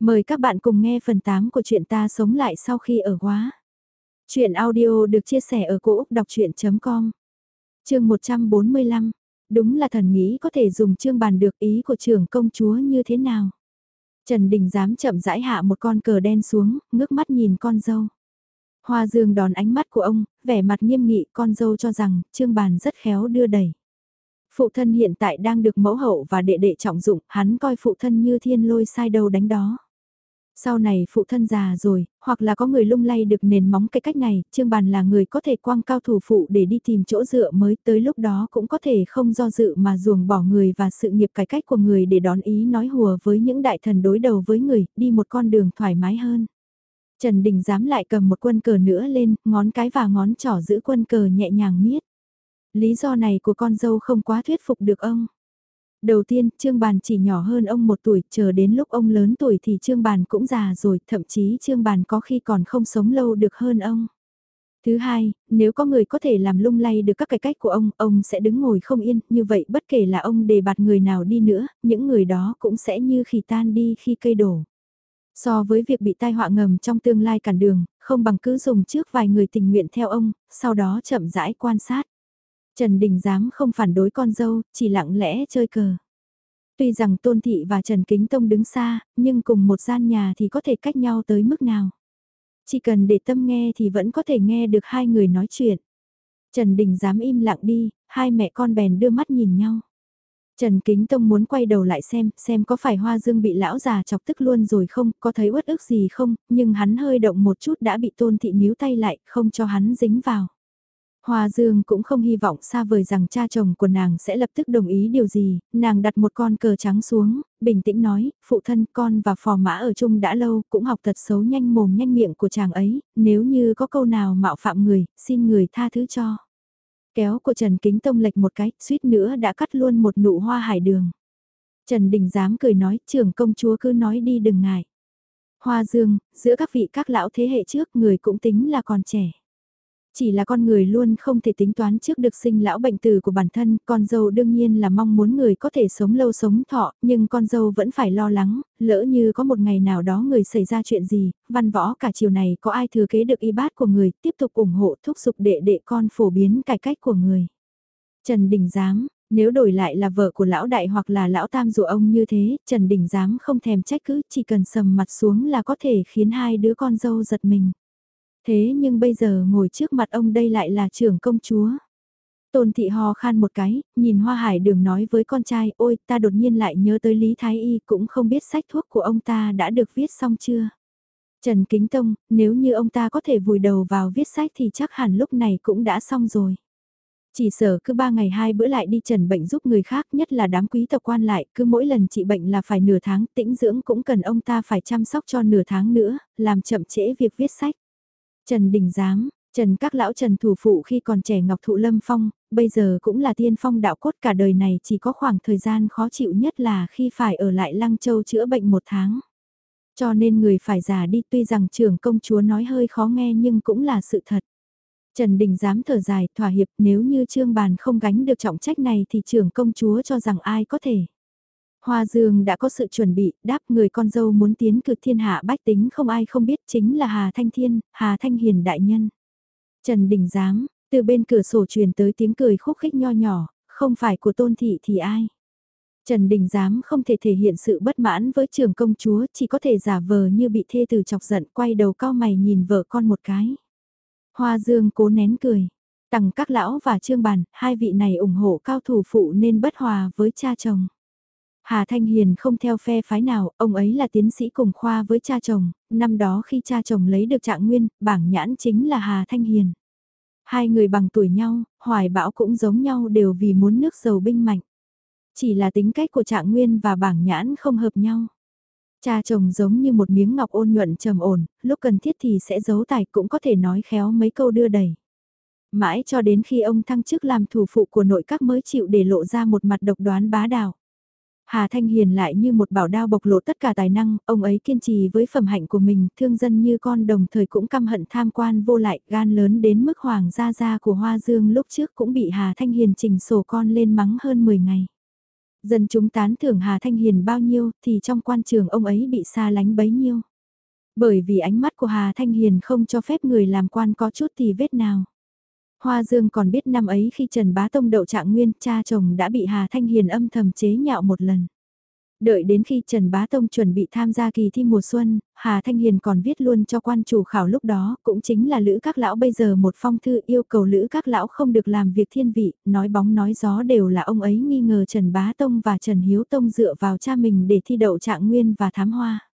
Mời các bạn cùng nghe phần 8 của chuyện ta sống lại sau khi ở quá. Chuyện audio được chia sẻ ở cỗ đọc chuyện.com Chương 145 Đúng là thần nghĩ có thể dùng chương bàn được ý của trưởng công chúa như thế nào. Trần Đình dám chậm rãi hạ một con cờ đen xuống, ngước mắt nhìn con dâu. Hoa dương đòn ánh mắt của ông, vẻ mặt nghiêm nghị con dâu cho rằng trương bàn rất khéo đưa đẩy. Phụ thân hiện tại đang được mẫu hậu và đệ đệ trọng dụng, hắn coi phụ thân như thiên lôi sai đầu đánh đó. Sau này phụ thân già rồi, hoặc là có người lung lay được nền móng cái cách này, Trương Bàn là người có thể quang cao thủ phụ để đi tìm chỗ dựa mới tới lúc đó cũng có thể không do dự mà ruồng bỏ người và sự nghiệp cải cách của người để đón ý nói hùa với những đại thần đối đầu với người, đi một con đường thoải mái hơn. Trần Đình dám lại cầm một quân cờ nữa lên, ngón cái và ngón trỏ giữ quân cờ nhẹ nhàng miết. Lý do này của con dâu không quá thuyết phục được ông. Đầu tiên, Trương Bàn chỉ nhỏ hơn ông một tuổi, chờ đến lúc ông lớn tuổi thì Trương Bàn cũng già rồi, thậm chí Trương Bàn có khi còn không sống lâu được hơn ông. Thứ hai, nếu có người có thể làm lung lay được các cái cách của ông, ông sẽ đứng ngồi không yên, như vậy bất kể là ông đề bạt người nào đi nữa, những người đó cũng sẽ như khi tan đi khi cây đổ. So với việc bị tai họa ngầm trong tương lai cản đường, không bằng cứ dùng trước vài người tình nguyện theo ông, sau đó chậm rãi quan sát. Trần Đình dám không phản đối con dâu, chỉ lặng lẽ chơi cờ. Tuy rằng Tôn Thị và Trần Kính Tông đứng xa, nhưng cùng một gian nhà thì có thể cách nhau tới mức nào. Chỉ cần để tâm nghe thì vẫn có thể nghe được hai người nói chuyện. Trần Đình dám im lặng đi, hai mẹ con bèn đưa mắt nhìn nhau. Trần Kính Tông muốn quay đầu lại xem, xem có phải Hoa Dương bị lão già chọc tức luôn rồi không, có thấy uất ức gì không, nhưng hắn hơi động một chút đã bị Tôn Thị níu tay lại, không cho hắn dính vào. Hoa Dương cũng không hy vọng xa vời rằng cha chồng của nàng sẽ lập tức đồng ý điều gì, nàng đặt một con cờ trắng xuống, bình tĩnh nói, phụ thân con và phò mã ở chung đã lâu, cũng học thật xấu nhanh mồm nhanh miệng của chàng ấy, nếu như có câu nào mạo phạm người, xin người tha thứ cho. Kéo của Trần Kính Tông lệch một cái, suýt nữa đã cắt luôn một nụ hoa hải đường. Trần Đình dám cười nói, trưởng công chúa cứ nói đi đừng ngại. Hoa Dương, giữa các vị các lão thế hệ trước người cũng tính là còn trẻ. Chỉ là con người luôn không thể tính toán trước được sinh lão bệnh tử của bản thân, con dâu đương nhiên là mong muốn người có thể sống lâu sống thọ, nhưng con dâu vẫn phải lo lắng, lỡ như có một ngày nào đó người xảy ra chuyện gì, văn võ cả chiều này có ai thừa kế được y bát của người, tiếp tục ủng hộ thúc giục đệ đệ con phổ biến cải cách của người. Trần Đình Giám, nếu đổi lại là vợ của lão đại hoặc là lão tam dù ông như thế, Trần Đình Giám không thèm trách cứ, chỉ cần sầm mặt xuống là có thể khiến hai đứa con dâu giật mình. Thế nhưng bây giờ ngồi trước mặt ông đây lại là trưởng công chúa. Tôn thị ho khan một cái, nhìn hoa hải đường nói với con trai, ôi ta đột nhiên lại nhớ tới Lý Thái Y cũng không biết sách thuốc của ông ta đã được viết xong chưa. Trần Kính Tông, nếu như ông ta có thể vùi đầu vào viết sách thì chắc hẳn lúc này cũng đã xong rồi. Chỉ sợ cứ ba ngày hai bữa lại đi trần bệnh giúp người khác nhất là đám quý tộc quan lại, cứ mỗi lần trị bệnh là phải nửa tháng, tĩnh dưỡng cũng cần ông ta phải chăm sóc cho nửa tháng nữa, làm chậm trễ việc viết sách. Trần Đình Giám, Trần các lão Trần thủ phụ khi còn trẻ Ngọc Thụ Lâm Phong, bây giờ cũng là tiên phong đạo cốt cả đời này chỉ có khoảng thời gian khó chịu nhất là khi phải ở lại Lăng Châu chữa bệnh một tháng. Cho nên người phải già đi tuy rằng trưởng công chúa nói hơi khó nghe nhưng cũng là sự thật. Trần Đình dám thở dài thỏa hiệp nếu như trương bàn không gánh được trọng trách này thì trưởng công chúa cho rằng ai có thể. Hoa Dương đã có sự chuẩn bị, đáp người con dâu muốn tiến cử thiên hạ bách tính không ai không biết chính là Hà Thanh Thiên, Hà Thanh Hiền đại nhân. Trần Đình Giám, từ bên cửa sổ truyền tới tiếng cười khúc khích nho nhỏ, không phải của tôn thị thì ai. Trần Đình Giám không thể thể hiện sự bất mãn với trường công chúa, chỉ có thể giả vờ như bị thê từ chọc giận quay đầu cao mày nhìn vợ con một cái. Hoa Dương cố nén cười. Tằng các lão và trương bàn, hai vị này ủng hộ cao thủ phụ nên bất hòa với cha chồng. Hà Thanh Hiền không theo phe phái nào, ông ấy là tiến sĩ cùng khoa với cha chồng, năm đó khi cha chồng lấy được trạng nguyên, bảng nhãn chính là Hà Thanh Hiền. Hai người bằng tuổi nhau, hoài bão cũng giống nhau đều vì muốn nước giàu binh mạnh. Chỉ là tính cách của trạng nguyên và bảng nhãn không hợp nhau. Cha chồng giống như một miếng ngọc ôn nhuận trầm ổn, lúc cần thiết thì sẽ giấu tài cũng có thể nói khéo mấy câu đưa đẩy. Mãi cho đến khi ông thăng chức làm thủ phụ của nội các mới chịu để lộ ra một mặt độc đoán bá đạo. Hà Thanh Hiền lại như một bảo đao bộc lộ tất cả tài năng, ông ấy kiên trì với phẩm hạnh của mình, thương dân như con đồng thời cũng căm hận tham quan vô lại, gan lớn đến mức hoàng gia gia của Hoa Dương lúc trước cũng bị Hà Thanh Hiền chỉnh sổ con lên mắng hơn 10 ngày. Dân chúng tán thưởng Hà Thanh Hiền bao nhiêu thì trong quan trường ông ấy bị xa lánh bấy nhiêu. Bởi vì ánh mắt của Hà Thanh Hiền không cho phép người làm quan có chút thì vết nào. Hoa Dương còn biết năm ấy khi Trần Bá Tông đậu trạng nguyên, cha chồng đã bị Hà Thanh Hiền âm thầm chế nhạo một lần. Đợi đến khi Trần Bá Tông chuẩn bị tham gia kỳ thi mùa xuân, Hà Thanh Hiền còn viết luôn cho quan chủ khảo lúc đó, cũng chính là Lữ Các Lão bây giờ một phong thư yêu cầu Lữ Các Lão không được làm việc thiên vị, nói bóng nói gió đều là ông ấy nghi ngờ Trần Bá Tông và Trần Hiếu Tông dựa vào cha mình để thi đậu trạng nguyên và thám hoa.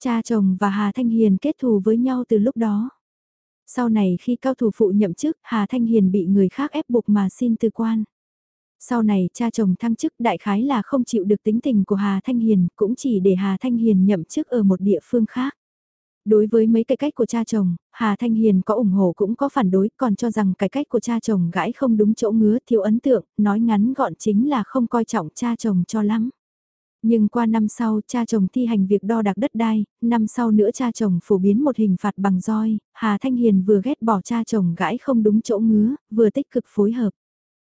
Cha chồng và Hà Thanh Hiền kết thù với nhau từ lúc đó. Sau này khi cao thủ phụ nhậm chức, Hà Thanh Hiền bị người khác ép buộc mà xin từ quan. Sau này cha chồng thăng chức đại khái là không chịu được tính tình của Hà Thanh Hiền, cũng chỉ để Hà Thanh Hiền nhậm chức ở một địa phương khác. Đối với mấy cái cách của cha chồng, Hà Thanh Hiền có ủng hộ cũng có phản đối, còn cho rằng cái cách của cha chồng gãi không đúng chỗ ngứa, thiếu ấn tượng, nói ngắn gọn chính là không coi trọng cha chồng cho lắm. Nhưng qua năm sau cha chồng thi hành việc đo đạc đất đai, năm sau nữa cha chồng phổ biến một hình phạt bằng roi, Hà Thanh Hiền vừa ghét bỏ cha chồng gãi không đúng chỗ ngứa, vừa tích cực phối hợp.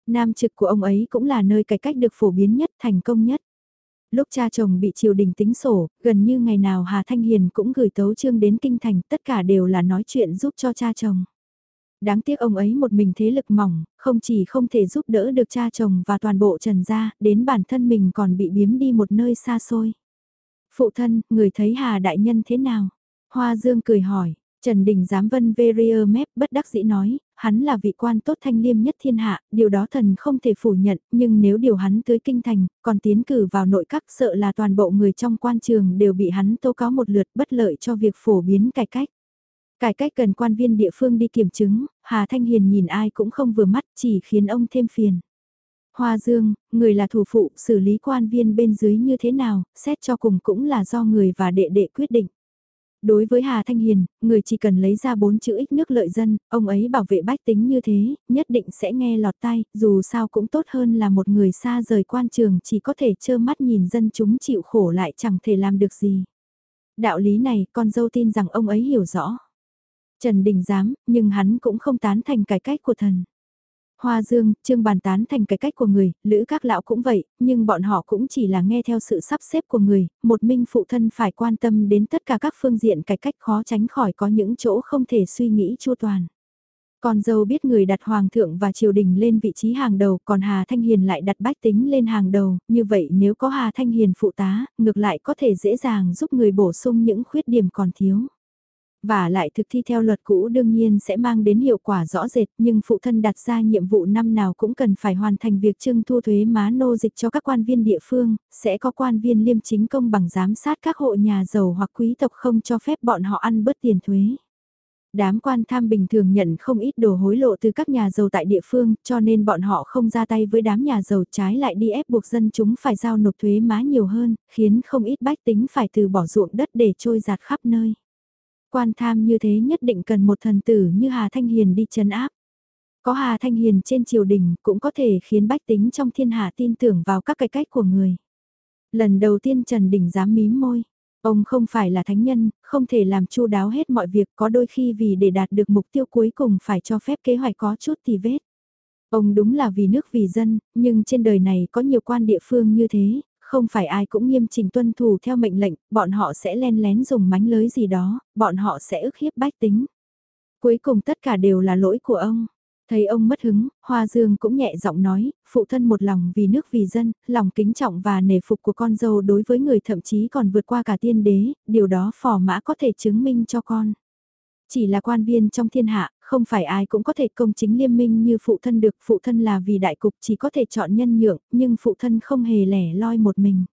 Nam trực của ông ấy cũng là nơi cải cách được phổ biến nhất, thành công nhất. Lúc cha chồng bị triều đình tính sổ, gần như ngày nào Hà Thanh Hiền cũng gửi tấu chương đến kinh thành, tất cả đều là nói chuyện giúp cho cha chồng. Đáng tiếc ông ấy một mình thế lực mỏng, không chỉ không thể giúp đỡ được cha chồng và toàn bộ trần gia, đến bản thân mình còn bị biếm đi một nơi xa xôi. Phụ thân, người thấy Hà Đại Nhân thế nào? Hoa Dương cười hỏi, Trần Đình Giám Vân Verier Mép bất đắc dĩ nói, hắn là vị quan tốt thanh liêm nhất thiên hạ, điều đó thần không thể phủ nhận, nhưng nếu điều hắn tới kinh thành, còn tiến cử vào nội các sợ là toàn bộ người trong quan trường đều bị hắn tố cáo một lượt bất lợi cho việc phổ biến cải cách. Cải cách cần quan viên địa phương đi kiểm chứng, Hà Thanh Hiền nhìn ai cũng không vừa mắt chỉ khiến ông thêm phiền. Hoa Dương, người là thủ phụ, xử lý quan viên bên dưới như thế nào, xét cho cùng cũng là do người và đệ đệ quyết định. Đối với Hà Thanh Hiền, người chỉ cần lấy ra bốn chữ ích nước lợi dân, ông ấy bảo vệ bách tính như thế, nhất định sẽ nghe lọt tai, dù sao cũng tốt hơn là một người xa rời quan trường chỉ có thể trơ mắt nhìn dân chúng chịu khổ lại chẳng thể làm được gì. Đạo lý này, con dâu tin rằng ông ấy hiểu rõ. Trần Đình dám, nhưng hắn cũng không tán thành cải cách của thần. Hoa Dương, Trương bàn tán thành cái cách của người, Lữ các lão cũng vậy, nhưng bọn họ cũng chỉ là nghe theo sự sắp xếp của người, một minh phụ thân phải quan tâm đến tất cả các phương diện cải cách khó tránh khỏi có những chỗ không thể suy nghĩ chu toàn. Còn dâu biết người đặt hoàng thượng và triều đình lên vị trí hàng đầu, còn Hà Thanh Hiền lại đặt bách tính lên hàng đầu, như vậy nếu có Hà Thanh Hiền phụ tá, ngược lại có thể dễ dàng giúp người bổ sung những khuyết điểm còn thiếu. Và lại thực thi theo luật cũ đương nhiên sẽ mang đến hiệu quả rõ rệt nhưng phụ thân đặt ra nhiệm vụ năm nào cũng cần phải hoàn thành việc trưng thu thuế má nô dịch cho các quan viên địa phương, sẽ có quan viên liêm chính công bằng giám sát các hộ nhà giàu hoặc quý tộc không cho phép bọn họ ăn bớt tiền thuế. Đám quan tham bình thường nhận không ít đồ hối lộ từ các nhà giàu tại địa phương, cho nên bọn họ không ra tay với đám nhà giàu trái lại đi ép buộc dân chúng phải giao nộp thuế má nhiều hơn, khiến không ít bách tính phải từ bỏ ruộng đất để trôi giạt khắp nơi quan tham như thế nhất định cần một thần tử như Hà Thanh Hiền đi chấn áp. Có Hà Thanh Hiền trên triều đình cũng có thể khiến bách tính trong thiên hạ tin tưởng vào các cái cách của người. Lần đầu tiên Trần Đình dám mím môi. Ông không phải là thánh nhân, không thể làm chu đáo hết mọi việc có đôi khi vì để đạt được mục tiêu cuối cùng phải cho phép kế hoạch có chút thì vết. Ông đúng là vì nước vì dân, nhưng trên đời này có nhiều quan địa phương như thế, không phải ai cũng nghiêm chỉnh tuân thủ theo mệnh lệnh, bọn họ sẽ len lén dùng mánh lới gì đó, bọn họ sẽ ức hiếp bách tính. Cuối cùng tất cả đều là lỗi của ông. Thấy ông mất hứng, Hoa Dương cũng nhẹ giọng nói, phụ thân một lòng vì nước vì dân, lòng kính trọng và nể phục của con dâu đối với người thậm chí còn vượt qua cả tiên đế, điều đó phò mã có thể chứng minh cho con. Chỉ là quan viên trong thiên hạ, không phải ai cũng có thể công chính liên minh như phụ thân được, phụ thân là vì đại cục chỉ có thể chọn nhân nhượng, nhưng phụ thân không hề lẻ loi một mình.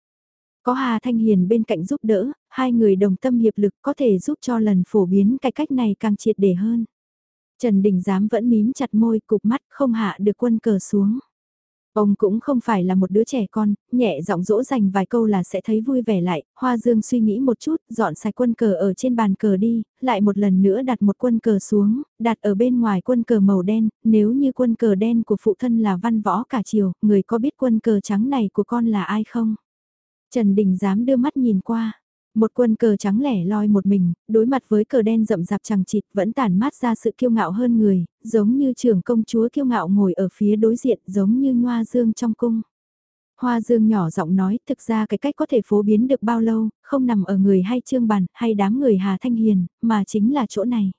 Có Hà Thanh Hiền bên cạnh giúp đỡ, hai người đồng tâm hiệp lực có thể giúp cho lần phổ biến cái cách này càng triệt để hơn. Trần Đình Giám vẫn mím chặt môi cục mắt không hạ được quân cờ xuống. Ông cũng không phải là một đứa trẻ con, nhẹ giọng dỗ dành vài câu là sẽ thấy vui vẻ lại, Hoa Dương suy nghĩ một chút, dọn sạch quân cờ ở trên bàn cờ đi, lại một lần nữa đặt một quân cờ xuống, đặt ở bên ngoài quân cờ màu đen, nếu như quân cờ đen của phụ thân là văn võ cả chiều, người có biết quân cờ trắng này của con là ai không? Trần Đình dám đưa mắt nhìn qua. Một quân cờ trắng lẻ loi một mình, đối mặt với cờ đen rậm rạp chẳng chịt vẫn tản mát ra sự kiêu ngạo hơn người, giống như trưởng công chúa kiêu ngạo ngồi ở phía đối diện giống như nhoa dương trong cung. Hoa Dương nhỏ giọng nói, thực ra cái cách có thể phổ biến được bao lâu, không nằm ở người hay trương bàn, hay đám người Hà Thanh Hiền, mà chính là chỗ này.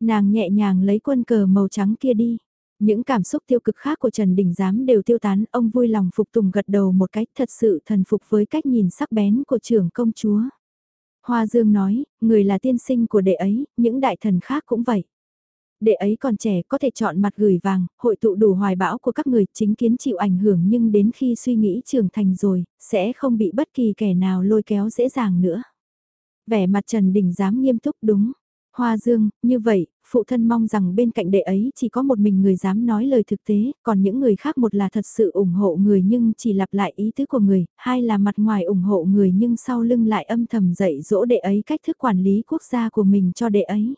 Nàng nhẹ nhàng lấy quân cờ màu trắng kia đi. Những cảm xúc tiêu cực khác của Trần Đình Giám đều tiêu tán, ông vui lòng phục tùng gật đầu một cách thật sự thần phục với cách nhìn sắc bén của trưởng công chúa. Hoa Dương nói, người là tiên sinh của đệ ấy, những đại thần khác cũng vậy. Đệ ấy còn trẻ có thể chọn mặt gửi vàng, hội tụ đủ hoài bão của các người chính kiến chịu ảnh hưởng nhưng đến khi suy nghĩ trưởng thành rồi, sẽ không bị bất kỳ kẻ nào lôi kéo dễ dàng nữa. Vẻ mặt Trần Đình dám nghiêm túc đúng. Hoa Dương, như vậy, phụ thân mong rằng bên cạnh đệ ấy chỉ có một mình người dám nói lời thực tế, còn những người khác một là thật sự ủng hộ người nhưng chỉ lặp lại ý tứ của người, hai là mặt ngoài ủng hộ người nhưng sau lưng lại âm thầm dạy dỗ đệ ấy cách thức quản lý quốc gia của mình cho đệ ấy.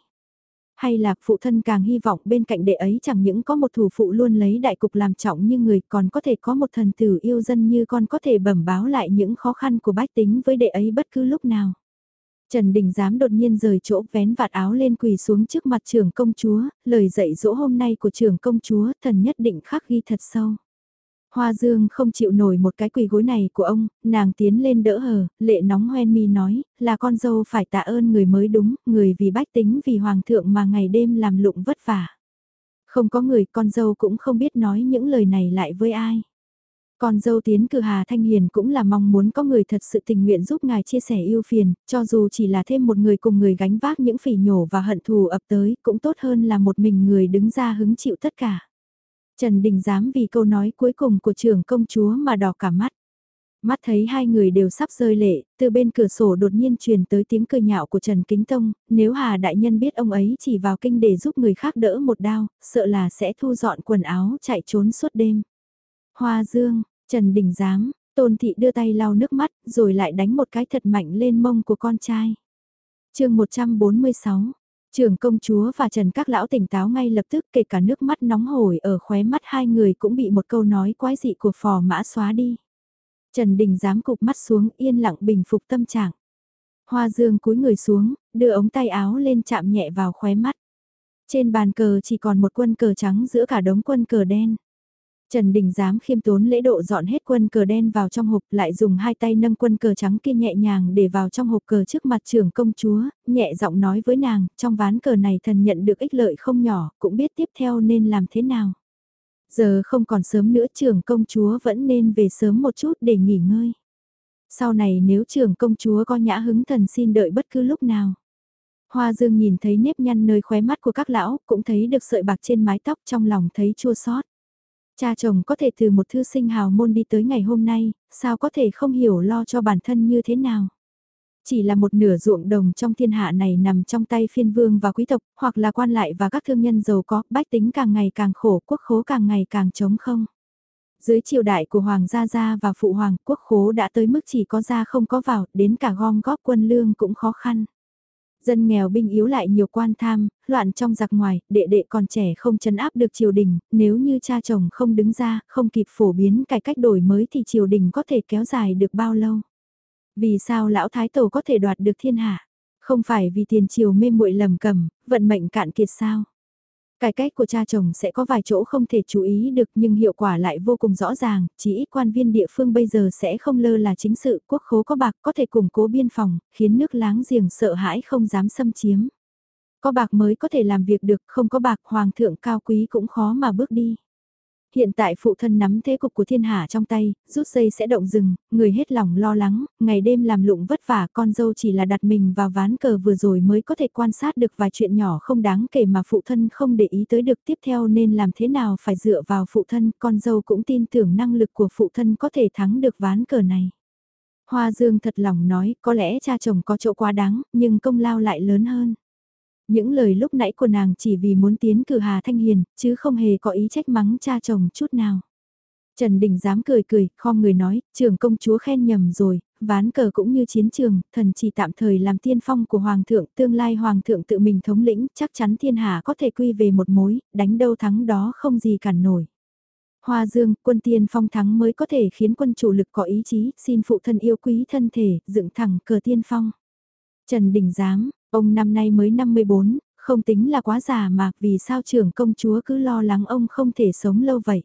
Hay là phụ thân càng hy vọng bên cạnh đệ ấy chẳng những có một thủ phụ luôn lấy đại cục làm trọng như người còn có thể có một thần tử yêu dân như con có thể bẩm báo lại những khó khăn của bách tính với đệ ấy bất cứ lúc nào. Trần Đình Giám đột nhiên rời chỗ vén vạt áo lên quỳ xuống trước mặt trưởng công chúa, lời dạy dỗ hôm nay của trưởng công chúa thần nhất định khắc ghi thật sâu. Hoa Dương không chịu nổi một cái quỳ gối này của ông, nàng tiến lên đỡ hờ, lệ nóng hoen mi nói, là con dâu phải tạ ơn người mới đúng, người vì bách tính vì hoàng thượng mà ngày đêm làm lụng vất vả. Không có người con dâu cũng không biết nói những lời này lại với ai. Con dâu tiến cử Hà Thanh Hiền cũng là mong muốn có người thật sự tình nguyện giúp ngài chia sẻ yêu phiền, cho dù chỉ là thêm một người cùng người gánh vác những phỉ nhổ và hận thù ập tới, cũng tốt hơn là một mình người đứng ra hứng chịu tất cả. Trần Đình dám vì câu nói cuối cùng của trưởng công chúa mà đỏ cả mắt. Mắt thấy hai người đều sắp rơi lệ, từ bên cửa sổ đột nhiên truyền tới tiếng cười nhạo của Trần Kính Tông, nếu Hà Đại Nhân biết ông ấy chỉ vào kinh để giúp người khác đỡ một đao, sợ là sẽ thu dọn quần áo chạy trốn suốt đêm. Hoa Dương, Trần Đình Giám, Tôn Thị đưa tay lau nước mắt, rồi lại đánh một cái thật mạnh lên mông của con trai. chương 146, Trường công chúa và Trần các lão tỉnh táo ngay lập tức kể cả nước mắt nóng hổi ở khóe mắt hai người cũng bị một câu nói quái dị của phò mã xóa đi. Trần Đình dám cục mắt xuống yên lặng bình phục tâm trạng. Hoa dương cúi người xuống, đưa ống tay áo lên chạm nhẹ vào khóe mắt. Trên bàn cờ chỉ còn một quân cờ trắng giữa cả đống quân cờ đen. Trần Đình dám khiêm tốn lễ độ dọn hết quân cờ đen vào trong hộp lại dùng hai tay nâng quân cờ trắng kia nhẹ nhàng để vào trong hộp cờ trước mặt trưởng công chúa, nhẹ giọng nói với nàng, trong ván cờ này thần nhận được ích lợi không nhỏ, cũng biết tiếp theo nên làm thế nào. Giờ không còn sớm nữa trưởng công chúa vẫn nên về sớm một chút để nghỉ ngơi. Sau này nếu trưởng công chúa có nhã hứng thần xin đợi bất cứ lúc nào. Hoa Dương nhìn thấy nếp nhăn nơi khóe mắt của các lão, cũng thấy được sợi bạc trên mái tóc trong lòng thấy chua xót. Cha chồng có thể từ một thư sinh hào môn đi tới ngày hôm nay, sao có thể không hiểu lo cho bản thân như thế nào. Chỉ là một nửa ruộng đồng trong thiên hạ này nằm trong tay phiên vương và quý tộc, hoặc là quan lại và các thương nhân giàu có, bách tính càng ngày càng khổ, quốc khố càng ngày càng trống không. Dưới triều đại của Hoàng gia gia và Phụ Hoàng, quốc khố đã tới mức chỉ có ra không có vào, đến cả gom góp quân lương cũng khó khăn. Dân nghèo binh yếu lại nhiều quan tham, loạn trong giặc ngoài, đệ đệ còn trẻ không chấn áp được triều đình, nếu như cha chồng không đứng ra, không kịp phổ biến cải cách đổi mới thì triều đình có thể kéo dài được bao lâu. Vì sao lão thái tổ có thể đoạt được thiên hạ? Không phải vì tiền triều mê muội lầm cầm, vận mệnh cạn kiệt sao? Cải cách của cha chồng sẽ có vài chỗ không thể chú ý được nhưng hiệu quả lại vô cùng rõ ràng, chỉ ít quan viên địa phương bây giờ sẽ không lơ là chính sự quốc khố có bạc có thể củng cố biên phòng, khiến nước láng giềng sợ hãi không dám xâm chiếm. Có bạc mới có thể làm việc được, không có bạc hoàng thượng cao quý cũng khó mà bước đi. Hiện tại phụ thân nắm thế cục của thiên hạ trong tay, rút dây sẽ động rừng, người hết lòng lo lắng, ngày đêm làm lụng vất vả con dâu chỉ là đặt mình vào ván cờ vừa rồi mới có thể quan sát được vài chuyện nhỏ không đáng kể mà phụ thân không để ý tới được tiếp theo nên làm thế nào phải dựa vào phụ thân, con dâu cũng tin tưởng năng lực của phụ thân có thể thắng được ván cờ này. Hoa Dương thật lòng nói, có lẽ cha chồng có chỗ quá đáng, nhưng công lao lại lớn hơn. Những lời lúc nãy của nàng chỉ vì muốn tiến cử Hà Thanh Hiền, chứ không hề có ý trách mắng cha chồng chút nào. Trần Đình dám cười cười, khom người nói, trưởng công chúa khen nhầm rồi, ván cờ cũng như chiến trường, thần chỉ tạm thời làm tiên phong của Hoàng thượng, tương lai Hoàng thượng tự mình thống lĩnh, chắc chắn thiên hạ có thể quy về một mối, đánh đâu thắng đó không gì cản nổi. Hoa Dương, quân tiên phong thắng mới có thể khiến quân chủ lực có ý chí, xin phụ thân yêu quý thân thể, dựng thẳng cờ tiên phong. Trần Đình Giám, Ông năm nay mới 54, không tính là quá già mà vì sao trưởng công chúa cứ lo lắng ông không thể sống lâu vậy.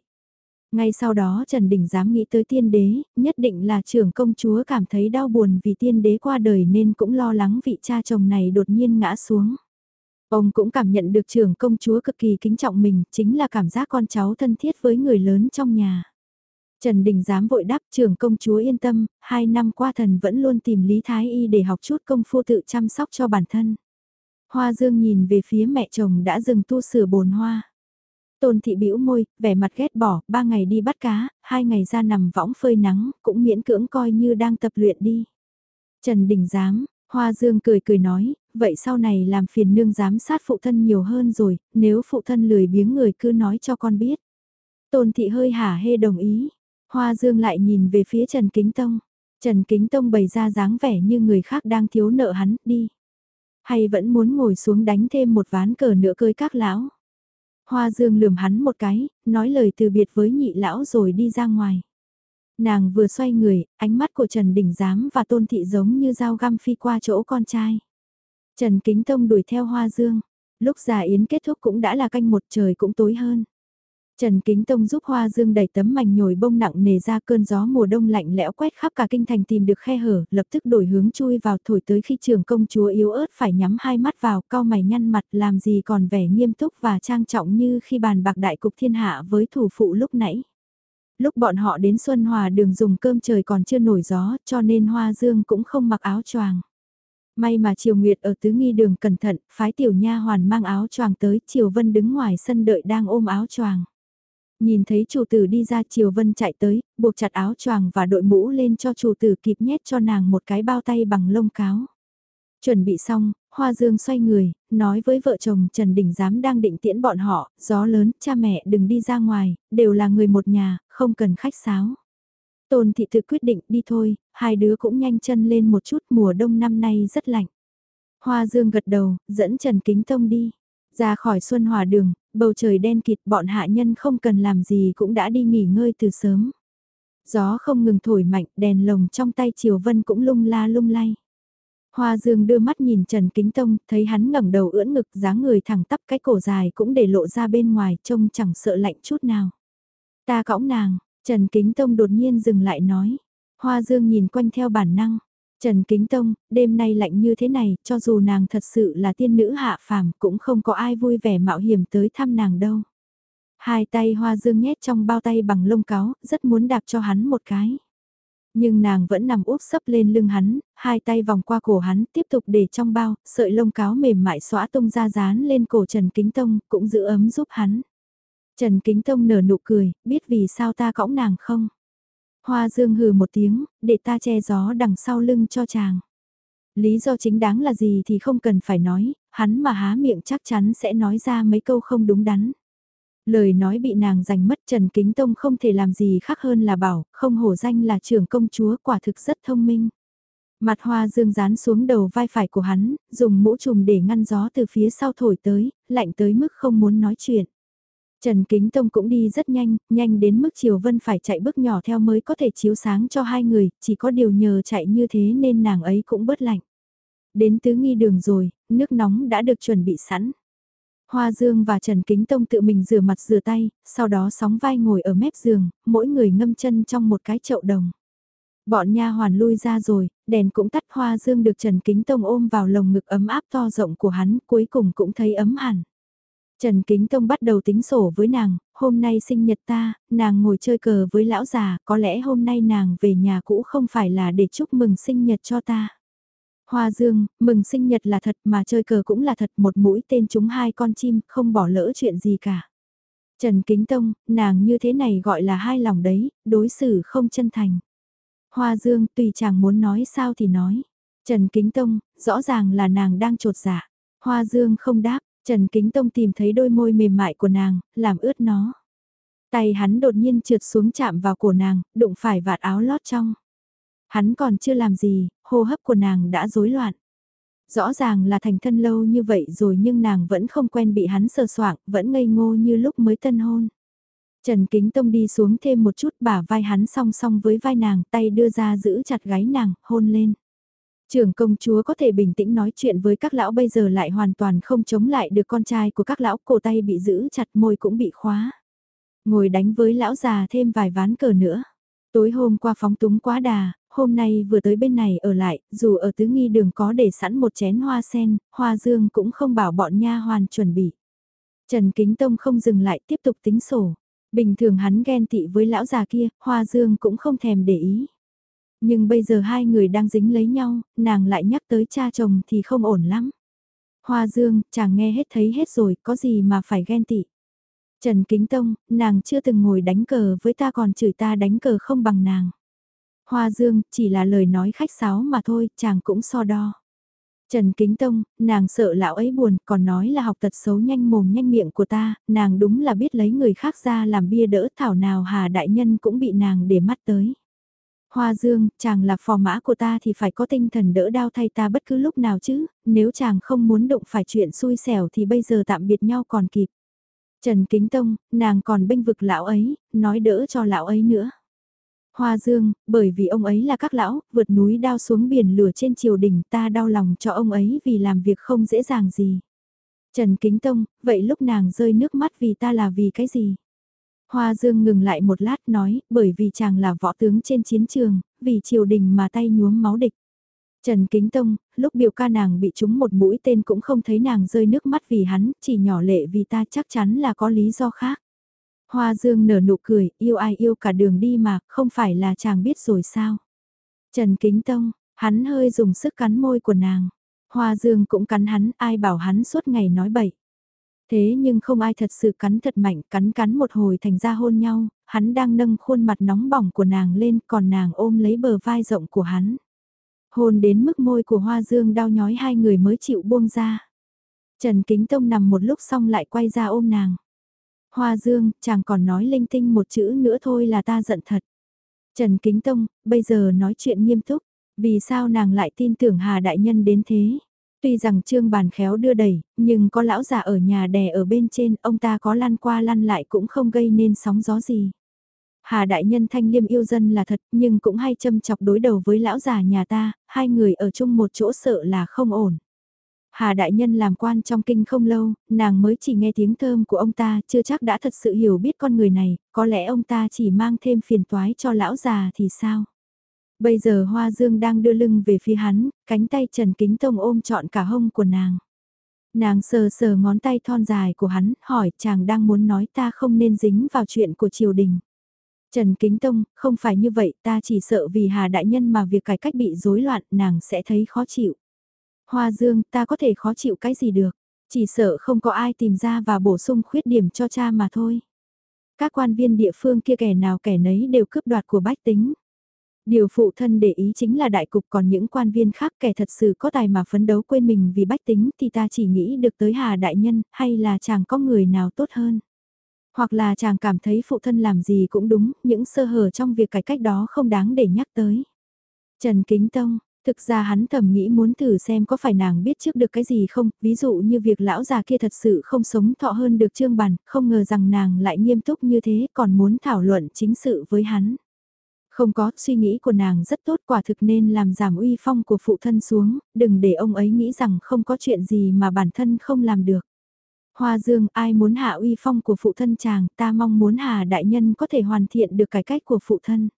Ngay sau đó Trần Đình dám nghĩ tới tiên đế, nhất định là trưởng công chúa cảm thấy đau buồn vì tiên đế qua đời nên cũng lo lắng vị cha chồng này đột nhiên ngã xuống. Ông cũng cảm nhận được trưởng công chúa cực kỳ kính trọng mình, chính là cảm giác con cháu thân thiết với người lớn trong nhà. Trần Đình dám vội đáp trưởng công chúa yên tâm, hai năm qua thần vẫn luôn tìm Lý Thái Y để học chút công phu tự chăm sóc cho bản thân. Hoa Dương nhìn về phía mẹ chồng đã dừng tu sửa bồn hoa. Tôn thị bĩu môi, vẻ mặt ghét bỏ, ba ngày đi bắt cá, hai ngày ra nằm võng phơi nắng, cũng miễn cưỡng coi như đang tập luyện đi. Trần Đình Giám, Hoa Dương cười cười nói, vậy sau này làm phiền nương giám sát phụ thân nhiều hơn rồi, nếu phụ thân lười biếng người cứ nói cho con biết. Tôn thị hơi hả hê đồng ý, Hoa Dương lại nhìn về phía Trần Kính Tông. Trần Kính Tông bày ra dáng vẻ như người khác đang thiếu nợ hắn, đi. Hay vẫn muốn ngồi xuống đánh thêm một ván cờ nữa cơi các lão. Hoa Dương lườm hắn một cái, nói lời từ biệt với nhị lão rồi đi ra ngoài. Nàng vừa xoay người, ánh mắt của Trần Đình Giám và Tôn Thị giống như dao găm phi qua chỗ con trai. Trần Kính Tông đuổi theo Hoa Dương. Lúc già yến kết thúc cũng đã là canh một trời cũng tối hơn. Trần Kính Tông giúp Hoa Dương đẩy tấm mảnh nhồi bông nặng nề ra cơn gió mùa đông lạnh lẽo quét khắp cả kinh thành tìm được khe hở, lập tức đổi hướng chui vào thổi tới khi trường công chúa yếu ớt phải nhắm hai mắt vào, cao mày nhăn mặt làm gì còn vẻ nghiêm túc và trang trọng như khi bàn bạc đại cục thiên hạ với thủ phụ lúc nãy. Lúc bọn họ đến Xuân Hòa đường dùng cơm trời còn chưa nổi gió cho nên Hoa Dương cũng không mặc áo choàng. May mà Triều Nguyệt ở tứ nghi đường cẩn thận, phái tiểu nha hoàn mang áo choàng tới, Triều Vân đứng ngoài sân đợi đang ôm áo choàng. Nhìn thấy chủ tử đi ra Triều Vân chạy tới, buộc chặt áo choàng và đội mũ lên cho chủ tử kịp nhét cho nàng một cái bao tay bằng lông cáo. Chuẩn bị xong, Hoa Dương xoay người, nói với vợ chồng Trần Đình Giám đang định tiễn bọn họ, gió lớn, cha mẹ đừng đi ra ngoài, đều là người một nhà, không cần khách sáo. Tôn thị Thực quyết định đi thôi, hai đứa cũng nhanh chân lên một chút mùa đông năm nay rất lạnh. Hoa Dương gật đầu, dẫn Trần Kính Tông đi. Ra khỏi Xuân Hòa đường, bầu trời đen kịt bọn hạ nhân không cần làm gì cũng đã đi nghỉ ngơi từ sớm. Gió không ngừng thổi mạnh, đèn lồng trong tay Triều Vân cũng lung la lung lay. Hoa Dương đưa mắt nhìn Trần Kính Tông, thấy hắn ngẩng đầu ưỡn ngực dáng người thẳng tắp cái cổ dài cũng để lộ ra bên ngoài, trông chẳng sợ lạnh chút nào. Ta cõng nàng, Trần Kính Tông đột nhiên dừng lại nói. Hoa Dương nhìn quanh theo bản năng. Trần Kính Tông, đêm nay lạnh như thế này, cho dù nàng thật sự là tiên nữ hạ phàm, cũng không có ai vui vẻ mạo hiểm tới thăm nàng đâu. Hai tay Hoa Dương nhét trong bao tay bằng lông cáo, rất muốn đạp cho hắn một cái. Nhưng nàng vẫn nằm úp sấp lên lưng hắn, hai tay vòng qua cổ hắn, tiếp tục để trong bao, sợi lông cáo mềm mại xóa tung ra dán lên cổ Trần Kính Tông, cũng giữ ấm giúp hắn. Trần Kính Tông nở nụ cười, biết vì sao ta cõng nàng không? Hoa Dương hừ một tiếng, để ta che gió đằng sau lưng cho chàng. Lý do chính đáng là gì thì không cần phải nói, hắn mà há miệng chắc chắn sẽ nói ra mấy câu không đúng đắn. Lời nói bị nàng giành mất Trần Kính Tông không thể làm gì khác hơn là bảo, không hổ danh là trưởng công chúa quả thực rất thông minh. Mặt hoa dương dán xuống đầu vai phải của hắn, dùng mũ trùm để ngăn gió từ phía sau thổi tới, lạnh tới mức không muốn nói chuyện. Trần Kính Tông cũng đi rất nhanh, nhanh đến mức Triều Vân phải chạy bước nhỏ theo mới có thể chiếu sáng cho hai người, chỉ có điều nhờ chạy như thế nên nàng ấy cũng bớt lạnh. Đến tứ nghi đường rồi, nước nóng đã được chuẩn bị sẵn. Hoa Dương và Trần Kính Tông tự mình rửa mặt rửa tay, sau đó sóng vai ngồi ở mép giường, mỗi người ngâm chân trong một cái chậu đồng. Bọn nha hoàn lui ra rồi, đèn cũng tắt Hoa Dương được Trần Kính Tông ôm vào lồng ngực ấm áp to rộng của hắn, cuối cùng cũng thấy ấm hẳn. Trần Kính Tông bắt đầu tính sổ với nàng, hôm nay sinh nhật ta, nàng ngồi chơi cờ với lão già, có lẽ hôm nay nàng về nhà cũ không phải là để chúc mừng sinh nhật cho ta. Hoa Dương, mừng sinh nhật là thật mà chơi cờ cũng là thật một mũi tên chúng hai con chim, không bỏ lỡ chuyện gì cả. Trần Kính Tông, nàng như thế này gọi là hai lòng đấy, đối xử không chân thành. Hoa Dương, tùy chàng muốn nói sao thì nói. Trần Kính Tông, rõ ràng là nàng đang trột dạ. Hoa Dương không đáp, Trần Kính Tông tìm thấy đôi môi mềm mại của nàng, làm ướt nó. Tay hắn đột nhiên trượt xuống chạm vào cổ nàng, đụng phải vạt áo lót trong. Hắn còn chưa làm gì, hô hấp của nàng đã rối loạn. Rõ ràng là thành thân lâu như vậy rồi nhưng nàng vẫn không quen bị hắn sờ soạng, vẫn ngây ngô như lúc mới tân hôn. Trần Kính Tông đi xuống thêm một chút bả vai hắn song song với vai nàng, tay đưa ra giữ chặt gáy nàng, hôn lên. Trưởng công chúa có thể bình tĩnh nói chuyện với các lão bây giờ lại hoàn toàn không chống lại được con trai của các lão, cổ tay bị giữ chặt môi cũng bị khóa. ngồi đánh với lão già thêm vài ván cờ nữa. Tối hôm qua phóng túng quá đà, hôm nay vừa tới bên này ở lại, dù ở tứ nghi đường có để sẵn một chén hoa sen, hoa dương cũng không bảo bọn nha hoàn chuẩn bị. Trần Kính Tông không dừng lại tiếp tục tính sổ. Bình thường hắn ghen tị với lão già kia, hoa dương cũng không thèm để ý. Nhưng bây giờ hai người đang dính lấy nhau, nàng lại nhắc tới cha chồng thì không ổn lắm. Hoa dương, chàng nghe hết thấy hết rồi, có gì mà phải ghen tị. Trần Kính Tông, nàng chưa từng ngồi đánh cờ với ta còn chửi ta đánh cờ không bằng nàng. Hoa Dương, chỉ là lời nói khách sáo mà thôi, chàng cũng so đo. Trần Kính Tông, nàng sợ lão ấy buồn, còn nói là học tật xấu nhanh mồm nhanh miệng của ta, nàng đúng là biết lấy người khác ra làm bia đỡ thảo nào hà đại nhân cũng bị nàng để mắt tới. Hoa Dương, chàng là phò mã của ta thì phải có tinh thần đỡ đau thay ta bất cứ lúc nào chứ, nếu chàng không muốn đụng phải chuyện xui xẻo thì bây giờ tạm biệt nhau còn kịp. Trần Kính Tông, nàng còn bênh vực lão ấy, nói đỡ cho lão ấy nữa. Hoa Dương, bởi vì ông ấy là các lão, vượt núi đao xuống biển lửa trên triều đình ta đau lòng cho ông ấy vì làm việc không dễ dàng gì. Trần Kính Tông, vậy lúc nàng rơi nước mắt vì ta là vì cái gì? Hoa Dương ngừng lại một lát nói, bởi vì chàng là võ tướng trên chiến trường, vì triều đình mà tay nhuốm máu địch. Trần Kính Tông, lúc biểu ca nàng bị trúng một mũi tên cũng không thấy nàng rơi nước mắt vì hắn, chỉ nhỏ lệ vì ta chắc chắn là có lý do khác. Hoa Dương nở nụ cười, yêu ai yêu cả đường đi mà, không phải là chàng biết rồi sao. Trần Kính Tông, hắn hơi dùng sức cắn môi của nàng. Hoa Dương cũng cắn hắn, ai bảo hắn suốt ngày nói bậy. Thế nhưng không ai thật sự cắn thật mạnh, cắn cắn một hồi thành ra hôn nhau, hắn đang nâng khuôn mặt nóng bỏng của nàng lên, còn nàng ôm lấy bờ vai rộng của hắn. Hôn đến mức môi của Hoa Dương đau nhói hai người mới chịu buông ra. Trần Kính Tông nằm một lúc xong lại quay ra ôm nàng. Hoa Dương, chàng còn nói linh tinh một chữ nữa thôi là ta giận thật. Trần Kính Tông, bây giờ nói chuyện nghiêm túc, vì sao nàng lại tin tưởng Hà Đại Nhân đến thế? Tuy rằng trương bàn khéo đưa đẩy, nhưng có lão già ở nhà đè ở bên trên, ông ta có lăn qua lăn lại cũng không gây nên sóng gió gì. Hà đại nhân thanh liêm yêu dân là thật, nhưng cũng hay châm chọc đối đầu với lão già nhà ta, hai người ở chung một chỗ sợ là không ổn. Hà đại nhân làm quan trong kinh không lâu, nàng mới chỉ nghe tiếng thơm của ông ta, chưa chắc đã thật sự hiểu biết con người này, có lẽ ông ta chỉ mang thêm phiền toái cho lão già thì sao? Bây giờ Hoa Dương đang đưa lưng về phía hắn, cánh tay Trần Kính Tông ôm trọn cả hông của nàng. Nàng sờ sờ ngón tay thon dài của hắn, hỏi chàng đang muốn nói ta không nên dính vào chuyện của triều đình. Trần Kính Tông, không phải như vậy, ta chỉ sợ vì Hà Đại Nhân mà việc cải cách bị rối loạn, nàng sẽ thấy khó chịu. Hoa Dương, ta có thể khó chịu cái gì được, chỉ sợ không có ai tìm ra và bổ sung khuyết điểm cho cha mà thôi. Các quan viên địa phương kia kẻ nào kẻ nấy đều cướp đoạt của bách tính. Điều phụ thân để ý chính là đại cục còn những quan viên khác kẻ thật sự có tài mà phấn đấu quên mình vì bách tính thì ta chỉ nghĩ được tới Hà Đại Nhân hay là chàng có người nào tốt hơn. Hoặc là chàng cảm thấy phụ thân làm gì cũng đúng, những sơ hở trong việc cải cách đó không đáng để nhắc tới. Trần Kính Tông, thực ra hắn thầm nghĩ muốn thử xem có phải nàng biết trước được cái gì không, ví dụ như việc lão già kia thật sự không sống thọ hơn được trương bản, không ngờ rằng nàng lại nghiêm túc như thế còn muốn thảo luận chính sự với hắn. Không có, suy nghĩ của nàng rất tốt quả thực nên làm giảm uy phong của phụ thân xuống, đừng để ông ấy nghĩ rằng không có chuyện gì mà bản thân không làm được. Hoa Dương, ai muốn hạ uy phong của phụ thân chàng, ta mong muốn Hà Đại Nhân có thể hoàn thiện được cải cách của phụ thân.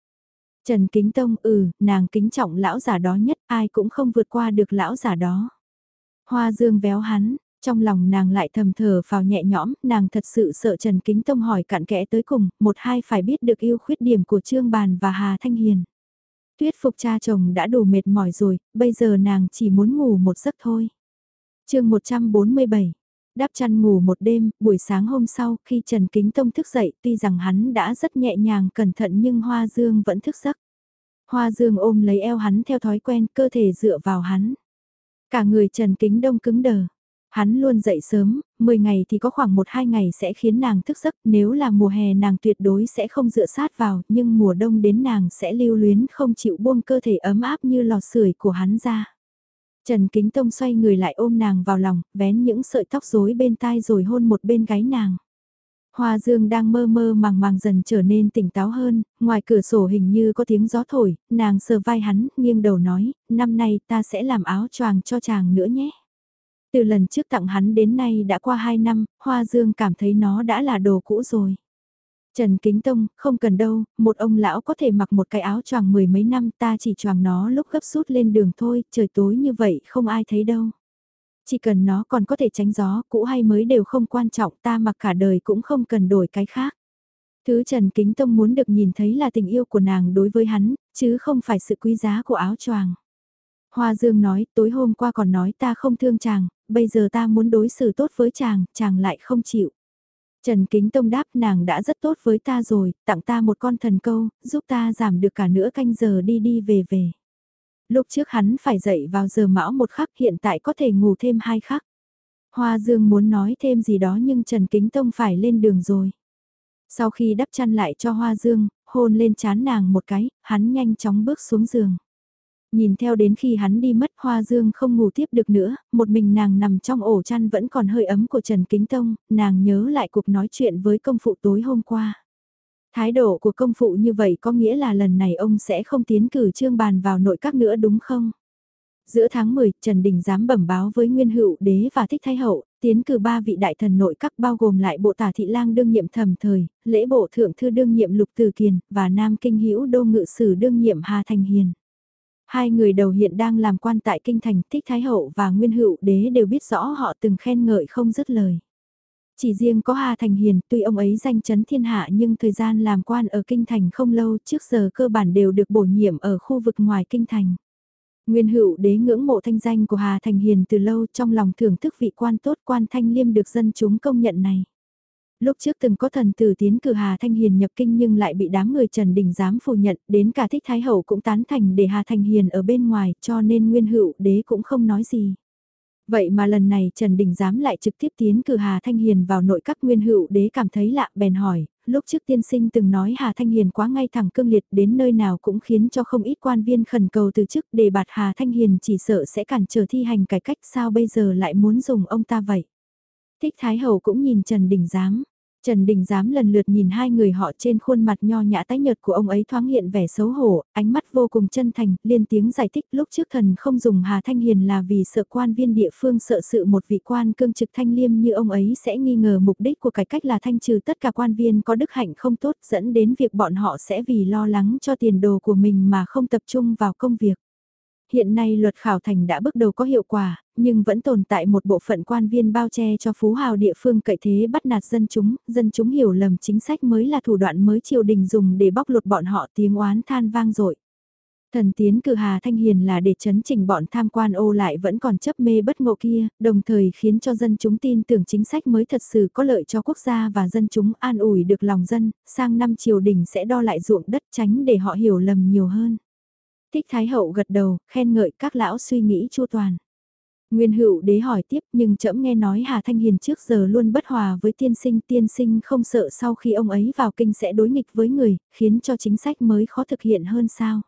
Trần Kính Tông, ừ, nàng kính trọng lão giả đó nhất, ai cũng không vượt qua được lão giả đó. Hoa Dương véo hắn, trong lòng nàng lại thầm thở vào nhẹ nhõm, nàng thật sự sợ Trần Kính Tông hỏi cặn kẽ tới cùng, một hai phải biết được yêu khuyết điểm của Trương Bàn và Hà Thanh Hiền. Tuyết phục cha chồng đã đủ mệt mỏi rồi, bây giờ nàng chỉ muốn ngủ một giấc thôi. chương 147 Đáp chăn ngủ một đêm, buổi sáng hôm sau, khi Trần Kính Tông thức dậy, tuy rằng hắn đã rất nhẹ nhàng cẩn thận nhưng Hoa Dương vẫn thức giấc. Hoa Dương ôm lấy eo hắn theo thói quen, cơ thể dựa vào hắn. Cả người Trần Kính Đông cứng đờ. Hắn luôn dậy sớm, 10 ngày thì có khoảng 1-2 ngày sẽ khiến nàng thức giấc, nếu là mùa hè nàng tuyệt đối sẽ không dựa sát vào, nhưng mùa đông đến nàng sẽ lưu luyến không chịu buông cơ thể ấm áp như lò sưởi của hắn ra. Trần Kính Tông xoay người lại ôm nàng vào lòng, vén những sợi tóc rối bên tai rồi hôn một bên gáy nàng. Hoa Dương đang mơ mơ màng màng dần trở nên tỉnh táo hơn, ngoài cửa sổ hình như có tiếng gió thổi, nàng sờ vai hắn, nghiêng đầu nói, năm nay ta sẽ làm áo choàng cho chàng nữa nhé. Từ lần trước tặng hắn đến nay đã qua 2 năm, Hoa Dương cảm thấy nó đã là đồ cũ rồi. Trần Kính Tông, không cần đâu, một ông lão có thể mặc một cái áo choàng mười mấy năm ta chỉ choàng nó lúc gấp rút lên đường thôi, trời tối như vậy không ai thấy đâu. Chỉ cần nó còn có thể tránh gió, cũ hay mới đều không quan trọng ta mặc cả đời cũng không cần đổi cái khác. Thứ Trần Kính Tông muốn được nhìn thấy là tình yêu của nàng đối với hắn, chứ không phải sự quý giá của áo choàng. Hoa Dương nói, tối hôm qua còn nói ta không thương chàng, bây giờ ta muốn đối xử tốt với chàng, chàng lại không chịu. Trần Kính Tông đáp nàng đã rất tốt với ta rồi, tặng ta một con thần câu, giúp ta giảm được cả nửa canh giờ đi đi về về. Lúc trước hắn phải dậy vào giờ mão một khắc hiện tại có thể ngủ thêm hai khắc. Hoa Dương muốn nói thêm gì đó nhưng Trần Kính Tông phải lên đường rồi. Sau khi đắp chăn lại cho Hoa Dương, hôn lên chán nàng một cái, hắn nhanh chóng bước xuống giường. Nhìn theo đến khi hắn đi mất Hoa Dương không ngủ tiếp được nữa, một mình nàng nằm trong ổ chăn vẫn còn hơi ấm của Trần Kính Tông, nàng nhớ lại cuộc nói chuyện với công phụ tối hôm qua. Thái độ của công phụ như vậy có nghĩa là lần này ông sẽ không tiến cử trương bàn vào nội các nữa đúng không? Giữa tháng 10, Trần Đình dám bẩm báo với Nguyên Hữu Đế và Thích Thái Hậu, tiến cử ba vị đại thần nội các bao gồm lại bộ tả thị lang đương nhiệm thầm thời, lễ bộ thượng thư đương nhiệm Lục Từ Kiền, và Nam Kinh Hữu đô ngự sử đương nhiệm Hà Thành Hiền. Hai người đầu hiện đang làm quan tại kinh thành Thích Thái Hậu và Nguyên Hữu Đế đều biết rõ họ từng khen ngợi không dứt lời. Chỉ riêng có Hà Thành Hiền, tuy ông ấy danh chấn thiên hạ nhưng thời gian làm quan ở kinh thành không lâu trước giờ cơ bản đều được bổ nhiệm ở khu vực ngoài kinh thành. Nguyên hữu đế ngưỡng mộ thanh danh của Hà Thành Hiền từ lâu trong lòng thưởng thức vị quan tốt quan thanh liêm được dân chúng công nhận này. Lúc trước từng có thần tử tiến cử Hà Thanh Hiền nhập kinh nhưng lại bị đám người Trần Đình dám phủ nhận, đến cả thích Thái Hậu cũng tán thành để Hà Thanh Hiền ở bên ngoài cho nên nguyên hữu đế cũng không nói gì. Vậy mà lần này Trần Đình dám lại trực tiếp tiến cử Hà Thanh Hiền vào nội các nguyên hữu đế cảm thấy lạ bèn hỏi, lúc trước tiên sinh từng nói Hà Thanh Hiền quá ngay thẳng cương liệt đến nơi nào cũng khiến cho không ít quan viên khẩn cầu từ chức để bạt Hà Thanh Hiền chỉ sợ sẽ cản trở thi hành cải cách sao bây giờ lại muốn dùng ông ta vậy. Thích Thái Hậu cũng nhìn Trần Đình Giám. Trần Đình giám lần lượt nhìn hai người họ trên khuôn mặt nho nhã tái nhợt của ông ấy thoáng hiện vẻ xấu hổ, ánh mắt vô cùng chân thành, liên tiếng giải thích lúc trước thần không dùng Hà Thanh Hiền là vì sợ quan viên địa phương sợ sự một vị quan cương trực thanh liêm như ông ấy sẽ nghi ngờ mục đích của cải cách là thanh trừ tất cả quan viên có đức hạnh không tốt dẫn đến việc bọn họ sẽ vì lo lắng cho tiền đồ của mình mà không tập trung vào công việc. Hiện nay luật khảo thành đã bước đầu có hiệu quả, nhưng vẫn tồn tại một bộ phận quan viên bao che cho phú hào địa phương cậy thế bắt nạt dân chúng, dân chúng hiểu lầm chính sách mới là thủ đoạn mới triều đình dùng để bóc lột bọn họ tiếng oán than vang dội Thần tiến cử Hà Thanh Hiền là để chấn chỉnh bọn tham quan ô lại vẫn còn chấp mê bất ngộ kia, đồng thời khiến cho dân chúng tin tưởng chính sách mới thật sự có lợi cho quốc gia và dân chúng an ủi được lòng dân, sang năm triều đình sẽ đo lại ruộng đất tránh để họ hiểu lầm nhiều hơn. Thích Thái Hậu gật đầu, khen ngợi các lão suy nghĩ chu toàn. Nguyên hữu đế hỏi tiếp nhưng trẫm nghe nói Hà Thanh Hiền trước giờ luôn bất hòa với tiên sinh. Tiên sinh không sợ sau khi ông ấy vào kinh sẽ đối nghịch với người, khiến cho chính sách mới khó thực hiện hơn sao.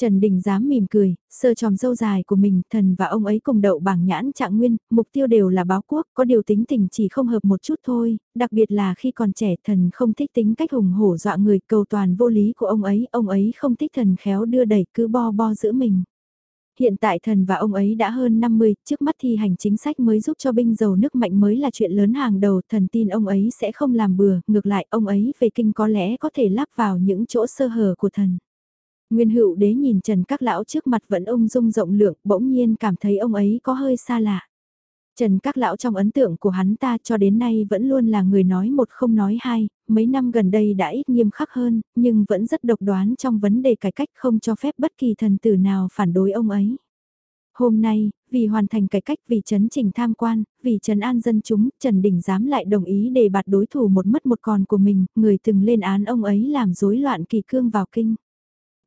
Trần Đình dám mỉm cười, sơ tròm dâu dài của mình, thần và ông ấy cùng đậu bảng nhãn trạng nguyên, mục tiêu đều là báo quốc, có điều tính tình chỉ không hợp một chút thôi, đặc biệt là khi còn trẻ thần không thích tính cách hùng hổ dọa người cầu toàn vô lý của ông ấy, ông ấy không thích thần khéo đưa đẩy cứ bo bo giữa mình. Hiện tại thần và ông ấy đã hơn 50, trước mắt thi hành chính sách mới giúp cho binh dầu nước mạnh mới là chuyện lớn hàng đầu, thần tin ông ấy sẽ không làm bừa, ngược lại ông ấy về kinh có lẽ có thể lắp vào những chỗ sơ hở của thần. Nguyên hữu đế nhìn Trần các lão trước mặt vẫn ung dung rộng lượng, bỗng nhiên cảm thấy ông ấy có hơi xa lạ. Trần các lão trong ấn tượng của hắn ta cho đến nay vẫn luôn là người nói một không nói hai, mấy năm gần đây đã ít nghiêm khắc hơn, nhưng vẫn rất độc đoán trong vấn đề cải cách không cho phép bất kỳ thần tử nào phản đối ông ấy. Hôm nay, vì hoàn thành cải cách vì chấn chỉnh tham quan, vì trấn an dân chúng, Trần Đình dám lại đồng ý để bạt đối thủ một mất một còn của mình, người từng lên án ông ấy làm rối loạn kỳ cương vào kinh.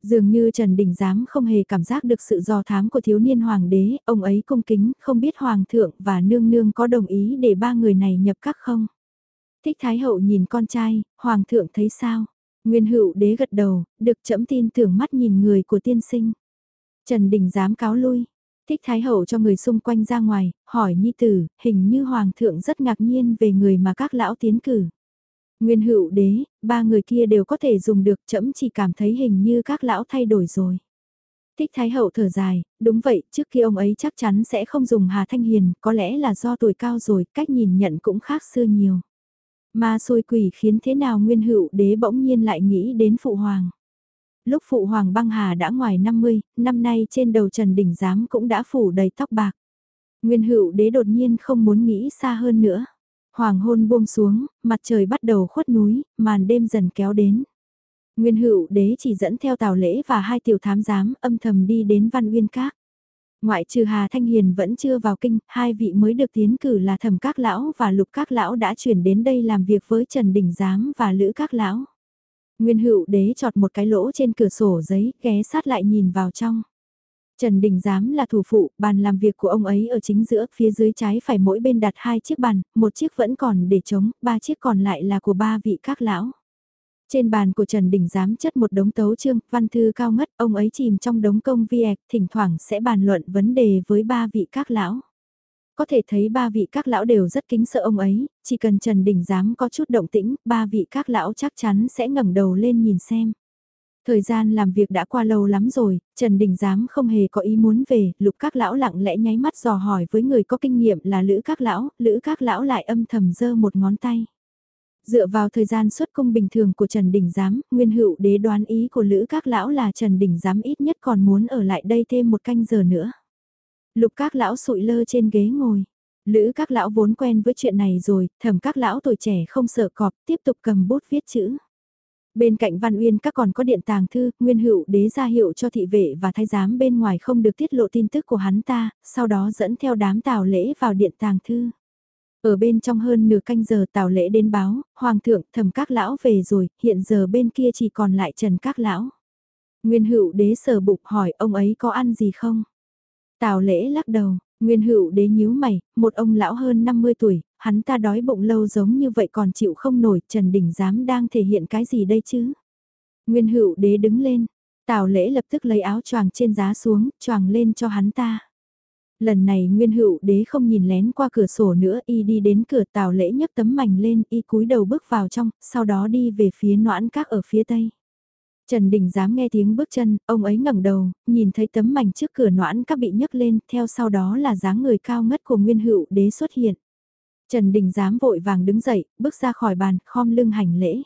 Dường như Trần Đình Giám không hề cảm giác được sự dò thám của thiếu niên hoàng đế, ông ấy cung kính, không biết hoàng thượng và nương nương có đồng ý để ba người này nhập các không. Thích Thái Hậu nhìn con trai, hoàng thượng thấy sao? Nguyên hữu đế gật đầu, được chẫm tin tưởng mắt nhìn người của tiên sinh. Trần Đình Giám cáo lui. Thích Thái Hậu cho người xung quanh ra ngoài, hỏi Nhi Tử, hình như Hoàng thượng rất ngạc nhiên về người mà các lão tiến cử. Nguyên hữu đế, ba người kia đều có thể dùng được chậm chỉ cảm thấy hình như các lão thay đổi rồi. Thích Thái Hậu thở dài, đúng vậy, trước khi ông ấy chắc chắn sẽ không dùng Hà Thanh Hiền, có lẽ là do tuổi cao rồi, cách nhìn nhận cũng khác xưa nhiều. Ma xôi quỷ khiến thế nào nguyên hữu đế bỗng nhiên lại nghĩ đến phụ hoàng. Lúc phụ hoàng băng hà đã ngoài 50, năm nay trên đầu Trần Đình Giám cũng đã phủ đầy tóc bạc. Nguyên hữu đế đột nhiên không muốn nghĩ xa hơn nữa. Hoàng hôn buông xuống, mặt trời bắt đầu khuất núi, màn đêm dần kéo đến. Nguyên hữu đế chỉ dẫn theo tào lễ và hai tiểu thám giám âm thầm đi đến văn uyên các. Ngoại trừ Hà Thanh Hiền vẫn chưa vào kinh, hai vị mới được tiến cử là thẩm các lão và lục các lão đã chuyển đến đây làm việc với Trần Đình Giám và Lữ các lão. Nguyên hữu đế chọt một cái lỗ trên cửa sổ giấy, ghé sát lại nhìn vào trong. Trần Đình Giám là thủ phụ, bàn làm việc của ông ấy ở chính giữa, phía dưới trái phải mỗi bên đặt hai chiếc bàn, một chiếc vẫn còn để trống, ba chiếc còn lại là của ba vị các lão. Trên bàn của Trần Đình Giám chất một đống tấu chương, văn thư cao ngất, ông ấy chìm trong đống công việc, thỉnh thoảng sẽ bàn luận vấn đề với ba vị các lão. Có thể thấy ba vị các lão đều rất kính sợ ông ấy, chỉ cần Trần Đình Giám có chút động tĩnh, ba vị các lão chắc chắn sẽ ngẩng đầu lên nhìn xem. Thời gian làm việc đã qua lâu lắm rồi, Trần Đình Giám không hề có ý muốn về, lục các lão lặng lẽ nháy mắt dò hỏi với người có kinh nghiệm là Lữ các lão, Lữ các lão lại âm thầm giơ một ngón tay. Dựa vào thời gian xuất cung bình thường của Trần Đình Giám, nguyên hữu đế đoán ý của Lữ các lão là Trần Đình Giám ít nhất còn muốn ở lại đây thêm một canh giờ nữa. Lục các lão sụi lơ trên ghế ngồi. Lữ các lão vốn quen với chuyện này rồi, thầm các lão tuổi trẻ không sợ cọp, tiếp tục cầm bút viết chữ. Bên cạnh Văn Uyên các còn có điện tàng thư, Nguyên Hữu đế ra hiệu cho thị vệ và thái giám bên ngoài không được tiết lộ tin tức của hắn ta, sau đó dẫn theo đám tào lễ vào điện tàng thư. Ở bên trong hơn nửa canh giờ tào lễ đến báo, Hoàng thượng thầm các lão về rồi, hiện giờ bên kia chỉ còn lại trần các lão. Nguyên Hữu đế sờ bụng hỏi ông ấy có ăn gì không? Tào lễ lắc đầu, Nguyên Hữu đế nhíu mày, một ông lão hơn 50 tuổi, hắn ta đói bụng lâu giống như vậy còn chịu không nổi, Trần Đình dám đang thể hiện cái gì đây chứ? Nguyên hữu đế đứng lên, Tào lễ lập tức lấy áo choàng trên giá xuống, choàng lên cho hắn ta. Lần này Nguyên Hữu Đế không nhìn lén qua cửa sổ nữa, y đi đến cửa Tào Lễ nhấc tấm mảnh lên, y cúi đầu bước vào trong, sau đó đi về phía noãn các ở phía tây. Trần Đình dám nghe tiếng bước chân, ông ấy ngẩng đầu, nhìn thấy tấm mảnh trước cửa noãn các bị nhấc lên, theo sau đó là dáng người cao ngất của Nguyên Hữu Đế xuất hiện. Trần Đình dám vội vàng đứng dậy, bước ra khỏi bàn, khom lưng hành lễ.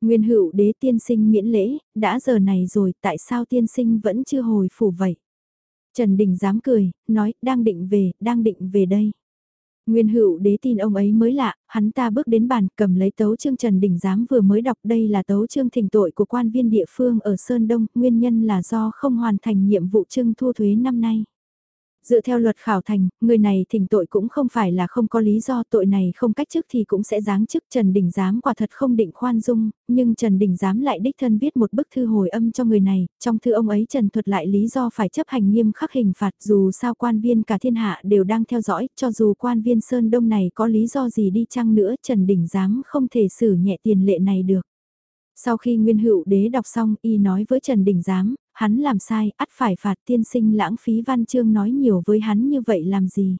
Nguyên hữu đế tiên sinh miễn lễ, đã giờ này rồi tại sao tiên sinh vẫn chưa hồi phủ vậy? Trần Đình dám cười, nói, đang định về, đang định về đây. Nguyên hữu đế tin ông ấy mới lạ, hắn ta bước đến bàn cầm lấy tấu chương Trần Đình Giám vừa mới đọc đây là tấu chương thỉnh tội của quan viên địa phương ở Sơn Đông, nguyên nhân là do không hoàn thành nhiệm vụ trưng thu thuế năm nay. Dựa theo luật khảo thành, người này thỉnh tội cũng không phải là không có lý do tội này không cách chức thì cũng sẽ giáng chức Trần Đình Giám quả thật không định khoan dung, nhưng Trần Đình Giám lại đích thân viết một bức thư hồi âm cho người này, trong thư ông ấy Trần thuật lại lý do phải chấp hành nghiêm khắc hình phạt dù sao quan viên cả thiên hạ đều đang theo dõi, cho dù quan viên Sơn Đông này có lý do gì đi chăng nữa Trần Đình Giám không thể xử nhẹ tiền lệ này được. Sau khi Nguyên Hữu Đế đọc xong, y nói với Trần Đình Giám, hắn làm sai, ắt phải phạt tiên sinh lãng phí văn chương nói nhiều với hắn như vậy làm gì.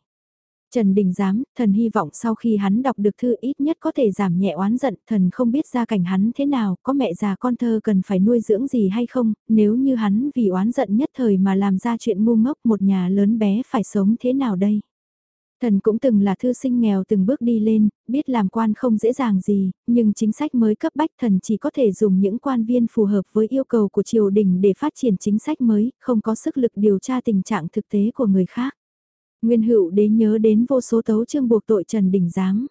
Trần Đình Giám, thần hy vọng sau khi hắn đọc được thư ít nhất có thể giảm nhẹ oán giận, thần không biết ra cảnh hắn thế nào, có mẹ già con thơ cần phải nuôi dưỡng gì hay không, nếu như hắn vì oán giận nhất thời mà làm ra chuyện ngu ngốc một nhà lớn bé phải sống thế nào đây. Thần cũng từng là thư sinh nghèo từng bước đi lên, biết làm quan không dễ dàng gì, nhưng chính sách mới cấp bách thần chỉ có thể dùng những quan viên phù hợp với yêu cầu của triều đình để phát triển chính sách mới, không có sức lực điều tra tình trạng thực tế của người khác. Nguyên hữu đế nhớ đến vô số tấu chương buộc tội Trần Đình Giám.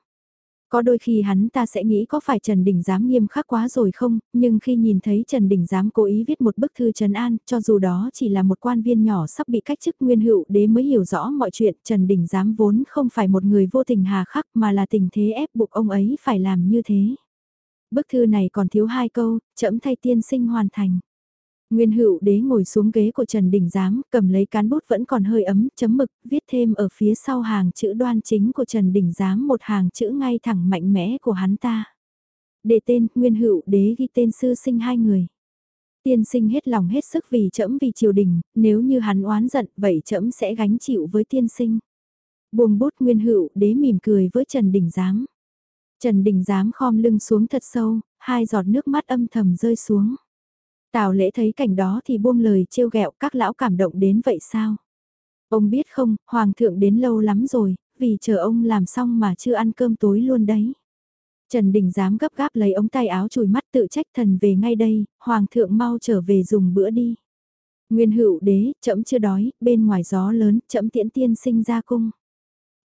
Có đôi khi hắn ta sẽ nghĩ có phải Trần Đình Giám nghiêm khắc quá rồi không, nhưng khi nhìn thấy Trần Đình Giám cố ý viết một bức thư trần an, cho dù đó chỉ là một quan viên nhỏ sắp bị cách chức nguyên hữu đế mới hiểu rõ mọi chuyện, Trần Đình Giám vốn không phải một người vô tình hà khắc mà là tình thế ép buộc ông ấy phải làm như thế. Bức thư này còn thiếu hai câu, chậm thay tiên sinh hoàn thành. Nguyên hữu đế ngồi xuống ghế của Trần Đình Giám, cầm lấy cán bút vẫn còn hơi ấm, chấm mực, viết thêm ở phía sau hàng chữ đoan chính của Trần Đình Giám một hàng chữ ngay thẳng mạnh mẽ của hắn ta. Để tên, Nguyên hữu đế ghi tên sư sinh hai người. Tiên sinh hết lòng hết sức vì trẫm vì triều đình, nếu như hắn oán giận vậy trẫm sẽ gánh chịu với tiên sinh. Buông bút Nguyên hữu đế mỉm cười với Trần Đình Giám. Trần Đình Giám khom lưng xuống thật sâu, hai giọt nước mắt âm thầm rơi xuống. Tào lễ thấy cảnh đó thì buông lời trêu ghẹo các lão cảm động đến vậy sao? Ông biết không, hoàng thượng đến lâu lắm rồi, vì chờ ông làm xong mà chưa ăn cơm tối luôn đấy. Trần Đình dám gấp gáp lấy ống tay áo chùi mắt tự trách thần về ngay đây, hoàng thượng mau trở về dùng bữa đi. Nguyên hữu đế, chậm chưa đói, bên ngoài gió lớn, chậm tiễn tiên sinh ra cung.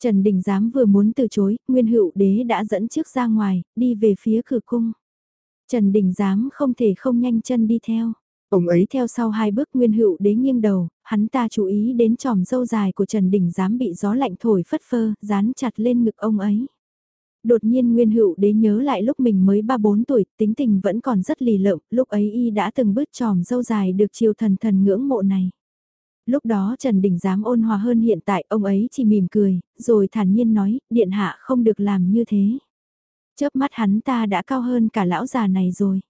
Trần Đình Giám vừa muốn từ chối, Nguyên hữu đế đã dẫn trước ra ngoài, đi về phía cửa cung. Trần Đình Giám không thể không nhanh chân đi theo. Ông ấy theo sau hai bước Nguyên hữu đế nghiêng đầu, hắn ta chú ý đến tròm dâu dài của Trần Đình Giám bị gió lạnh thổi phất phơ, dán chặt lên ngực ông ấy. Đột nhiên Nguyên Hữu Đế nhớ lại lúc mình mới 3-4 tuổi, tính tình vẫn còn rất lì lợm, lúc ấy y đã từng bứt tròm dâu dài được chiều thần thần ngưỡng mộ này. Lúc đó Trần Đình dám ôn hòa hơn hiện tại, ông ấy chỉ mỉm cười, rồi thản nhiên nói, điện hạ không được làm như thế. Chớp mắt hắn ta đã cao hơn cả lão già này rồi.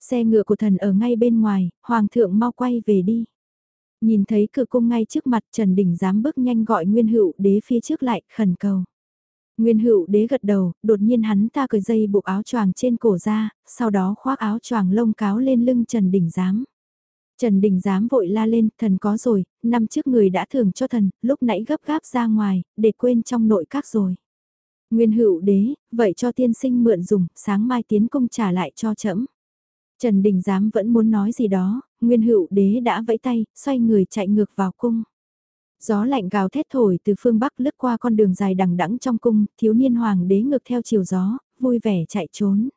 Xe ngựa của thần ở ngay bên ngoài, hoàng thượng mau quay về đi. Nhìn thấy cửa cung ngay trước mặt Trần Đình dám bước nhanh gọi Nguyên Hữu đế phía trước lại, khẩn cầu. Nguyên hữu đế gật đầu, đột nhiên hắn ta cởi dây buộc áo choàng trên cổ ra, sau đó khoác áo choàng lông cáo lên lưng Trần Đình Giám. Trần Đình Giám vội la lên, thần có rồi, năm trước người đã thưởng cho thần, lúc nãy gấp gáp ra ngoài, để quên trong nội các rồi. Nguyên hữu đế, vậy cho tiên sinh mượn dùng, sáng mai tiến công trả lại cho trẫm. Trần Đình Giám vẫn muốn nói gì đó, Nguyên hữu đế đã vẫy tay, xoay người chạy ngược vào cung. Gió lạnh gào thét thổi từ phương Bắc lướt qua con đường dài đằng đẵng trong cung, thiếu niên hoàng đế ngược theo chiều gió, vui vẻ chạy trốn.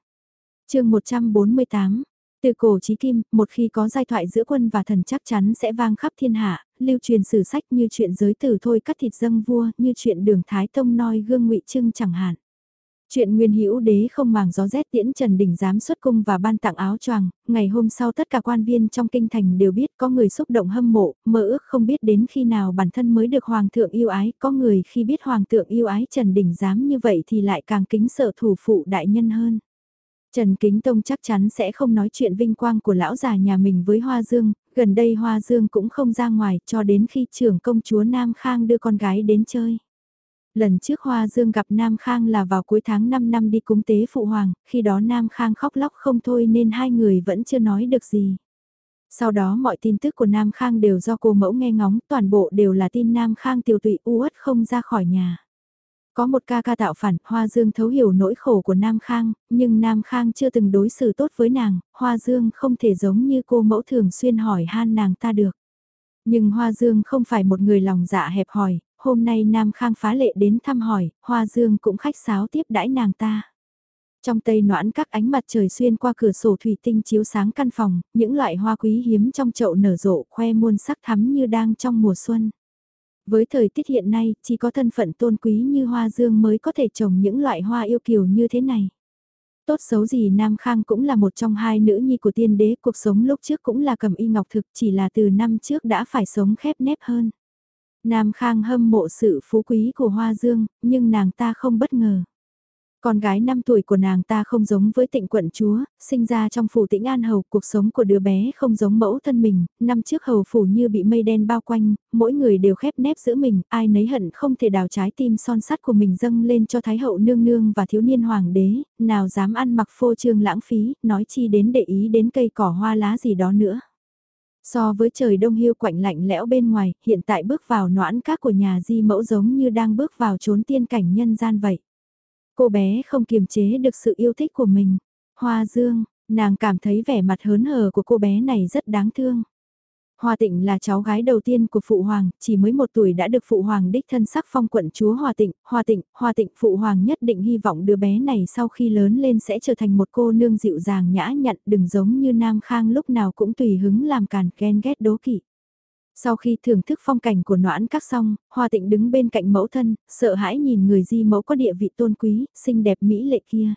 chương 148 từ cổ chí kim, một khi có giai thoại giữa quân và thần chắc chắn sẽ vang khắp thiên hạ, lưu truyền sử sách như chuyện giới tử thôi cắt thịt dâng vua, như chuyện đường Thái Tông noi gương ngụy trưng chẳng hạn. Chuyện Nguyên Hữu Đế không màng gió rét tiễn Trần Đình giám xuất cung và ban tặng áo choàng, ngày hôm sau tất cả quan viên trong kinh thành đều biết có người xúc động hâm mộ, mơ ước không biết đến khi nào bản thân mới được hoàng thượng yêu ái, có người khi biết hoàng thượng yêu ái Trần Đình giám như vậy thì lại càng kính sợ thủ phụ đại nhân hơn. Trần Kính Tông chắc chắn sẽ không nói chuyện vinh quang của lão già nhà mình với Hoa Dương, gần đây Hoa Dương cũng không ra ngoài cho đến khi trưởng công chúa Nam Khang đưa con gái đến chơi. Lần trước Hoa Dương gặp Nam Khang là vào cuối tháng 5 năm đi cúng tế Phụ Hoàng, khi đó Nam Khang khóc lóc không thôi nên hai người vẫn chưa nói được gì. Sau đó mọi tin tức của Nam Khang đều do cô mẫu nghe ngóng, toàn bộ đều là tin Nam Khang tiêu tụy uất không ra khỏi nhà. Có một ca ca tạo phản, Hoa Dương thấu hiểu nỗi khổ của Nam Khang, nhưng Nam Khang chưa từng đối xử tốt với nàng, Hoa Dương không thể giống như cô mẫu thường xuyên hỏi han nàng ta được. Nhưng Hoa Dương không phải một người lòng dạ hẹp hòi, hôm nay Nam Khang phá lệ đến thăm hỏi, Hoa Dương cũng khách sáo tiếp đãi nàng ta. Trong tây noãn các ánh mặt trời xuyên qua cửa sổ thủy tinh chiếu sáng căn phòng, những loại hoa quý hiếm trong chậu nở rộ khoe muôn sắc thắm như đang trong mùa xuân. Với thời tiết hiện nay, chỉ có thân phận tôn quý như hoa dương mới có thể trồng những loại hoa yêu kiều như thế này. Tốt xấu gì Nam Khang cũng là một trong hai nữ nhi của tiên đế, cuộc sống lúc trước cũng là cầm y ngọc thực chỉ là từ năm trước đã phải sống khép nép hơn. Nam Khang hâm mộ sự phú quý của Hoa Dương, nhưng nàng ta không bất ngờ. Con gái 5 tuổi của nàng ta không giống với tịnh quận chúa, sinh ra trong phủ tĩnh an hầu, cuộc sống của đứa bé không giống mẫu thân mình, năm trước hầu phủ như bị mây đen bao quanh, mỗi người đều khép nép giữa mình, ai nấy hận không thể đào trái tim son sắt của mình dâng lên cho thái hậu nương nương và thiếu niên hoàng đế, nào dám ăn mặc phô trương lãng phí, nói chi đến để ý đến cây cỏ hoa lá gì đó nữa. So với trời đông hiu quạnh lạnh lẽo bên ngoài, hiện tại bước vào noãn các của nhà di mẫu giống như đang bước vào trốn tiên cảnh nhân gian vậy. Cô bé không kiềm chế được sự yêu thích của mình. Hoa dương, nàng cảm thấy vẻ mặt hớn hở của cô bé này rất đáng thương. Hoa Tịnh là cháu gái đầu tiên của Phụ Hoàng, chỉ mới một tuổi đã được Phụ Hoàng đích thân sắc phong quận chúa Hoa Tịnh. Hoa Tịnh, Hoa Tịnh Phụ Hoàng nhất định hy vọng đứa bé này sau khi lớn lên sẽ trở thành một cô nương dịu dàng nhã nhặn đừng giống như Nam Khang lúc nào cũng tùy hứng làm càn ghen ghét đố kỵ. Sau khi thưởng thức phong cảnh của noãn các xong, Hoa Tịnh đứng bên cạnh mẫu thân, sợ hãi nhìn người di mẫu có địa vị tôn quý, xinh đẹp mỹ lệ kia.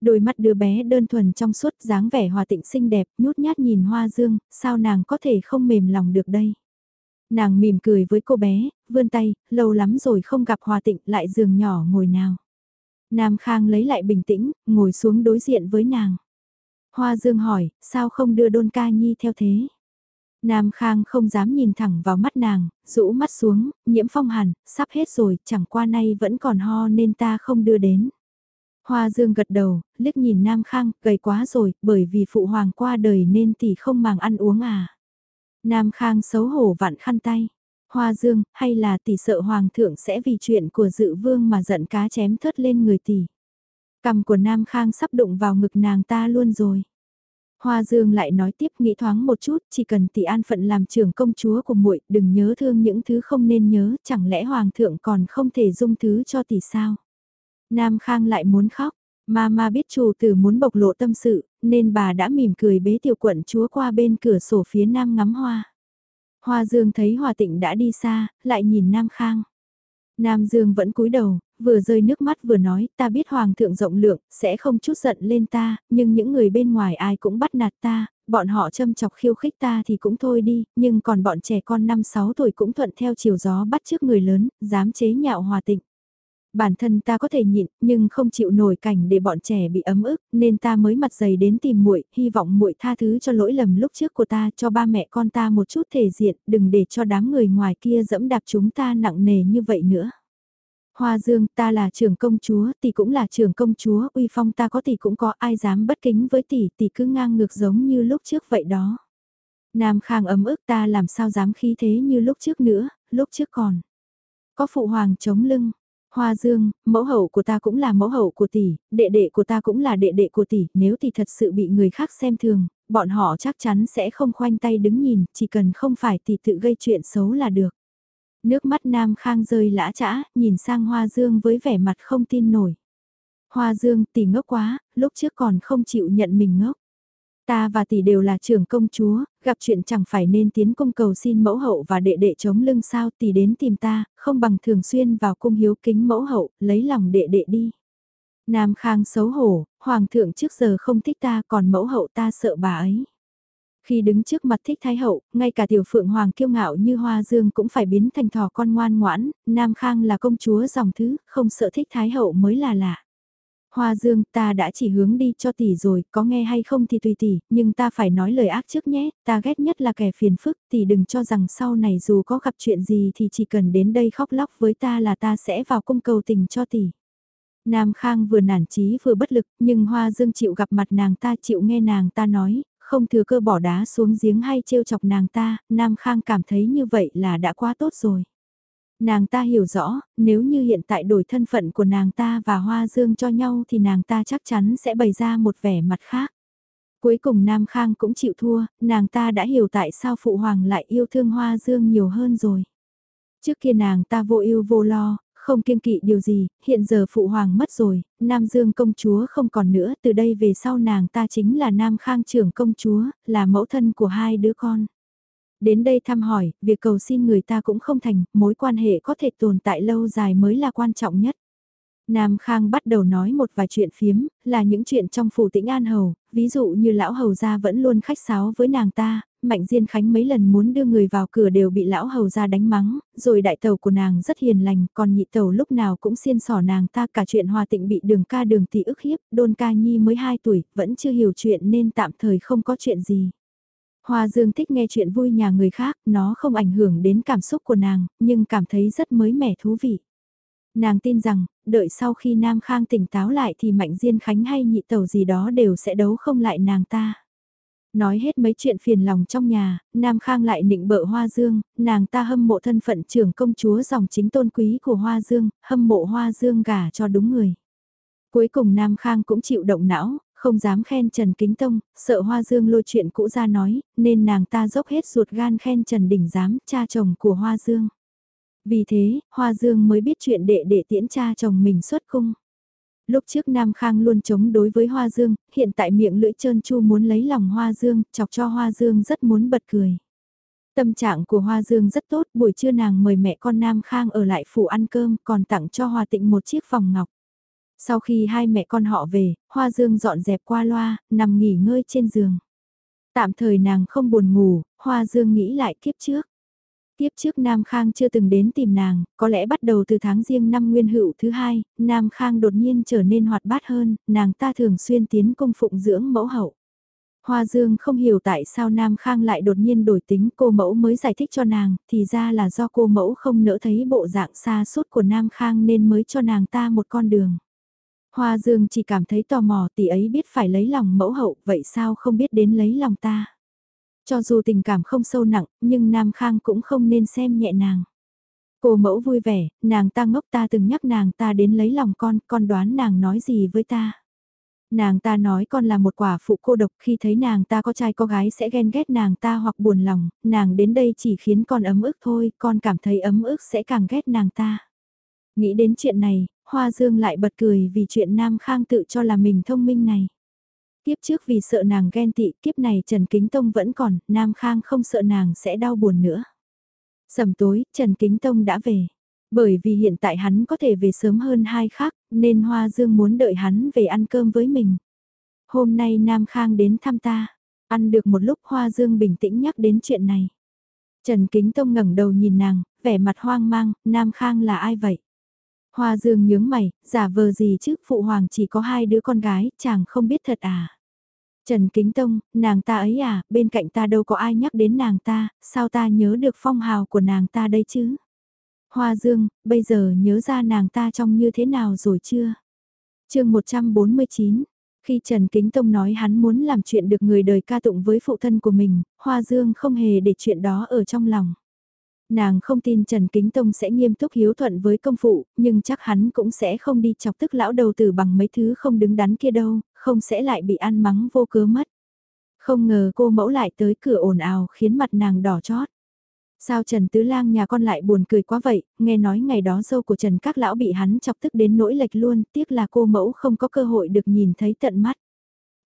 Đôi mắt đứa bé đơn thuần trong suốt dáng vẻ hòa tịnh xinh đẹp, nhút nhát nhìn hoa dương, sao nàng có thể không mềm lòng được đây. Nàng mỉm cười với cô bé, vươn tay, lâu lắm rồi không gặp hòa tịnh lại giường nhỏ ngồi nào. Nam Khang lấy lại bình tĩnh, ngồi xuống đối diện với nàng. Hoa Dương hỏi, sao không đưa đôn ca nhi theo thế? Nam Khang không dám nhìn thẳng vào mắt nàng, rũ mắt xuống, nhiễm phong hàn, sắp hết rồi, chẳng qua nay vẫn còn ho nên ta không đưa đến. Hoa Dương gật đầu, liếc nhìn Nam Khang, gầy quá rồi, bởi vì phụ hoàng qua đời nên tỷ không màng ăn uống à. Nam Khang xấu hổ vặn khăn tay. Hoa Dương, hay là tỷ sợ hoàng thượng sẽ vì chuyện của dự vương mà giận cá chém thớt lên người tỷ. Cầm của Nam Khang sắp đụng vào ngực nàng ta luôn rồi. Hoa Dương lại nói tiếp nghĩ thoáng một chút, chỉ cần tỷ an phận làm trưởng công chúa của muội, đừng nhớ thương những thứ không nên nhớ, chẳng lẽ hoàng thượng còn không thể dung thứ cho tỷ sao? Nam Khang lại muốn khóc, Mama biết chủ tử muốn bộc lộ tâm sự, nên bà đã mỉm cười bế tiểu quận chúa qua bên cửa sổ phía nam ngắm hoa. Hoa Dương thấy Hoa Tịnh đã đi xa, lại nhìn Nam Khang. Nam Dương vẫn cúi đầu, vừa rơi nước mắt vừa nói, ta biết Hoàng thượng rộng lượng, sẽ không chút giận lên ta, nhưng những người bên ngoài ai cũng bắt nạt ta, bọn họ châm chọc khiêu khích ta thì cũng thôi đi, nhưng còn bọn trẻ con 5-6 tuổi cũng thuận theo chiều gió bắt trước người lớn, dám chế nhạo Hòa Tịnh. Bản thân ta có thể nhịn, nhưng không chịu nổi cảnh để bọn trẻ bị ấm ức, nên ta mới mặt dày đến tìm muội, hy vọng muội tha thứ cho lỗi lầm lúc trước của ta, cho ba mẹ con ta một chút thể diện, đừng để cho đám người ngoài kia dẫm đạp chúng ta nặng nề như vậy nữa. Hoa Dương, ta là trưởng công chúa, tỷ cũng là trưởng công chúa, uy phong ta có tỷ cũng có ai dám bất kính với tỷ, tỷ cứ ngang ngược giống như lúc trước vậy đó. Nam Khang ấm ức ta làm sao dám khí thế như lúc trước nữa, lúc trước còn. Có phụ hoàng chống lưng, Hoa Dương, mẫu hậu của ta cũng là mẫu hậu của tỷ, đệ đệ của ta cũng là đệ đệ của tỷ, nếu tỷ thật sự bị người khác xem thường, bọn họ chắc chắn sẽ không khoanh tay đứng nhìn, chỉ cần không phải tỷ tự gây chuyện xấu là được. Nước mắt Nam Khang rơi lã chã, nhìn sang Hoa Dương với vẻ mặt không tin nổi. Hoa Dương, tỷ ngốc quá, lúc trước còn không chịu nhận mình ngốc. Ta và tỷ đều là trưởng công chúa, gặp chuyện chẳng phải nên tiến cung cầu xin mẫu hậu và đệ đệ chống lưng sao tỷ đến tìm ta, không bằng thường xuyên vào cung hiếu kính mẫu hậu, lấy lòng đệ đệ đi. Nam Khang xấu hổ, hoàng thượng trước giờ không thích ta còn mẫu hậu ta sợ bà ấy. Khi đứng trước mặt thích thái hậu, ngay cả tiểu phượng hoàng kiêu ngạo như hoa dương cũng phải biến thành thỏ con ngoan ngoãn, Nam Khang là công chúa dòng thứ, không sợ thích thái hậu mới là lạ. Hoa Dương, ta đã chỉ hướng đi cho tỷ rồi, có nghe hay không thì tùy tỷ, nhưng ta phải nói lời ác trước nhé, ta ghét nhất là kẻ phiền phức, tỷ đừng cho rằng sau này dù có gặp chuyện gì thì chỉ cần đến đây khóc lóc với ta là ta sẽ vào cung cầu tình cho tỷ. Nam Khang vừa nản chí vừa bất lực, nhưng Hoa Dương chịu gặp mặt nàng ta chịu nghe nàng ta nói, không thừa cơ bỏ đá xuống giếng hay trêu chọc nàng ta, Nam Khang cảm thấy như vậy là đã quá tốt rồi. Nàng ta hiểu rõ, nếu như hiện tại đổi thân phận của nàng ta và Hoa Dương cho nhau thì nàng ta chắc chắn sẽ bày ra một vẻ mặt khác. Cuối cùng Nam Khang cũng chịu thua, nàng ta đã hiểu tại sao Phụ Hoàng lại yêu thương Hoa Dương nhiều hơn rồi. Trước kia nàng ta vô ưu vô lo, không kiêng kỵ điều gì, hiện giờ Phụ Hoàng mất rồi, Nam Dương công chúa không còn nữa, từ đây về sau nàng ta chính là Nam Khang trưởng công chúa, là mẫu thân của hai đứa con đến đây thăm hỏi, việc cầu xin người ta cũng không thành, mối quan hệ có thể tồn tại lâu dài mới là quan trọng nhất. Nam Khang bắt đầu nói một vài chuyện phiếm, là những chuyện trong phủ tĩnh An Hầu, ví dụ như lão hầu gia vẫn luôn khách sáo với nàng ta, Mạnh Diên Khánh mấy lần muốn đưa người vào cửa đều bị lão hầu ra đánh mắng, rồi đại tàu của nàng rất hiền lành, còn nhị tàu lúc nào cũng xiên sỏ nàng ta cả chuyện hòa tịnh bị đường ca đường tỷ ức hiếp, đôn ca nhi mới 2 tuổi, vẫn chưa hiểu chuyện nên tạm thời không có chuyện gì. Hoa Dương thích nghe chuyện vui nhà người khác, nó không ảnh hưởng đến cảm xúc của nàng, nhưng cảm thấy rất mới mẻ thú vị. Nàng tin rằng, đợi sau khi Nam Khang tỉnh táo lại thì Mạnh Diên Khánh hay nhị tàu gì đó đều sẽ đấu không lại nàng ta. Nói hết mấy chuyện phiền lòng trong nhà, Nam Khang lại nịnh bợ Hoa Dương, nàng ta hâm mộ thân phận trưởng công chúa dòng chính tôn quý của Hoa Dương, hâm mộ Hoa Dương gả cho đúng người. Cuối cùng Nam Khang cũng chịu động não, không dám khen Trần Kính Tông, sợ Hoa Dương lôi chuyện cũ ra nói, nên nàng ta dốc hết ruột gan khen Trần Đình Giám, cha chồng của Hoa Dương. Vì thế, Hoa Dương mới biết chuyện đệ đệ tiễn cha chồng mình xuất cung. Lúc trước Nam Khang luôn chống đối với Hoa Dương, hiện tại miệng lưỡi trơn chu muốn lấy lòng Hoa Dương, chọc cho Hoa Dương rất muốn bật cười. Tâm trạng của Hoa Dương rất tốt, buổi trưa nàng mời mẹ con Nam Khang ở lại phủ ăn cơm, còn tặng cho Hoa Tịnh một chiếc vòng ngọc. Sau khi hai mẹ con họ về, Hoa Dương dọn dẹp qua loa, nằm nghỉ ngơi trên giường. Tạm thời nàng không buồn ngủ, Hoa Dương nghĩ lại kiếp trước. Kiếp trước Nam Khang chưa từng đến tìm nàng, có lẽ bắt đầu từ tháng riêng năm nguyên hữu thứ hai, Nam Khang đột nhiên trở nên hoạt bát hơn, nàng ta thường xuyên tiến cung phụng dưỡng mẫu hậu. Hoa Dương không hiểu tại sao Nam Khang lại đột nhiên đổi tính cô mẫu mới giải thích cho nàng, thì ra là do cô mẫu không nỡ thấy bộ dạng xa suốt của Nam Khang nên mới cho nàng ta một con đường. Hoa Dương chỉ cảm thấy tò mò tỷ ấy biết phải lấy lòng mẫu hậu, vậy sao không biết đến lấy lòng ta. Cho dù tình cảm không sâu nặng, nhưng Nam Khang cũng không nên xem nhẹ nàng. Cô mẫu vui vẻ, nàng ta ngốc ta từng nhắc nàng ta đến lấy lòng con, con đoán nàng nói gì với ta. Nàng ta nói con là một quả phụ cô độc khi thấy nàng ta có trai có gái sẽ ghen ghét nàng ta hoặc buồn lòng, nàng đến đây chỉ khiến con ấm ức thôi, con cảm thấy ấm ức sẽ càng ghét nàng ta. Nghĩ đến chuyện này, Hoa Dương lại bật cười vì chuyện Nam Khang tự cho là mình thông minh này. Kiếp trước vì sợ nàng ghen tị, kiếp này Trần Kính Tông vẫn còn, Nam Khang không sợ nàng sẽ đau buồn nữa. Sầm tối, Trần Kính Tông đã về. Bởi vì hiện tại hắn có thể về sớm hơn hai khác, nên Hoa Dương muốn đợi hắn về ăn cơm với mình. Hôm nay Nam Khang đến thăm ta. Ăn được một lúc Hoa Dương bình tĩnh nhắc đến chuyện này. Trần Kính Tông ngẩng đầu nhìn nàng, vẻ mặt hoang mang, Nam Khang là ai vậy? Hoa Dương nhướng mày, giả vờ gì chứ, phụ hoàng chỉ có hai đứa con gái, chàng không biết thật à? Trần Kính Tông, nàng ta ấy à, bên cạnh ta đâu có ai nhắc đến nàng ta, sao ta nhớ được phong hào của nàng ta đây chứ? Hoa Dương, bây giờ nhớ ra nàng ta trông như thế nào rồi chưa? chương 149, khi Trần Kính Tông nói hắn muốn làm chuyện được người đời ca tụng với phụ thân của mình, Hoa Dương không hề để chuyện đó ở trong lòng. Nàng không tin Trần Kính Tông sẽ nghiêm túc hiếu thuận với công phụ, nhưng chắc hắn cũng sẽ không đi chọc tức lão đầu tử bằng mấy thứ không đứng đắn kia đâu, không sẽ lại bị ăn mắng vô cớ mất. Không ngờ cô mẫu lại tới cửa ồn ào khiến mặt nàng đỏ chót. Sao Trần Tứ Lang nhà con lại buồn cười quá vậy, nghe nói ngày đó dâu của Trần các lão bị hắn chọc tức đến nỗi lệch luôn, tiếc là cô mẫu không có cơ hội được nhìn thấy tận mắt.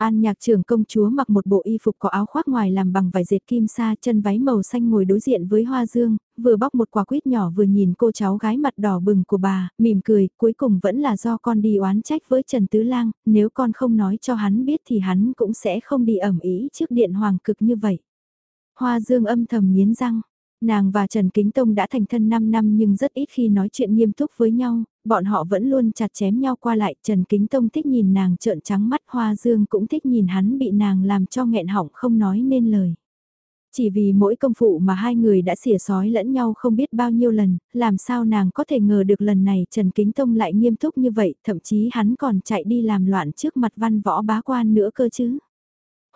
An nhạc trưởng công chúa mặc một bộ y phục có áo khoác ngoài làm bằng vải dệt kim sa chân váy màu xanh ngồi đối diện với hoa dương, vừa bóc một quả quýt nhỏ vừa nhìn cô cháu gái mặt đỏ bừng của bà, mỉm cười, cuối cùng vẫn là do con đi oán trách với Trần Tứ Lang, nếu con không nói cho hắn biết thì hắn cũng sẽ không đi ẩm ý trước điện hoàng cực như vậy. Hoa dương âm thầm nghiến răng, Nàng và Trần Kính Tông đã thành thân 5 năm nhưng rất ít khi nói chuyện nghiêm túc với nhau, bọn họ vẫn luôn chặt chém nhau qua lại. Trần Kính Tông thích nhìn nàng trợn trắng mắt Hoa Dương cũng thích nhìn hắn bị nàng làm cho nghẹn họng không nói nên lời. Chỉ vì mỗi công phụ mà hai người đã xỉa sói lẫn nhau không biết bao nhiêu lần, làm sao nàng có thể ngờ được lần này Trần Kính Tông lại nghiêm túc như vậy, thậm chí hắn còn chạy đi làm loạn trước mặt văn võ bá quan nữa cơ chứ.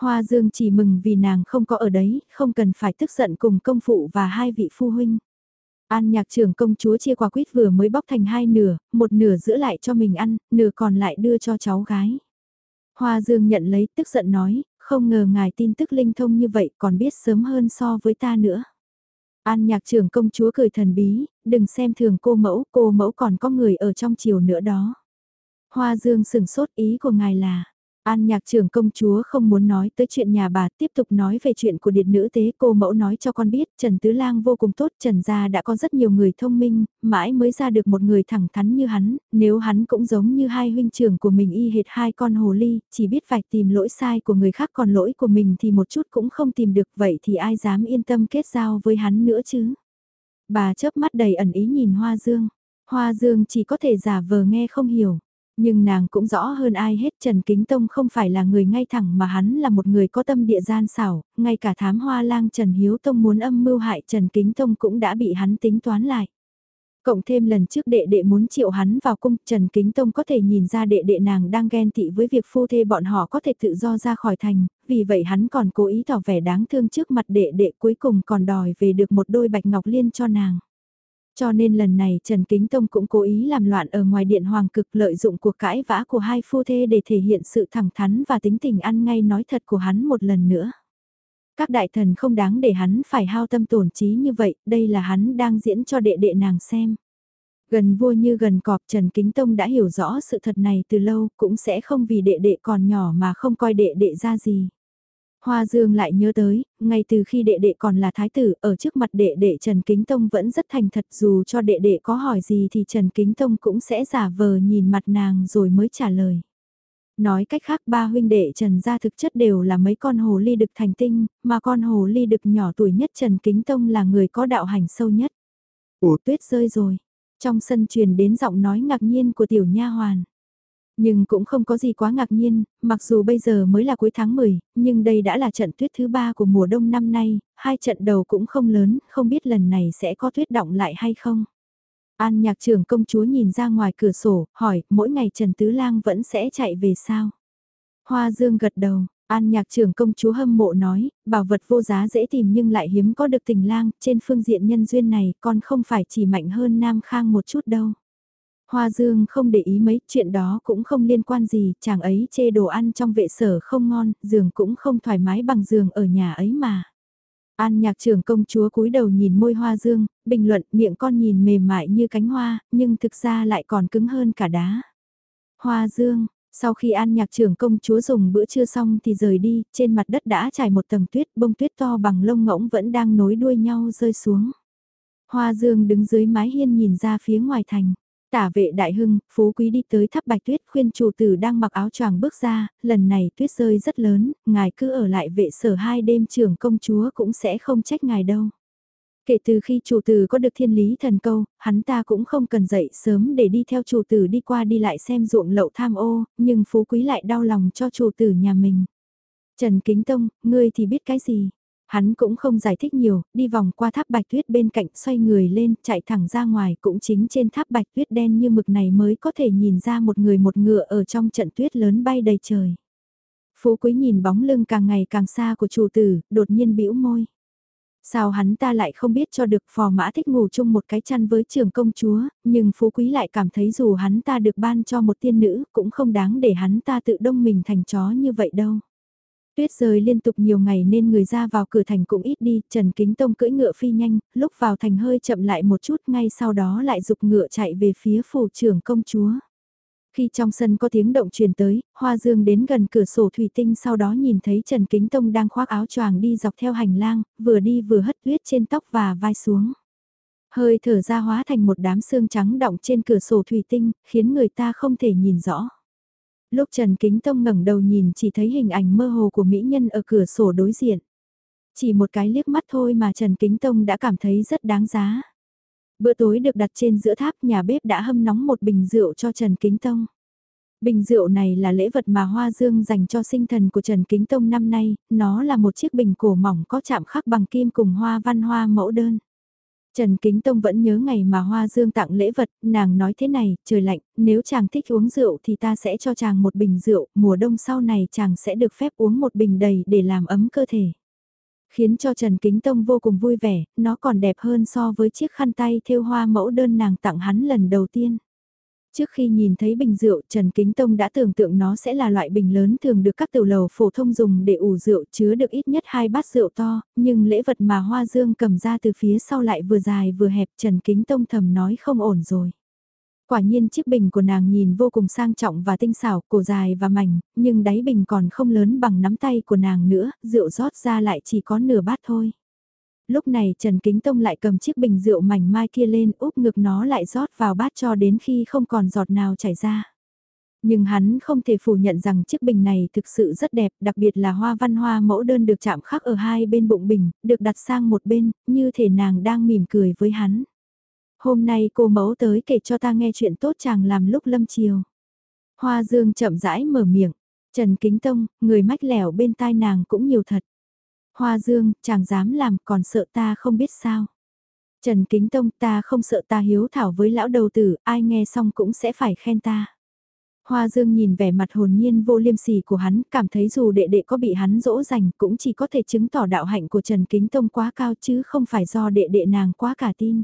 Hoa Dương chỉ mừng vì nàng không có ở đấy, không cần phải tức giận cùng công phụ và hai vị phu huynh. An nhạc trưởng công chúa chia quả quýt vừa mới bóc thành hai nửa, một nửa giữ lại cho mình ăn, nửa còn lại đưa cho cháu gái. Hoa Dương nhận lấy tức giận nói, không ngờ ngài tin tức linh thông như vậy còn biết sớm hơn so với ta nữa. An nhạc trưởng công chúa cười thần bí, đừng xem thường cô mẫu, cô mẫu còn có người ở trong chiều nữa đó. Hoa Dương sừng sốt ý của ngài là, An nhạc trưởng công chúa không muốn nói tới chuyện nhà bà, tiếp tục nói về chuyện của điện nữ tế cô mẫu nói cho con biết Trần Tứ Lang vô cùng tốt, Trần gia đã có rất nhiều người thông minh, mãi mới ra được một người thẳng thắn như hắn, nếu hắn cũng giống như hai huynh trưởng của mình y hệt hai con hồ ly, chỉ biết phải tìm lỗi sai của người khác còn lỗi của mình thì một chút cũng không tìm được vậy thì ai dám yên tâm kết giao với hắn nữa chứ. Bà chớp mắt đầy ẩn ý nhìn Hoa Dương, Hoa Dương chỉ có thể giả vờ nghe không hiểu. Nhưng nàng cũng rõ hơn ai hết Trần Kính Tông không phải là người ngay thẳng mà hắn là một người có tâm địa gian xảo, ngay cả thám hoa lang Trần Hiếu Tông muốn âm mưu hại Trần Kính Tông cũng đã bị hắn tính toán lại. Cộng thêm lần trước đệ đệ muốn triệu hắn vào cung, Trần Kính Tông có thể nhìn ra đệ đệ nàng đang ghen tị với việc phu thê bọn họ có thể tự do ra khỏi thành, vì vậy hắn còn cố ý tỏ vẻ đáng thương trước mặt đệ đệ cuối cùng còn đòi về được một đôi bạch ngọc liên cho nàng. Cho nên lần này Trần Kính Tông cũng cố ý làm loạn ở ngoài điện hoàng cực lợi dụng cuộc cãi vã của hai phu thê để thể hiện sự thẳng thắn và tính tình ăn ngay nói thật của hắn một lần nữa. Các đại thần không đáng để hắn phải hao tâm tổn trí như vậy, đây là hắn đang diễn cho đệ đệ nàng xem. Gần vua như gần cọp Trần Kính Tông đã hiểu rõ sự thật này từ lâu, cũng sẽ không vì đệ đệ còn nhỏ mà không coi đệ đệ ra gì. Hoa Dương lại nhớ tới, ngay từ khi đệ đệ còn là thái tử, ở trước mặt đệ đệ Trần Kính Tông vẫn rất thành thật dù cho đệ đệ có hỏi gì thì Trần Kính Tông cũng sẽ giả vờ nhìn mặt nàng rồi mới trả lời. Nói cách khác ba huynh đệ Trần gia thực chất đều là mấy con hồ ly đực thành tinh, mà con hồ ly đực nhỏ tuổi nhất Trần Kính Tông là người có đạo hành sâu nhất. Ủa tuyết rơi rồi. Trong sân truyền đến giọng nói ngạc nhiên của tiểu nha hoàn. Nhưng cũng không có gì quá ngạc nhiên, mặc dù bây giờ mới là cuối tháng 10, nhưng đây đã là trận tuyết thứ ba của mùa đông năm nay, hai trận đầu cũng không lớn, không biết lần này sẽ có tuyết động lại hay không. An nhạc trưởng công chúa nhìn ra ngoài cửa sổ, hỏi, mỗi ngày Trần Tứ Lang vẫn sẽ chạy về sao? Hoa Dương gật đầu, An nhạc trưởng công chúa hâm mộ nói, bảo vật vô giá dễ tìm nhưng lại hiếm có được tình lang, trên phương diện nhân duyên này con không phải chỉ mạnh hơn Nam Khang một chút đâu. Hoa Dương không để ý mấy, chuyện đó cũng không liên quan gì, chàng ấy chê đồ ăn trong vệ sở không ngon, giường cũng không thoải mái bằng giường ở nhà ấy mà. An nhạc trưởng công chúa cúi đầu nhìn môi hoa dương, bình luận miệng con nhìn mềm mại như cánh hoa, nhưng thực ra lại còn cứng hơn cả đá. Hoa dương, sau khi an nhạc trưởng công chúa dùng bữa trưa xong thì rời đi, trên mặt đất đã trải một tầng tuyết, bông tuyết to bằng lông ngỗng vẫn đang nối đuôi nhau rơi xuống. Hoa dương đứng dưới mái hiên nhìn ra phía ngoài thành. Tả vệ đại hưng, phú quý đi tới tháp bạch tuyết khuyên chủ tử đang mặc áo choàng bước ra, lần này tuyết rơi rất lớn, ngài cứ ở lại vệ sở hai đêm trưởng công chúa cũng sẽ không trách ngài đâu. Kể từ khi chủ tử có được thiên lý thần câu, hắn ta cũng không cần dậy sớm để đi theo chủ tử đi qua đi lại xem ruộng lậu tham ô, nhưng phú quý lại đau lòng cho chủ tử nhà mình. Trần Kính Tông, ngươi thì biết cái gì? Hắn cũng không giải thích nhiều, đi vòng qua tháp bạch tuyết bên cạnh xoay người lên, chạy thẳng ra ngoài cũng chính trên tháp bạch tuyết đen như mực này mới có thể nhìn ra một người một ngựa ở trong trận tuyết lớn bay đầy trời. Phú Quý nhìn bóng lưng càng ngày càng xa của chủ tử, đột nhiên bĩu môi. Sao hắn ta lại không biết cho được phò mã thích ngủ chung một cái chăn với trường công chúa, nhưng Phú Quý lại cảm thấy dù hắn ta được ban cho một tiên nữ cũng không đáng để hắn ta tự đông mình thành chó như vậy đâu. Tuyết rơi liên tục nhiều ngày nên người ra vào cửa thành cũng ít đi, Trần Kính Tông cưỡi ngựa phi nhanh, lúc vào thành hơi chậm lại một chút ngay sau đó lại dục ngựa chạy về phía phủ trưởng công chúa. Khi trong sân có tiếng động truyền tới, Hoa Dương đến gần cửa sổ thủy tinh sau đó nhìn thấy Trần Kính Tông đang khoác áo choàng đi dọc theo hành lang, vừa đi vừa hất tuyết trên tóc và vai xuống. Hơi thở ra hóa thành một đám xương trắng động trên cửa sổ thủy tinh, khiến người ta không thể nhìn rõ. Lúc Trần Kính Tông ngẩng đầu nhìn chỉ thấy hình ảnh mơ hồ của mỹ nhân ở cửa sổ đối diện. Chỉ một cái liếc mắt thôi mà Trần Kính Tông đã cảm thấy rất đáng giá. Bữa tối được đặt trên giữa tháp nhà bếp đã hâm nóng một bình rượu cho Trần Kính Tông. Bình rượu này là lễ vật mà Hoa Dương dành cho sinh thần của Trần Kính Tông năm nay, nó là một chiếc bình cổ mỏng có chạm khắc bằng kim cùng hoa văn hoa mẫu đơn. Trần Kính Tông vẫn nhớ ngày mà Hoa Dương tặng lễ vật, nàng nói thế này, trời lạnh, nếu chàng thích uống rượu thì ta sẽ cho chàng một bình rượu, mùa đông sau này chàng sẽ được phép uống một bình đầy để làm ấm cơ thể. Khiến cho Trần Kính Tông vô cùng vui vẻ, nó còn đẹp hơn so với chiếc khăn tay thêu hoa mẫu đơn nàng tặng hắn lần đầu tiên. Trước khi nhìn thấy bình rượu, Trần Kính Tông đã tưởng tượng nó sẽ là loại bình lớn thường được các tiểu lầu phổ thông dùng để ủ rượu chứa được ít nhất hai bát rượu to, nhưng lễ vật mà Hoa Dương cầm ra từ phía sau lại vừa dài vừa hẹp Trần Kính Tông thầm nói không ổn rồi. Quả nhiên chiếc bình của nàng nhìn vô cùng sang trọng và tinh xảo, cổ dài và mảnh, nhưng đáy bình còn không lớn bằng nắm tay của nàng nữa, rượu rót ra lại chỉ có nửa bát thôi lúc này Trần Kính Tông lại cầm chiếc bình rượu mảnh mai kia lên úp ngực nó lại rót vào bát cho đến khi không còn giọt nào chảy ra. Nhưng hắn không thể phủ nhận rằng chiếc bình này thực sự rất đẹp, đặc biệt là hoa văn hoa mẫu đơn được chạm khắc ở hai bên bụng bình, được đặt sang một bên, như thể nàng đang mỉm cười với hắn. Hôm nay cô mẫu tới kể cho ta nghe chuyện tốt chàng làm lúc lâm chiều. Hoa dương chậm rãi mở miệng, Trần Kính Tông, người mách lẻo bên tai nàng cũng nhiều thật. Hoa Dương, chàng dám làm còn sợ ta không biết sao. Trần Kính Tông ta không sợ ta hiếu thảo với lão đầu tử, ai nghe xong cũng sẽ phải khen ta. Hoa Dương nhìn vẻ mặt hồn nhiên vô liêm sỉ của hắn, cảm thấy dù đệ đệ có bị hắn dỗ dành cũng chỉ có thể chứng tỏ đạo hạnh của Trần Kính Tông quá cao chứ không phải do đệ đệ nàng quá cả tin.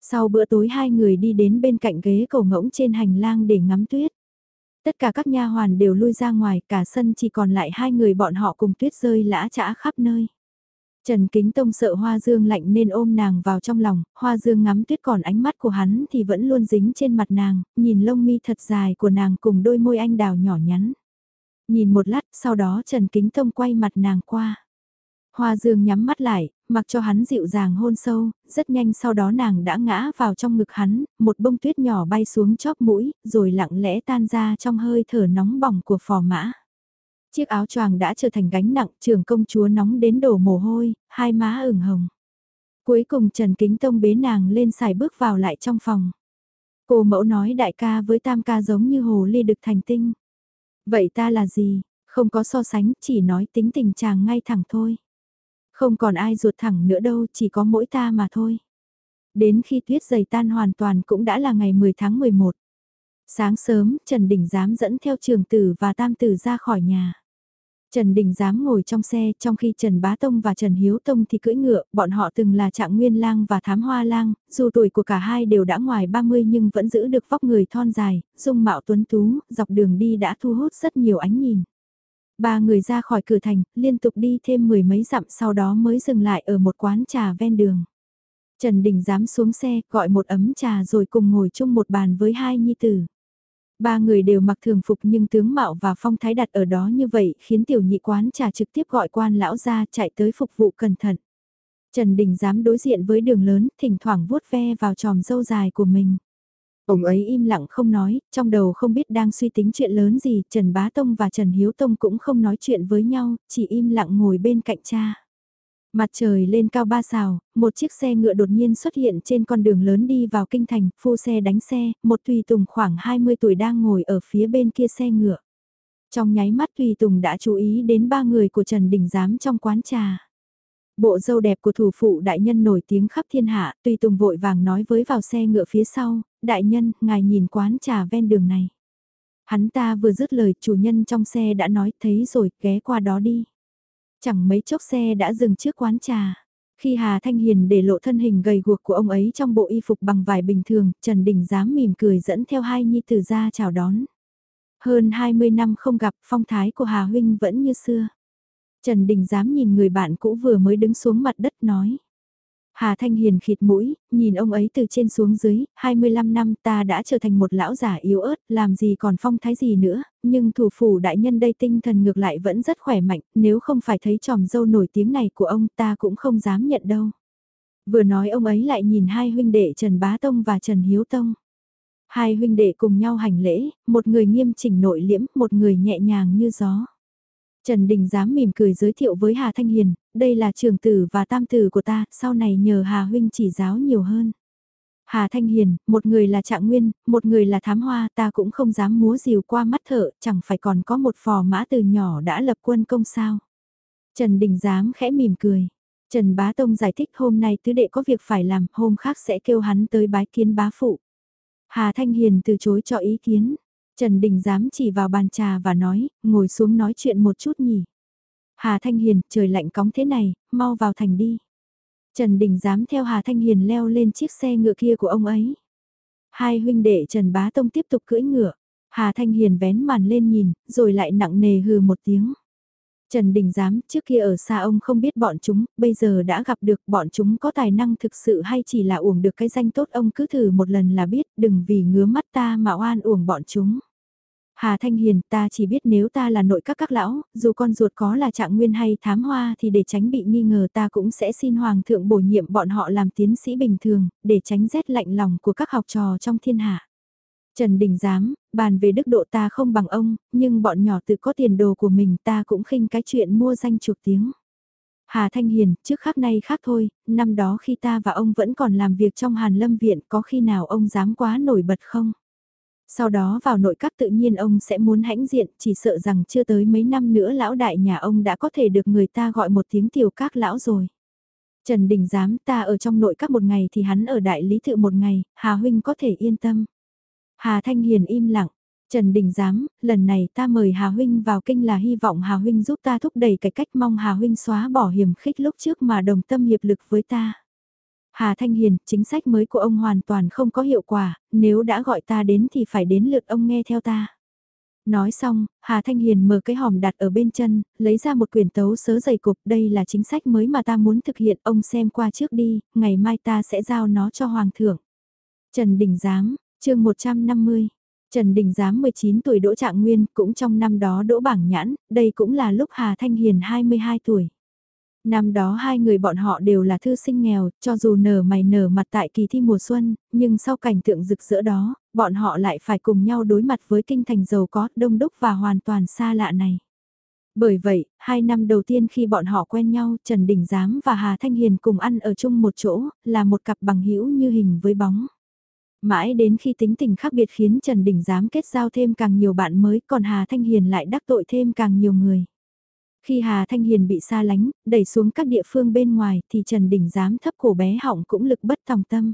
Sau bữa tối hai người đi đến bên cạnh ghế cầu ngỗng trên hành lang để ngắm tuyết. Tất cả các nha hoàn đều lui ra ngoài, cả sân chỉ còn lại hai người bọn họ cùng tuyết rơi lã chã khắp nơi. Trần Kính Tông sợ Hoa Dương lạnh nên ôm nàng vào trong lòng, Hoa Dương ngắm tuyết còn ánh mắt của hắn thì vẫn luôn dính trên mặt nàng, nhìn lông mi thật dài của nàng cùng đôi môi anh đào nhỏ nhắn. Nhìn một lát, sau đó Trần Kính Tông quay mặt nàng qua. Hoa Dương nhắm mắt lại, mặc cho hắn dịu dàng hôn sâu, rất nhanh sau đó nàng đã ngã vào trong ngực hắn, một bông tuyết nhỏ bay xuống chóp mũi, rồi lặng lẽ tan ra trong hơi thở nóng bỏng của phò mã. Chiếc áo choàng đã trở thành gánh nặng, trưởng công chúa nóng đến đổ mồ hôi, hai má ửng hồng. Cuối cùng Trần Kính Tông bế nàng lên xài bước vào lại trong phòng. Cô mẫu nói đại ca với tam ca giống như hồ ly được thành tinh. Vậy ta là gì? Không có so sánh, chỉ nói tính tình chàng ngay thẳng thôi. Không còn ai ruột thẳng nữa đâu, chỉ có mỗi ta mà thôi. Đến khi tuyết dày tan hoàn toàn cũng đã là ngày 10 tháng 11. Sáng sớm, Trần Đình giám dẫn theo trường tử và tam tử ra khỏi nhà. Trần Đình giám ngồi trong xe, trong khi Trần Bá Tông và Trần Hiếu Tông thì cưỡi ngựa, bọn họ từng là trạng nguyên lang và thám hoa lang, dù tuổi của cả hai đều đã ngoài 30 nhưng vẫn giữ được vóc người thon dài, dung mạo tuấn tú, dọc đường đi đã thu hút rất nhiều ánh nhìn. Ba người ra khỏi cửa thành, liên tục đi thêm mười mấy dặm sau đó mới dừng lại ở một quán trà ven đường. Trần Đình dám xuống xe, gọi một ấm trà rồi cùng ngồi chung một bàn với hai nhi tử. Ba người đều mặc thường phục nhưng tướng mạo và phong thái đặt ở đó như vậy khiến tiểu nhị quán trà trực tiếp gọi quan lão ra chạy tới phục vụ cẩn thận. Trần Đình dám đối diện với đường lớn, thỉnh thoảng vuốt ve vào tròm dâu dài của mình. Ông ấy im lặng không nói, trong đầu không biết đang suy tính chuyện lớn gì, Trần Bá Tông và Trần Hiếu Tông cũng không nói chuyện với nhau, chỉ im lặng ngồi bên cạnh cha. Mặt trời lên cao ba xào, một chiếc xe ngựa đột nhiên xuất hiện trên con đường lớn đi vào kinh thành, phu xe đánh xe, một tùy tùng khoảng 20 tuổi đang ngồi ở phía bên kia xe ngựa. Trong nháy mắt tùy tùng đã chú ý đến ba người của Trần Đình Giám trong quán trà. Bộ dâu đẹp của thủ phụ đại nhân nổi tiếng khắp thiên hạ, tùy tùng vội vàng nói với vào xe ngựa phía sau, đại nhân, ngài nhìn quán trà ven đường này. Hắn ta vừa dứt lời, chủ nhân trong xe đã nói, thấy rồi, ghé qua đó đi. Chẳng mấy chốc xe đã dừng trước quán trà. Khi Hà Thanh Hiền để lộ thân hình gầy guộc của ông ấy trong bộ y phục bằng vải bình thường, Trần Đình dám mỉm cười dẫn theo hai nhi tử ra chào đón. Hơn 20 năm không gặp phong thái của Hà Huynh vẫn như xưa. Trần Đình dám nhìn người bạn cũ vừa mới đứng xuống mặt đất nói. Hà Thanh Hiền khịt mũi, nhìn ông ấy từ trên xuống dưới, 25 năm ta đã trở thành một lão giả yếu ớt, làm gì còn phong thái gì nữa, nhưng thủ phủ đại nhân đây tinh thần ngược lại vẫn rất khỏe mạnh, nếu không phải thấy tròm dâu nổi tiếng này của ông ta cũng không dám nhận đâu. Vừa nói ông ấy lại nhìn hai huynh đệ Trần Bá Tông và Trần Hiếu Tông. Hai huynh đệ cùng nhau hành lễ, một người nghiêm chỉnh nội liễm, một người nhẹ nhàng như gió. Trần Đình dám mỉm cười giới thiệu với Hà Thanh Hiền, đây là trường tử và tam tử của ta, sau này nhờ Hà Huynh chỉ giáo nhiều hơn. Hà Thanh Hiền, một người là trạng nguyên, một người là thám hoa, ta cũng không dám múa rìu qua mắt thợ, chẳng phải còn có một phò mã từ nhỏ đã lập quân công sao. Trần Đình dám khẽ mỉm cười. Trần Bá Tông giải thích hôm nay tứ đệ có việc phải làm, hôm khác sẽ kêu hắn tới bái kiến bá phụ. Hà Thanh Hiền từ chối cho ý kiến. Trần Đình dám chỉ vào bàn trà và nói, ngồi xuống nói chuyện một chút nhỉ. Hà Thanh Hiền, trời lạnh cóng thế này, mau vào thành đi. Trần Đình dám theo Hà Thanh Hiền leo lên chiếc xe ngựa kia của ông ấy. Hai huynh đệ Trần Bá Tông tiếp tục cưỡi ngựa. Hà Thanh Hiền vén màn lên nhìn, rồi lại nặng nề hừ một tiếng. Trần Đình Giám, trước kia ở xa ông không biết bọn chúng, bây giờ đã gặp được bọn chúng có tài năng thực sự hay chỉ là uổng được cái danh tốt ông cứ thử một lần là biết, đừng vì ngứa mắt ta mà oan uổng bọn chúng. Hà Thanh Hiền, ta chỉ biết nếu ta là nội các các lão, dù con ruột có là trạng nguyên hay thám hoa thì để tránh bị nghi ngờ ta cũng sẽ xin Hoàng thượng bổ nhiệm bọn họ làm tiến sĩ bình thường, để tránh rét lạnh lòng của các học trò trong thiên hạ. Trần Đình Giám, bàn về đức độ ta không bằng ông, nhưng bọn nhỏ tự có tiền đồ của mình ta cũng khinh cái chuyện mua danh chuộc tiếng. Hà Thanh Hiền, trước khác nay khác thôi, năm đó khi ta và ông vẫn còn làm việc trong Hàn Lâm Viện có khi nào ông dám quá nổi bật không? Sau đó vào nội các tự nhiên ông sẽ muốn hãnh diện, chỉ sợ rằng chưa tới mấy năm nữa lão đại nhà ông đã có thể được người ta gọi một tiếng tiểu các lão rồi. Trần Đình Giám ta ở trong nội các một ngày thì hắn ở đại lý tự một ngày, Hà Huynh có thể yên tâm. Hà Thanh Hiền im lặng. Trần Đình Giám, lần này ta mời Hà Huynh vào kinh là hy vọng Hà Huynh giúp ta thúc đẩy cái cách mong Hà Huynh xóa bỏ hiểm khích lúc trước mà đồng tâm hiệp lực với ta. Hà Thanh Hiền, chính sách mới của ông hoàn toàn không có hiệu quả, nếu đã gọi ta đến thì phải đến lượt ông nghe theo ta. Nói xong, Hà Thanh Hiền mở cái hòm đặt ở bên chân, lấy ra một quyển tấu sớ dày cục, đây là chính sách mới mà ta muốn thực hiện, ông xem qua trước đi, ngày mai ta sẽ giao nó cho Hoàng thượng. Trần Đình Giám, chương 150 Trần Đình Giám 19 tuổi đỗ trạng nguyên, cũng trong năm đó đỗ bảng nhãn, đây cũng là lúc Hà Thanh Hiền 22 tuổi. Năm đó hai người bọn họ đều là thư sinh nghèo, cho dù nở mày nở mặt tại kỳ thi mùa xuân, nhưng sau cảnh tượng rực rỡ đó, bọn họ lại phải cùng nhau đối mặt với kinh thành giàu có, đông đúc và hoàn toàn xa lạ này. Bởi vậy, hai năm đầu tiên khi bọn họ quen nhau, Trần Đình Giám và Hà Thanh Hiền cùng ăn ở chung một chỗ, là một cặp bằng hữu như hình với bóng. Mãi đến khi tính tình khác biệt khiến Trần Đình dám kết giao thêm càng nhiều bạn mới còn Hà Thanh Hiền lại đắc tội thêm càng nhiều người. Khi Hà Thanh Hiền bị xa lánh, đẩy xuống các địa phương bên ngoài thì Trần Đình dám thấp cổ bé họng cũng lực bất tòng tâm.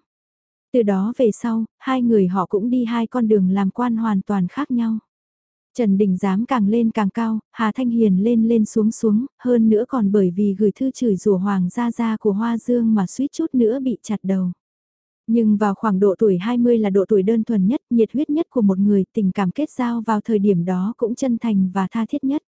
Từ đó về sau, hai người họ cũng đi hai con đường làm quan hoàn toàn khác nhau. Trần Đình Giám càng lên càng cao, Hà Thanh Hiền lên lên xuống xuống, hơn nữa còn bởi vì gửi thư chửi rủa hoàng gia gia của Hoa Dương mà suýt chút nữa bị chặt đầu. Nhưng vào khoảng độ tuổi 20 là độ tuổi đơn thuần nhất, nhiệt huyết nhất của một người, tình cảm kết giao vào thời điểm đó cũng chân thành và tha thiết nhất.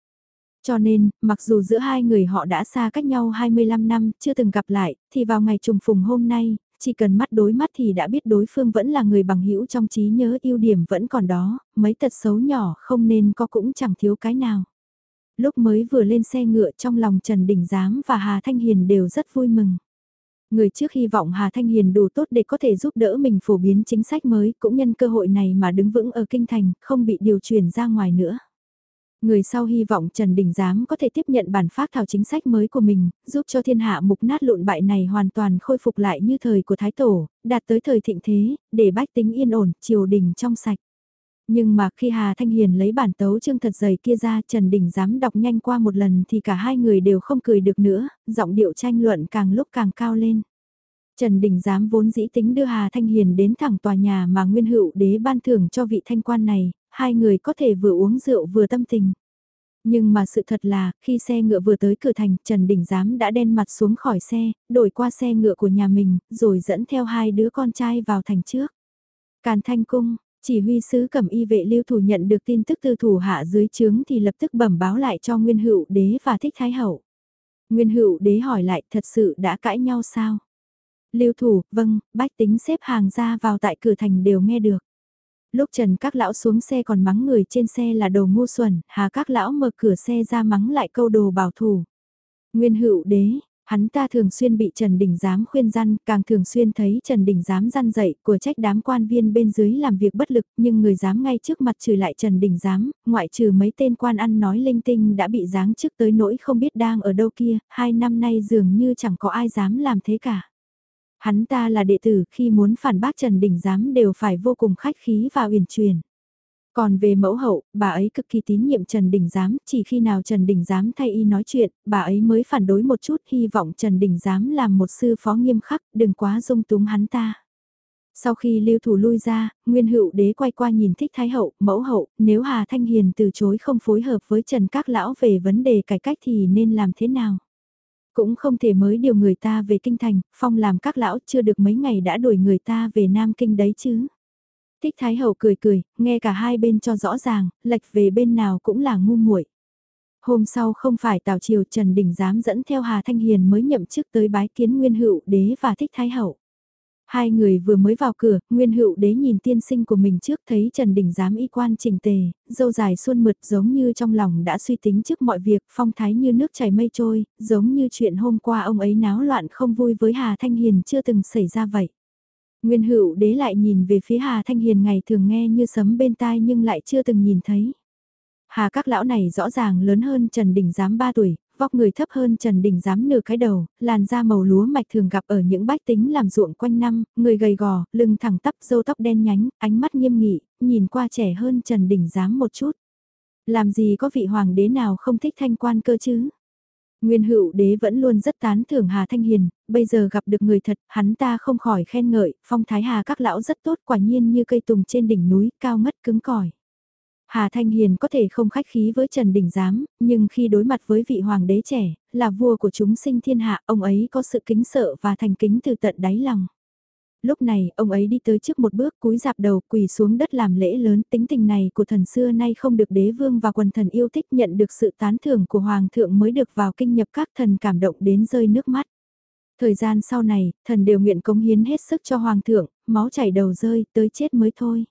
Cho nên, mặc dù giữa hai người họ đã xa cách nhau 25 năm, chưa từng gặp lại, thì vào ngày trùng phùng hôm nay, chỉ cần mắt đối mắt thì đã biết đối phương vẫn là người bằng hữu trong trí nhớ ưu điểm vẫn còn đó, mấy tật xấu nhỏ không nên có cũng chẳng thiếu cái nào. Lúc mới vừa lên xe ngựa trong lòng Trần Đình Giám và Hà Thanh Hiền đều rất vui mừng. Người trước hy vọng Hà Thanh Hiền đủ tốt để có thể giúp đỡ mình phổ biến chính sách mới cũng nhân cơ hội này mà đứng vững ở kinh thành, không bị điều chuyển ra ngoài nữa. Người sau hy vọng Trần Đình Giám có thể tiếp nhận bản phát thảo chính sách mới của mình, giúp cho thiên hạ mục nát lộn bại này hoàn toàn khôi phục lại như thời của Thái Tổ, đạt tới thời thịnh thế, để bách tính yên ổn, triều đình trong sạch. Nhưng mà khi Hà Thanh Hiền lấy bản tấu chương thật dày kia ra Trần Đình dám đọc nhanh qua một lần thì cả hai người đều không cười được nữa, giọng điệu tranh luận càng lúc càng cao lên. Trần Đình dám vốn dĩ tính đưa Hà Thanh Hiền đến thẳng tòa nhà mà Nguyên Hữu Đế ban thưởng cho vị thanh quan này, hai người có thể vừa uống rượu vừa tâm tình. Nhưng mà sự thật là, khi xe ngựa vừa tới cửa thành, Trần Đình Giám đã đen mặt xuống khỏi xe, đổi qua xe ngựa của nhà mình, rồi dẫn theo hai đứa con trai vào thành trước. Càn Thanh Cung, chỉ huy sứ cầm y vệ lưu thủ nhận được tin tức từ thủ hạ dưới trướng thì lập tức bẩm báo lại cho Nguyên Hữu Đế và Thích Thái Hậu. Nguyên Hữu Đế hỏi lại thật sự đã cãi nhau sao? Lưu thủ, vâng, bách tính xếp hàng ra vào tại cửa thành đều nghe được. Lúc Trần các lão xuống xe còn mắng người trên xe là đồ ngu xuẩn, hà các lão mở cửa xe ra mắng lại câu đồ bảo thủ. Nguyên hữu đế, hắn ta thường xuyên bị Trần Đình Giám khuyên răn, càng thường xuyên thấy Trần Đình Giám răn dậy của trách đám quan viên bên dưới làm việc bất lực, nhưng người dám ngay trước mặt trừ lại Trần Đình Giám, ngoại trừ mấy tên quan ăn nói linh tinh đã bị giáng chức tới nỗi không biết đang ở đâu kia, hai năm nay dường như chẳng có ai dám làm thế cả. Hắn ta là đệ tử khi muốn phản bác Trần Đình Giám đều phải vô cùng khách khí và uyển chuyển. Còn về mẫu hậu, bà ấy cực kỳ tín nhiệm Trần Đình Giám, chỉ khi nào Trần Đình Giám thay y nói chuyện, bà ấy mới phản đối một chút hy vọng Trần Đình Giám làm một sư phó nghiêm khắc, đừng quá dung túng hắn ta. Sau khi lưu thủ lui ra, Nguyên Hữu Đế quay qua nhìn thích Thái Hậu, mẫu hậu, nếu Hà Thanh Hiền từ chối không phối hợp với Trần Các Lão về vấn đề cải cách thì nên làm thế nào? Cũng không thể mới điều người ta về kinh thành, phong làm các lão chưa được mấy ngày đã đuổi người ta về Nam Kinh đấy chứ. Thích Thái Hậu cười cười, nghe cả hai bên cho rõ ràng, lệch về bên nào cũng là ngu muội. Hôm sau không phải Tào Triều Trần Đình dám dẫn theo Hà Thanh Hiền mới nhậm chức tới bái kiến Nguyên Hữu Đế và Thích Thái Hậu. Hai người vừa mới vào cửa, Nguyên Hữu Đế nhìn tiên sinh của mình trước thấy Trần Đình Dám y quan chỉnh tề, dâu dài xuân mượt giống như trong lòng đã suy tính trước mọi việc, phong thái như nước chảy mây trôi, giống như chuyện hôm qua ông ấy náo loạn không vui với Hà Thanh Hiền chưa từng xảy ra vậy. Nguyên Hữu Đế lại nhìn về phía Hà Thanh Hiền ngày thường nghe như sấm bên tai nhưng lại chưa từng nhìn thấy. Hà các lão này rõ ràng lớn hơn Trần Đình Giám 3 tuổi, vóc người thấp hơn Trần Đình Giám nửa cái đầu, làn da màu lúa mạch thường gặp ở những bách tính làm ruộng quanh năm, người gầy gò, lưng thẳng tắp, râu tóc đen nhánh, ánh mắt nghiêm nghị, nhìn qua trẻ hơn Trần Đình Giám một chút. Làm gì có vị hoàng đế nào không thích thanh quan cơ chứ? Nguyên hữu đế vẫn luôn rất tán thưởng Hà Thanh Hiền, bây giờ gặp được người thật, hắn ta không khỏi khen ngợi, phong thái Hà các lão rất tốt quả nhiên như cây tùng trên đỉnh núi, cao ngất cứng cỏi. Hà Thanh Hiền có thể không khách khí với Trần Đình Giám, nhưng khi đối mặt với vị hoàng đế trẻ, là vua của chúng sinh thiên hạ, ông ấy có sự kính sợ và thành kính từ tận đáy lòng. Lúc này, ông ấy đi tới trước một bước cúi dạp đầu quỳ xuống đất làm lễ lớn tính tình này của thần xưa nay không được đế vương và quần thần yêu thích nhận được sự tán thưởng của hoàng thượng mới được vào kinh nhập các thần cảm động đến rơi nước mắt. Thời gian sau này, thần đều nguyện cống hiến hết sức cho hoàng thượng, máu chảy đầu rơi, tới chết mới thôi.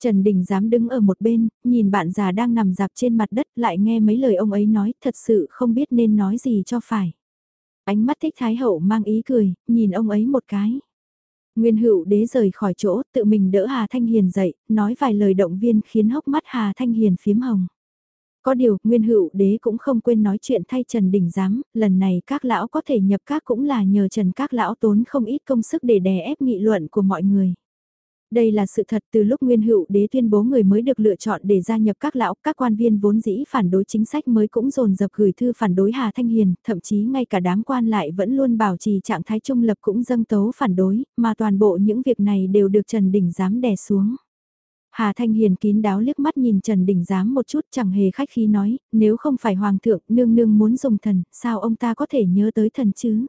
Trần Đình dám đứng ở một bên, nhìn bạn già đang nằm dạp trên mặt đất lại nghe mấy lời ông ấy nói, thật sự không biết nên nói gì cho phải. Ánh mắt thích thái hậu mang ý cười, nhìn ông ấy một cái. Nguyên hữu đế rời khỏi chỗ, tự mình đỡ Hà Thanh Hiền dậy, nói vài lời động viên khiến hốc mắt Hà Thanh Hiền phiếm hồng. Có điều, Nguyên hữu đế cũng không quên nói chuyện thay Trần Đình Giám, lần này các lão có thể nhập các cũng là nhờ Trần các lão tốn không ít công sức để đè ép nghị luận của mọi người. Đây là sự thật từ lúc Nguyên Hữu Đế tuyên bố người mới được lựa chọn để gia nhập các lão, các quan viên vốn dĩ phản đối chính sách mới cũng dồn dập gửi thư phản đối Hà Thanh Hiền, thậm chí ngay cả đám quan lại vẫn luôn bảo trì trạng thái trung lập cũng dâng tấu phản đối, mà toàn bộ những việc này đều được Trần Đình dám đè xuống. Hà Thanh Hiền kín đáo liếc mắt nhìn Trần Đình Giám một chút chẳng hề khách khí nói, nếu không phải Hoàng thượng nương nương muốn dùng thần, sao ông ta có thể nhớ tới thần chứ?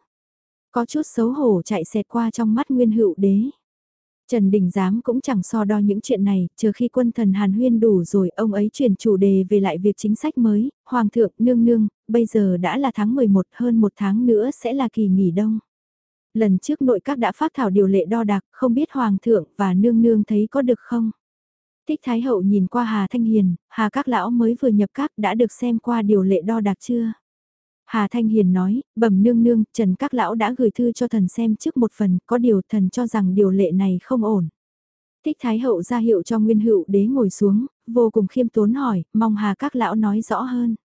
Có chút xấu hổ chạy xẹt qua trong mắt nguyên hữu đế. Trần Đình Giám cũng chẳng so đo những chuyện này, chờ khi quân thần Hàn Huyên đủ rồi ông ấy chuyển chủ đề về lại việc chính sách mới, Hoàng thượng nương nương, bây giờ đã là tháng 11 hơn một tháng nữa sẽ là kỳ nghỉ đông. Lần trước nội các đã phát thảo điều lệ đo đạc, không biết Hoàng thượng và nương nương thấy có được không? Thích Thái Hậu nhìn qua Hà Thanh Hiền, Hà các lão mới vừa nhập các đã được xem qua điều lệ đo đạc chưa? Hà Thanh Hiền nói, bẩm nương nương, Trần các lão đã gửi thư cho thần xem trước một phần, có điều thần cho rằng điều lệ này không ổn. Thích Thái Hậu ra hiệu cho Nguyên Hữu đế ngồi xuống, vô cùng khiêm tốn hỏi, mong Hà các lão nói rõ hơn.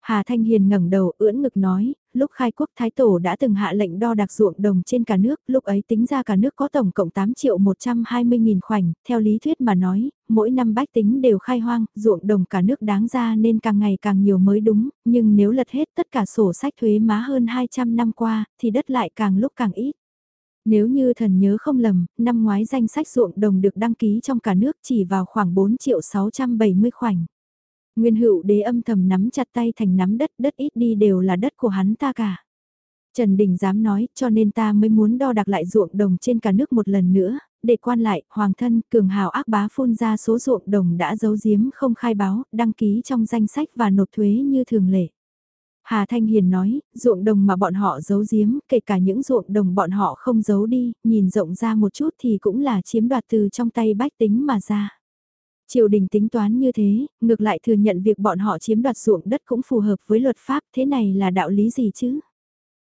Hà Thanh Hiền ngẩng đầu ưỡn ngực nói, lúc khai quốc Thái Tổ đã từng hạ lệnh đo đạc ruộng đồng trên cả nước, lúc ấy tính ra cả nước có tổng cộng 8 triệu 120 nghìn khoảnh, theo lý thuyết mà nói, mỗi năm bách tính đều khai hoang, ruộng đồng cả nước đáng ra nên càng ngày càng nhiều mới đúng, nhưng nếu lật hết tất cả sổ sách thuế má hơn 200 năm qua, thì đất lại càng lúc càng ít. Nếu như thần nhớ không lầm, năm ngoái danh sách ruộng đồng được đăng ký trong cả nước chỉ vào khoảng 4 triệu 670 khoảnh. Nguyên hữu đế âm thầm nắm chặt tay thành nắm đất, đất ít đi đều là đất của hắn ta cả. Trần Đình dám nói, cho nên ta mới muốn đo đạc lại ruộng đồng trên cả nước một lần nữa, để quan lại, hoàng thân, cường hào ác bá phun ra số ruộng đồng đã giấu giếm không khai báo, đăng ký trong danh sách và nộp thuế như thường lệ. Hà Thanh Hiền nói, ruộng đồng mà bọn họ giấu giếm, kể cả những ruộng đồng bọn họ không giấu đi, nhìn rộng ra một chút thì cũng là chiếm đoạt từ trong tay bách tính mà ra. Triều đình tính toán như thế, ngược lại thừa nhận việc bọn họ chiếm đoạt ruộng đất cũng phù hợp với luật pháp, thế này là đạo lý gì chứ?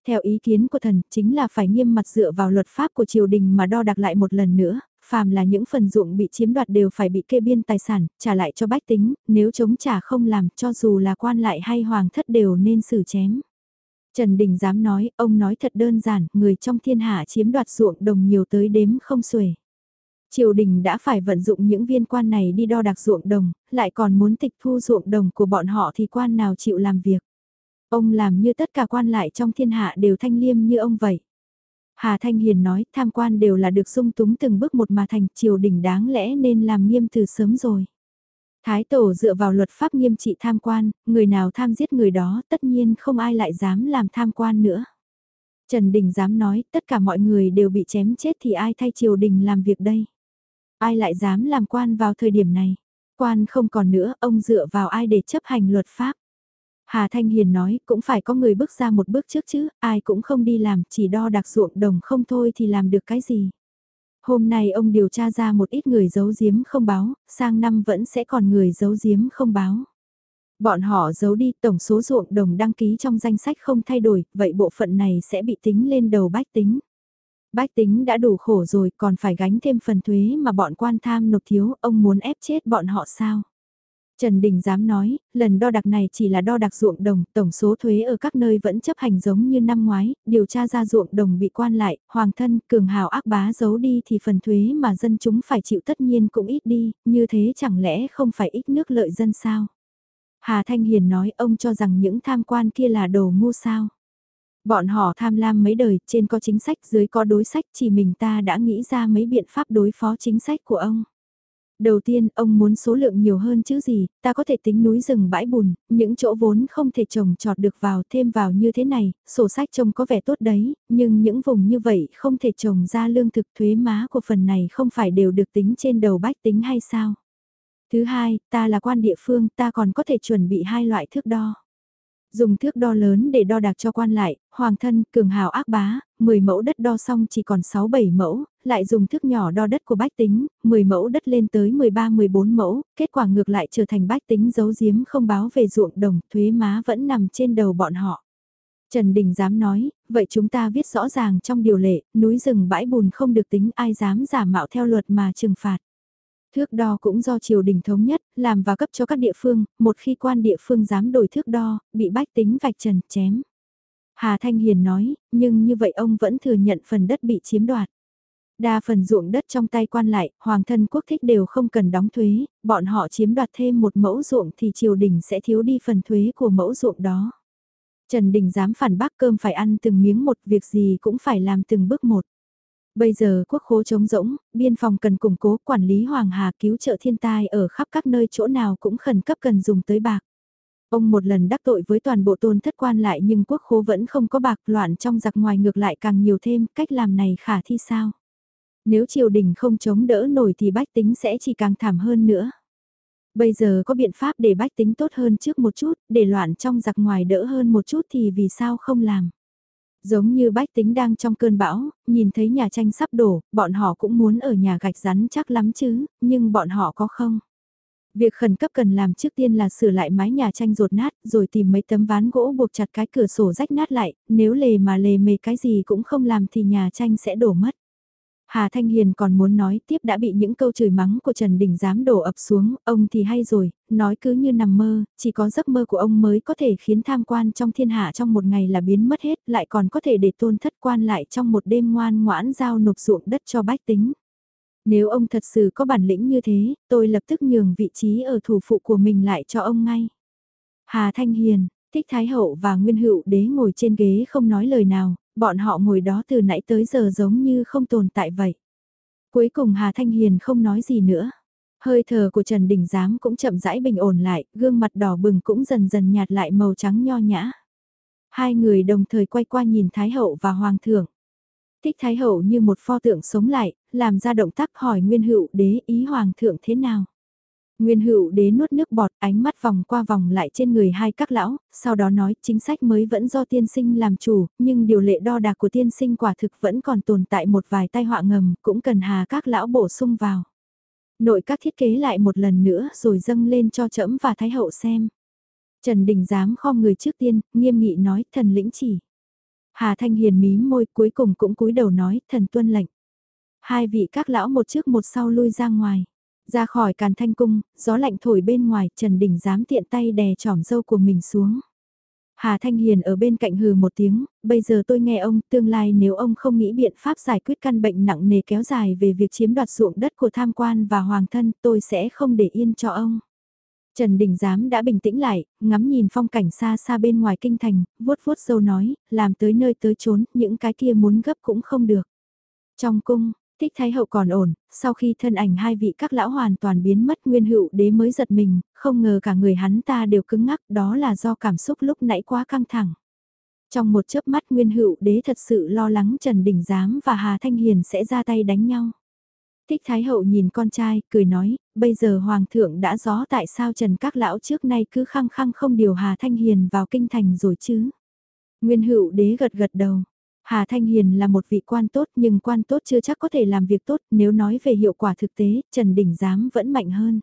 Theo ý kiến của thần, chính là phải nghiêm mặt dựa vào luật pháp của triều đình mà đo đạc lại một lần nữa, phàm là những phần ruộng bị chiếm đoạt đều phải bị kê biên tài sản, trả lại cho bách tính, nếu chống trả không làm cho dù là quan lại hay hoàng thất đều nên xử chém. Trần Đình dám nói, ông nói thật đơn giản, người trong thiên hạ chiếm đoạt ruộng đồng nhiều tới đếm không xuể. Triều đình đã phải vận dụng những viên quan này đi đo đạc ruộng đồng, lại còn muốn tịch thu ruộng đồng của bọn họ thì quan nào chịu làm việc. Ông làm như tất cả quan lại trong thiên hạ đều thanh liêm như ông vậy. Hà Thanh Hiền nói tham quan đều là được sung túng từng bước một mà thành triều đình đáng lẽ nên làm nghiêm từ sớm rồi. Thái tổ dựa vào luật pháp nghiêm trị tham quan, người nào tham giết người đó tất nhiên không ai lại dám làm tham quan nữa. Trần Đình dám nói tất cả mọi người đều bị chém chết thì ai thay triều đình làm việc đây. Ai lại dám làm quan vào thời điểm này? Quan không còn nữa, ông dựa vào ai để chấp hành luật pháp? Hà Thanh Hiền nói, cũng phải có người bước ra một bước trước chứ, ai cũng không đi làm, chỉ đo đạc ruộng đồng không thôi thì làm được cái gì. Hôm nay ông điều tra ra một ít người giấu giếm không báo, sang năm vẫn sẽ còn người giấu giếm không báo. Bọn họ giấu đi tổng số ruộng đồng đăng ký trong danh sách không thay đổi, vậy bộ phận này sẽ bị tính lên đầu bách tính. Bách tính đã đủ khổ rồi còn phải gánh thêm phần thuế mà bọn quan tham nộp thiếu, ông muốn ép chết bọn họ sao? Trần Đình dám nói, lần đo đặc này chỉ là đo đặc ruộng đồng, tổng số thuế ở các nơi vẫn chấp hành giống như năm ngoái, điều tra ra ruộng đồng bị quan lại, hoàng thân, cường hào ác bá giấu đi thì phần thuế mà dân chúng phải chịu tất nhiên cũng ít đi, như thế chẳng lẽ không phải ít nước lợi dân sao? Hà Thanh Hiền nói ông cho rằng những tham quan kia là đồ ngu sao? Bọn họ tham lam mấy đời, trên có chính sách, dưới có đối sách, chỉ mình ta đã nghĩ ra mấy biện pháp đối phó chính sách của ông. Đầu tiên, ông muốn số lượng nhiều hơn chứ gì, ta có thể tính núi rừng bãi bùn, những chỗ vốn không thể trồng trọt được vào thêm vào như thế này, sổ sách trông có vẻ tốt đấy, nhưng những vùng như vậy không thể trồng ra lương thực thuế má của phần này không phải đều được tính trên đầu bách tính hay sao? Thứ hai, ta là quan địa phương, ta còn có thể chuẩn bị hai loại thước đo. Dùng thước đo lớn để đo đạc cho quan lại, hoàng thân, cường hào ác bá, 10 mẫu đất đo xong chỉ còn 6-7 mẫu, lại dùng thước nhỏ đo đất của bách tính, 10 mẫu đất lên tới 13-14 mẫu, kết quả ngược lại trở thành bách tính giấu giếm không báo về ruộng đồng, thuế má vẫn nằm trên đầu bọn họ. Trần Đình dám nói, vậy chúng ta viết rõ ràng trong điều lệ, núi rừng bãi bùn không được tính ai dám giả mạo theo luật mà trừng phạt. Thước đo cũng do triều đình thống nhất, làm và cấp cho các địa phương, một khi quan địa phương dám đổi thước đo, bị bách tính vạch trần, chém. Hà Thanh Hiền nói, nhưng như vậy ông vẫn thừa nhận phần đất bị chiếm đoạt. Đa phần ruộng đất trong tay quan lại, hoàng thân quốc thích đều không cần đóng thuế, bọn họ chiếm đoạt thêm một mẫu ruộng thì triều đình sẽ thiếu đi phần thuế của mẫu ruộng đó. Trần Đình dám phản bác cơm phải ăn từng miếng một việc gì cũng phải làm từng bước một. Bây giờ quốc khố trống rỗng, biên phòng cần củng cố quản lý Hoàng Hà cứu trợ thiên tai ở khắp các nơi chỗ nào cũng khẩn cấp cần dùng tới bạc. Ông một lần đắc tội với toàn bộ tôn thất quan lại nhưng quốc khố vẫn không có bạc loạn trong giặc ngoài ngược lại càng nhiều thêm, cách làm này khả thi sao? Nếu triều đình không chống đỡ nổi thì bách tính sẽ chỉ càng thảm hơn nữa. Bây giờ có biện pháp để bách tính tốt hơn trước một chút, để loạn trong giặc ngoài đỡ hơn một chút thì vì sao không làm? Giống như bách tính đang trong cơn bão, nhìn thấy nhà tranh sắp đổ, bọn họ cũng muốn ở nhà gạch rắn chắc lắm chứ, nhưng bọn họ có không? Việc khẩn cấp cần làm trước tiên là sửa lại mái nhà tranh rột nát, rồi tìm mấy tấm ván gỗ buộc chặt cái cửa sổ rách nát lại, nếu lề mà lề mề cái gì cũng không làm thì nhà tranh sẽ đổ mất. Hà Thanh Hiền còn muốn nói tiếp đã bị những câu chửi mắng của Trần Đình dám đổ ập xuống, ông thì hay rồi, nói cứ như nằm mơ, chỉ có giấc mơ của ông mới có thể khiến tham quan trong thiên hạ trong một ngày là biến mất hết, lại còn có thể để tôn thất quan lại trong một đêm ngoan ngoãn giao nộp ruộng đất cho bách tính. Nếu ông thật sự có bản lĩnh như thế, tôi lập tức nhường vị trí ở thủ phụ của mình lại cho ông ngay. Hà Thanh Hiền, Thích Thái Hậu và Nguyên Hữu Đế ngồi trên ghế không nói lời nào, bọn họ ngồi đó từ nãy tới giờ giống như không tồn tại vậy. Cuối cùng Hà Thanh Hiền không nói gì nữa. Hơi thở của Trần Đình Giám cũng chậm rãi bình ổn lại, gương mặt đỏ bừng cũng dần dần nhạt lại màu trắng nho nhã. Hai người đồng thời quay qua nhìn Thái Hậu và Hoàng thượng. Thích Thái Hậu như một pho tượng sống lại, làm ra động tác hỏi Nguyên Hữu đế ý Hoàng thượng thế nào. Nguyên hữu đế nuốt nước bọt ánh mắt vòng qua vòng lại trên người hai các lão, sau đó nói chính sách mới vẫn do tiên sinh làm chủ, nhưng điều lệ đo đạc của tiên sinh quả thực vẫn còn tồn tại một vài tai họa ngầm, cũng cần hà các lão bổ sung vào. Nội các thiết kế lại một lần nữa rồi dâng lên cho trẫm và thái hậu xem. Trần Đình dám khom người trước tiên, nghiêm nghị nói thần lĩnh chỉ. Hà Thanh Hiền mí môi cuối cùng cũng cúi đầu nói thần tuân lệnh. Hai vị các lão một trước một sau lui ra ngoài. Ra khỏi càn thanh cung, gió lạnh thổi bên ngoài, Trần Đình dám tiện tay đè trỏm dâu của mình xuống. Hà Thanh Hiền ở bên cạnh hừ một tiếng, bây giờ tôi nghe ông, tương lai nếu ông không nghĩ biện pháp giải quyết căn bệnh nặng nề kéo dài về việc chiếm đoạt ruộng đất của tham quan và hoàng thân, tôi sẽ không để yên cho ông. Trần Đình Giám đã bình tĩnh lại, ngắm nhìn phong cảnh xa xa bên ngoài kinh thành, vuốt vuốt dâu nói, làm tới nơi tới chốn, những cái kia muốn gấp cũng không được. Trong cung, Thích Thái Hậu còn ổn, sau khi thân ảnh hai vị các lão hoàn toàn biến mất nguyên hữu đế mới giật mình, không ngờ cả người hắn ta đều cứng ngắc đó là do cảm xúc lúc nãy quá căng thẳng. Trong một chớp mắt nguyên hữu đế thật sự lo lắng Trần Đình Giám và Hà Thanh Hiền sẽ ra tay đánh nhau. Thích Thái Hậu nhìn con trai, cười nói, bây giờ Hoàng thượng đã rõ tại sao Trần các lão trước nay cứ khăng khăng không điều Hà Thanh Hiền vào kinh thành rồi chứ. Nguyên hữu đế gật gật đầu, Hà Thanh Hiền là một vị quan tốt nhưng quan tốt chưa chắc có thể làm việc tốt nếu nói về hiệu quả thực tế, Trần Đình Giám vẫn mạnh hơn.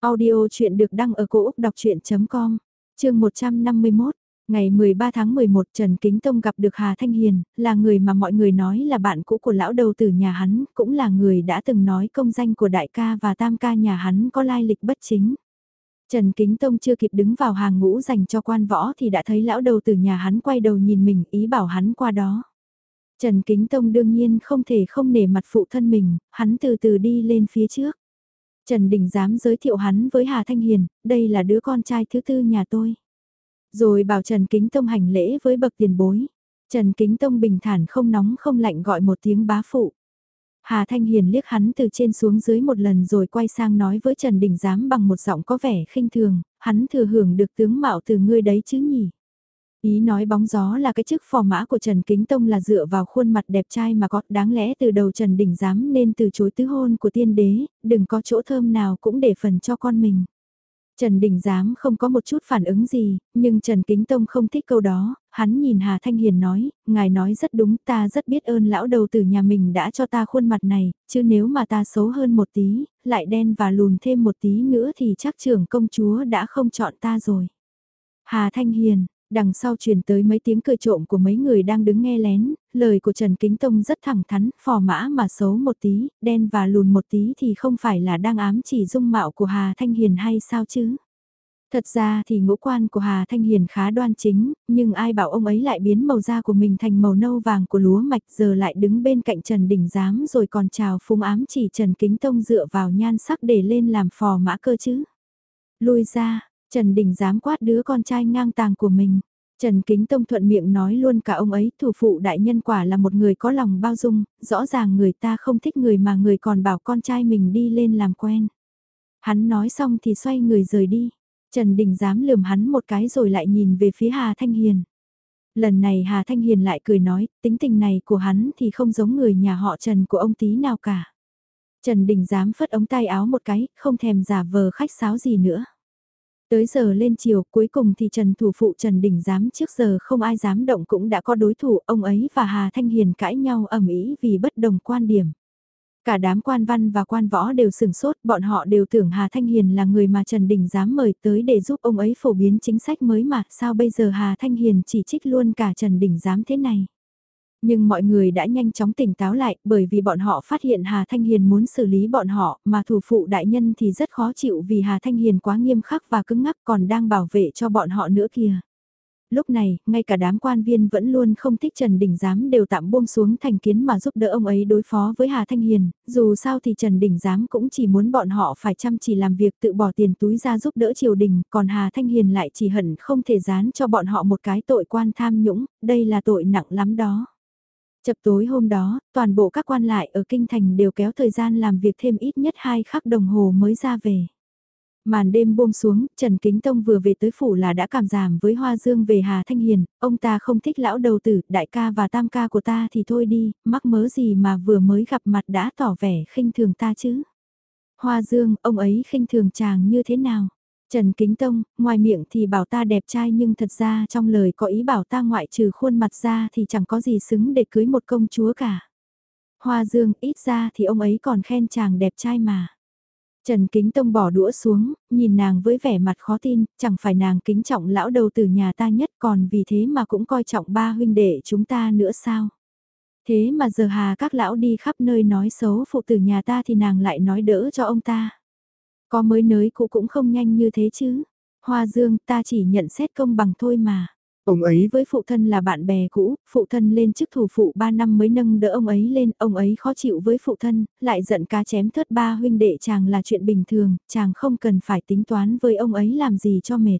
Audio chuyện được đăng ở cổ Úc đọc chuyện.com, chương 151. Ngày 13 tháng 11 Trần Kính Tông gặp được Hà Thanh Hiền, là người mà mọi người nói là bạn cũ của lão đầu tử nhà hắn, cũng là người đã từng nói công danh của đại ca và tam ca nhà hắn có lai lịch bất chính. Trần Kính Tông chưa kịp đứng vào hàng ngũ dành cho quan võ thì đã thấy lão đầu từ nhà hắn quay đầu nhìn mình ý bảo hắn qua đó. Trần Kính Tông đương nhiên không thể không nể mặt phụ thân mình, hắn từ từ đi lên phía trước. Trần Đình dám giới thiệu hắn với Hà Thanh Hiền, đây là đứa con trai thứ tư nhà tôi. Rồi bảo Trần Kính Tông hành lễ với bậc tiền bối. Trần Kính Tông bình thản không nóng không lạnh gọi một tiếng bá phụ. Hà Thanh Hiền liếc hắn từ trên xuống dưới một lần rồi quay sang nói với Trần Đình Giám bằng một giọng có vẻ khinh thường, hắn thừa hưởng được tướng mạo từ ngươi đấy chứ nhỉ. Ý nói bóng gió là cái chức phò mã của Trần Kính Tông là dựa vào khuôn mặt đẹp trai mà có đáng lẽ từ đầu Trần Đình Giám nên từ chối tứ hôn của tiên đế, đừng có chỗ thơm nào cũng để phần cho con mình. Trần Đình Giám không có một chút phản ứng gì, nhưng Trần Kính Tông không thích câu đó, hắn nhìn Hà Thanh Hiền nói, ngài nói rất đúng ta rất biết ơn lão đầu từ nhà mình đã cho ta khuôn mặt này, chứ nếu mà ta xấu hơn một tí, lại đen và lùn thêm một tí nữa thì chắc trưởng công chúa đã không chọn ta rồi. Hà Thanh Hiền, Đằng sau truyền tới mấy tiếng cười trộm của mấy người đang đứng nghe lén, lời của Trần Kính Tông rất thẳng thắn, phò mã mà xấu một tí, đen và lùn một tí thì không phải là đang ám chỉ dung mạo của Hà Thanh Hiền hay sao chứ? Thật ra thì ngũ quan của Hà Thanh Hiền khá đoan chính, nhưng ai bảo ông ấy lại biến màu da của mình thành màu nâu vàng của lúa mạch giờ lại đứng bên cạnh Trần Đình Giám rồi còn chào phung ám chỉ Trần Kính Tông dựa vào nhan sắc để lên làm phò mã cơ chứ. Lui ra, Trần Đình dám quát đứa con trai ngang tàng của mình. Trần Kính Tông thuận miệng nói luôn cả ông ấy, thủ phụ đại nhân quả là một người có lòng bao dung, rõ ràng người ta không thích người mà người còn bảo con trai mình đi lên làm quen. Hắn nói xong thì xoay người rời đi. Trần Đình dám lườm hắn một cái rồi lại nhìn về phía Hà Thanh Hiền. Lần này Hà Thanh Hiền lại cười nói, tính tình này của hắn thì không giống người nhà họ Trần của ông tí nào cả. Trần Đình dám phất ống tay áo một cái, không thèm giả vờ khách sáo gì nữa. Tới giờ lên chiều cuối cùng thì Trần thủ phụ Trần Đình dám trước giờ không ai dám động cũng đã có đối thủ ông ấy và Hà Thanh Hiền cãi nhau ầm ĩ vì bất đồng quan điểm. Cả đám quan văn và quan võ đều sừng sốt, bọn họ đều tưởng Hà Thanh Hiền là người mà Trần Đình dám mời tới để giúp ông ấy phổ biến chính sách mới mà, sao bây giờ Hà Thanh Hiền chỉ trích luôn cả Trần Đình dám thế này. Nhưng mọi người đã nhanh chóng tỉnh táo lại bởi vì bọn họ phát hiện Hà Thanh Hiền muốn xử lý bọn họ mà thủ phụ đại nhân thì rất khó chịu vì Hà Thanh Hiền quá nghiêm khắc và cứng ngắc còn đang bảo vệ cho bọn họ nữa kìa. Lúc này, ngay cả đám quan viên vẫn luôn không thích Trần Đình Giám đều tạm buông xuống thành kiến mà giúp đỡ ông ấy đối phó với Hà Thanh Hiền, dù sao thì Trần Đình Giám cũng chỉ muốn bọn họ phải chăm chỉ làm việc tự bỏ tiền túi ra giúp đỡ triều đình, còn Hà Thanh Hiền lại chỉ hận không thể dán cho bọn họ một cái tội quan tham nhũng, đây là tội nặng lắm đó. Chập tối hôm đó, toàn bộ các quan lại ở Kinh Thành đều kéo thời gian làm việc thêm ít nhất 2 khắc đồng hồ mới ra về. Màn đêm buông xuống, Trần Kính Tông vừa về tới phủ là đã cảm giảm với Hoa Dương về Hà Thanh Hiền, ông ta không thích lão đầu tử, đại ca và tam ca của ta thì thôi đi, mắc mớ gì mà vừa mới gặp mặt đã tỏ vẻ khinh thường ta chứ. Hoa Dương, ông ấy khinh thường chàng như thế nào? Trần Kính Tông, ngoài miệng thì bảo ta đẹp trai nhưng thật ra trong lời có ý bảo ta ngoại trừ khuôn mặt ra thì chẳng có gì xứng để cưới một công chúa cả. Hoa Dương, ít ra thì ông ấy còn khen chàng đẹp trai mà. Trần Kính Tông bỏ đũa xuống, nhìn nàng với vẻ mặt khó tin, chẳng phải nàng kính trọng lão đầu từ nhà ta nhất còn vì thế mà cũng coi trọng ba huynh đệ chúng ta nữa sao. Thế mà giờ hà các lão đi khắp nơi nói xấu phụ tử nhà ta thì nàng lại nói đỡ cho ông ta. Có mới nới cũ cũng không nhanh như thế chứ. Hoa Dương ta chỉ nhận xét công bằng thôi mà. Ông ấy với phụ thân là bạn bè cũ, phụ thân lên chức thủ phụ 3 năm mới nâng đỡ ông ấy lên, ông ấy khó chịu với phụ thân, lại giận cá chém thớt ba huynh đệ chàng là chuyện bình thường, chàng không cần phải tính toán với ông ấy làm gì cho mệt.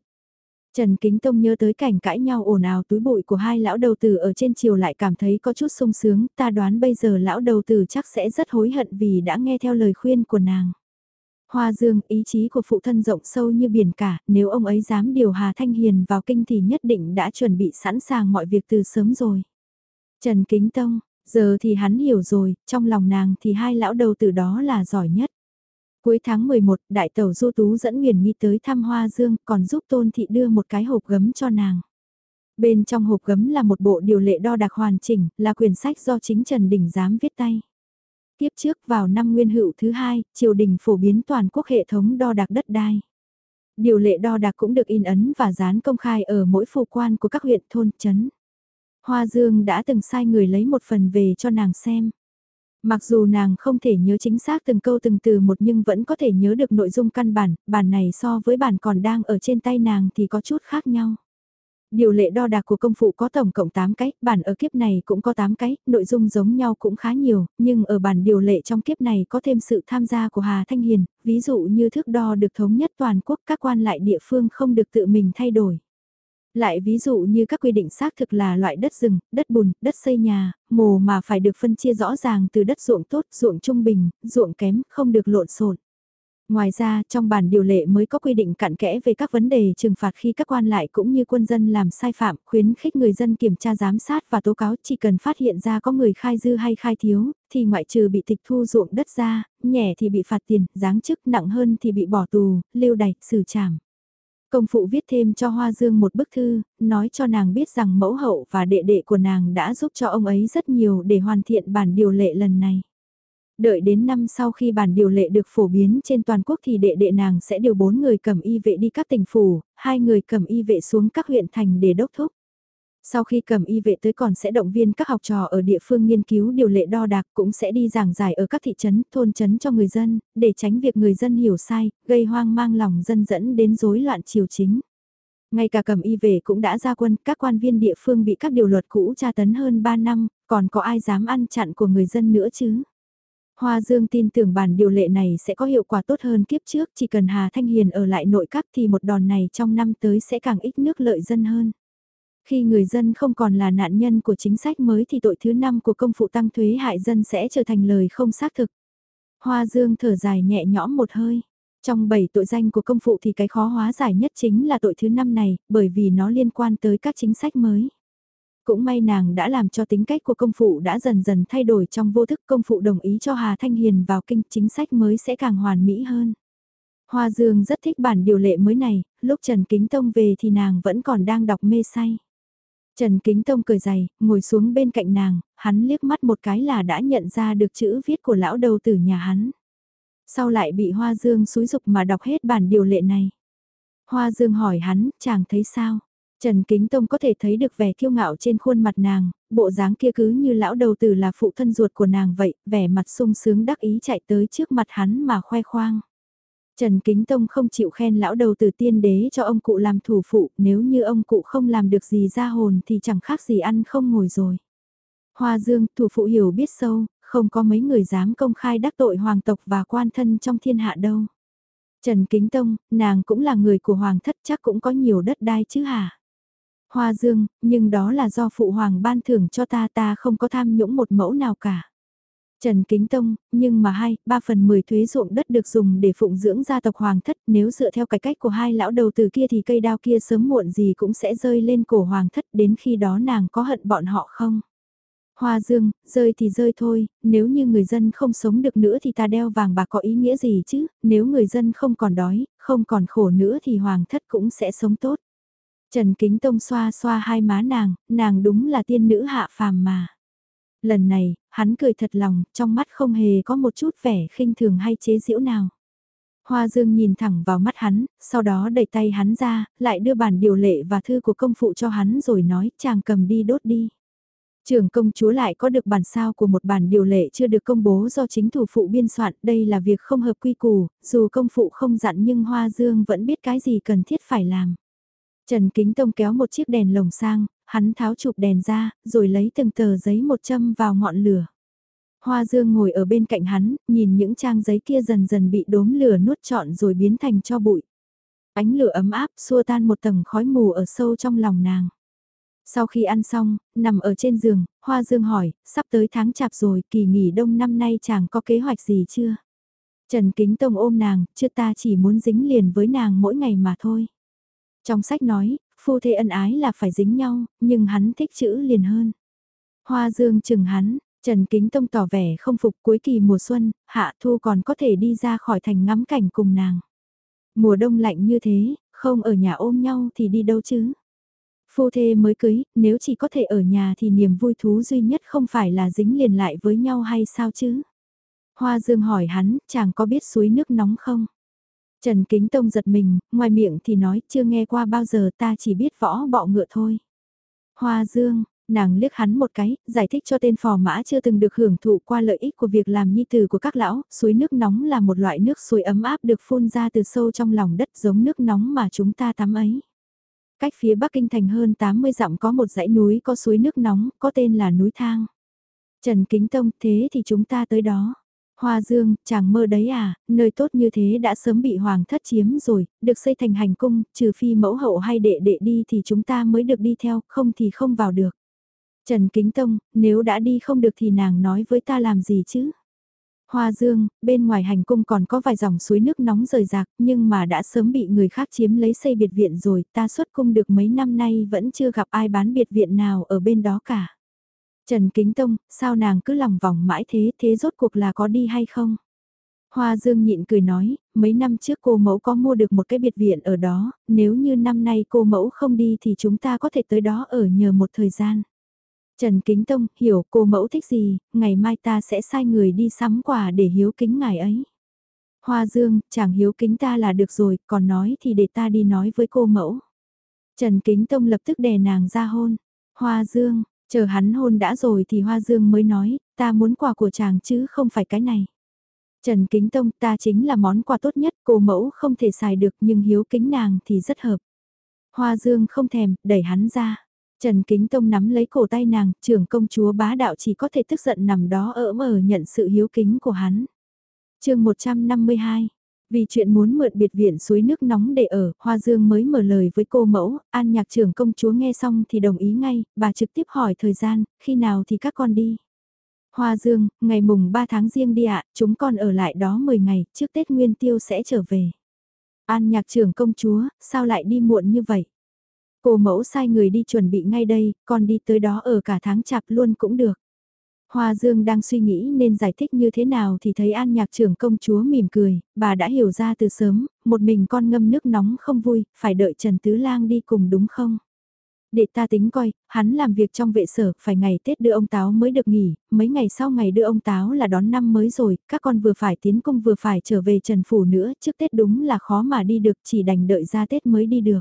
Trần Kính Tông nhớ tới cảnh cãi nhau ồn ào túi bụi của hai lão đầu tử ở trên chiều lại cảm thấy có chút sung sướng, ta đoán bây giờ lão đầu tử chắc sẽ rất hối hận vì đã nghe theo lời khuyên của nàng. Hoa Dương, ý chí của phụ thân rộng sâu như biển cả, nếu ông ấy dám điều Hà Thanh Hiền vào kinh thì nhất định đã chuẩn bị sẵn sàng mọi việc từ sớm rồi. Trần Kính Tông, giờ thì hắn hiểu rồi, trong lòng nàng thì hai lão đầu từ đó là giỏi nhất. Cuối tháng 11, đại tẩu Du Tú dẫn Nguyền Nghi tới thăm Hoa Dương, còn giúp Tôn Thị đưa một cái hộp gấm cho nàng. Bên trong hộp gấm là một bộ điều lệ đo đạc hoàn chỉnh, là quyển sách do chính Trần Đình Giám viết tay. Tiếp trước vào năm nguyên hữu thứ hai, triều đình phổ biến toàn quốc hệ thống đo đạc đất đai. Điều lệ đo đạc cũng được in ấn và dán công khai ở mỗi phủ quan của các huyện thôn, chấn. Hoa Dương đã từng sai người lấy một phần về cho nàng xem. Mặc dù nàng không thể nhớ chính xác từng câu từng từ một nhưng vẫn có thể nhớ được nội dung căn bản, bản này so với bản còn đang ở trên tay nàng thì có chút khác nhau. Điều lệ đo đạc của công phụ có tổng cộng 8 cái, bản ở kiếp này cũng có 8 cái, nội dung giống nhau cũng khá nhiều, nhưng ở bản điều lệ trong kiếp này có thêm sự tham gia của Hà Thanh Hiền, ví dụ như thước đo được thống nhất toàn quốc các quan lại địa phương không được tự mình thay đổi. Lại ví dụ như các quy định xác thực là loại đất rừng, đất bùn, đất xây nhà, mồ mà phải được phân chia rõ ràng từ đất ruộng tốt, ruộng trung bình, ruộng kém, không được lộn xộn. Ngoài ra, trong bản điều lệ mới có quy định cặn kẽ về các vấn đề trừng phạt khi các quan lại cũng như quân dân làm sai phạm, khuyến khích người dân kiểm tra giám sát và tố cáo chỉ cần phát hiện ra có người khai dư hay khai thiếu, thì ngoại trừ bị tịch thu ruộng đất ra, nhẹ thì bị phạt tiền, giáng chức nặng hơn thì bị bỏ tù, lưu đày, xử trảm. Công phụ viết thêm cho Hoa Dương một bức thư, nói cho nàng biết rằng mẫu hậu và đệ đệ của nàng đã giúp cho ông ấy rất nhiều để hoàn thiện bản điều lệ lần này. Đợi đến năm sau khi bản điều lệ được phổ biến trên toàn quốc thì đệ đệ nàng sẽ điều bốn người cầm y vệ đi các tỉnh phủ, hai người cầm y vệ xuống các huyện thành để đốc thúc. Sau khi cầm y vệ tới còn sẽ động viên các học trò ở địa phương nghiên cứu điều lệ đo đạc cũng sẽ đi giảng giải ở các thị trấn, thôn trấn cho người dân, để tránh việc người dân hiểu sai, gây hoang mang lòng dân dẫn đến rối loạn triều chính. Ngay cả cầm y về cũng đã ra quân, các quan viên địa phương bị các điều luật cũ tra tấn hơn 3 năm, còn có ai dám ăn chặn của người dân nữa chứ? Hoa Dương tin tưởng bản điều lệ này sẽ có hiệu quả tốt hơn kiếp trước, chỉ cần Hà Thanh Hiền ở lại nội các thì một đòn này trong năm tới sẽ càng ít nước lợi dân hơn. Khi người dân không còn là nạn nhân của chính sách mới thì tội thứ năm của công phụ tăng thuế hại dân sẽ trở thành lời không xác thực. Hoa Dương thở dài nhẹ nhõm một hơi. Trong 7 tội danh của công phụ thì cái khó hóa giải nhất chính là tội thứ năm này, bởi vì nó liên quan tới các chính sách mới. Cũng may nàng đã làm cho tính cách của công phụ đã dần dần thay đổi trong vô thức công phụ đồng ý cho Hà Thanh Hiền vào kinh chính sách mới sẽ càng hoàn mỹ hơn. Hoa Dương rất thích bản điều lệ mới này, lúc Trần Kính Tông về thì nàng vẫn còn đang đọc mê say. Trần Kính Tông cười dày, ngồi xuống bên cạnh nàng, hắn liếc mắt một cái là đã nhận ra được chữ viết của lão đầu tử nhà hắn. Sau lại bị Hoa Dương xúi dục mà đọc hết bản điều lệ này. Hoa Dương hỏi hắn, chàng thấy sao? Trần Kính Tông có thể thấy được vẻ kiêu ngạo trên khuôn mặt nàng, bộ dáng kia cứ như lão đầu tử là phụ thân ruột của nàng vậy, vẻ mặt sung sướng đắc ý chạy tới trước mặt hắn mà khoe khoang. Trần Kính Tông không chịu khen lão đầu tử tiên đế cho ông cụ làm thủ phụ, nếu như ông cụ không làm được gì ra hồn thì chẳng khác gì ăn không ngồi rồi. Hoa Dương, thủ phụ hiểu biết sâu, không có mấy người dám công khai đắc tội hoàng tộc và quan thân trong thiên hạ đâu. Trần Kính Tông, nàng cũng là người của hoàng thất chắc cũng có nhiều đất đai chứ hả? Hoa Dương, nhưng đó là do phụ hoàng ban thưởng cho ta ta không có tham nhũng một mẫu nào cả. Trần Kính Tông, nhưng mà hai, ba phần mười thuế ruộng đất được dùng để phụng dưỡng gia tộc hoàng thất, nếu dựa theo cái cách của hai lão đầu từ kia thì cây đao kia sớm muộn gì cũng sẽ rơi lên cổ hoàng thất đến khi đó nàng có hận bọn họ không? Hoa dương, rơi thì rơi thôi, nếu như người dân không sống được nữa thì ta đeo vàng bạc có ý nghĩa gì chứ, nếu người dân không còn đói, không còn khổ nữa thì hoàng thất cũng sẽ sống tốt. Trần Kính Tông xoa xoa hai má nàng, nàng đúng là tiên nữ hạ phàm mà. Lần này, hắn cười thật lòng, trong mắt không hề có một chút vẻ khinh thường hay chế giễu nào. Hoa Dương nhìn thẳng vào mắt hắn, sau đó đẩy tay hắn ra, lại đưa bản điều lệ và thư của công phụ cho hắn rồi nói chàng cầm đi đốt đi. Trưởng công chúa lại có được bản sao của một bản điều lệ chưa được công bố do chính thủ phụ biên soạn, đây là việc không hợp quy củ, dù công phụ không dặn nhưng Hoa Dương vẫn biết cái gì cần thiết phải làm. Trần Kính Tông kéo một chiếc đèn lồng sang, hắn tháo chụp đèn ra, rồi lấy từng tờ giấy một châm vào ngọn lửa. Hoa Dương ngồi ở bên cạnh hắn, nhìn những trang giấy kia dần dần bị đốm lửa nuốt trọn rồi biến thành cho bụi. Ánh lửa ấm áp xua tan một tầng khói mù ở sâu trong lòng nàng. Sau khi ăn xong, nằm ở trên giường, Hoa Dương hỏi, sắp tới tháng chạp rồi, kỳ nghỉ đông năm nay chàng có kế hoạch gì chưa? Trần Kính Tông ôm nàng, chưa ta chỉ muốn dính liền với nàng mỗi ngày mà thôi. Trong sách nói, phu thê ân ái là phải dính nhau, nhưng hắn thích chữ liền hơn. Hoa Dương chừng hắn, Trần Kính Tông tỏ vẻ không phục cuối kỳ mùa xuân, hạ thu còn có thể đi ra khỏi thành ngắm cảnh cùng nàng. Mùa đông lạnh như thế, không ở nhà ôm nhau thì đi đâu chứ? Phu thê mới cưới, nếu chỉ có thể ở nhà thì niềm vui thú duy nhất không phải là dính liền lại với nhau hay sao chứ? Hoa Dương hỏi hắn, chàng có biết suối nước nóng không? Trần Kính Tông giật mình, ngoài miệng thì nói chưa nghe qua bao giờ ta chỉ biết võ bọ ngựa thôi. Hoa Dương, nàng liếc hắn một cái, giải thích cho tên phò mã chưa từng được hưởng thụ qua lợi ích của việc làm nhi tử của các lão, suối nước nóng là một loại nước suối ấm áp được phun ra từ sâu trong lòng đất giống nước nóng mà chúng ta tắm ấy. Cách phía Bắc Kinh thành hơn 80 dặm có một dãy núi có suối nước nóng, có tên là núi Thang. Trần Kính Tông, thế thì chúng ta tới đó. Hoa Dương, chàng mơ đấy à, nơi tốt như thế đã sớm bị hoàng thất chiếm rồi, được xây thành hành cung, trừ phi mẫu hậu hay đệ đệ đi thì chúng ta mới được đi theo, không thì không vào được. Trần Kính Tông, nếu đã đi không được thì nàng nói với ta làm gì chứ? Hoa Dương, bên ngoài hành cung còn có vài dòng suối nước nóng rời rạc, nhưng mà đã sớm bị người khác chiếm lấy xây biệt viện rồi, ta xuất cung được mấy năm nay vẫn chưa gặp ai bán biệt viện nào ở bên đó cả. Trần Kính Tông, sao nàng cứ lòng vòng mãi thế, thế rốt cuộc là có đi hay không? Hoa Dương nhịn cười nói, mấy năm trước cô mẫu có mua được một cái biệt viện ở đó, nếu như năm nay cô mẫu không đi thì chúng ta có thể tới đó ở nhờ một thời gian. Trần Kính Tông, hiểu cô mẫu thích gì, ngày mai ta sẽ sai người đi sắm quà để hiếu kính ngài ấy. Hoa Dương, chẳng hiếu kính ta là được rồi, còn nói thì để ta đi nói với cô mẫu. Trần Kính Tông lập tức đè nàng ra hôn. Hoa Dương, chờ hắn hôn đã rồi thì Hoa Dương mới nói, ta muốn quà của chàng chứ không phải cái này. Trần Kính Tông ta chính là món quà tốt nhất, cô mẫu không thể xài được nhưng hiếu kính nàng thì rất hợp. Hoa Dương không thèm, đẩy hắn ra. Trần Kính Tông nắm lấy cổ tay nàng, trưởng công chúa bá đạo chỉ có thể tức giận nằm đó ở mờ nhận sự hiếu kính của hắn. chương 152 vì chuyện muốn mượn biệt viện suối nước nóng để ở, Hoa Dương mới mở lời với cô mẫu, an nhạc trưởng công chúa nghe xong thì đồng ý ngay, bà trực tiếp hỏi thời gian, khi nào thì các con đi. Hoa Dương, ngày mùng 3 tháng riêng đi ạ, chúng con ở lại đó 10 ngày, trước Tết Nguyên Tiêu sẽ trở về. An nhạc trưởng công chúa, sao lại đi muộn như vậy? Cô mẫu sai người đi chuẩn bị ngay đây, con đi tới đó ở cả tháng chạp luôn cũng được. Hoa Dương đang suy nghĩ nên giải thích như thế nào thì thấy An Nhạc trưởng công chúa mỉm cười, bà đã hiểu ra từ sớm, một mình con ngâm nước nóng không vui, phải đợi Trần Tứ Lang đi cùng đúng không? Để ta tính coi, hắn làm việc trong vệ sở, phải ngày Tết đưa ông Táo mới được nghỉ, mấy ngày sau ngày đưa ông Táo là đón năm mới rồi, các con vừa phải tiến cung vừa phải trở về Trần Phủ nữa, trước Tết đúng là khó mà đi được, chỉ đành đợi ra Tết mới đi được.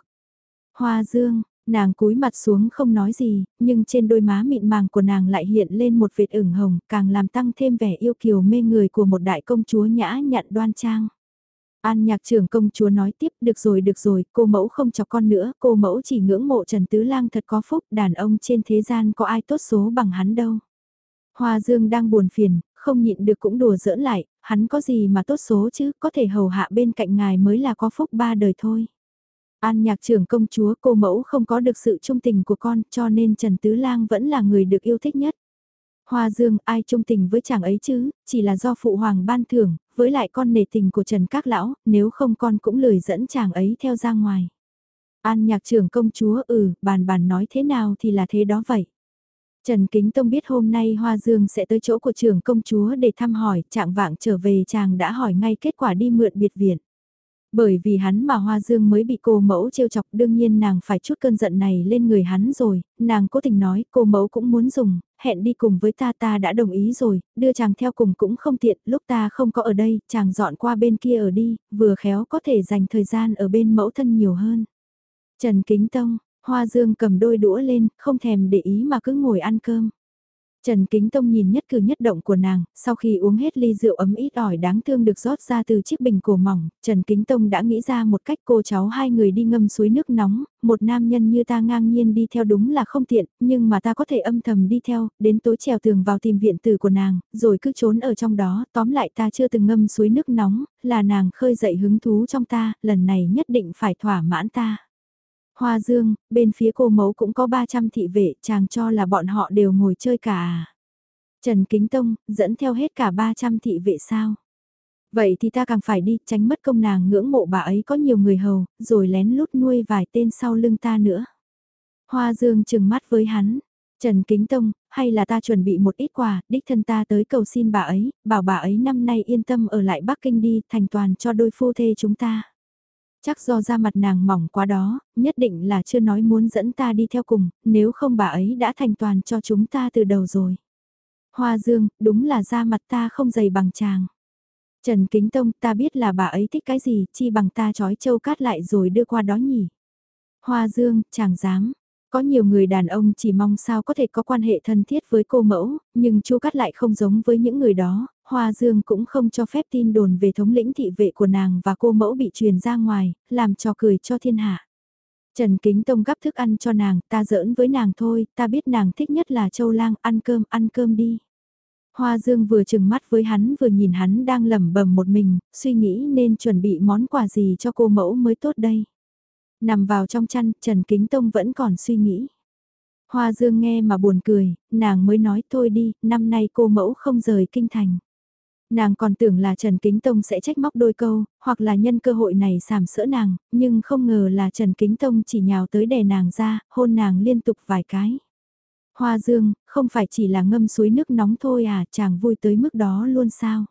Hoa Dương, nàng cúi mặt xuống không nói gì, nhưng trên đôi má mịn màng của nàng lại hiện lên một vệt ửng hồng, càng làm tăng thêm vẻ yêu kiều mê người của một đại công chúa nhã nhặn đoan trang. An nhạc trưởng công chúa nói tiếp, được rồi được rồi, cô mẫu không cho con nữa, cô mẫu chỉ ngưỡng mộ Trần Tứ Lang thật có phúc, đàn ông trên thế gian có ai tốt số bằng hắn đâu. Hoa Dương đang buồn phiền, không nhịn được cũng đùa giỡn lại, hắn có gì mà tốt số chứ, có thể hầu hạ bên cạnh ngài mới là có phúc ba đời thôi. An nhạc trưởng công chúa cô mẫu không có được sự trung tình của con cho nên Trần Tứ Lang vẫn là người được yêu thích nhất. Hoa Dương ai trung tình với chàng ấy chứ, chỉ là do phụ hoàng ban thưởng, với lại con nề tình của Trần Các Lão, nếu không con cũng lười dẫn chàng ấy theo ra ngoài. An nhạc trưởng công chúa ừ, bàn bàn nói thế nào thì là thế đó vậy. Trần Kính Tông biết hôm nay Hoa Dương sẽ tới chỗ của trưởng công chúa để thăm hỏi, trạng vạng trở về chàng đã hỏi ngay kết quả đi mượn biệt viện. Bởi vì hắn mà Hoa Dương mới bị cô mẫu trêu chọc đương nhiên nàng phải chút cơn giận này lên người hắn rồi, nàng cố tình nói cô mẫu cũng muốn dùng, hẹn đi cùng với ta ta đã đồng ý rồi, đưa chàng theo cùng cũng không tiện, lúc ta không có ở đây, chàng dọn qua bên kia ở đi, vừa khéo có thể dành thời gian ở bên mẫu thân nhiều hơn. Trần Kính Tông, Hoa Dương cầm đôi đũa lên, không thèm để ý mà cứ ngồi ăn cơm. Trần Kính Tông nhìn nhất cử nhất động của nàng, sau khi uống hết ly rượu ấm ít ỏi đáng thương được rót ra từ chiếc bình cổ mỏng, Trần Kính Tông đã nghĩ ra một cách cô cháu hai người đi ngâm suối nước nóng, một nam nhân như ta ngang nhiên đi theo đúng là không tiện, nhưng mà ta có thể âm thầm đi theo, đến tối trèo tường vào tìm viện tử của nàng, rồi cứ trốn ở trong đó, tóm lại ta chưa từng ngâm suối nước nóng, là nàng khơi dậy hứng thú trong ta, lần này nhất định phải thỏa mãn ta. Hoa Dương, bên phía cô mẫu cũng có 300 thị vệ, chàng cho là bọn họ đều ngồi chơi cả à. Trần Kính Tông, dẫn theo hết cả 300 thị vệ sao? Vậy thì ta càng phải đi, tránh mất công nàng ngưỡng mộ bà ấy có nhiều người hầu, rồi lén lút nuôi vài tên sau lưng ta nữa. Hoa Dương chừng mắt với hắn. Trần Kính Tông, hay là ta chuẩn bị một ít quà, đích thân ta tới cầu xin bà ấy, bảo bà ấy năm nay yên tâm ở lại Bắc Kinh đi, thành toàn cho đôi phu thê chúng ta. Chắc do da mặt nàng mỏng quá đó, nhất định là chưa nói muốn dẫn ta đi theo cùng, nếu không bà ấy đã thành toàn cho chúng ta từ đầu rồi. Hoa Dương, đúng là da mặt ta không dày bằng chàng. Trần Kính Tông, ta biết là bà ấy thích cái gì, chi bằng ta trói châu cát lại rồi đưa qua đó nhỉ. Hoa Dương, chàng dám, có nhiều người đàn ông chỉ mong sao có thể có quan hệ thân thiết với cô mẫu, nhưng Chu Cát lại không giống với những người đó, Hoa Dương cũng không cho phép tin đồn về thống lĩnh thị vệ của nàng và cô mẫu bị truyền ra ngoài, làm trò cười cho thiên hạ. Trần Kính Tông gắp thức ăn cho nàng, ta giỡn với nàng thôi, ta biết nàng thích nhất là châu lang, ăn cơm, ăn cơm đi. Hoa Dương vừa chừng mắt với hắn vừa nhìn hắn đang lẩm bẩm một mình, suy nghĩ nên chuẩn bị món quà gì cho cô mẫu mới tốt đây. Nằm vào trong chăn, Trần Kính Tông vẫn còn suy nghĩ. Hoa Dương nghe mà buồn cười, nàng mới nói thôi đi, năm nay cô mẫu không rời kinh thành. Nàng còn tưởng là Trần Kính Tông sẽ trách móc đôi câu, hoặc là nhân cơ hội này sàm sỡ nàng, nhưng không ngờ là Trần Kính Tông chỉ nhào tới đè nàng ra, hôn nàng liên tục vài cái. Hoa Dương, không phải chỉ là ngâm suối nước nóng thôi à, chàng vui tới mức đó luôn sao?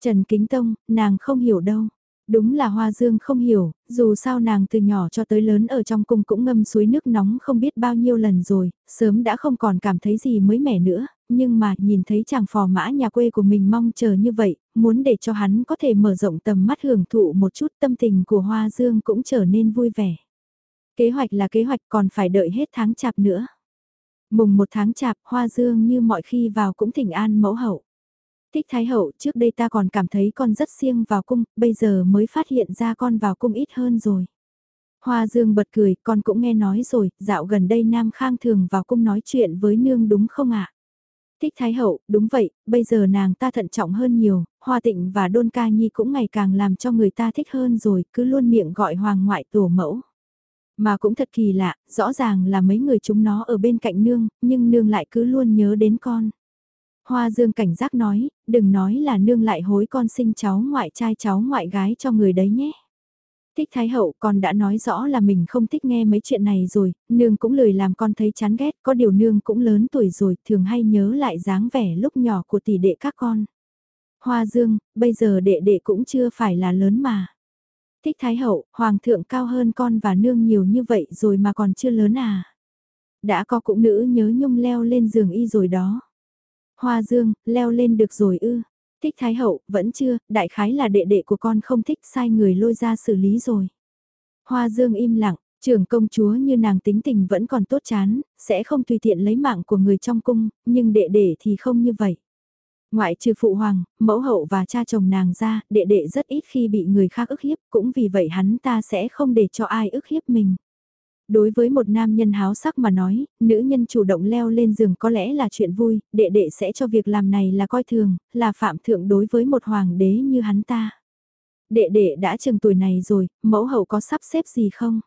Trần Kính Tông, nàng không hiểu đâu. Đúng là Hoa Dương không hiểu, dù sao nàng từ nhỏ cho tới lớn ở trong cung cũng ngâm suối nước nóng không biết bao nhiêu lần rồi, sớm đã không còn cảm thấy gì mới mẻ nữa, nhưng mà nhìn thấy chàng phò mã nhà quê của mình mong chờ như vậy, muốn để cho hắn có thể mở rộng tầm mắt hưởng thụ một chút tâm tình của Hoa Dương cũng trở nên vui vẻ. Kế hoạch là kế hoạch còn phải đợi hết tháng chạp nữa. Mùng một tháng chạp Hoa Dương như mọi khi vào cũng thỉnh an mẫu hậu tích Thái Hậu, trước đây ta còn cảm thấy con rất siêng vào cung, bây giờ mới phát hiện ra con vào cung ít hơn rồi. Hoa Dương bật cười, con cũng nghe nói rồi, dạo gần đây Nam Khang thường vào cung nói chuyện với nương đúng không ạ? Thích Thái Hậu, đúng vậy, bây giờ nàng ta thận trọng hơn nhiều, Hoa Tịnh và Đôn Ca Nhi cũng ngày càng làm cho người ta thích hơn rồi, cứ luôn miệng gọi hoàng ngoại tổ mẫu. Mà cũng thật kỳ lạ, rõ ràng là mấy người chúng nó ở bên cạnh nương, nhưng nương lại cứ luôn nhớ đến con. Hoa Dương cảnh giác nói, đừng nói là nương lại hối con sinh cháu ngoại trai cháu ngoại gái cho người đấy nhé. Thích Thái Hậu con đã nói rõ là mình không thích nghe mấy chuyện này rồi, nương cũng lười làm con thấy chán ghét, có điều nương cũng lớn tuổi rồi, thường hay nhớ lại dáng vẻ lúc nhỏ của tỷ đệ các con. Hoa Dương, bây giờ đệ đệ cũng chưa phải là lớn mà. Thích Thái Hậu, Hoàng thượng cao hơn con và nương nhiều như vậy rồi mà còn chưa lớn à. Đã có cũng nữ nhớ nhung leo lên giường y rồi đó. Hoa Dương, leo lên được rồi ư. Thích Thái Hậu, vẫn chưa, đại khái là đệ đệ của con không thích sai người lôi ra xử lý rồi. Hoa Dương im lặng, trưởng công chúa như nàng tính tình vẫn còn tốt chán, sẽ không tùy tiện lấy mạng của người trong cung, nhưng đệ đệ thì không như vậy. Ngoại trừ phụ hoàng, mẫu hậu và cha chồng nàng ra, đệ đệ rất ít khi bị người khác ức hiếp, cũng vì vậy hắn ta sẽ không để cho ai ức hiếp mình. Đối với một nam nhân háo sắc mà nói, nữ nhân chủ động leo lên giường có lẽ là chuyện vui, đệ đệ sẽ cho việc làm này là coi thường, là phạm thượng đối với một hoàng đế như hắn ta. Đệ đệ đã chừng tuổi này rồi, mẫu hậu có sắp xếp gì không?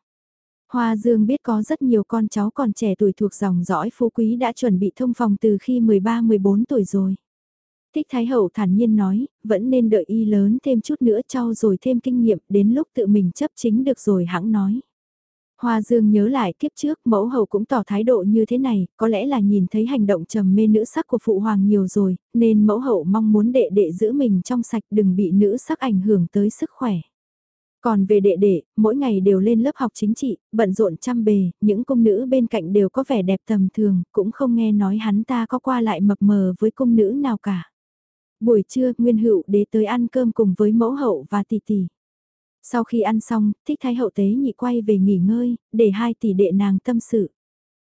Hoa Dương biết có rất nhiều con cháu còn trẻ tuổi thuộc dòng dõi phú quý đã chuẩn bị thông phòng từ khi 13-14 tuổi rồi. Thích Thái Hậu thản nhiên nói, vẫn nên đợi y lớn thêm chút nữa trau rồi thêm kinh nghiệm đến lúc tự mình chấp chính được rồi hãng nói. Hoa Dương nhớ lại kiếp trước mẫu hậu cũng tỏ thái độ như thế này, có lẽ là nhìn thấy hành động trầm mê nữ sắc của phụ hoàng nhiều rồi, nên mẫu hậu mong muốn đệ đệ giữ mình trong sạch đừng bị nữ sắc ảnh hưởng tới sức khỏe. Còn về đệ đệ, mỗi ngày đều lên lớp học chính trị, bận rộn chăm bề, những cung nữ bên cạnh đều có vẻ đẹp tầm thường, cũng không nghe nói hắn ta có qua lại mập mờ với cung nữ nào cả. Buổi trưa, Nguyên Hữu đế tới ăn cơm cùng với mẫu hậu và tỷ tỷ. Sau khi ăn xong, thích thái hậu tế nhị quay về nghỉ ngơi, để hai tỷ đệ nàng tâm sự.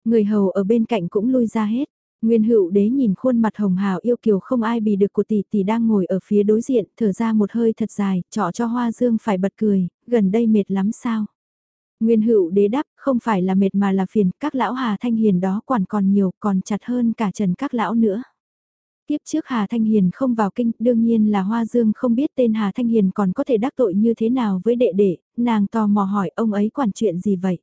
Người hầu ở bên cạnh cũng lui ra hết. Nguyên hữu đế nhìn khuôn mặt hồng hào yêu kiều không ai bì được của tỷ tỷ đang ngồi ở phía đối diện, thở ra một hơi thật dài, trọ cho hoa dương phải bật cười, gần đây mệt lắm sao. Nguyên hữu đế đáp, không phải là mệt mà là phiền, các lão hà thanh hiền đó quản còn nhiều, còn chặt hơn cả trần các lão nữa. Tiếp trước Hà Thanh Hiền không vào kinh, đương nhiên là Hoa Dương không biết tên Hà Thanh Hiền còn có thể đắc tội như thế nào với đệ đệ, nàng tò mò hỏi ông ấy quản chuyện gì vậy.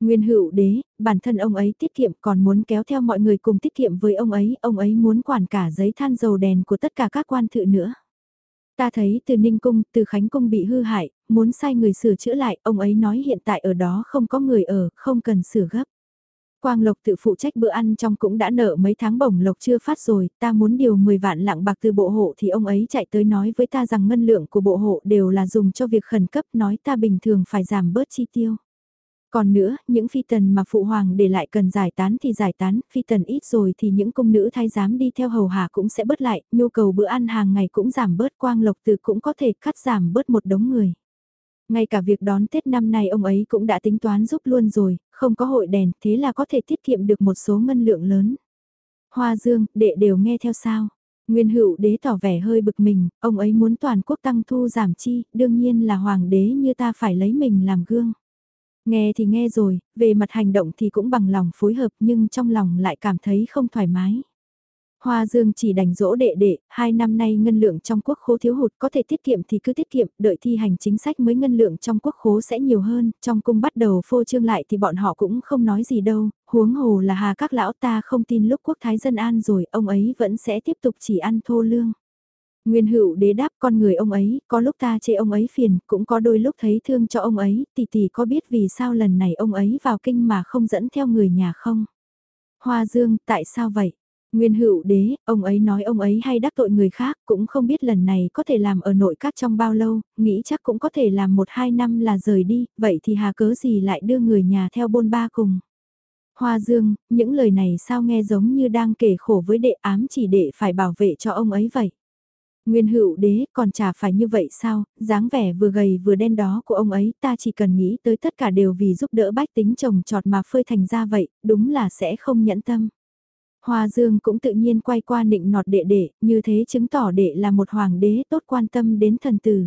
Nguyên hữu đế, bản thân ông ấy tiết kiệm còn muốn kéo theo mọi người cùng tiết kiệm với ông ấy, ông ấy muốn quản cả giấy than dầu đèn của tất cả các quan thự nữa. Ta thấy từ Ninh Cung, từ Khánh Cung bị hư hại, muốn sai người sửa chữa lại, ông ấy nói hiện tại ở đó không có người ở, không cần sửa gấp. Quang Lộc tự phụ trách bữa ăn trong cũng đã nợ mấy tháng bổng Lộc chưa phát rồi, ta muốn điều 10 vạn lạng bạc từ bộ hộ thì ông ấy chạy tới nói với ta rằng ngân lượng của bộ hộ đều là dùng cho việc khẩn cấp nói ta bình thường phải giảm bớt chi tiêu. Còn nữa, những phi tần mà phụ hoàng để lại cần giải tán thì giải tán, phi tần ít rồi thì những cung nữ thay giám đi theo hầu hạ cũng sẽ bớt lại, nhu cầu bữa ăn hàng ngày cũng giảm bớt quang lộc từ cũng có thể cắt giảm bớt một đống người. Ngay cả việc đón Tết năm nay ông ấy cũng đã tính toán giúp luôn rồi, không có hội đèn, thế là có thể tiết kiệm được một số ngân lượng lớn. Hoa Dương, đệ đều nghe theo sao? Nguyên hữu đế tỏ vẻ hơi bực mình, ông ấy muốn toàn quốc tăng thu giảm chi, đương nhiên là hoàng đế như ta phải lấy mình làm gương. Nghe thì nghe rồi, về mặt hành động thì cũng bằng lòng phối hợp nhưng trong lòng lại cảm thấy không thoải mái. Hoa Dương chỉ đành dỗ đệ đệ, hai năm nay ngân lượng trong quốc khố thiếu hụt có thể tiết kiệm thì cứ tiết kiệm, đợi thi hành chính sách mới ngân lượng trong quốc khố sẽ nhiều hơn, trong cung bắt đầu phô trương lại thì bọn họ cũng không nói gì đâu, huống hồ là hà các lão ta không tin lúc quốc thái dân an rồi, ông ấy vẫn sẽ tiếp tục chỉ ăn thô lương. Nguyên hữu đế đáp con người ông ấy, có lúc ta chê ông ấy phiền, cũng có đôi lúc thấy thương cho ông ấy, tỷ tỷ có biết vì sao lần này ông ấy vào kinh mà không dẫn theo người nhà không? Hoa Dương, tại sao vậy? Nguyên hữu đế, ông ấy nói ông ấy hay đắc tội người khác, cũng không biết lần này có thể làm ở nội các trong bao lâu, nghĩ chắc cũng có thể làm một hai năm là rời đi, vậy thì hà cớ gì lại đưa người nhà theo bôn ba cùng. Hoa Dương, những lời này sao nghe giống như đang kể khổ với đệ ám chỉ đệ phải bảo vệ cho ông ấy vậy. Nguyên hữu đế còn chả phải như vậy sao, dáng vẻ vừa gầy vừa đen đó của ông ấy ta chỉ cần nghĩ tới tất cả đều vì giúp đỡ bách tính chồng trọt mà phơi thành ra vậy, đúng là sẽ không nhẫn tâm. Hoa Dương cũng tự nhiên quay qua nịnh nọt đệ đệ, như thế chứng tỏ đệ là một hoàng đế tốt quan tâm đến thần tử.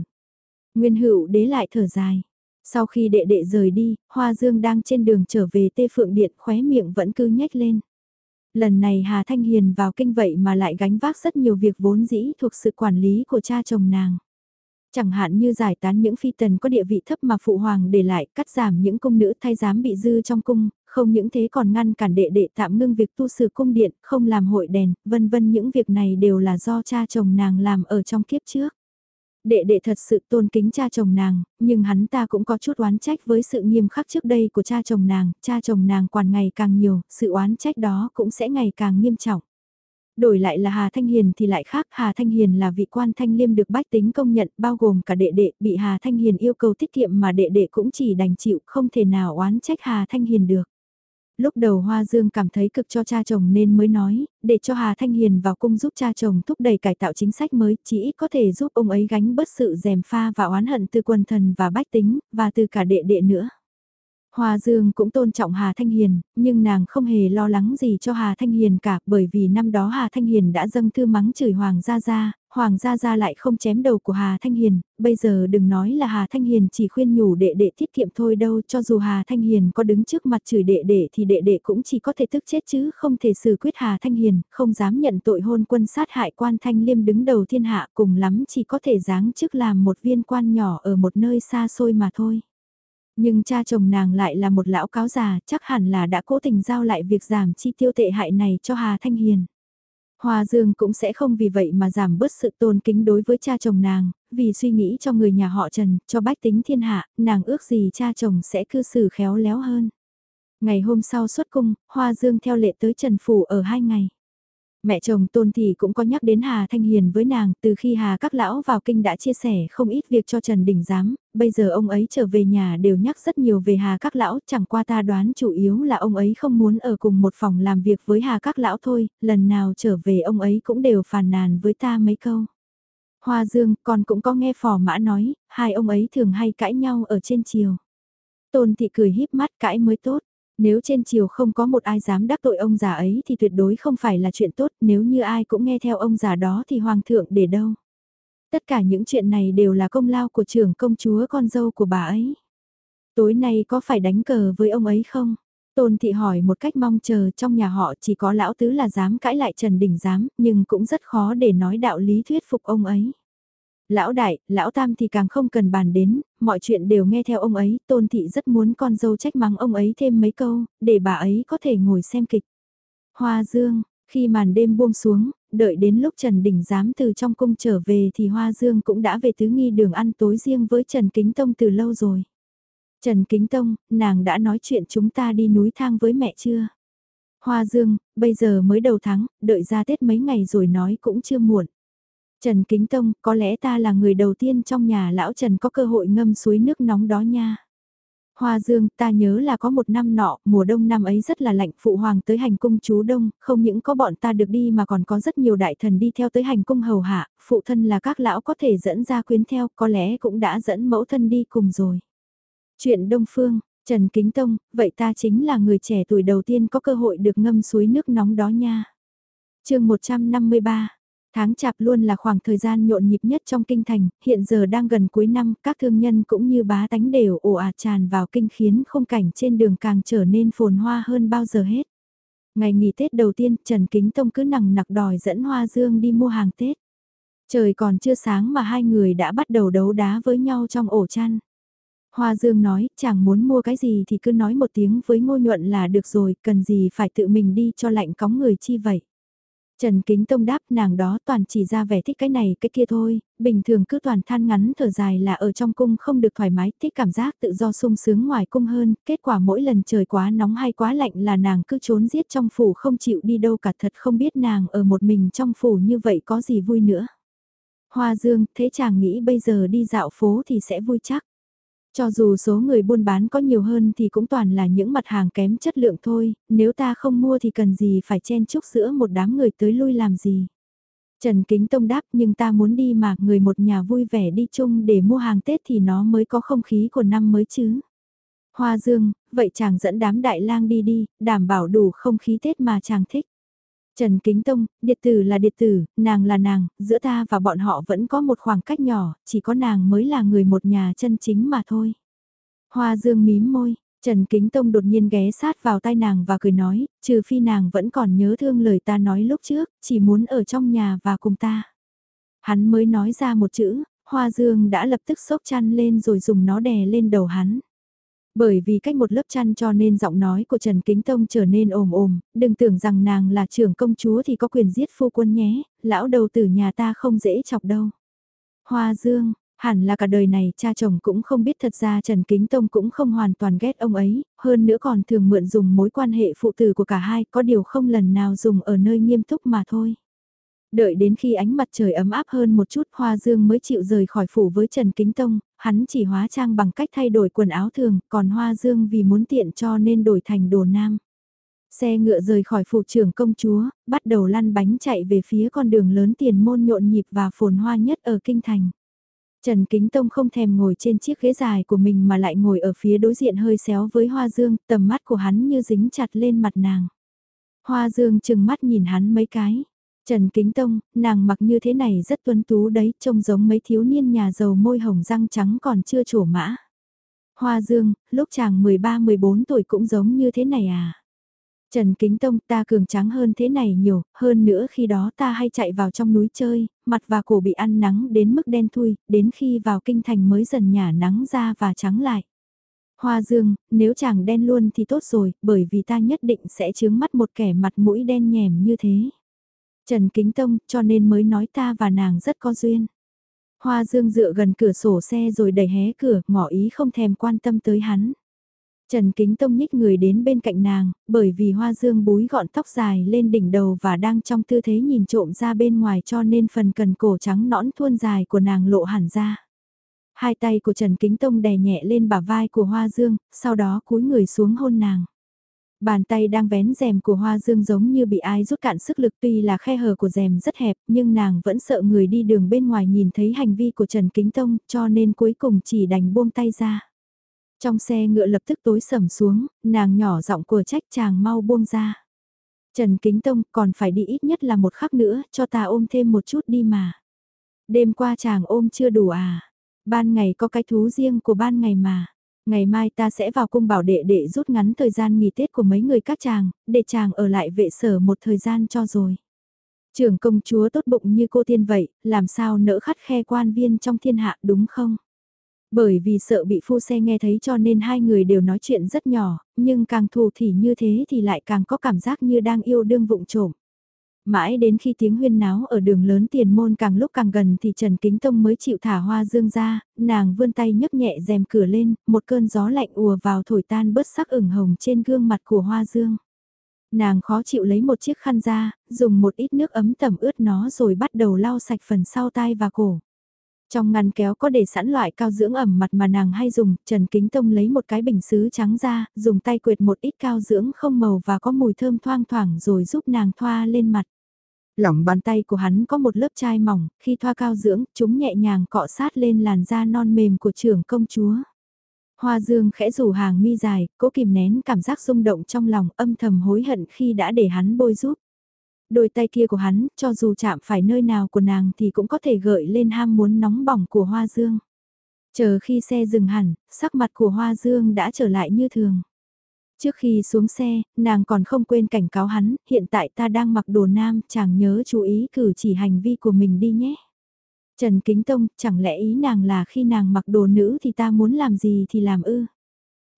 Nguyên hữu đế lại thở dài. Sau khi đệ đệ rời đi, Hoa Dương đang trên đường trở về Tê Phượng Điện khóe miệng vẫn cứ nhếch lên. Lần này Hà Thanh Hiền vào kinh vậy mà lại gánh vác rất nhiều việc vốn dĩ thuộc sự quản lý của cha chồng nàng. Chẳng hạn như giải tán những phi tần có địa vị thấp mà phụ hoàng để lại, cắt giảm những cung nữ thay giám bị dư trong cung, không những thế còn ngăn cản đệ đệ tạm ngưng việc tu sửa cung điện, không làm hội đèn, vân vân những việc này đều là do cha chồng nàng làm ở trong kiếp trước. Đệ đệ thật sự tôn kính cha chồng nàng, nhưng hắn ta cũng có chút oán trách với sự nghiêm khắc trước đây của cha chồng nàng, cha chồng nàng quản ngày càng nhiều, sự oán trách đó cũng sẽ ngày càng nghiêm trọng. Đổi lại là Hà Thanh Hiền thì lại khác, Hà Thanh Hiền là vị quan thanh liêm được bách tính công nhận bao gồm cả đệ đệ, bị Hà Thanh Hiền yêu cầu tiết kiệm mà đệ đệ cũng chỉ đành chịu, không thể nào oán trách Hà Thanh Hiền được. Lúc đầu Hoa Dương cảm thấy cực cho cha chồng nên mới nói, để cho Hà Thanh Hiền vào cung giúp cha chồng thúc đẩy cải tạo chính sách mới, chỉ ít có thể giúp ông ấy gánh bớt sự dèm pha và oán hận từ quần thần và bách tính, và từ cả đệ đệ nữa. Hoa Dương cũng tôn trọng Hà Thanh Hiền, nhưng nàng không hề lo lắng gì cho Hà Thanh Hiền cả bởi vì năm đó Hà Thanh Hiền đã dâng thư mắng chửi Hoàng Gia Gia, Hoàng Gia Gia lại không chém đầu của Hà Thanh Hiền, bây giờ đừng nói là Hà Thanh Hiền chỉ khuyên nhủ đệ đệ tiết kiệm thôi đâu cho dù Hà Thanh Hiền có đứng trước mặt chửi đệ đệ thì đệ đệ cũng chỉ có thể tức chết chứ không thể xử quyết Hà Thanh Hiền, không dám nhận tội hôn quân sát hại quan Thanh Liêm đứng đầu thiên hạ cùng lắm chỉ có thể giáng chức làm một viên quan nhỏ ở một nơi xa xôi mà thôi. Nhưng cha chồng nàng lại là một lão cáo già, chắc hẳn là đã cố tình giao lại việc giảm chi tiêu tệ hại này cho Hà Thanh Hiền. Hoa Dương cũng sẽ không vì vậy mà giảm bớt sự tôn kính đối với cha chồng nàng, vì suy nghĩ cho người nhà họ Trần, cho bách tính thiên hạ, nàng ước gì cha chồng sẽ cư xử khéo léo hơn. Ngày hôm sau xuất cung, Hoa Dương theo lệ tới Trần Phủ ở hai ngày. Mẹ chồng Tôn Thị cũng có nhắc đến Hà Thanh Hiền với nàng, từ khi Hà các lão vào kinh đã chia sẻ không ít việc cho Trần Đình Giám, bây giờ ông ấy trở về nhà đều nhắc rất nhiều về Hà các lão, chẳng qua ta đoán chủ yếu là ông ấy không muốn ở cùng một phòng làm việc với Hà các lão thôi, lần nào trở về ông ấy cũng đều phàn nàn với ta mấy câu. Hoa Dương, con cũng có nghe phò mã nói, hai ông ấy thường hay cãi nhau ở trên chiều. Tôn Thị cười híp mắt cãi mới tốt. Nếu trên triều không có một ai dám đắc tội ông già ấy thì tuyệt đối không phải là chuyện tốt, nếu như ai cũng nghe theo ông già đó thì hoàng thượng để đâu. Tất cả những chuyện này đều là công lao của trưởng công chúa con dâu của bà ấy. Tối nay có phải đánh cờ với ông ấy không? Tôn thị hỏi một cách mong chờ trong nhà họ chỉ có lão tứ là dám cãi lại Trần Đình dám, nhưng cũng rất khó để nói đạo lý thuyết phục ông ấy. Lão đại, lão tam thì càng không cần bàn đến, mọi chuyện đều nghe theo ông ấy, tôn thị rất muốn con dâu trách mắng ông ấy thêm mấy câu, để bà ấy có thể ngồi xem kịch. Hoa Dương, khi màn đêm buông xuống, đợi đến lúc Trần Đình dám từ trong cung trở về thì Hoa Dương cũng đã về tứ nghi đường ăn tối riêng với Trần Kính Tông từ lâu rồi. Trần Kính Tông, nàng đã nói chuyện chúng ta đi núi thang với mẹ chưa? Hoa Dương, bây giờ mới đầu tháng, đợi ra Tết mấy ngày rồi nói cũng chưa muộn. Trần Kính Tông, có lẽ ta là người đầu tiên trong nhà lão Trần có cơ hội ngâm suối nước nóng đó nha. Hoa Dương, ta nhớ là có một năm nọ, mùa đông năm ấy rất là lạnh, phụ hoàng tới hành cung chú đông, không những có bọn ta được đi mà còn có rất nhiều đại thần đi theo tới hành cung hầu hạ, phụ thân là các lão có thể dẫn ra quyến theo, có lẽ cũng đã dẫn mẫu thân đi cùng rồi. Chuyện Đông Phương, Trần Kính Tông, vậy ta chính là người trẻ tuổi đầu tiên có cơ hội được ngâm suối nước nóng đó nha. chương 153 Tháng chạp luôn là khoảng thời gian nhộn nhịp nhất trong kinh thành, hiện giờ đang gần cuối năm, các thương nhân cũng như bá tánh đều ồ ạt tràn vào kinh khiến không cảnh trên đường càng trở nên phồn hoa hơn bao giờ hết. Ngày nghỉ Tết đầu tiên, Trần Kính Tông cứ nằng nặc đòi dẫn Hoa Dương đi mua hàng Tết. Trời còn chưa sáng mà hai người đã bắt đầu đấu đá với nhau trong ổ chăn. Hoa Dương nói, chẳng muốn mua cái gì thì cứ nói một tiếng với ngô nhuận là được rồi, cần gì phải tự mình đi cho lạnh cóng người chi vậy. Trần Kính Tông đáp nàng đó toàn chỉ ra vẻ thích cái này cái kia thôi, bình thường cứ toàn than ngắn thở dài là ở trong cung không được thoải mái, thích cảm giác tự do sung sướng ngoài cung hơn, kết quả mỗi lần trời quá nóng hay quá lạnh là nàng cứ trốn giết trong phủ không chịu đi đâu cả thật không biết nàng ở một mình trong phủ như vậy có gì vui nữa. Hoa Dương, thế chàng nghĩ bây giờ đi dạo phố thì sẽ vui chắc. Cho dù số người buôn bán có nhiều hơn thì cũng toàn là những mặt hàng kém chất lượng thôi, nếu ta không mua thì cần gì phải chen chúc giữa một đám người tới lui làm gì. Trần Kính Tông đáp nhưng ta muốn đi mà người một nhà vui vẻ đi chung để mua hàng Tết thì nó mới có không khí của năm mới chứ. Hoa Dương, vậy chàng dẫn đám đại lang đi đi, đảm bảo đủ không khí Tết mà chàng thích. Trần Kính Tông, điệt tử là điệt tử, nàng là nàng, giữa ta và bọn họ vẫn có một khoảng cách nhỏ, chỉ có nàng mới là người một nhà chân chính mà thôi. Hoa Dương mím môi, Trần Kính Tông đột nhiên ghé sát vào tai nàng và cười nói, trừ phi nàng vẫn còn nhớ thương lời ta nói lúc trước, chỉ muốn ở trong nhà và cùng ta. Hắn mới nói ra một chữ, Hoa Dương đã lập tức sốc chăn lên rồi dùng nó đè lên đầu hắn. Bởi vì cách một lớp chăn cho nên giọng nói của Trần Kính Tông trở nên ồm ồm, đừng tưởng rằng nàng là trưởng công chúa thì có quyền giết phu quân nhé, lão đầu tử nhà ta không dễ chọc đâu. Hoa Dương, hẳn là cả đời này cha chồng cũng không biết thật ra Trần Kính Tông cũng không hoàn toàn ghét ông ấy, hơn nữa còn thường mượn dùng mối quan hệ phụ tử của cả hai, có điều không lần nào dùng ở nơi nghiêm túc mà thôi. Đợi đến khi ánh mặt trời ấm áp hơn một chút Hoa Dương mới chịu rời khỏi phủ với Trần Kính Tông, hắn chỉ hóa trang bằng cách thay đổi quần áo thường, còn Hoa Dương vì muốn tiện cho nên đổi thành đồ nam. Xe ngựa rời khỏi phủ trưởng công chúa, bắt đầu lăn bánh chạy về phía con đường lớn tiền môn nhộn nhịp và phồn hoa nhất ở Kinh Thành. Trần Kính Tông không thèm ngồi trên chiếc ghế dài của mình mà lại ngồi ở phía đối diện hơi xéo với Hoa Dương, tầm mắt của hắn như dính chặt lên mặt nàng. Hoa Dương chừng mắt nhìn hắn mấy cái. Trần Kính Tông, nàng mặc như thế này rất tuấn tú đấy, trông giống mấy thiếu niên nhà giàu môi hồng răng trắng còn chưa trổ mã. Hoa Dương, lúc chàng 13-14 tuổi cũng giống như thế này à? Trần Kính Tông ta cường trắng hơn thế này nhiều, hơn nữa khi đó ta hay chạy vào trong núi chơi, mặt và cổ bị ăn nắng đến mức đen thui, đến khi vào kinh thành mới dần nhả nắng ra và trắng lại. Hoa Dương, nếu chàng đen luôn thì tốt rồi, bởi vì ta nhất định sẽ chướng mắt một kẻ mặt mũi đen nhèm như thế. Trần Kính Tông, cho nên mới nói ta và nàng rất có duyên. Hoa Dương dựa gần cửa sổ xe rồi đẩy hé cửa, ngỏ ý không thèm quan tâm tới hắn. Trần Kính Tông nhích người đến bên cạnh nàng, bởi vì Hoa Dương búi gọn tóc dài lên đỉnh đầu và đang trong tư thế nhìn trộm ra bên ngoài cho nên phần cần cổ trắng nõn thuôn dài của nàng lộ hẳn ra. Hai tay của Trần Kính Tông đè nhẹ lên bả vai của Hoa Dương, sau đó cúi người xuống hôn nàng. Bàn tay đang vén rèm của hoa dương giống như bị ai rút cạn sức lực tuy là khe hở của rèm rất hẹp nhưng nàng vẫn sợ người đi đường bên ngoài nhìn thấy hành vi của Trần Kính Tông cho nên cuối cùng chỉ đành buông tay ra. Trong xe ngựa lập tức tối sầm xuống, nàng nhỏ giọng của trách chàng mau buông ra. Trần Kính Tông còn phải đi ít nhất là một khắc nữa cho ta ôm thêm một chút đi mà. Đêm qua chàng ôm chưa đủ à. Ban ngày có cái thú riêng của ban ngày mà. Ngày mai ta sẽ vào cung bảo đệ để rút ngắn thời gian nghỉ Tết của mấy người các chàng, để chàng ở lại vệ sở một thời gian cho rồi. Trưởng công chúa tốt bụng như cô tiên vậy, làm sao nỡ khắt khe quan viên trong thiên hạ đúng không? Bởi vì sợ bị phu xe nghe thấy cho nên hai người đều nói chuyện rất nhỏ, nhưng càng thù thì như thế thì lại càng có cảm giác như đang yêu đương vụng trộm. Mãi đến khi tiếng huyên náo ở đường lớn tiền môn càng lúc càng gần thì Trần Kính Tông mới chịu thả hoa dương ra, nàng vươn tay nhấc nhẹ rèm cửa lên, một cơn gió lạnh ùa vào thổi tan bớt sắc ửng hồng trên gương mặt của hoa dương. Nàng khó chịu lấy một chiếc khăn ra, dùng một ít nước ấm tẩm ướt nó rồi bắt đầu lau sạch phần sau tai và cổ. Trong ngăn kéo có để sẵn loại cao dưỡng ẩm mặt mà nàng hay dùng, Trần Kính Tông lấy một cái bình sứ trắng ra, dùng tay quệt một ít cao dưỡng không màu và có mùi thơm thoang thoảng rồi giúp nàng thoa lên mặt. Lỏng bàn tay của hắn có một lớp chai mỏng, khi thoa cao dưỡng, chúng nhẹ nhàng cọ sát lên làn da non mềm của trưởng công chúa. Hoa dương khẽ rủ hàng mi dài, cố kìm nén cảm giác rung động trong lòng âm thầm hối hận khi đã để hắn bôi giúp. Đôi tay kia của hắn, cho dù chạm phải nơi nào của nàng thì cũng có thể gợi lên ham muốn nóng bỏng của hoa dương. Chờ khi xe dừng hẳn, sắc mặt của hoa dương đã trở lại như thường. Trước khi xuống xe, nàng còn không quên cảnh cáo hắn, hiện tại ta đang mặc đồ nam, chàng nhớ chú ý cử chỉ hành vi của mình đi nhé. Trần Kính Tông, chẳng lẽ ý nàng là khi nàng mặc đồ nữ thì ta muốn làm gì thì làm ư?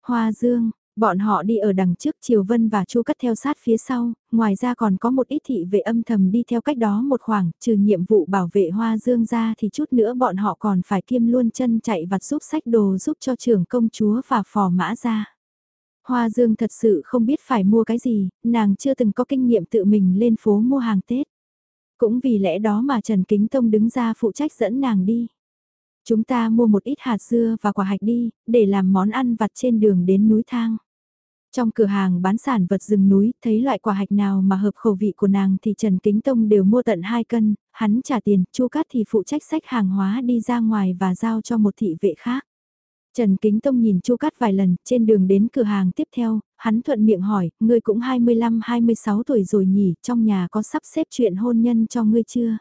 Hoa Dương, bọn họ đi ở đằng trước Triều Vân và Chu Cắt theo sát phía sau, ngoài ra còn có một ít thị vệ âm thầm đi theo cách đó một khoảng, trừ nhiệm vụ bảo vệ Hoa Dương ra thì chút nữa bọn họ còn phải kiêm luôn chân chạy vặt giúp sách đồ giúp cho trưởng công chúa và phò mã ra. Hoa Dương thật sự không biết phải mua cái gì, nàng chưa từng có kinh nghiệm tự mình lên phố mua hàng Tết. Cũng vì lẽ đó mà Trần Kính Tông đứng ra phụ trách dẫn nàng đi. Chúng ta mua một ít hạt dưa và quả hạch đi, để làm món ăn vặt trên đường đến núi thang. Trong cửa hàng bán sản vật rừng núi, thấy loại quả hạch nào mà hợp khẩu vị của nàng thì Trần Kính Tông đều mua tận 2 cân, hắn trả tiền, Chu Cát thì phụ trách sách hàng hóa đi ra ngoài và giao cho một thị vệ khác. Trần Kính Tông nhìn Chu Cát vài lần, trên đường đến cửa hàng tiếp theo, hắn thuận miệng hỏi, ngươi cũng 25-26 tuổi rồi nhỉ, trong nhà có sắp xếp chuyện hôn nhân cho ngươi chưa?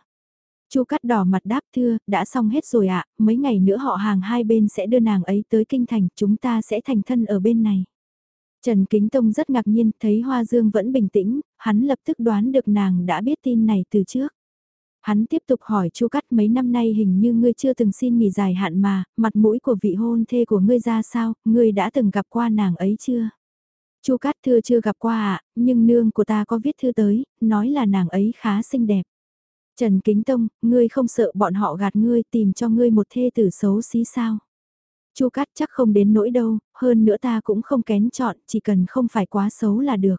Chu Cát đỏ mặt đáp thưa, đã xong hết rồi ạ, mấy ngày nữa họ hàng hai bên sẽ đưa nàng ấy tới kinh thành, chúng ta sẽ thành thân ở bên này. Trần Kính Tông rất ngạc nhiên, thấy Hoa Dương vẫn bình tĩnh, hắn lập tức đoán được nàng đã biết tin này từ trước. Hắn tiếp tục hỏi Chu Cắt mấy năm nay hình như ngươi chưa từng xin nghỉ dài hạn mà, mặt mũi của vị hôn thê của ngươi ra sao, ngươi đã từng gặp qua nàng ấy chưa? Chu Cát thưa chưa gặp qua ạ, nhưng nương của ta có viết thư tới, nói là nàng ấy khá xinh đẹp. Trần Kính Tông, ngươi không sợ bọn họ gạt ngươi tìm cho ngươi một thê tử xấu xí sao? Chu Cát chắc không đến nỗi đâu, hơn nữa ta cũng không kén chọn, chỉ cần không phải quá xấu là được.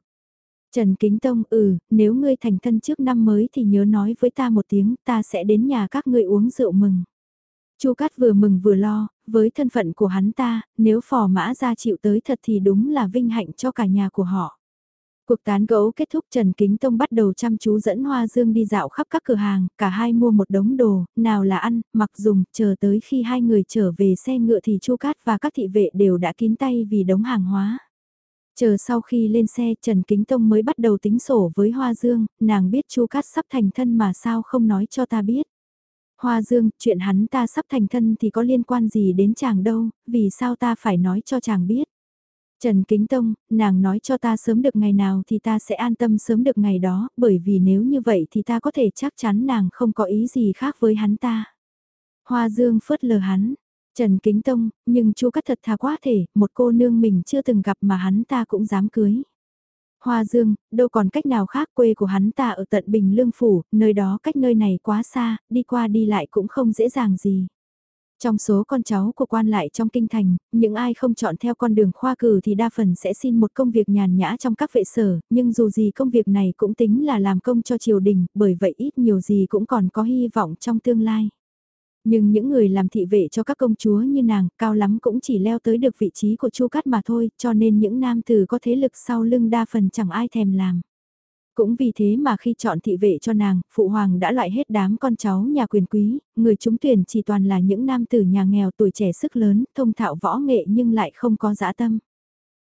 Trần Kính Tông, ừ, nếu ngươi thành thân trước năm mới thì nhớ nói với ta một tiếng, ta sẽ đến nhà các ngươi uống rượu mừng. Chu Cát vừa mừng vừa lo, với thân phận của hắn ta, nếu phò mã ra chịu tới thật thì đúng là vinh hạnh cho cả nhà của họ. Cuộc tán gẫu kết thúc Trần Kính Tông bắt đầu chăm chú dẫn Hoa Dương đi dạo khắp các cửa hàng, cả hai mua một đống đồ, nào là ăn, mặc dùng, chờ tới khi hai người trở về xe ngựa thì Chu Cát và các thị vệ đều đã kín tay vì đống hàng hóa. Chờ sau khi lên xe Trần Kính Tông mới bắt đầu tính sổ với Hoa Dương, nàng biết Chu Cát sắp thành thân mà sao không nói cho ta biết. Hoa Dương, chuyện hắn ta sắp thành thân thì có liên quan gì đến chàng đâu, vì sao ta phải nói cho chàng biết. Trần Kính Tông, nàng nói cho ta sớm được ngày nào thì ta sẽ an tâm sớm được ngày đó, bởi vì nếu như vậy thì ta có thể chắc chắn nàng không có ý gì khác với hắn ta. Hoa Dương phớt lờ hắn. Trần Kính Tông, nhưng chu cắt thật thà quá thể, một cô nương mình chưa từng gặp mà hắn ta cũng dám cưới. Hoa Dương, đâu còn cách nào khác quê của hắn ta ở tận Bình Lương Phủ, nơi đó cách nơi này quá xa, đi qua đi lại cũng không dễ dàng gì. Trong số con cháu của quan lại trong kinh thành, những ai không chọn theo con đường khoa cử thì đa phần sẽ xin một công việc nhàn nhã trong các vệ sở, nhưng dù gì công việc này cũng tính là làm công cho triều đình, bởi vậy ít nhiều gì cũng còn có hy vọng trong tương lai. Nhưng những người làm thị vệ cho các công chúa như nàng, cao lắm cũng chỉ leo tới được vị trí của Chu Cát mà thôi, cho nên những nam tử có thế lực sau lưng đa phần chẳng ai thèm làm. Cũng vì thế mà khi chọn thị vệ cho nàng, phụ hoàng đã loại hết đám con cháu nhà quyền quý, người chúng tuyển chỉ toàn là những nam tử nhà nghèo tuổi trẻ sức lớn, thông thạo võ nghệ nhưng lại không có dã tâm.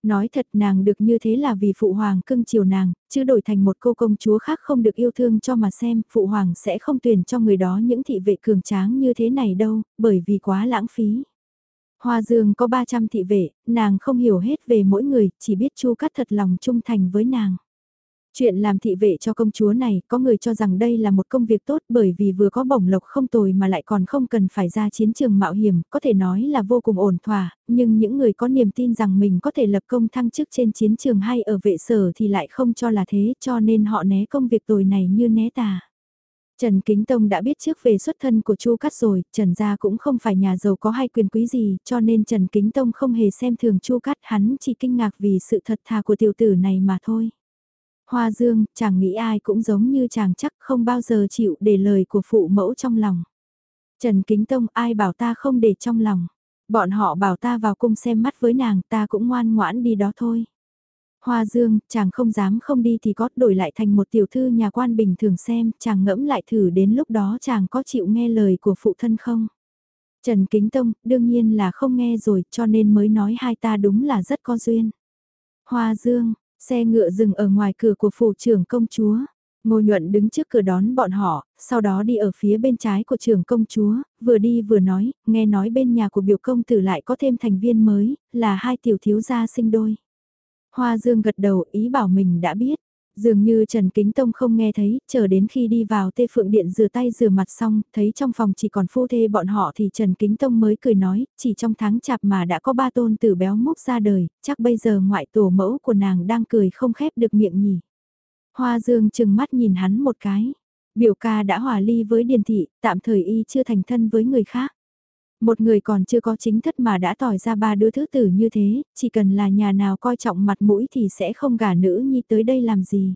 Nói thật nàng được như thế là vì phụ hoàng cưng chiều nàng, chứ đổi thành một cô công chúa khác không được yêu thương cho mà xem, phụ hoàng sẽ không tuyển cho người đó những thị vệ cường tráng như thế này đâu, bởi vì quá lãng phí. Hoa Dương có 300 thị vệ, nàng không hiểu hết về mỗi người, chỉ biết Chu Cát thật lòng trung thành với nàng. Chuyện làm thị vệ cho công chúa này, có người cho rằng đây là một công việc tốt bởi vì vừa có bổng lộc không tồi mà lại còn không cần phải ra chiến trường mạo hiểm, có thể nói là vô cùng ổn thỏa, nhưng những người có niềm tin rằng mình có thể lập công thăng chức trên chiến trường hay ở vệ sở thì lại không cho là thế cho nên họ né công việc tồi này như né tà. Trần Kính Tông đã biết trước về xuất thân của Chu Cát rồi, Trần gia cũng không phải nhà giàu có hay quyền quý gì, cho nên Trần Kính Tông không hề xem thường Chu Cát, hắn chỉ kinh ngạc vì sự thật thà của tiểu tử này mà thôi. Hoa Dương, chàng nghĩ ai cũng giống như chàng chắc không bao giờ chịu để lời của phụ mẫu trong lòng. Trần Kính Tông ai bảo ta không để trong lòng. Bọn họ bảo ta vào cung xem mắt với nàng ta cũng ngoan ngoãn đi đó thôi. Hoa Dương, chàng không dám không đi thì có đổi lại thành một tiểu thư nhà quan bình thường xem, chàng ngẫm lại thử đến lúc đó chàng có chịu nghe lời của phụ thân không? Trần Kính Tông, đương nhiên là không nghe rồi cho nên mới nói hai ta đúng là rất có duyên. Hoa Dương, Xe ngựa dừng ở ngoài cửa của phủ trưởng công chúa. Ngô nhuận đứng trước cửa đón bọn họ, sau đó đi ở phía bên trái của trưởng công chúa, vừa đi vừa nói, nghe nói bên nhà của biểu công tử lại có thêm thành viên mới, là hai tiểu thiếu gia sinh đôi. Hoa Dương gật đầu ý bảo mình đã biết. Dường như Trần Kính Tông không nghe thấy, chờ đến khi đi vào tê phượng điện rửa tay rửa mặt xong, thấy trong phòng chỉ còn phu thê bọn họ thì Trần Kính Tông mới cười nói, chỉ trong tháng chạp mà đã có ba tôn tử béo múc ra đời, chắc bây giờ ngoại tổ mẫu của nàng đang cười không khép được miệng nhỉ. Hoa Dương chừng mắt nhìn hắn một cái, biểu ca đã hòa ly với Điền Thị, tạm thời y chưa thành thân với người khác. Một người còn chưa có chính thất mà đã tỏi ra ba đứa thứ tử như thế, chỉ cần là nhà nào coi trọng mặt mũi thì sẽ không gả nữ nhi tới đây làm gì.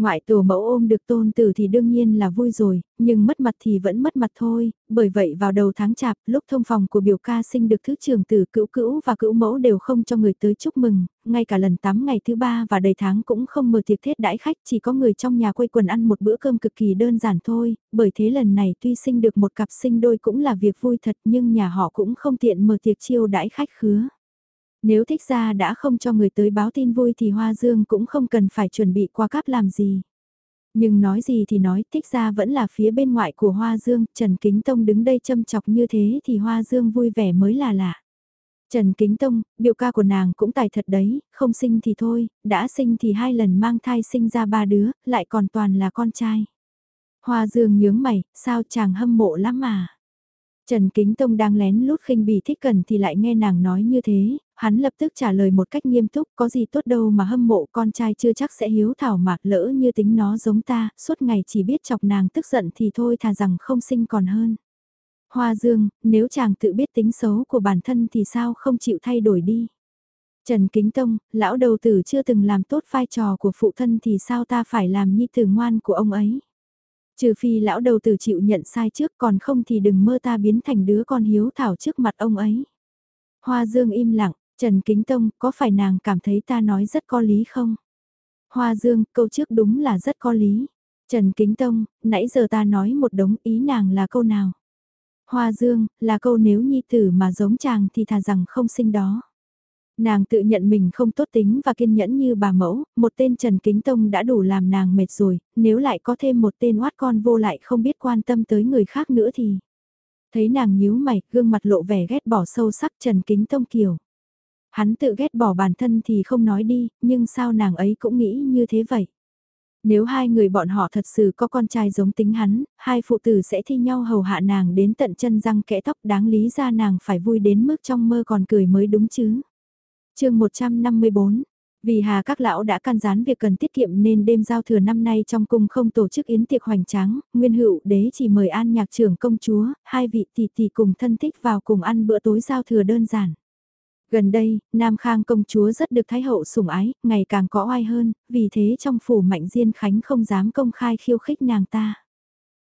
Ngoại tổ mẫu ôm được tôn tử thì đương nhiên là vui rồi, nhưng mất mặt thì vẫn mất mặt thôi, bởi vậy vào đầu tháng chạp, lúc thông phòng của biểu ca sinh được thứ trưởng tử cữu cữu và cữu mẫu đều không cho người tới chúc mừng, ngay cả lần tắm ngày thứ ba và đầy tháng cũng không mở tiệc thiết đãi khách, chỉ có người trong nhà quây quần ăn một bữa cơm cực kỳ đơn giản thôi, bởi thế lần này tuy sinh được một cặp sinh đôi cũng là việc vui thật nhưng nhà họ cũng không tiện mở tiệc chiêu đãi khách khứa. Nếu thích ra đã không cho người tới báo tin vui thì Hoa Dương cũng không cần phải chuẩn bị qua cáp làm gì. Nhưng nói gì thì nói, thích ra vẫn là phía bên ngoại của Hoa Dương, Trần Kính Tông đứng đây châm chọc như thế thì Hoa Dương vui vẻ mới là lạ. Trần Kính Tông, biểu ca của nàng cũng tài thật đấy, không sinh thì thôi, đã sinh thì hai lần mang thai sinh ra ba đứa, lại còn toàn là con trai. Hoa Dương nhướng mày, sao chàng hâm mộ lắm mà. Trần Kính Tông đang lén lút khinh bỉ thích cần thì lại nghe nàng nói như thế, hắn lập tức trả lời một cách nghiêm túc, có gì tốt đâu mà hâm mộ con trai chưa chắc sẽ hiếu thảo mạc lỡ như tính nó giống ta, suốt ngày chỉ biết chọc nàng tức giận thì thôi thà rằng không sinh còn hơn. Hoa Dương, nếu chàng tự biết tính xấu của bản thân thì sao không chịu thay đổi đi. Trần Kính Tông, lão đầu tử chưa từng làm tốt vai trò của phụ thân thì sao ta phải làm nhi tử ngoan của ông ấy. Trừ phi lão đầu tử chịu nhận sai trước còn không thì đừng mơ ta biến thành đứa con hiếu thảo trước mặt ông ấy. Hoa Dương im lặng, Trần Kính Tông, có phải nàng cảm thấy ta nói rất có lý không? Hoa Dương, câu trước đúng là rất có lý. Trần Kính Tông, nãy giờ ta nói một đống ý nàng là câu nào? Hoa Dương, là câu nếu nhi tử mà giống chàng thì thà rằng không sinh đó. Nàng tự nhận mình không tốt tính và kiên nhẫn như bà mẫu, một tên Trần Kính Tông đã đủ làm nàng mệt rồi, nếu lại có thêm một tên oát con vô lại không biết quan tâm tới người khác nữa thì... Thấy nàng nhíu mày, gương mặt lộ vẻ ghét bỏ sâu sắc Trần Kính Tông kiều. Hắn tự ghét bỏ bản thân thì không nói đi, nhưng sao nàng ấy cũng nghĩ như thế vậy? Nếu hai người bọn họ thật sự có con trai giống tính hắn, hai phụ tử sẽ thi nhau hầu hạ nàng đến tận chân răng kẽ tóc đáng lý ra nàng phải vui đến mức trong mơ còn cười mới đúng chứ chương 154 vì hà các lão đã can gián việc cần tiết kiệm nên đêm giao thừa năm nay trong cung không tổ chức yến tiệc hoành tráng, nguyên hữu đế chỉ mời an nhạc trưởng công chúa, hai vị tỷ tỷ cùng thân thích vào cùng ăn bữa tối giao thừa đơn giản. Gần đây, Nam Khang công chúa rất được Thái hậu sủng ái, ngày càng có oai hơn, vì thế trong phủ Mạnh Diên Khánh không dám công khai khiêu khích nàng ta.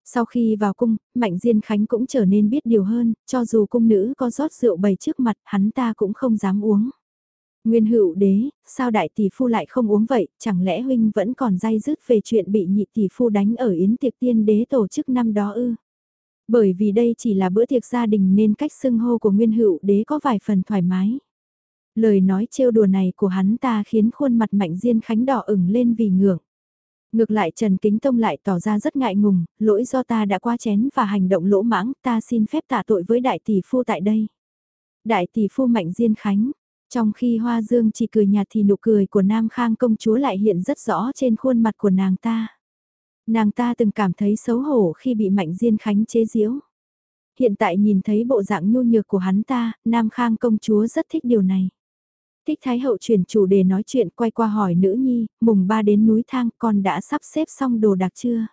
Sau khi vào cung, Mạnh Diên Khánh cũng trở nên biết điều hơn, cho dù cung nữ có rót rượu bày trước mặt, hắn ta cũng không dám uống. Nguyên hữu đế, sao đại tỷ phu lại không uống vậy, chẳng lẽ huynh vẫn còn dai dứt về chuyện bị nhị tỷ phu đánh ở yến tiệc tiên đế tổ chức năm đó ư? Bởi vì đây chỉ là bữa tiệc gia đình nên cách xưng hô của nguyên hữu đế có vài phần thoải mái. Lời nói trêu đùa này của hắn ta khiến khuôn mặt Mạnh Diên Khánh đỏ ửng lên vì ngưỡng. Ngược lại Trần Kính Tông lại tỏ ra rất ngại ngùng, lỗi do ta đã qua chén và hành động lỗ mãng, ta xin phép tạ tội với đại tỷ phu tại đây. Đại tỷ phu Mạnh Diên Khánh, trong khi Hoa Dương chỉ cười nhạt thì nụ cười của Nam Khang công chúa lại hiện rất rõ trên khuôn mặt của nàng ta. Nàng ta từng cảm thấy xấu hổ khi bị Mạnh Diên Khánh chế giễu. Hiện tại nhìn thấy bộ dạng nhu nhược của hắn ta, Nam Khang công chúa rất thích điều này. Thích Thái Hậu chuyển chủ đề nói chuyện quay qua hỏi nữ nhi, mùng ba đến núi thang con đã sắp xếp xong đồ đạc chưa?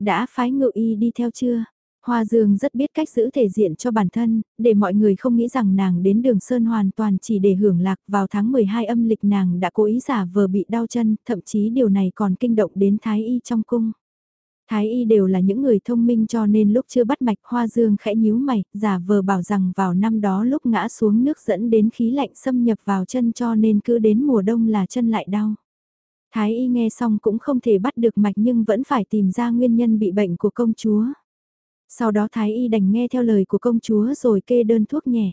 Đã phái ngự y đi theo chưa? Hoa Dương rất biết cách giữ thể diện cho bản thân, để mọi người không nghĩ rằng nàng đến đường Sơn hoàn toàn chỉ để hưởng lạc vào tháng 12 âm lịch nàng đã cố ý giả vờ bị đau chân, thậm chí điều này còn kinh động đến Thái Y trong cung. Thái y đều là những người thông minh cho nên lúc chưa bắt mạch hoa dương khẽ nhíu mày, giả vờ bảo rằng vào năm đó lúc ngã xuống nước dẫn đến khí lạnh xâm nhập vào chân cho nên cứ đến mùa đông là chân lại đau. Thái y nghe xong cũng không thể bắt được mạch nhưng vẫn phải tìm ra nguyên nhân bị bệnh của công chúa. Sau đó Thái y đành nghe theo lời của công chúa rồi kê đơn thuốc nhẹ.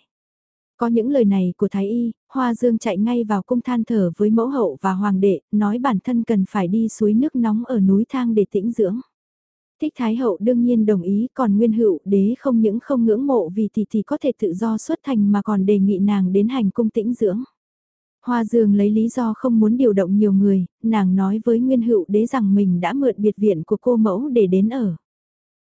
Có những lời này của Thái y, Hoa Dương chạy ngay vào cung than thở với mẫu hậu và hoàng đệ, nói bản thân cần phải đi suối nước nóng ở núi thang để tĩnh dưỡng. Thích Thái Hậu đương nhiên đồng ý còn Nguyên Hữu đế không những không ngưỡng mộ vì thì thì có thể tự do xuất thành mà còn đề nghị nàng đến hành cung tĩnh dưỡng. Hoa Dương lấy lý do không muốn điều động nhiều người, nàng nói với Nguyên Hữu đế rằng mình đã mượn biệt viện của cô mẫu để đến ở.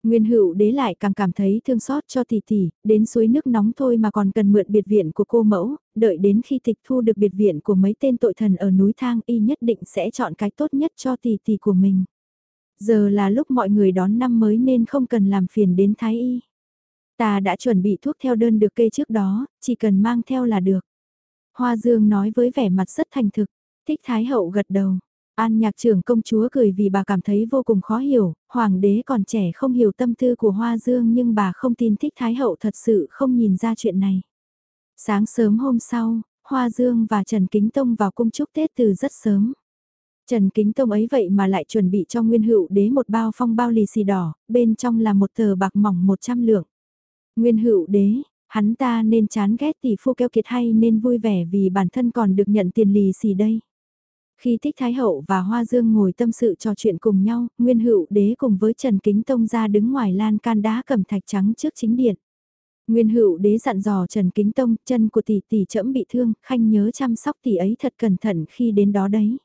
Nguyên hữu đế lại càng cảm thấy thương xót cho tỷ tỷ, đến suối nước nóng thôi mà còn cần mượn biệt viện của cô mẫu, đợi đến khi tịch thu được biệt viện của mấy tên tội thần ở núi thang y nhất định sẽ chọn cái tốt nhất cho tỷ tỷ của mình. Giờ là lúc mọi người đón năm mới nên không cần làm phiền đến thái y. Ta đã chuẩn bị thuốc theo đơn được kê trước đó, chỉ cần mang theo là được. Hoa Dương nói với vẻ mặt rất thành thực, thích thái hậu gật đầu. An nhạc trưởng công chúa cười vì bà cảm thấy vô cùng khó hiểu, hoàng đế còn trẻ không hiểu tâm tư của Hoa Dương nhưng bà không tin thích Thái Hậu thật sự không nhìn ra chuyện này. Sáng sớm hôm sau, Hoa Dương và Trần Kính Tông vào cung chúc Tết từ rất sớm. Trần Kính Tông ấy vậy mà lại chuẩn bị cho Nguyên Hữu Đế một bao phong bao lì xì đỏ, bên trong là một tờ bạc mỏng 100 lượng. Nguyên Hữu Đế, hắn ta nên chán ghét tỷ phu keo kiệt hay nên vui vẻ vì bản thân còn được nhận tiền lì xì đây. Khi Thích Thái Hậu và Hoa Dương ngồi tâm sự trò chuyện cùng nhau, Nguyên Hữu Đế cùng với Trần Kính Tông ra đứng ngoài lan can đá cầm thạch trắng trước chính điện. Nguyên hữu đế dặn dò Trần Kính Tông, chân của tỷ tỷ chẫm bị thương, khanh nhớ chăm sóc tỷ ấy thật cẩn thận khi đến đó đấy.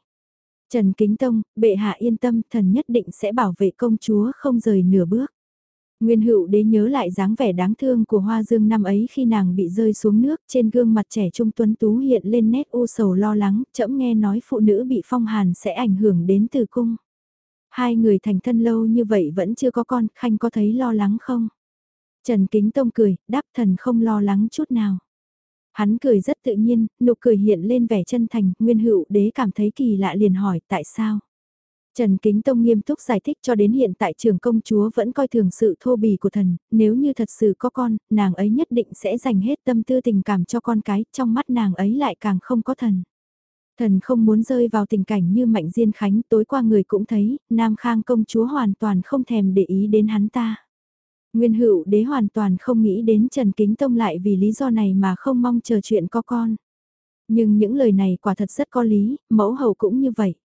Trần Kính Tông, bệ hạ yên tâm, thần nhất định sẽ bảo vệ công chúa không rời nửa bước. Nguyên hữu đế nhớ lại dáng vẻ đáng thương của Hoa Dương năm ấy khi nàng bị rơi xuống nước trên gương mặt trẻ trung tuấn tú hiện lên nét u sầu lo lắng, chậm nghe nói phụ nữ bị phong hàn sẽ ảnh hưởng đến tử cung. Hai người thành thân lâu như vậy vẫn chưa có con, Khanh có thấy lo lắng không? Trần Kính Tông cười, đáp thần không lo lắng chút nào. Hắn cười rất tự nhiên, nụ cười hiện lên vẻ chân thành, nguyên hữu đế cảm thấy kỳ lạ liền hỏi tại sao. Trần Kính Tông nghiêm túc giải thích cho đến hiện tại trường công chúa vẫn coi thường sự thô bì của thần, nếu như thật sự có con, nàng ấy nhất định sẽ dành hết tâm tư tình cảm cho con cái, trong mắt nàng ấy lại càng không có thần. Thần không muốn rơi vào tình cảnh như Mạnh Diên Khánh tối qua người cũng thấy, Nam Khang công chúa hoàn toàn không thèm để ý đến hắn ta. Nguyên hữu đế hoàn toàn không nghĩ đến Trần Kính Tông lại vì lý do này mà không mong chờ chuyện có con. Nhưng những lời này quả thật rất có lý, mẫu hầu cũng như vậy.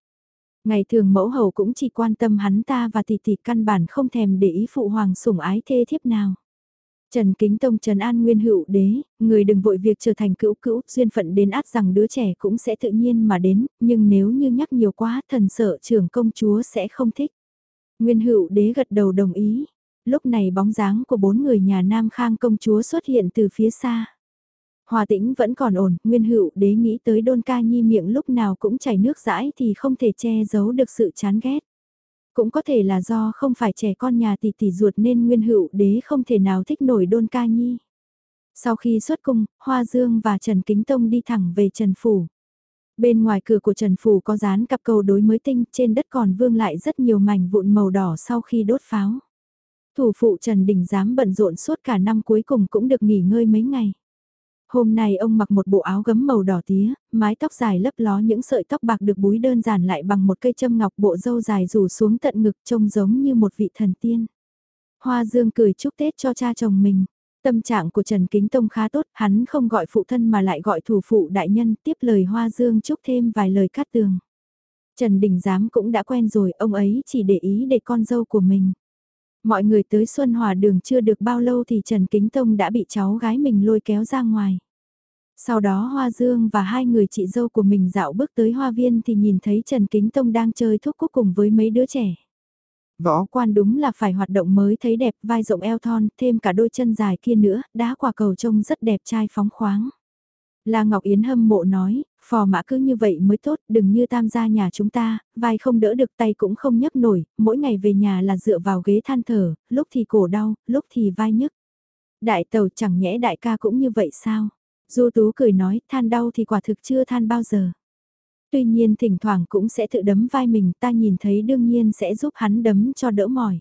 Ngày thường mẫu hầu cũng chỉ quan tâm hắn ta và tỷ tỷ căn bản không thèm để ý phụ hoàng sủng ái thê thiếp nào. Trần Kính Tông Trần An Nguyên Hữu Đế, người đừng vội việc trở thành cữu cữu, duyên phận đến át rằng đứa trẻ cũng sẽ tự nhiên mà đến, nhưng nếu như nhắc nhiều quá thần sợ trưởng công chúa sẽ không thích. Nguyên Hữu Đế gật đầu đồng ý. Lúc này bóng dáng của bốn người nhà Nam Khang công chúa xuất hiện từ phía xa. Hòa tĩnh vẫn còn ổn, Nguyên Hữu Đế nghĩ tới Đôn Ca Nhi miệng lúc nào cũng chảy nước rãi thì không thể che giấu được sự chán ghét. Cũng có thể là do không phải trẻ con nhà tỷ tỷ ruột nên nguyên hữu đế không thể nào thích nổi đôn ca nhi. Sau khi xuất cung, Hoa Dương và Trần Kính Tông đi thẳng về Trần Phủ. Bên ngoài cửa của Trần Phủ có dán cặp cầu đối mới tinh, trên đất còn vương lại rất nhiều mảnh vụn màu đỏ sau khi đốt pháo. Thủ phụ Trần Đình dám bận rộn suốt cả năm cuối cùng cũng được nghỉ ngơi mấy ngày. Hôm nay ông mặc một bộ áo gấm màu đỏ tía, mái tóc dài lấp ló những sợi tóc bạc được búi đơn giản lại bằng một cây châm ngọc bộ dâu dài rủ xuống tận ngực trông giống như một vị thần tiên. Hoa Dương cười chúc Tết cho cha chồng mình. Tâm trạng của Trần Kính Tông khá tốt, hắn không gọi phụ thân mà lại gọi thủ phụ đại nhân tiếp lời Hoa Dương chúc thêm vài lời cắt tường. Trần Đình Giám cũng đã quen rồi, ông ấy chỉ để ý để con dâu của mình. Mọi người tới Xuân Hòa đường chưa được bao lâu thì Trần Kính Tông đã bị cháu gái mình lôi kéo ra ngoài. Sau đó Hoa Dương và hai người chị dâu của mình dạo bước tới hoa viên thì nhìn thấy Trần Kính Tông đang chơi thuốc cúc cùng với mấy đứa trẻ. Võ quan đúng là phải hoạt động mới thấy đẹp, vai rộng eo thon, thêm cả đôi chân dài kia nữa, đá quả cầu trông rất đẹp trai phóng khoáng. La Ngọc Yến hâm mộ nói, phò mã cứ như vậy mới tốt, đừng như tam gia nhà chúng ta, vai không đỡ được tay cũng không nhấc nổi, mỗi ngày về nhà là dựa vào ghế than thở, lúc thì cổ đau, lúc thì vai nhức. Đại tàu chẳng nhẽ đại ca cũng như vậy sao? Du Tú cười nói, than đau thì quả thực chưa than bao giờ. Tuy nhiên thỉnh thoảng cũng sẽ tự đấm vai mình, ta nhìn thấy đương nhiên sẽ giúp hắn đấm cho đỡ mỏi.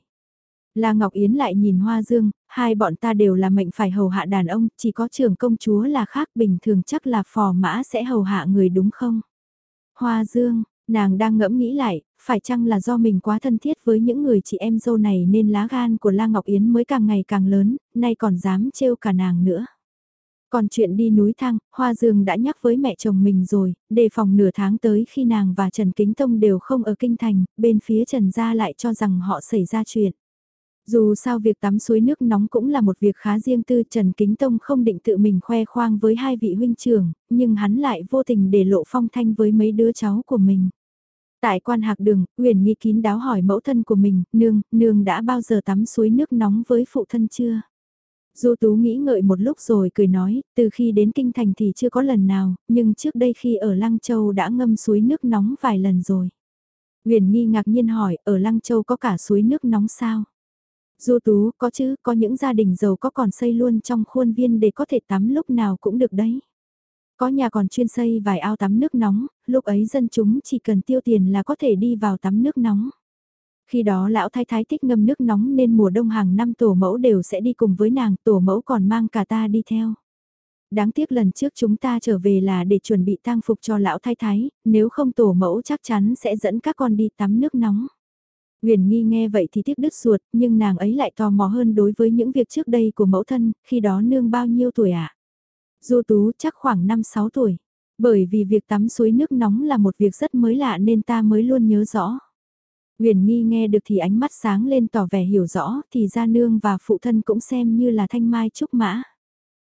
La Ngọc Yến lại nhìn Hoa Dương, hai bọn ta đều là mệnh phải hầu hạ đàn ông, chỉ có trưởng công chúa là khác bình thường chắc là phò mã sẽ hầu hạ người đúng không? Hoa Dương, nàng đang ngẫm nghĩ lại, phải chăng là do mình quá thân thiết với những người chị em dâu này nên lá gan của La Ngọc Yến mới càng ngày càng lớn, nay còn dám trêu cả nàng nữa. Còn chuyện đi núi thăng, Hoa Dương đã nhắc với mẹ chồng mình rồi, đề phòng nửa tháng tới khi nàng và Trần Kính Tông đều không ở kinh thành, bên phía Trần Gia lại cho rằng họ xảy ra chuyện. Dù sao việc tắm suối nước nóng cũng là một việc khá riêng tư Trần Kính Tông không định tự mình khoe khoang với hai vị huynh trưởng, nhưng hắn lại vô tình để lộ phong thanh với mấy đứa cháu của mình. Tại quan hạc đường, Huyền Nghi kín đáo hỏi mẫu thân của mình, nương, nương đã bao giờ tắm suối nước nóng với phụ thân chưa? Du Tú nghĩ ngợi một lúc rồi cười nói, từ khi đến Kinh Thành thì chưa có lần nào, nhưng trước đây khi ở Lăng Châu đã ngâm suối nước nóng vài lần rồi. Huyền Nghi ngạc nhiên hỏi, ở Lăng Châu có cả suối nước nóng sao? Du Tú, có chứ, có những gia đình giàu có còn xây luôn trong khuôn viên để có thể tắm lúc nào cũng được đấy. Có nhà còn chuyên xây vài ao tắm nước nóng, lúc ấy dân chúng chỉ cần tiêu tiền là có thể đi vào tắm nước nóng. Khi đó lão thái thái thích ngâm nước nóng nên mùa đông hàng năm tổ mẫu đều sẽ đi cùng với nàng, tổ mẫu còn mang cả ta đi theo. Đáng tiếc lần trước chúng ta trở về là để chuẩn bị tang phục cho lão thái thái, nếu không tổ mẫu chắc chắn sẽ dẫn các con đi tắm nước nóng. Huyền Nghi nghe vậy thì tiếc đứt ruột, nhưng nàng ấy lại tò mò hơn đối với những việc trước đây của mẫu thân, khi đó nương bao nhiêu tuổi ạ? À? Du Tú chắc khoảng 5-6 tuổi. Bởi vì việc tắm suối nước nóng là một việc rất mới lạ nên ta mới luôn nhớ rõ. Huyền Nghi nghe được thì ánh mắt sáng lên tỏ vẻ hiểu rõ, thì ra nương và phụ thân cũng xem như là thanh mai trúc mã.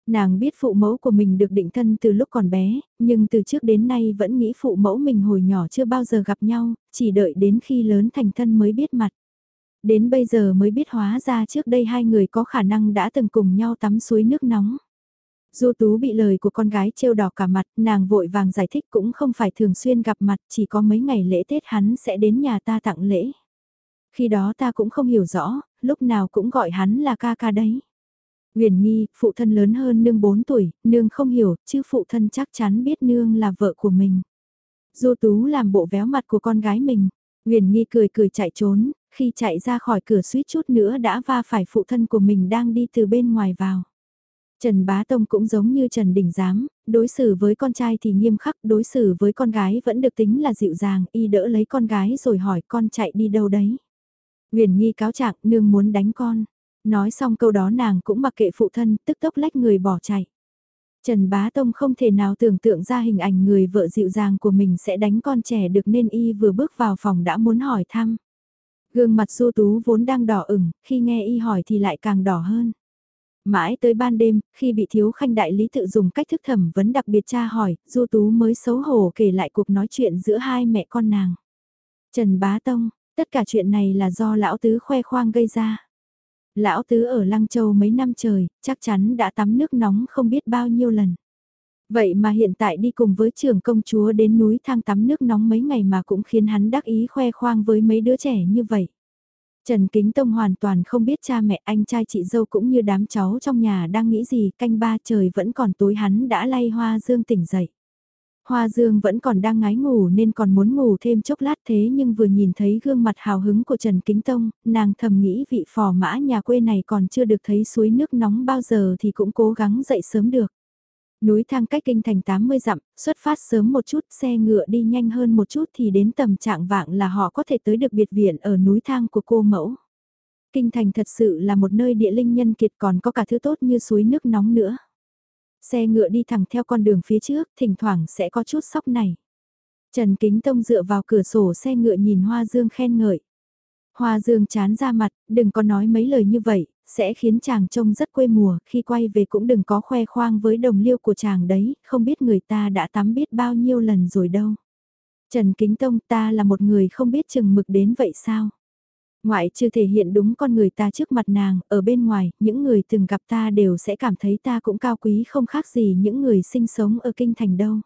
Nàng biết phụ mẫu của mình được định thân từ lúc còn bé, nhưng từ trước đến nay vẫn nghĩ phụ mẫu mình hồi nhỏ chưa bao giờ gặp nhau, chỉ đợi đến khi lớn thành thân mới biết mặt. Đến bây giờ mới biết hóa ra trước đây hai người có khả năng đã từng cùng nhau tắm suối nước nóng. Du Tú bị lời của con gái trêu đỏ cả mặt, nàng vội vàng giải thích cũng không phải thường xuyên gặp mặt, chỉ có mấy ngày lễ Tết hắn sẽ đến nhà ta tặng lễ. Khi đó ta cũng không hiểu rõ, lúc nào cũng gọi hắn là ca ca đấy. Huyền nghi, phụ thân lớn hơn nương 4 tuổi, nương không hiểu, chứ phụ thân chắc chắn biết nương là vợ của mình. Du Tú làm bộ véo mặt của con gái mình. Huyền nghi cười cười chạy trốn, khi chạy ra khỏi cửa suýt chút nữa đã va phải phụ thân của mình đang đi từ bên ngoài vào. Trần Bá Tông cũng giống như Trần Đình Giám, đối xử với con trai thì nghiêm khắc, đối xử với con gái vẫn được tính là dịu dàng, y đỡ lấy con gái rồi hỏi con chạy đi đâu đấy. Huyền Nhi cáo trạng nương muốn đánh con. Nói xong câu đó nàng cũng mặc kệ phụ thân, tức tốc lách người bỏ chạy. Trần Bá Tông không thể nào tưởng tượng ra hình ảnh người vợ dịu dàng của mình sẽ đánh con trẻ được nên y vừa bước vào phòng đã muốn hỏi thăm. Gương mặt Du Tú vốn đang đỏ ửng, khi nghe y hỏi thì lại càng đỏ hơn. Mãi tới ban đêm, khi bị thiếu khanh đại lý tự dùng cách thức thẩm vấn đặc biệt tra hỏi, Du Tú mới xấu hổ kể lại cuộc nói chuyện giữa hai mẹ con nàng. Trần Bá Tông, tất cả chuyện này là do lão tứ khoe khoang gây ra. Lão tứ ở Lăng Châu mấy năm trời, chắc chắn đã tắm nước nóng không biết bao nhiêu lần. Vậy mà hiện tại đi cùng với trưởng công chúa đến núi thang tắm nước nóng mấy ngày mà cũng khiến hắn đắc ý khoe khoang với mấy đứa trẻ như vậy. Trần Kính Tông hoàn toàn không biết cha mẹ anh trai chị dâu cũng như đám cháu trong nhà đang nghĩ gì canh ba trời vẫn còn tối hắn đã lay Hoa Dương tỉnh dậy. Hoa Dương vẫn còn đang ngái ngủ nên còn muốn ngủ thêm chốc lát thế nhưng vừa nhìn thấy gương mặt hào hứng của Trần Kính Tông, nàng thầm nghĩ vị phò mã nhà quê này còn chưa được thấy suối nước nóng bao giờ thì cũng cố gắng dậy sớm được. Núi thang cách kinh thành 80 dặm, xuất phát sớm một chút, xe ngựa đi nhanh hơn một chút thì đến tầm trạng vạng là họ có thể tới được biệt viện ở núi thang của cô mẫu. Kinh thành thật sự là một nơi địa linh nhân kiệt còn có cả thứ tốt như suối nước nóng nữa. Xe ngựa đi thẳng theo con đường phía trước, thỉnh thoảng sẽ có chút sóc này. Trần Kính Tông dựa vào cửa sổ xe ngựa nhìn Hoa Dương khen ngợi. Hoa Dương chán ra mặt, đừng có nói mấy lời như vậy, sẽ khiến chàng trông rất quê mùa, khi quay về cũng đừng có khoe khoang với đồng liêu của chàng đấy, không biết người ta đã tắm biết bao nhiêu lần rồi đâu. Trần Kính Tông ta là một người không biết chừng mực đến vậy sao? Ngoại trừ thể hiện đúng con người ta trước mặt nàng, ở bên ngoài, những người từng gặp ta đều sẽ cảm thấy ta cũng cao quý không khác gì những người sinh sống ở kinh thành đâu.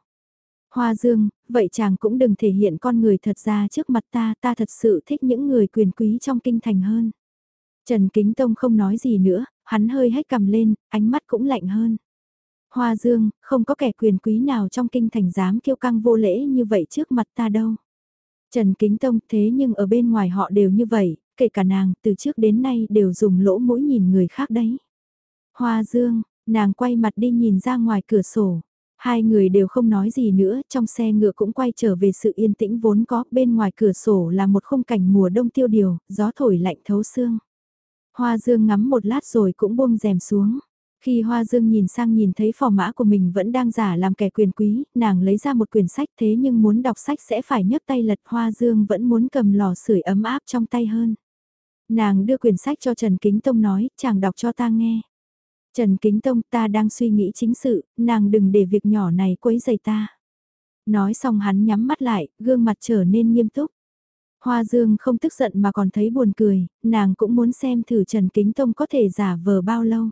Hoa Dương, vậy chàng cũng đừng thể hiện con người thật ra trước mặt ta, ta thật sự thích những người quyền quý trong kinh thành hơn. Trần Kính Tông không nói gì nữa, hắn hơi hét cầm lên, ánh mắt cũng lạnh hơn. Hoa Dương, không có kẻ quyền quý nào trong kinh thành dám kiêu căng vô lễ như vậy trước mặt ta đâu. Trần Kính Tông thế nhưng ở bên ngoài họ đều như vậy, kể cả nàng từ trước đến nay đều dùng lỗ mũi nhìn người khác đấy. Hoa Dương, nàng quay mặt đi nhìn ra ngoài cửa sổ. Hai người đều không nói gì nữa, trong xe ngựa cũng quay trở về sự yên tĩnh vốn có, bên ngoài cửa sổ là một khung cảnh mùa đông tiêu điều, gió thổi lạnh thấu xương. Hoa Dương ngắm một lát rồi cũng buông rèm xuống. Khi Hoa Dương nhìn sang nhìn thấy phò mã của mình vẫn đang giả làm kẻ quyền quý, nàng lấy ra một quyển sách thế nhưng muốn đọc sách sẽ phải nhấc tay lật Hoa Dương vẫn muốn cầm lò sưởi ấm áp trong tay hơn. Nàng đưa quyển sách cho Trần Kính Tông nói, chàng đọc cho ta nghe. Trần Kính Tông ta đang suy nghĩ chính sự, nàng đừng để việc nhỏ này quấy rầy ta. Nói xong hắn nhắm mắt lại, gương mặt trở nên nghiêm túc. Hoa Dương không tức giận mà còn thấy buồn cười, nàng cũng muốn xem thử Trần Kính Tông có thể giả vờ bao lâu.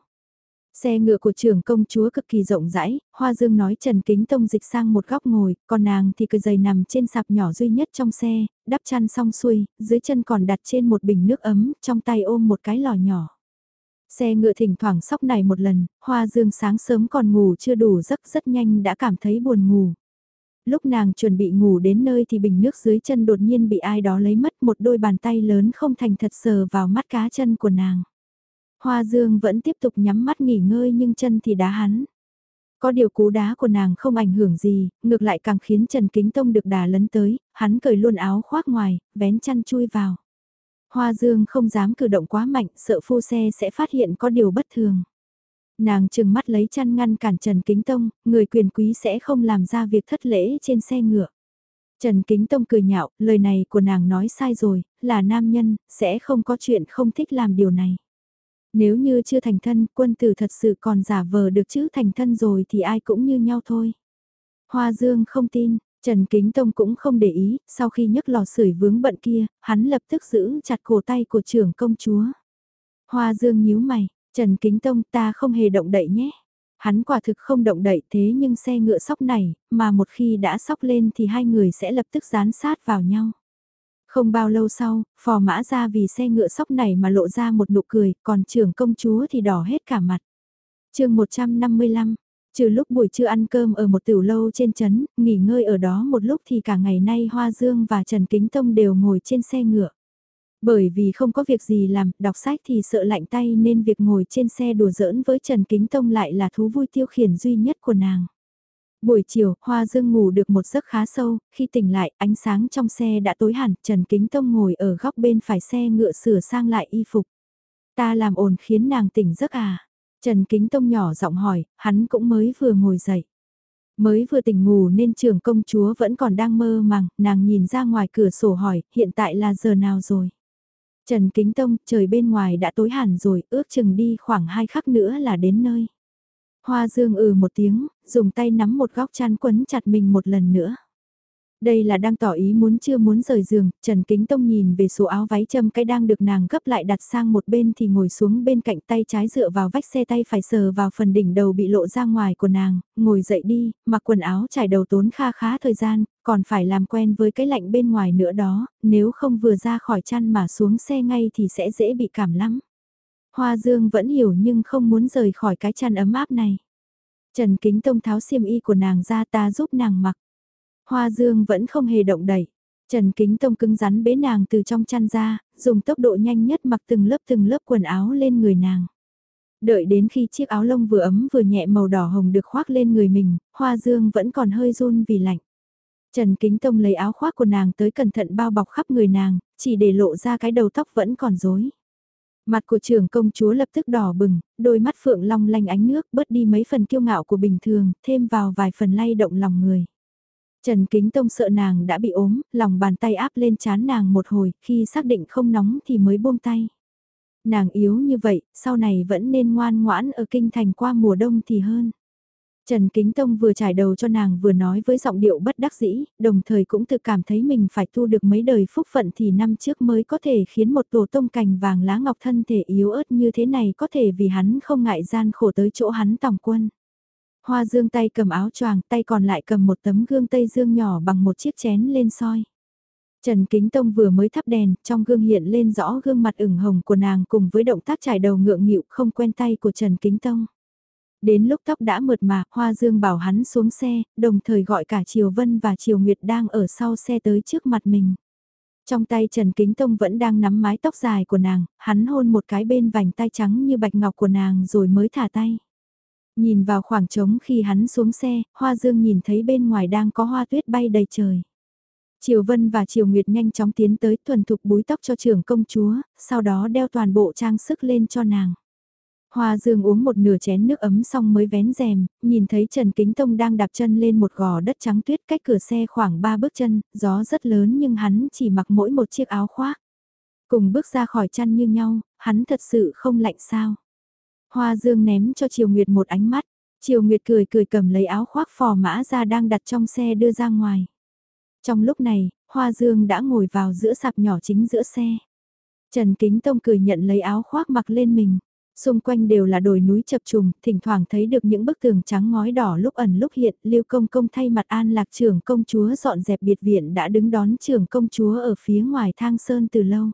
Xe ngựa của trưởng công chúa cực kỳ rộng rãi, Hoa Dương nói Trần Kính Tông dịch sang một góc ngồi, còn nàng thì cười dày nằm trên sạp nhỏ duy nhất trong xe, đắp chăn xong xuôi, dưới chân còn đặt trên một bình nước ấm, trong tay ôm một cái lò nhỏ. Xe ngựa thỉnh thoảng sóc này một lần, Hoa Dương sáng sớm còn ngủ chưa đủ giấc rất nhanh đã cảm thấy buồn ngủ. Lúc nàng chuẩn bị ngủ đến nơi thì bình nước dưới chân đột nhiên bị ai đó lấy mất một đôi bàn tay lớn không thành thật sờ vào mắt cá chân của nàng. Hoa Dương vẫn tiếp tục nhắm mắt nghỉ ngơi nhưng chân thì đá hắn. Có điều cú đá của nàng không ảnh hưởng gì, ngược lại càng khiến Trần Kính Tông được đà lấn tới, hắn cởi luôn áo khoác ngoài, vén chăn chui vào. Hoa Dương không dám cử động quá mạnh, sợ phu xe sẽ phát hiện có điều bất thường. Nàng chừng mắt lấy chăn ngăn cản Trần Kính Tông, người quyền quý sẽ không làm ra việc thất lễ trên xe ngựa. Trần Kính Tông cười nhạo, lời này của nàng nói sai rồi, là nam nhân, sẽ không có chuyện không thích làm điều này. Nếu như chưa thành thân, quân tử thật sự còn giả vờ được chứ thành thân rồi thì ai cũng như nhau thôi. Hoa Dương không tin, Trần Kính Tông cũng không để ý, sau khi nhấc lò sưởi vướng bận kia, hắn lập tức giữ chặt cổ tay của trưởng công chúa. Hoa Dương nhíu mày, Trần Kính Tông ta không hề động đậy nhé. Hắn quả thực không động đậy thế nhưng xe ngựa sóc này, mà một khi đã sóc lên thì hai người sẽ lập tức dán sát vào nhau. Không bao lâu sau, phò mã ra vì xe ngựa sóc này mà lộ ra một nụ cười, còn trưởng công chúa thì đỏ hết cả mặt. chương 155, trừ lúc buổi trưa ăn cơm ở một tiểu lâu trên trấn, nghỉ ngơi ở đó một lúc thì cả ngày nay Hoa Dương và Trần Kính Tông đều ngồi trên xe ngựa. Bởi vì không có việc gì làm, đọc sách thì sợ lạnh tay nên việc ngồi trên xe đùa giỡn với Trần Kính Tông lại là thú vui tiêu khiển duy nhất của nàng. Buổi chiều, Hoa Dương ngủ được một giấc khá sâu, khi tỉnh lại, ánh sáng trong xe đã tối hẳn, Trần Kính Tông ngồi ở góc bên phải xe ngựa sửa sang lại y phục. Ta làm ồn khiến nàng tỉnh giấc à? Trần Kính Tông nhỏ giọng hỏi, hắn cũng mới vừa ngồi dậy. Mới vừa tỉnh ngủ nên trưởng công chúa vẫn còn đang mơ màng, nàng nhìn ra ngoài cửa sổ hỏi, hiện tại là giờ nào rồi? Trần Kính Tông, trời bên ngoài đã tối hẳn rồi, ước chừng đi khoảng hai khắc nữa là đến nơi. Hoa Dương ừ một tiếng, dùng tay nắm một góc chăn quấn chặt mình một lần nữa. Đây là đang tỏ ý muốn chưa muốn rời giường, Trần Kính Tông nhìn về số áo váy châm cái đang được nàng gấp lại đặt sang một bên thì ngồi xuống bên cạnh tay trái dựa vào vách xe tay phải sờ vào phần đỉnh đầu bị lộ ra ngoài của nàng, ngồi dậy đi, mặc quần áo trải đầu tốn kha khá thời gian, còn phải làm quen với cái lạnh bên ngoài nữa đó, nếu không vừa ra khỏi chăn mà xuống xe ngay thì sẽ dễ bị cảm lắm. Hoa Dương vẫn hiểu nhưng không muốn rời khỏi cái chăn ấm áp này. Trần Kính Tông tháo xiêm y của nàng ra ta giúp nàng mặc. Hoa Dương vẫn không hề động đẩy. Trần Kính Tông cứng rắn bế nàng từ trong chăn ra, dùng tốc độ nhanh nhất mặc từng lớp từng lớp quần áo lên người nàng. Đợi đến khi chiếc áo lông vừa ấm vừa nhẹ màu đỏ hồng được khoác lên người mình, Hoa Dương vẫn còn hơi run vì lạnh. Trần Kính Tông lấy áo khoác của nàng tới cẩn thận bao bọc khắp người nàng, chỉ để lộ ra cái đầu tóc vẫn còn rối. Mặt của trưởng công chúa lập tức đỏ bừng, đôi mắt phượng long lanh ánh nước bớt đi mấy phần kiêu ngạo của bình thường, thêm vào vài phần lay động lòng người. Trần Kính Tông sợ nàng đã bị ốm, lòng bàn tay áp lên chán nàng một hồi, khi xác định không nóng thì mới buông tay. Nàng yếu như vậy, sau này vẫn nên ngoan ngoãn ở kinh thành qua mùa đông thì hơn. Trần Kính Tông vừa trải đầu cho nàng vừa nói với giọng điệu bất đắc dĩ, đồng thời cũng tự cảm thấy mình phải thu được mấy đời phúc phận thì năm trước mới có thể khiến một tổ tông cành vàng lá ngọc thân thể yếu ớt như thế này có thể vì hắn không ngại gian khổ tới chỗ hắn tòng quân. Hoa dương tay cầm áo choàng, tay còn lại cầm một tấm gương tây dương nhỏ bằng một chiếc chén lên soi. Trần Kính Tông vừa mới thắp đèn, trong gương hiện lên rõ gương mặt ửng hồng của nàng cùng với động tác trải đầu ngượng nghịu không quen tay của Trần Kính Tông. Đến lúc tóc đã mượt mà, Hoa Dương bảo hắn xuống xe, đồng thời gọi cả Triều Vân và Triều Nguyệt đang ở sau xe tới trước mặt mình. Trong tay Trần Kính Tông vẫn đang nắm mái tóc dài của nàng, hắn hôn một cái bên vành tay trắng như bạch ngọc của nàng rồi mới thả tay. Nhìn vào khoảng trống khi hắn xuống xe, Hoa Dương nhìn thấy bên ngoài đang có hoa tuyết bay đầy trời. Triều Vân và Triều Nguyệt nhanh chóng tiến tới thuần thục búi tóc cho trưởng công chúa, sau đó đeo toàn bộ trang sức lên cho nàng. Hoa Dương uống một nửa chén nước ấm xong mới vén rèm, nhìn thấy Trần Kính Tông đang đạp chân lên một gò đất trắng tuyết cách cửa xe khoảng 3 bước chân, gió rất lớn nhưng hắn chỉ mặc mỗi một chiếc áo khoác. Cùng bước ra khỏi chăn như nhau, hắn thật sự không lạnh sao. Hoa Dương ném cho Triều Nguyệt một ánh mắt, Triều Nguyệt cười cười cầm lấy áo khoác phò mã ra đang đặt trong xe đưa ra ngoài. Trong lúc này, Hoa Dương đã ngồi vào giữa sạp nhỏ chính giữa xe. Trần Kính Tông cười nhận lấy áo khoác mặc lên mình. Xung quanh đều là đồi núi chập trùng, thỉnh thoảng thấy được những bức tường trắng ngói đỏ lúc ẩn lúc hiện, Lưu Công Công thay mặt An Lạc trưởng công chúa dọn dẹp biệt viện đã đứng đón trưởng công chúa ở phía ngoài thang sơn từ lâu.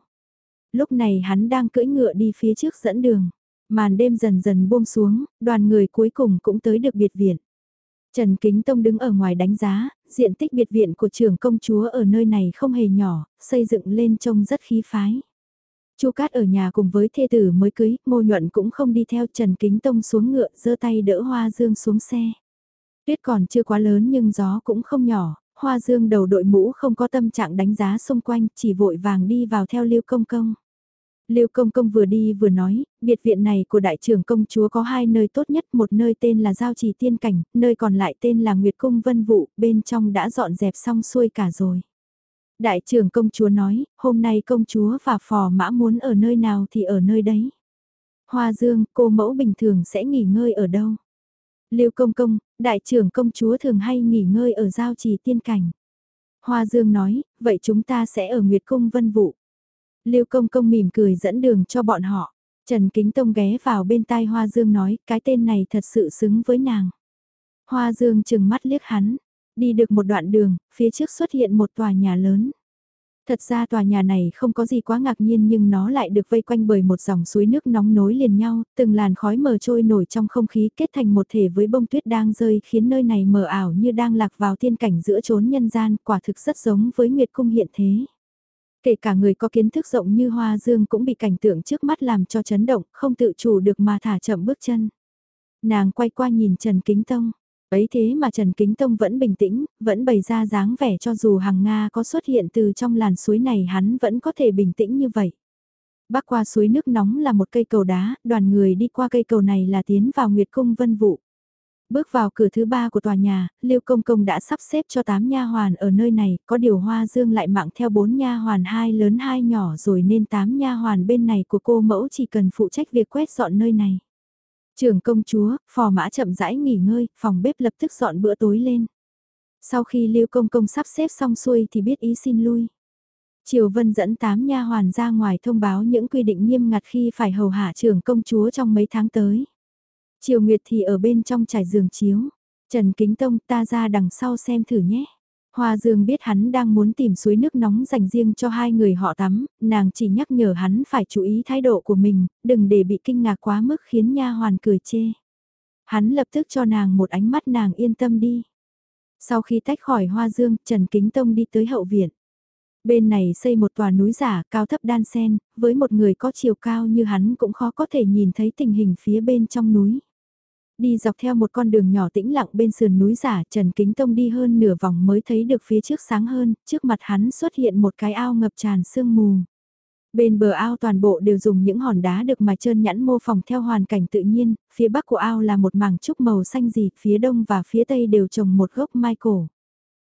Lúc này hắn đang cưỡi ngựa đi phía trước dẫn đường. Màn đêm dần dần buông xuống, đoàn người cuối cùng cũng tới được biệt viện. Trần Kính Tông đứng ở ngoài đánh giá, diện tích biệt viện của trưởng công chúa ở nơi này không hề nhỏ, xây dựng lên trông rất khí phái. Chu Cát ở nhà cùng với thê tử mới cưới, Ngô Nhuận cũng không đi theo Trần Kính Tông xuống ngựa, giơ tay đỡ Hoa Dương xuống xe. Tuyết còn chưa quá lớn nhưng gió cũng không nhỏ, Hoa Dương đầu đội mũ không có tâm trạng đánh giá xung quanh, chỉ vội vàng đi vào theo Lưu Công Công. Lưu Công Công vừa đi vừa nói, biệt viện này của đại trưởng công chúa có hai nơi tốt nhất, một nơi tên là Giao Trì Tiên Cảnh, nơi còn lại tên là Nguyệt Cung Vân Vụ, bên trong đã dọn dẹp xong xuôi cả rồi. Đại trưởng công chúa nói, hôm nay công chúa và phò mã muốn ở nơi nào thì ở nơi đấy. Hoa Dương, cô mẫu bình thường sẽ nghỉ ngơi ở đâu? Lưu Công Công, đại trưởng công chúa thường hay nghỉ ngơi ở giao trì tiên cảnh. Hoa Dương nói, vậy chúng ta sẽ ở Nguyệt Cung Vân Vụ. Lưu Công Công mỉm cười dẫn đường cho bọn họ. Trần Kính Tông ghé vào bên tai Hoa Dương nói, cái tên này thật sự xứng với nàng. Hoa Dương chừng mắt liếc hắn, đi được một đoạn đường, phía trước xuất hiện một tòa nhà lớn. Thật ra tòa nhà này không có gì quá ngạc nhiên nhưng nó lại được vây quanh bởi một dòng suối nước nóng nối liền nhau, từng làn khói mờ trôi nổi trong không khí kết thành một thể với bông tuyết đang rơi khiến nơi này mờ ảo như đang lạc vào thiên cảnh giữa chốn nhân gian, quả thực rất giống với Nguyệt Cung hiện thế. Kể cả người có kiến thức rộng như Hoa Dương cũng bị cảnh tượng trước mắt làm cho chấn động, không tự chủ được mà thả chậm bước chân. Nàng quay qua nhìn Trần Kính Tông. Ấy thế mà Trần Kính Tông vẫn bình tĩnh, vẫn bày ra dáng vẻ cho dù hàng Nga có xuất hiện từ trong làn suối này hắn vẫn có thể bình tĩnh như vậy. Bắc qua suối nước nóng là một cây cầu đá, đoàn người đi qua cây cầu này là tiến vào Nguyệt Cung Vân Vụ. Bước vào cửa thứ ba của tòa nhà, Liêu Công Công đã sắp xếp cho 8 nha hoàn ở nơi này, có điều Hoa Dương lại mạng theo 4 nha hoàn hai lớn hai nhỏ rồi nên 8 nha hoàn bên này của cô mẫu chỉ cần phụ trách việc quét dọn nơi này. Trưởng công chúa, phò mã chậm rãi nghỉ ngơi, phòng bếp lập tức dọn bữa tối lên. Sau khi Lưu Công Công sắp xếp xong xuôi thì biết ý xin lui. Triều Vân dẫn tám nha hoàn ra ngoài thông báo những quy định nghiêm ngặt khi phải hầu hạ trưởng công chúa trong mấy tháng tới. Triều Nguyệt thì ở bên trong trải giường chiếu. Trần Kính Tông ta ra đằng sau xem thử nhé. Hoa Dương biết hắn đang muốn tìm suối nước nóng dành riêng cho hai người họ tắm, nàng chỉ nhắc nhở hắn phải chú ý thái độ của mình, đừng để bị kinh ngạc quá mức khiến nha hoàn cười chê. Hắn lập tức cho nàng một ánh mắt nàng yên tâm đi. Sau khi tách khỏi Hoa Dương, Trần Kính Tông đi tới hậu viện. Bên này xây một tòa núi giả cao thấp đan sen, với một người có chiều cao như hắn cũng khó có thể nhìn thấy tình hình phía bên trong núi. Đi dọc theo một con đường nhỏ tĩnh lặng bên sườn núi giả, Trần Kính Tông đi hơn nửa vòng mới thấy được phía trước sáng hơn, trước mặt hắn xuất hiện một cái ao ngập tràn sương mù. Bên bờ ao toàn bộ đều dùng những hòn đá được mài trơn nhẵn mô phỏng theo hoàn cảnh tự nhiên, phía bắc của ao là một mảng trúc màu xanh dị, phía đông và phía tây đều trồng một gốc mai cổ.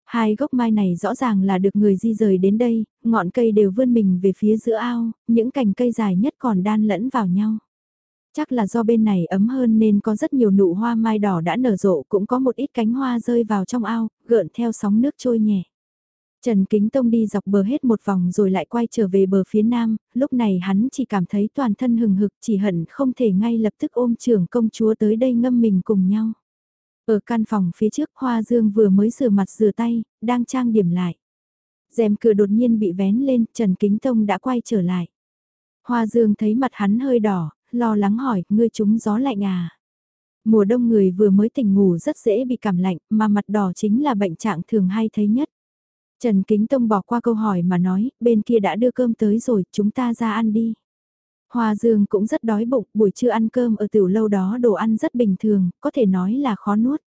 Hai gốc mai này rõ ràng là được người di rời đến đây, ngọn cây đều vươn mình về phía giữa ao, những cành cây dài nhất còn đan lẫn vào nhau. Chắc là do bên này ấm hơn nên có rất nhiều nụ hoa mai đỏ đã nở rộ cũng có một ít cánh hoa rơi vào trong ao, gợn theo sóng nước trôi nhẹ. Trần Kính Tông đi dọc bờ hết một vòng rồi lại quay trở về bờ phía nam, lúc này hắn chỉ cảm thấy toàn thân hừng hực chỉ hận không thể ngay lập tức ôm trưởng công chúa tới đây ngâm mình cùng nhau. Ở căn phòng phía trước Hoa Dương vừa mới rửa mặt rửa tay, đang trang điểm lại. rèm cửa đột nhiên bị vén lên, Trần Kính Tông đã quay trở lại. Hoa Dương thấy mặt hắn hơi đỏ, lo lắng hỏi, ngươi trúng gió lạnh à? Mùa đông người vừa mới tỉnh ngủ rất dễ bị cảm lạnh, mà mặt đỏ chính là bệnh trạng thường hay thấy nhất. Trần Kính Tông bỏ qua câu hỏi mà nói, bên kia đã đưa cơm tới rồi, chúng ta ra ăn đi. Hoa Dương cũng rất đói bụng, buổi trưa ăn cơm ở tiểu lâu đó đồ ăn rất bình thường, có thể nói là khó nuốt.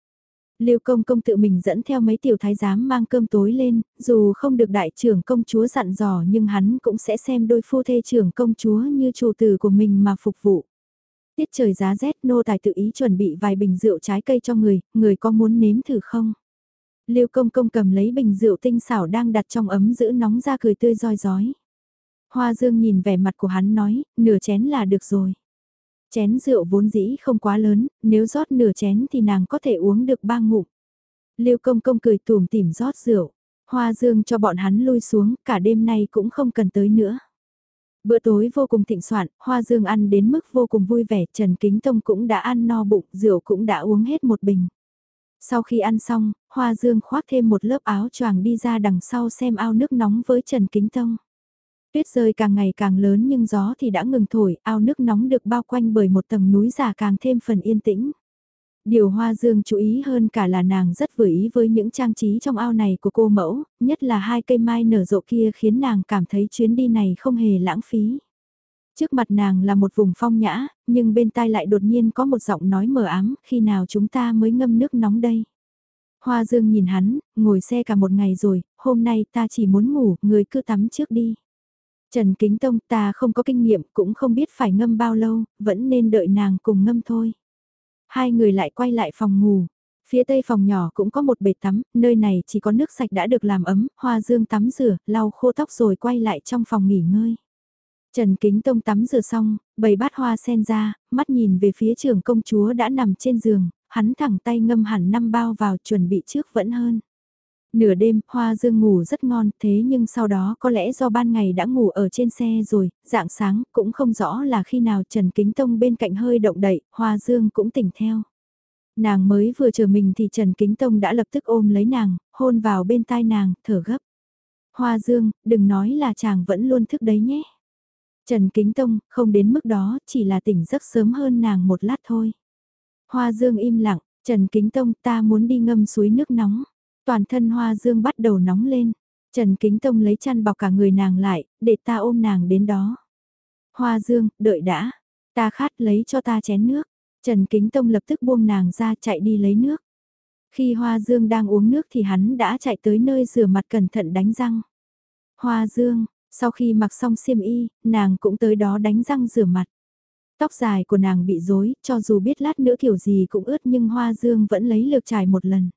Lưu công công tự mình dẫn theo mấy tiểu thái giám mang cơm tối lên, dù không được đại trưởng công chúa dặn dò nhưng hắn cũng sẽ xem đôi phu thê trưởng công chúa như chủ tử của mình mà phục vụ. Tiết trời giá rét nô tài tự ý chuẩn bị vài bình rượu trái cây cho người, người có muốn nếm thử không? Lưu công công cầm lấy bình rượu tinh xảo đang đặt trong ấm giữ nóng ra cười tươi roi rói. Hoa dương nhìn vẻ mặt của hắn nói, nửa chén là được rồi. Chén rượu vốn dĩ không quá lớn, nếu rót nửa chén thì nàng có thể uống được ba ngụm. Lưu công công cười tùm tìm rót rượu. Hoa dương cho bọn hắn lui xuống, cả đêm nay cũng không cần tới nữa. Bữa tối vô cùng thịnh soạn, Hoa Dương ăn đến mức vô cùng vui vẻ, Trần Kính Tông cũng đã ăn no bụng, rượu cũng đã uống hết một bình. Sau khi ăn xong, Hoa Dương khoác thêm một lớp áo choàng đi ra đằng sau xem ao nước nóng với Trần Kính Tông. Tuyết rơi càng ngày càng lớn nhưng gió thì đã ngừng thổi, ao nước nóng được bao quanh bởi một tầng núi giả càng thêm phần yên tĩnh. Điều Hoa Dương chú ý hơn cả là nàng rất vừa ý với những trang trí trong ao này của cô mẫu, nhất là hai cây mai nở rộ kia khiến nàng cảm thấy chuyến đi này không hề lãng phí. Trước mặt nàng là một vùng phong nhã, nhưng bên tai lại đột nhiên có một giọng nói mờ ám, khi nào chúng ta mới ngâm nước nóng đây. Hoa Dương nhìn hắn, ngồi xe cả một ngày rồi, hôm nay ta chỉ muốn ngủ, người cứ tắm trước đi. Trần Kính Tông ta không có kinh nghiệm cũng không biết phải ngâm bao lâu, vẫn nên đợi nàng cùng ngâm thôi. Hai người lại quay lại phòng ngủ. Phía tây phòng nhỏ cũng có một bể tắm, nơi này chỉ có nước sạch đã được làm ấm, hoa dương tắm rửa, lau khô tóc rồi quay lại trong phòng nghỉ ngơi. Trần Kính Tông tắm rửa xong, Bầy bát hoa sen ra, mắt nhìn về phía trường công chúa đã nằm trên giường, hắn thẳng tay ngâm hẳn năm bao vào chuẩn bị trước vẫn hơn. Nửa đêm, Hoa Dương ngủ rất ngon, thế nhưng sau đó có lẽ do ban ngày đã ngủ ở trên xe rồi, dạng sáng, cũng không rõ là khi nào Trần Kính Tông bên cạnh hơi động đậy, Hoa Dương cũng tỉnh theo. Nàng mới vừa chờ mình thì Trần Kính Tông đã lập tức ôm lấy nàng, hôn vào bên tai nàng, thở gấp. Hoa Dương, đừng nói là chàng vẫn luôn thức đấy nhé. Trần Kính Tông, không đến mức đó, chỉ là tỉnh giấc sớm hơn nàng một lát thôi. Hoa Dương im lặng, Trần Kính Tông ta muốn đi ngâm suối nước nóng. Toàn thân Hoa Dương bắt đầu nóng lên. Trần Kính Tông lấy chăn bọc cả người nàng lại, để ta ôm nàng đến đó. Hoa Dương, đợi đã. Ta khát lấy cho ta chén nước. Trần Kính Tông lập tức buông nàng ra chạy đi lấy nước. Khi Hoa Dương đang uống nước thì hắn đã chạy tới nơi rửa mặt cẩn thận đánh răng. Hoa Dương, sau khi mặc xong xiêm y, nàng cũng tới đó đánh răng rửa mặt. Tóc dài của nàng bị rối, cho dù biết lát nữa kiểu gì cũng ướt nhưng Hoa Dương vẫn lấy lược trải một lần.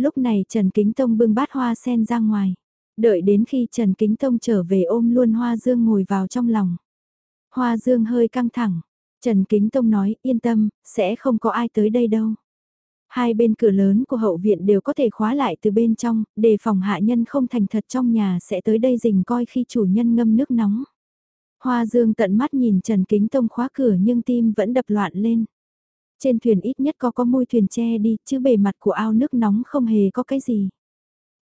Lúc này Trần Kính Tông bưng bát hoa sen ra ngoài. Đợi đến khi Trần Kính Tông trở về ôm luôn Hoa Dương ngồi vào trong lòng. Hoa Dương hơi căng thẳng. Trần Kính Tông nói yên tâm, sẽ không có ai tới đây đâu. Hai bên cửa lớn của hậu viện đều có thể khóa lại từ bên trong, đề phòng hạ nhân không thành thật trong nhà sẽ tới đây rình coi khi chủ nhân ngâm nước nóng. Hoa Dương tận mắt nhìn Trần Kính Tông khóa cửa nhưng tim vẫn đập loạn lên. Trên thuyền ít nhất có có môi thuyền che đi, chứ bề mặt của ao nước nóng không hề có cái gì.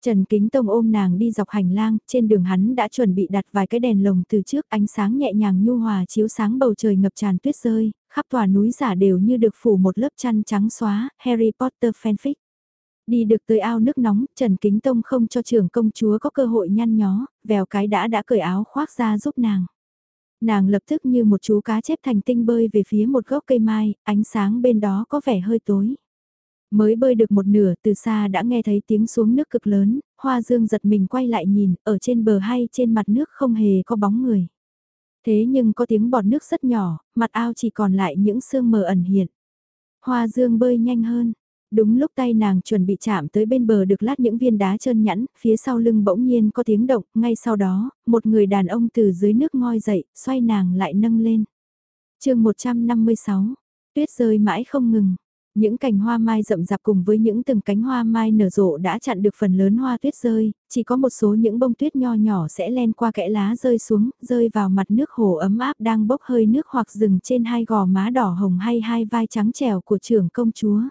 Trần Kính Tông ôm nàng đi dọc hành lang, trên đường hắn đã chuẩn bị đặt vài cái đèn lồng từ trước ánh sáng nhẹ nhàng nhu hòa chiếu sáng bầu trời ngập tràn tuyết rơi, khắp tòa núi giả đều như được phủ một lớp chăn trắng xóa, Harry Potter fanfic. Đi được tới ao nước nóng, Trần Kính Tông không cho trưởng công chúa có cơ hội nhăn nhó, vèo cái đã đã cởi áo khoác ra giúp nàng. Nàng lập tức như một chú cá chép thành tinh bơi về phía một gốc cây mai, ánh sáng bên đó có vẻ hơi tối. Mới bơi được một nửa từ xa đã nghe thấy tiếng xuống nước cực lớn, hoa dương giật mình quay lại nhìn, ở trên bờ hay trên mặt nước không hề có bóng người. Thế nhưng có tiếng bọt nước rất nhỏ, mặt ao chỉ còn lại những sương mờ ẩn hiện. Hoa dương bơi nhanh hơn, Đúng lúc tay nàng chuẩn bị chạm tới bên bờ được lát những viên đá trơn nhẵn, phía sau lưng bỗng nhiên có tiếng động, ngay sau đó, một người đàn ông từ dưới nước ngoi dậy, xoay nàng lại nâng lên. chương 156, tuyết rơi mãi không ngừng. Những cành hoa mai rậm rạp cùng với những từng cánh hoa mai nở rộ đã chặn được phần lớn hoa tuyết rơi, chỉ có một số những bông tuyết nho nhỏ sẽ len qua kẽ lá rơi xuống, rơi vào mặt nước hồ ấm áp đang bốc hơi nước hoặc rừng trên hai gò má đỏ hồng hay hai vai trắng trèo của trưởng công chúa.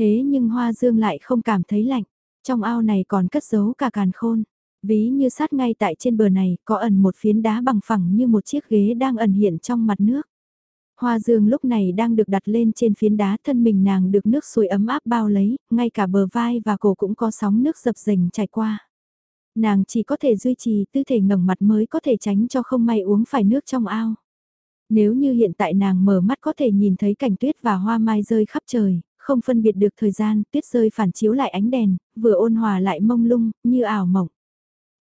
Thế nhưng Hoa Dương lại không cảm thấy lạnh, trong ao này còn cất giấu cả càn khôn. Ví như sát ngay tại trên bờ này có ẩn một phiến đá bằng phẳng như một chiếc ghế đang ẩn hiện trong mặt nước. Hoa dương lúc này đang được đặt lên trên phiến đá thân mình nàng được nước suối ấm áp bao lấy, ngay cả bờ vai và cổ cũng có sóng nước dập dềnh chảy qua. Nàng chỉ có thể duy trì tư thể ngẩng mặt mới có thể tránh cho không may uống phải nước trong ao. Nếu như hiện tại nàng mở mắt có thể nhìn thấy cảnh tuyết và hoa mai rơi khắp trời, không phân biệt được thời gian, tuyết rơi phản chiếu lại ánh đèn, vừa ôn hòa lại mông lung, như ảo mộng.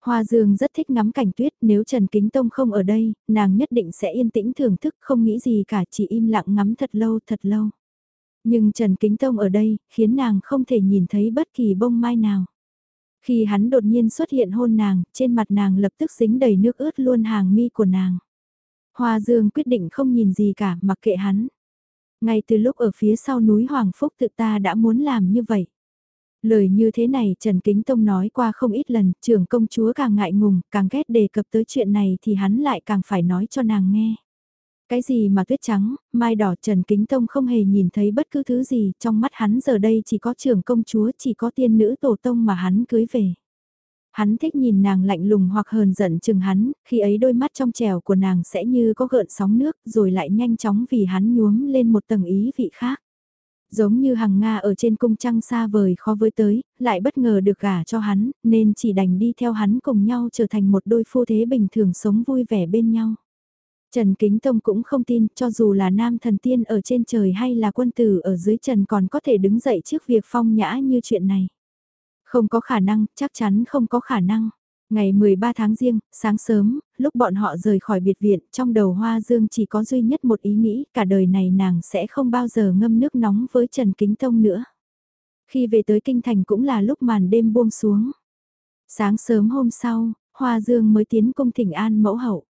Hoa Dương rất thích ngắm cảnh tuyết, nếu Trần Kính Tông không ở đây, nàng nhất định sẽ yên tĩnh thưởng thức, không nghĩ gì cả, chỉ im lặng ngắm thật lâu thật lâu. Nhưng Trần Kính Tông ở đây, khiến nàng không thể nhìn thấy bất kỳ bông mai nào. Khi hắn đột nhiên xuất hiện hôn nàng, trên mặt nàng lập tức dính đầy nước ướt luôn hàng mi của nàng. Hoa Dương quyết định không nhìn gì cả, mặc kệ hắn. Ngay từ lúc ở phía sau núi Hoàng Phúc tự ta đã muốn làm như vậy. Lời như thế này Trần Kính Tông nói qua không ít lần, trưởng công chúa càng ngại ngùng, càng ghét đề cập tới chuyện này thì hắn lại càng phải nói cho nàng nghe. Cái gì mà tuyết trắng, mai đỏ Trần Kính Tông không hề nhìn thấy bất cứ thứ gì, trong mắt hắn giờ đây chỉ có trưởng công chúa, chỉ có tiên nữ tổ tông mà hắn cưới về. Hắn thích nhìn nàng lạnh lùng hoặc hờn giận chừng hắn, khi ấy đôi mắt trong trèo của nàng sẽ như có gợn sóng nước rồi lại nhanh chóng vì hắn nhuốm lên một tầng ý vị khác. Giống như hàng Nga ở trên cung trăng xa vời khó với tới, lại bất ngờ được gả cho hắn, nên chỉ đành đi theo hắn cùng nhau trở thành một đôi phu thế bình thường sống vui vẻ bên nhau. Trần Kính Tông cũng không tin, cho dù là nam thần tiên ở trên trời hay là quân tử ở dưới trần còn có thể đứng dậy trước việc phong nhã như chuyện này. Không có khả năng, chắc chắn không có khả năng. Ngày 13 tháng riêng, sáng sớm, lúc bọn họ rời khỏi biệt viện, trong đầu Hoa Dương chỉ có duy nhất một ý nghĩ, cả đời này nàng sẽ không bao giờ ngâm nước nóng với Trần Kính Tông nữa. Khi về tới Kinh Thành cũng là lúc màn đêm buông xuống. Sáng sớm hôm sau, Hoa Dương mới tiến công thỉnh an mẫu hậu.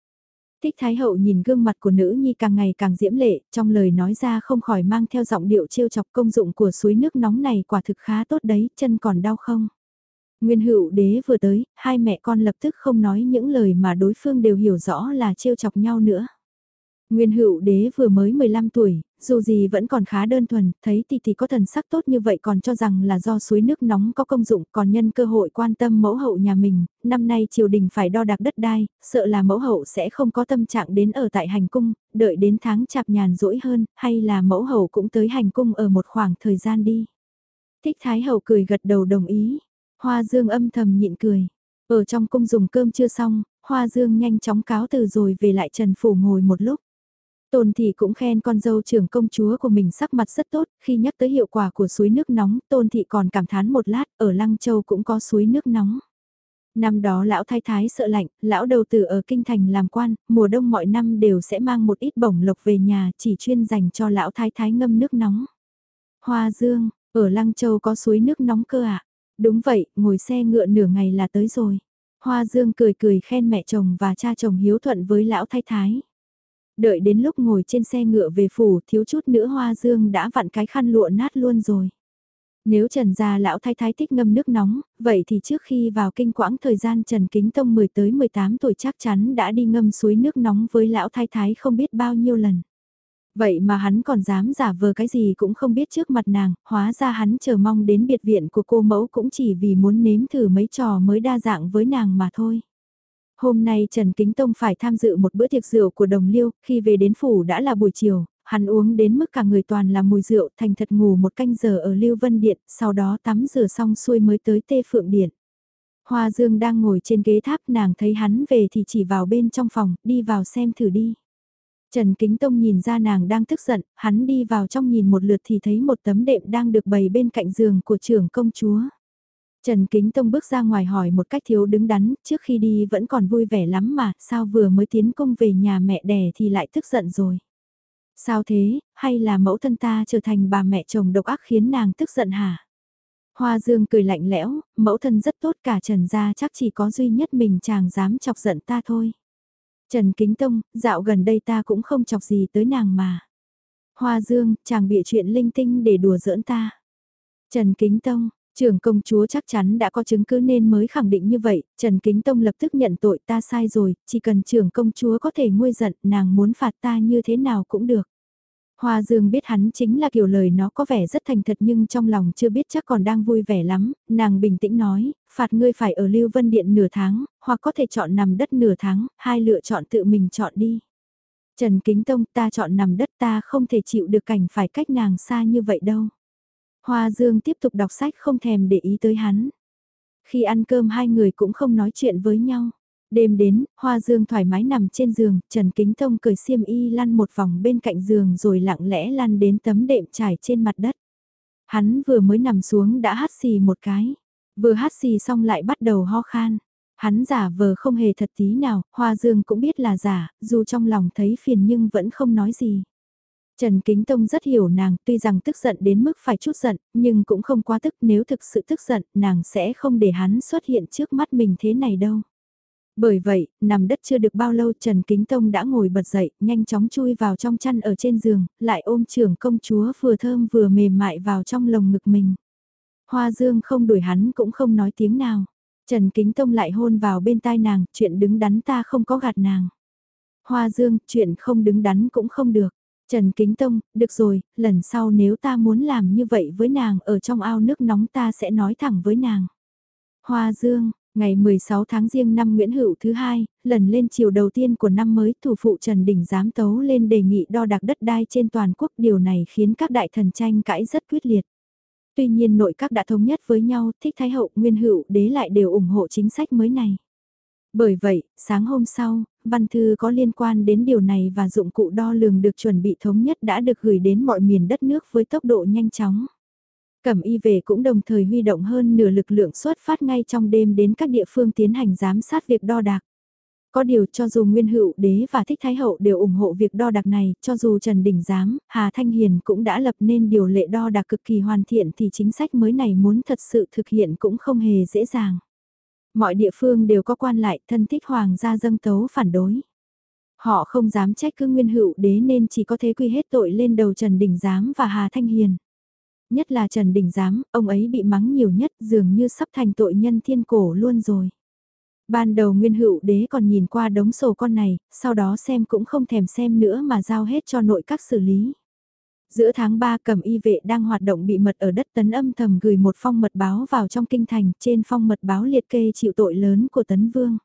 Tích Thái Hậu nhìn gương mặt của nữ nhi càng ngày càng diễm lệ, trong lời nói ra không khỏi mang theo giọng điệu trêu chọc công dụng của suối nước nóng này quả thực khá tốt đấy, chân còn đau không? Nguyên hữu đế vừa tới, hai mẹ con lập tức không nói những lời mà đối phương đều hiểu rõ là trêu chọc nhau nữa. Nguyên hữu đế vừa mới 15 tuổi, dù gì vẫn còn khá đơn thuần, thấy tỷ tỷ có thần sắc tốt như vậy còn cho rằng là do suối nước nóng có công dụng còn nhân cơ hội quan tâm mẫu hậu nhà mình, năm nay triều đình phải đo đạc đất đai, sợ là mẫu hậu sẽ không có tâm trạng đến ở tại hành cung, đợi đến tháng chạp nhàn rỗi hơn, hay là mẫu hậu cũng tới hành cung ở một khoảng thời gian đi. Thích Thái hậu cười gật đầu đồng ý, Hoa Dương âm thầm nhịn cười. Ở trong cung dùng cơm chưa xong, Hoa Dương nhanh chóng cáo từ rồi về lại Trần Phủ ngồi một lúc. Tôn Thị cũng khen con dâu trưởng công chúa của mình sắc mặt rất tốt, khi nhắc tới hiệu quả của suối nước nóng, Tôn Thị còn cảm thán một lát, ở Lăng Châu cũng có suối nước nóng. Năm đó lão thái thái sợ lạnh, lão đầu tử ở kinh thành làm quan, mùa đông mọi năm đều sẽ mang một ít bổng lộc về nhà chỉ chuyên dành cho lão thái thái ngâm nước nóng. Hoa Dương, ở Lăng Châu có suối nước nóng cơ ạ. À? Đúng vậy, ngồi xe ngựa nửa ngày là tới rồi. Hoa Dương cười cười khen mẹ chồng và cha chồng hiếu thuận với lão thái thái. Đợi đến lúc ngồi trên xe ngựa về phủ thiếu chút nữa Hoa Dương đã vặn cái khăn lụa nát luôn rồi. Nếu Trần gia lão thái thái thích ngâm nước nóng, vậy thì trước khi vào kinh quãng thời gian Trần Kính Tông 10 tới 18 tuổi chắc chắn đã đi ngâm suối nước nóng với lão thái thái không biết bao nhiêu lần. Vậy mà hắn còn dám giả vờ cái gì cũng không biết trước mặt nàng, hóa ra hắn chờ mong đến biệt viện của cô mẫu cũng chỉ vì muốn nếm thử mấy trò mới đa dạng với nàng mà thôi. Hôm nay Trần Kính Tông phải tham dự một bữa tiệc rượu của đồng liêu, khi về đến phủ đã là buổi chiều, hắn uống đến mức cả người toàn là mùi rượu thành thật ngủ một canh giờ ở Lưu Vân Điện, sau đó tắm rửa xong xuôi mới tới Tê Phượng Điện. Hoa Dương đang ngồi trên ghế tháp nàng thấy hắn về thì chỉ vào bên trong phòng, đi vào xem thử đi. Trần Kính Tông nhìn ra nàng đang tức giận, hắn đi vào trong nhìn một lượt thì thấy một tấm đệm đang được bày bên cạnh giường của trưởng công chúa. Trần Kính Tông bước ra ngoài hỏi một cách thiếu đứng đắn, trước khi đi vẫn còn vui vẻ lắm mà, sao vừa mới tiến công về nhà mẹ đẻ thì lại tức giận rồi. Sao thế, hay là mẫu thân ta trở thành bà mẹ chồng độc ác khiến nàng tức giận hả? Hoa Dương cười lạnh lẽo, mẫu thân rất tốt cả Trần gia chắc chỉ có duy nhất mình chàng dám chọc giận ta thôi. Trần Kính Tông, dạo gần đây ta cũng không chọc gì tới nàng mà. Hoa Dương, chàng bịa chuyện linh tinh để đùa giỡn ta. Trần Kính Tông, trưởng công chúa chắc chắn đã có chứng cứ nên mới khẳng định như vậy, Trần Kính Tông lập tức nhận tội ta sai rồi, chỉ cần trưởng công chúa có thể nguôi giận nàng muốn phạt ta như thế nào cũng được. Hoa Dương biết hắn chính là kiểu lời nó có vẻ rất thành thật nhưng trong lòng chưa biết chắc còn đang vui vẻ lắm, nàng bình tĩnh nói, phạt ngươi phải ở Lưu Vân Điện nửa tháng, hoặc có thể chọn nằm đất nửa tháng, hai lựa chọn tự mình chọn đi. Trần Kính Tông ta chọn nằm đất ta không thể chịu được cảnh phải cách nàng xa như vậy đâu. Hoa Dương tiếp tục đọc sách không thèm để ý tới hắn. Khi ăn cơm hai người cũng không nói chuyện với nhau. Đêm đến, Hoa Dương thoải mái nằm trên giường, Trần Kính Tông cởi xiêm y lăn một vòng bên cạnh giường rồi lặng lẽ lăn đến tấm đệm trải trên mặt đất. Hắn vừa mới nằm xuống đã hắt xì một cái, vừa hắt xì xong lại bắt đầu ho khan. Hắn giả vờ không hề thật tí nào, Hoa Dương cũng biết là giả, dù trong lòng thấy phiền nhưng vẫn không nói gì. Trần Kính Tông rất hiểu nàng, tuy rằng tức giận đến mức phải chút giận, nhưng cũng không quá tức nếu thực sự tức giận, nàng sẽ không để hắn xuất hiện trước mắt mình thế này đâu. Bởi vậy, nằm đất chưa được bao lâu Trần Kính Tông đã ngồi bật dậy, nhanh chóng chui vào trong chăn ở trên giường, lại ôm trưởng công chúa vừa thơm vừa mềm mại vào trong lồng ngực mình. Hoa Dương không đuổi hắn cũng không nói tiếng nào. Trần Kính Tông lại hôn vào bên tai nàng, chuyện đứng đắn ta không có gạt nàng. Hoa Dương, chuyện không đứng đắn cũng không được. Trần Kính Tông, được rồi, lần sau nếu ta muốn làm như vậy với nàng ở trong ao nước nóng ta sẽ nói thẳng với nàng. Hoa Dương, Ngày 16 tháng riêng năm Nguyễn Hữu thứ hai, lần lên chiều đầu tiên của năm mới, thủ phụ Trần Đình giám tấu lên đề nghị đo đạc đất đai trên toàn quốc. Điều này khiến các đại thần tranh cãi rất quyết liệt. Tuy nhiên nội các đã thống nhất với nhau, thích thái hậu, nguyên hữu, đế lại đều ủng hộ chính sách mới này. Bởi vậy, sáng hôm sau, văn thư có liên quan đến điều này và dụng cụ đo lường được chuẩn bị thống nhất đã được gửi đến mọi miền đất nước với tốc độ nhanh chóng. Cẩm y về cũng đồng thời huy động hơn nửa lực lượng xuất phát ngay trong đêm đến các địa phương tiến hành giám sát việc đo đạc. Có điều cho dù Nguyên Hữu Đế và Thích Thái Hậu đều ủng hộ việc đo đạc này, cho dù Trần Đình Giám, Hà Thanh Hiền cũng đã lập nên điều lệ đo đạc cực kỳ hoàn thiện thì chính sách mới này muốn thật sự thực hiện cũng không hề dễ dàng. Mọi địa phương đều có quan lại thân thích hoàng gia dâng tấu phản đối. Họ không dám trách cứ nguyên hữu đế nên chỉ có thế quy hết tội lên đầu Trần Đình Giám và Hà Thanh Hiền. Nhất là Trần Đình Giám, ông ấy bị mắng nhiều nhất dường như sắp thành tội nhân thiên cổ luôn rồi. Ban đầu nguyên hữu đế còn nhìn qua đống sổ con này, sau đó xem cũng không thèm xem nữa mà giao hết cho nội các xử lý. Giữa tháng 3 cầm y vệ đang hoạt động bị mật ở đất tấn âm thầm gửi một phong mật báo vào trong kinh thành, trên phong mật báo liệt kê chịu tội lớn của tấn vương.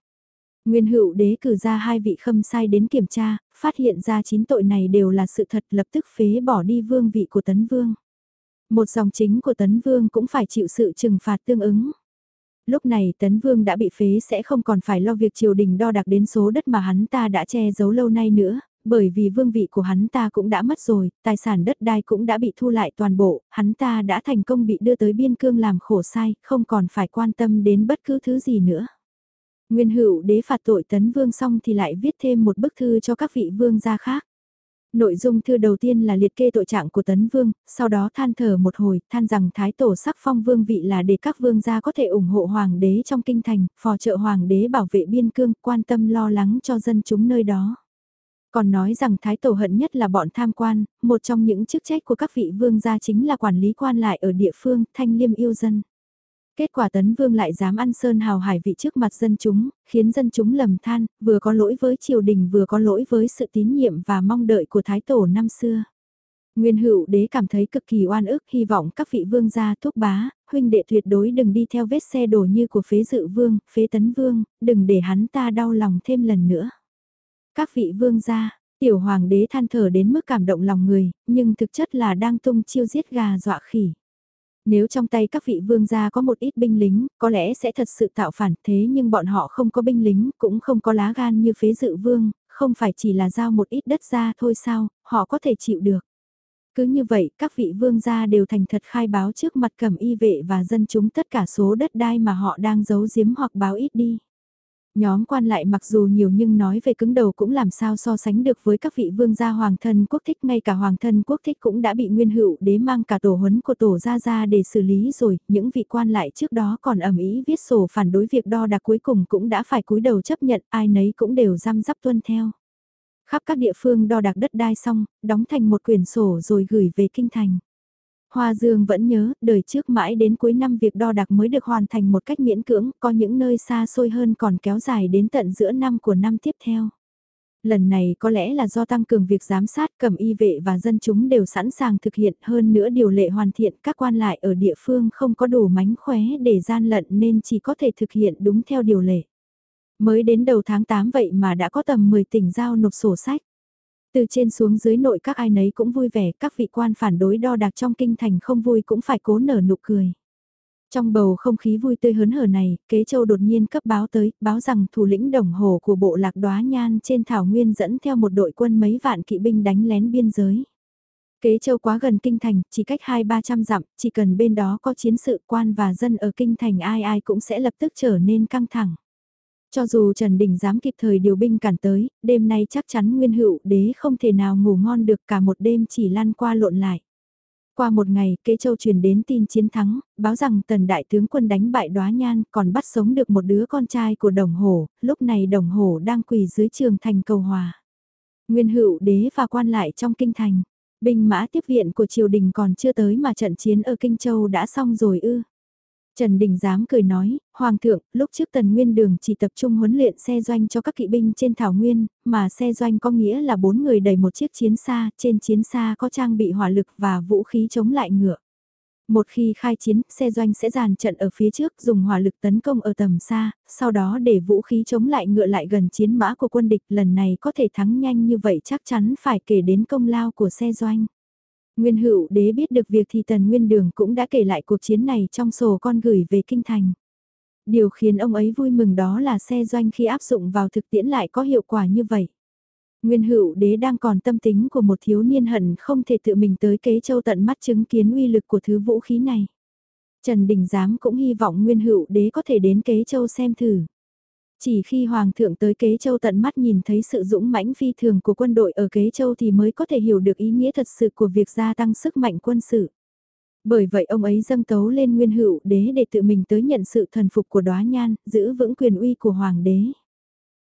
Nguyên hữu đế cử ra hai vị khâm sai đến kiểm tra, phát hiện ra chín tội này đều là sự thật lập tức phế bỏ đi vương vị của tấn vương. Một dòng chính của tấn vương cũng phải chịu sự trừng phạt tương ứng. Lúc này Tấn Vương đã bị phế sẽ không còn phải lo việc triều đình đo đạc đến số đất mà hắn ta đã che giấu lâu nay nữa, bởi vì vương vị của hắn ta cũng đã mất rồi, tài sản đất đai cũng đã bị thu lại toàn bộ, hắn ta đã thành công bị đưa tới biên cương làm khổ sai, không còn phải quan tâm đến bất cứ thứ gì nữa. Nguyên hữu đế phạt tội tấn vương xong thì lại viết thêm một bức thư cho các vị vương gia khác. Nội dung thư đầu tiên là liệt kê tội trạng của Tấn Vương, sau đó than thở một hồi, than rằng Thái Tổ sắc phong vương vị là để các vương gia có thể ủng hộ Hoàng đế trong kinh thành, phò trợ Hoàng đế bảo vệ biên cương, quan tâm lo lắng cho dân chúng nơi đó. Còn nói rằng Thái Tổ hận nhất là bọn tham quan, một trong những chức trách của các vị vương gia chính là quản lý quan lại ở địa phương, thanh liêm yêu dân. Kết quả tấn vương lại dám ăn sơn hào hải vị trước mặt dân chúng, khiến dân chúng lầm than, vừa có lỗi với triều đình vừa có lỗi với sự tín nhiệm và mong đợi của thái tổ năm xưa. Nguyên hữu đế cảm thấy cực kỳ oan ức hy vọng các vị vương gia thúc bá, huynh đệ tuyệt đối đừng đi theo vết xe đổ như của phế dự vương, phế tấn vương, đừng để hắn ta đau lòng thêm lần nữa. Các vị vương gia, tiểu hoàng đế than thở đến mức cảm động lòng người, nhưng thực chất là đang tung chiêu giết gà dọa khỉ. Nếu trong tay các vị vương gia có một ít binh lính, có lẽ sẽ thật sự tạo phản thế nhưng bọn họ không có binh lính, cũng không có lá gan như phế dự vương, không phải chỉ là giao một ít đất ra thôi sao, họ có thể chịu được. Cứ như vậy, các vị vương gia đều thành thật khai báo trước mặt cầm y vệ và dân chúng tất cả số đất đai mà họ đang giấu giếm hoặc báo ít đi. Nhóm quan lại mặc dù nhiều nhưng nói về cứng đầu cũng làm sao so sánh được với các vị vương gia hoàng thân quốc thích ngay cả hoàng thân quốc thích cũng đã bị nguyên hữu đế mang cả tổ huấn của tổ gia gia để xử lý rồi, những vị quan lại trước đó còn ẩm ý viết sổ phản đối việc đo đạc cuối cùng cũng đã phải cúi đầu chấp nhận ai nấy cũng đều răm rắp tuân theo. Khắp các địa phương đo đạc đất đai xong, đóng thành một quyển sổ rồi gửi về kinh thành. Hoa Dương vẫn nhớ, đời trước mãi đến cuối năm việc đo đạc mới được hoàn thành một cách miễn cưỡng, có những nơi xa xôi hơn còn kéo dài đến tận giữa năm của năm tiếp theo. Lần này có lẽ là do tăng cường việc giám sát cầm y vệ và dân chúng đều sẵn sàng thực hiện hơn nữa điều lệ hoàn thiện các quan lại ở địa phương không có đủ mánh khóe để gian lận nên chỉ có thể thực hiện đúng theo điều lệ. Mới đến đầu tháng 8 vậy mà đã có tầm 10 tỉnh giao nộp sổ sách. Từ trên xuống dưới nội các ai nấy cũng vui vẻ, các vị quan phản đối đo đạc trong kinh thành không vui cũng phải cố nở nụ cười. Trong bầu không khí vui tươi hớn hở này, Kế Châu đột nhiên cấp báo tới, báo rằng thủ lĩnh đồng hồ của bộ lạc đoá nhan trên thảo nguyên dẫn theo một đội quân mấy vạn kỵ binh đánh lén biên giới. Kế Châu quá gần kinh thành, chỉ cách hai ba trăm dặm, chỉ cần bên đó có chiến sự quan và dân ở kinh thành ai ai cũng sẽ lập tức trở nên căng thẳng. Cho dù Trần Đình dám kịp thời điều binh cản tới, đêm nay chắc chắn nguyên hữu đế không thể nào ngủ ngon được cả một đêm chỉ lăn qua lộn lại. Qua một ngày, kế châu truyền đến tin chiến thắng, báo rằng tần đại tướng quân đánh bại đóa nhan còn bắt sống được một đứa con trai của đồng hồ, lúc này đồng hồ đang quỳ dưới trường thành cầu hòa. Nguyên hữu đế và quan lại trong kinh thành, binh mã tiếp viện của triều đình còn chưa tới mà trận chiến ở Kinh Châu đã xong rồi ư. Trần Đình Dám cười nói, Hoàng thượng, lúc trước tần nguyên đường chỉ tập trung huấn luyện xe doanh cho các kỵ binh trên thảo nguyên, mà xe doanh có nghĩa là bốn người đẩy một chiếc chiến xa, trên chiến xa có trang bị hỏa lực và vũ khí chống lại ngựa. Một khi khai chiến, xe doanh sẽ dàn trận ở phía trước dùng hỏa lực tấn công ở tầm xa, sau đó để vũ khí chống lại ngựa lại gần chiến mã của quân địch lần này có thể thắng nhanh như vậy chắc chắn phải kể đến công lao của xe doanh. Nguyên hữu đế biết được việc thì tần nguyên đường cũng đã kể lại cuộc chiến này trong sổ con gửi về kinh thành. Điều khiến ông ấy vui mừng đó là xe doanh khi áp dụng vào thực tiễn lại có hiệu quả như vậy. Nguyên hữu đế đang còn tâm tính của một thiếu niên hận không thể tự mình tới kế châu tận mắt chứng kiến uy lực của thứ vũ khí này. Trần Đình Giám cũng hy vọng Nguyên hữu đế có thể đến kế châu xem thử. Chỉ khi Hoàng thượng tới Kế Châu tận mắt nhìn thấy sự dũng mãnh phi thường của quân đội ở Kế Châu thì mới có thể hiểu được ý nghĩa thật sự của việc gia tăng sức mạnh quân sự. Bởi vậy ông ấy dâng tấu lên nguyên hữu đế để tự mình tới nhận sự thần phục của đóa nhan, giữ vững quyền uy của Hoàng đế.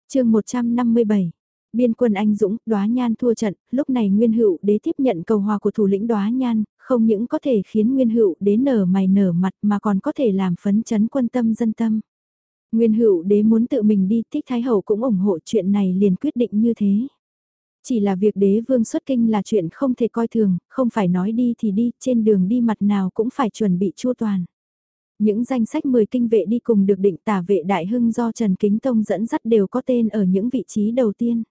chương 157 Biên quân anh dũng, đóa nhan thua trận, lúc này Nguyên Hữu đế tiếp nhận cầu hòa của thủ lĩnh đóa nhan, không những có thể khiến Nguyên Hữu đế nở mày nở mặt mà còn có thể làm phấn chấn quân tâm dân tâm. Nguyên Hữu đế muốn tự mình đi, Thích Thái Hậu cũng ủng hộ chuyện này liền quyết định như thế. Chỉ là việc đế vương xuất kinh là chuyện không thể coi thường, không phải nói đi thì đi, trên đường đi mặt nào cũng phải chuẩn bị chua toàn. Những danh sách 10 kinh vệ đi cùng được định tả vệ đại hưng do Trần Kính Tông dẫn dắt đều có tên ở những vị trí đầu tiên.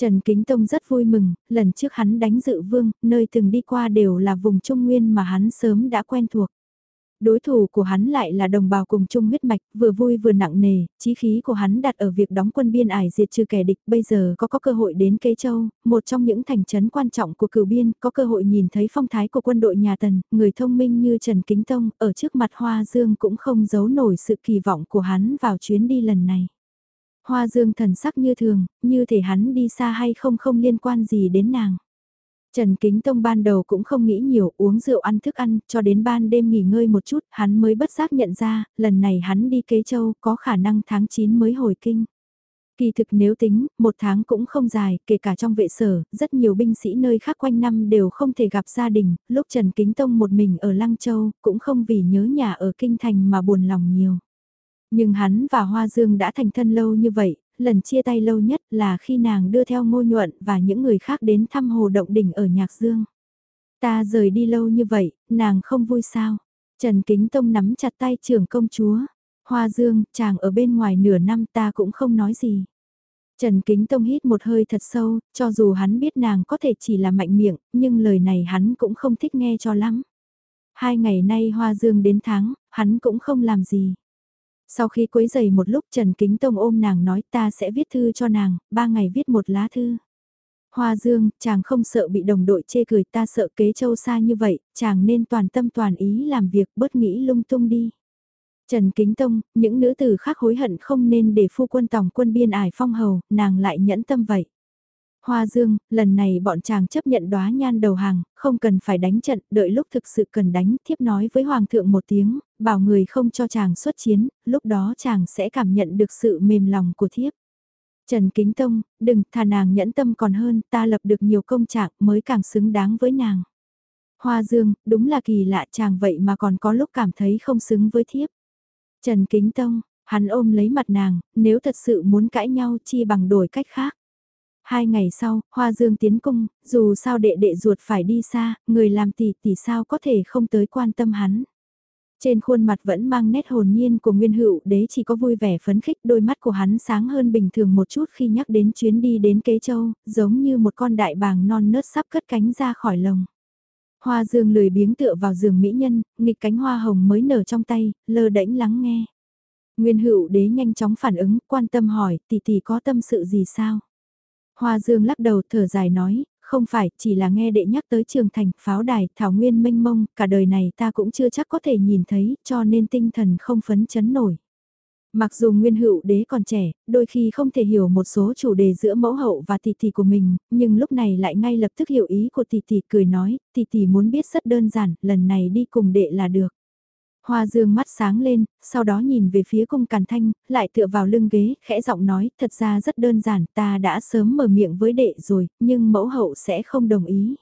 Trần Kính Tông rất vui mừng, lần trước hắn đánh dự vương, nơi từng đi qua đều là vùng Trung Nguyên mà hắn sớm đã quen thuộc. Đối thủ của hắn lại là đồng bào cùng chung huyết mạch, vừa vui vừa nặng nề, chí khí của hắn đặt ở việc đóng quân biên ải diệt trừ kẻ địch, bây giờ có có cơ hội đến Kế Châu, một trong những thành trấn quan trọng của cửu biên, có cơ hội nhìn thấy phong thái của quân đội nhà Tần, người thông minh như Trần Kính Tông, ở trước mặt Hoa Dương cũng không giấu nổi sự kỳ vọng của hắn vào chuyến đi lần này. Hoa Dương thần sắc như thường, như thể hắn đi xa hay không không liên quan gì đến nàng. Trần Kính Tông ban đầu cũng không nghĩ nhiều uống rượu ăn thức ăn, cho đến ban đêm nghỉ ngơi một chút, hắn mới bất giác nhận ra, lần này hắn đi kế châu có khả năng tháng 9 mới hồi kinh. Kỳ thực nếu tính, một tháng cũng không dài, kể cả trong vệ sở, rất nhiều binh sĩ nơi khác quanh năm đều không thể gặp gia đình, lúc Trần Kính Tông một mình ở Lăng Châu, cũng không vì nhớ nhà ở Kinh Thành mà buồn lòng nhiều. Nhưng hắn và Hoa Dương đã thành thân lâu như vậy, lần chia tay lâu nhất là khi nàng đưa theo ngô nhuận và những người khác đến thăm hồ động đỉnh ở Nhạc Dương. Ta rời đi lâu như vậy, nàng không vui sao? Trần Kính Tông nắm chặt tay trưởng công chúa. Hoa Dương, chàng ở bên ngoài nửa năm ta cũng không nói gì. Trần Kính Tông hít một hơi thật sâu, cho dù hắn biết nàng có thể chỉ là mạnh miệng, nhưng lời này hắn cũng không thích nghe cho lắm. Hai ngày nay Hoa Dương đến tháng, hắn cũng không làm gì. Sau khi quấy giày một lúc Trần Kính Tông ôm nàng nói ta sẽ viết thư cho nàng, ba ngày viết một lá thư. Hoa Dương, chàng không sợ bị đồng đội chê cười ta sợ kế châu xa như vậy, chàng nên toàn tâm toàn ý làm việc bớt nghĩ lung tung đi. Trần Kính Tông, những nữ tử khác hối hận không nên để phu quân tổng quân biên ải phong hầu, nàng lại nhẫn tâm vậy. Hoa Dương, lần này bọn chàng chấp nhận đóa nhan đầu hàng, không cần phải đánh trận, đợi lúc thực sự cần đánh, thiếp nói với Hoàng thượng một tiếng, bảo người không cho chàng xuất chiến, lúc đó chàng sẽ cảm nhận được sự mềm lòng của thiếp. Trần Kính Tông, đừng, thà nàng nhẫn tâm còn hơn, ta lập được nhiều công trạng mới càng xứng đáng với nàng. Hoa Dương, đúng là kỳ lạ chàng vậy mà còn có lúc cảm thấy không xứng với thiếp. Trần Kính Tông, hắn ôm lấy mặt nàng, nếu thật sự muốn cãi nhau chi bằng đổi cách khác. Hai ngày sau, Hoa Dương tiến cung, dù sao đệ đệ ruột phải đi xa, người làm tỷ tỷ sao có thể không tới quan tâm hắn. Trên khuôn mặt vẫn mang nét hồn nhiên của Nguyên Hữu đế chỉ có vui vẻ phấn khích đôi mắt của hắn sáng hơn bình thường một chút khi nhắc đến chuyến đi đến Kế Châu, giống như một con đại bàng non nớt sắp cất cánh ra khỏi lồng. Hoa dương lười biếng tựa vào giường mỹ nhân, nghịch cánh hoa hồng mới nở trong tay, lơ đễnh lắng nghe. Nguyên hữu đế nhanh chóng phản ứng, quan tâm hỏi, tỷ tỷ có tâm sự gì sao? Hoa Dương lắc đầu thở dài nói, không phải, chỉ là nghe đệ nhắc tới trường thành, pháo đài, thảo nguyên mênh mông, cả đời này ta cũng chưa chắc có thể nhìn thấy, cho nên tinh thần không phấn chấn nổi. Mặc dù nguyên hữu đế còn trẻ, đôi khi không thể hiểu một số chủ đề giữa mẫu hậu và tỷ tỷ của mình, nhưng lúc này lại ngay lập tức hiểu ý của tỷ tỷ cười nói, tỷ tỷ muốn biết rất đơn giản, lần này đi cùng đệ là được. Hoa dương mắt sáng lên, sau đó nhìn về phía cung càn thanh, lại tựa vào lưng ghế, khẽ giọng nói, thật ra rất đơn giản, ta đã sớm mở miệng với đệ rồi, nhưng mẫu hậu sẽ không đồng ý.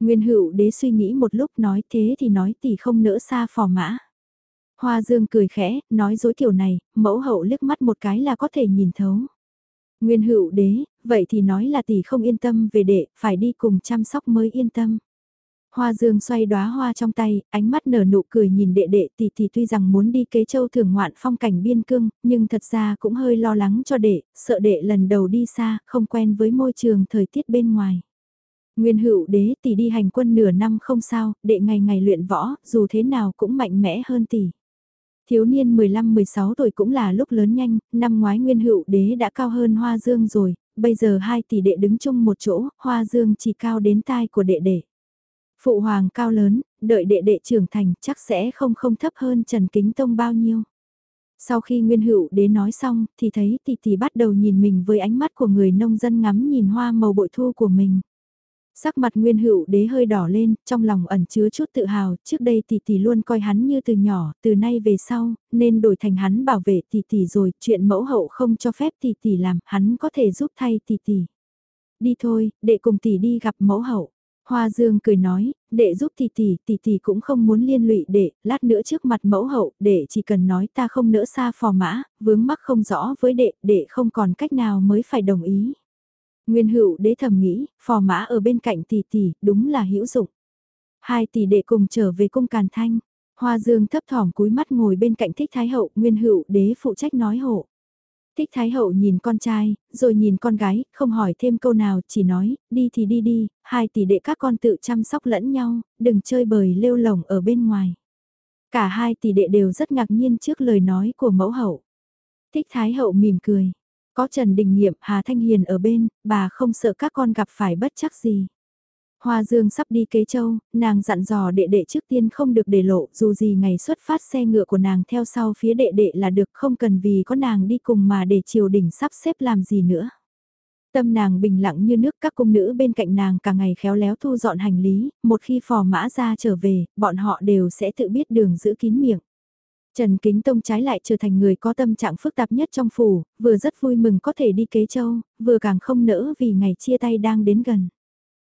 Nguyên hữu đế suy nghĩ một lúc nói thế thì nói tỷ không nỡ xa phò mã. Hoa dương cười khẽ, nói dối kiểu này, mẫu hậu liếc mắt một cái là có thể nhìn thấu. Nguyên hữu đế, vậy thì nói là tỷ không yên tâm về đệ, phải đi cùng chăm sóc mới yên tâm. Hoa Dương xoay đóa hoa trong tay, ánh mắt nở nụ cười nhìn đệ đệ tỷ tỷ tuy rằng muốn đi kế châu thưởng ngoạn phong cảnh biên cương, nhưng thật ra cũng hơi lo lắng cho đệ, sợ đệ lần đầu đi xa, không quen với môi trường thời tiết bên ngoài. Nguyên hữu đế tỷ đi hành quân nửa năm không sao, đệ ngày ngày luyện võ, dù thế nào cũng mạnh mẽ hơn tỷ. Thiếu niên 15-16 tuổi cũng là lúc lớn nhanh, năm ngoái nguyên hữu đế đã cao hơn Hoa Dương rồi, bây giờ hai tỷ đệ đứng chung một chỗ, Hoa Dương chỉ cao đến tai của đệ đệ. Phụ hoàng cao lớn, đợi đệ đệ trưởng thành chắc sẽ không không thấp hơn Trần Kính Tông bao nhiêu. Sau khi Nguyên Hữu đế nói xong thì thấy tỷ tỷ bắt đầu nhìn mình với ánh mắt của người nông dân ngắm nhìn hoa màu bội thu của mình. Sắc mặt nguyên hữu đế hơi đỏ lên, trong lòng ẩn chứa chút tự hào, trước đây tỷ tỷ luôn coi hắn như từ nhỏ, từ nay về sau, nên đổi thành hắn bảo vệ tỷ tỷ rồi, chuyện mẫu hậu không cho phép tỷ tỷ làm, hắn có thể giúp thay tỷ tỷ. Đi thôi, để cùng tỷ đi gặp mẫu hậu. Hoa Dương cười nói, đệ giúp tỷ tỷ, tỷ tỷ cũng không muốn liên lụy đệ, lát nữa trước mặt mẫu hậu, đệ chỉ cần nói ta không nỡ xa phò mã, vướng mắc không rõ với đệ, đệ không còn cách nào mới phải đồng ý. Nguyên hữu đế thầm nghĩ, phò mã ở bên cạnh tỷ tỷ, đúng là hữu dụng. Hai tỷ đệ cùng trở về cung càn thanh. Hoa Dương thấp thỏm cúi mắt ngồi bên cạnh thích thái hậu, nguyên hữu đế phụ trách nói hộ. Thích thái hậu nhìn con trai, rồi nhìn con gái, không hỏi thêm câu nào, chỉ nói, đi thì đi đi, hai tỷ đệ các con tự chăm sóc lẫn nhau, đừng chơi bời lêu lồng ở bên ngoài. Cả hai tỷ đệ đều rất ngạc nhiên trước lời nói của mẫu hậu. Thích thái hậu mỉm cười, có Trần Đình Nghiệm, Hà Thanh Hiền ở bên, bà không sợ các con gặp phải bất chắc gì. Hoa Dương sắp đi kế châu, nàng dặn dò đệ đệ trước tiên không được để lộ, dù gì ngày xuất phát xe ngựa của nàng theo sau phía đệ đệ là được không cần vì có nàng đi cùng mà để triều đình sắp xếp làm gì nữa. Tâm nàng bình lặng như nước các cung nữ bên cạnh nàng cả ngày khéo léo thu dọn hành lý, một khi phò mã ra trở về, bọn họ đều sẽ tự biết đường giữ kín miệng. Trần Kính Tông trái lại trở thành người có tâm trạng phức tạp nhất trong phủ, vừa rất vui mừng có thể đi kế châu, vừa càng không nỡ vì ngày chia tay đang đến gần.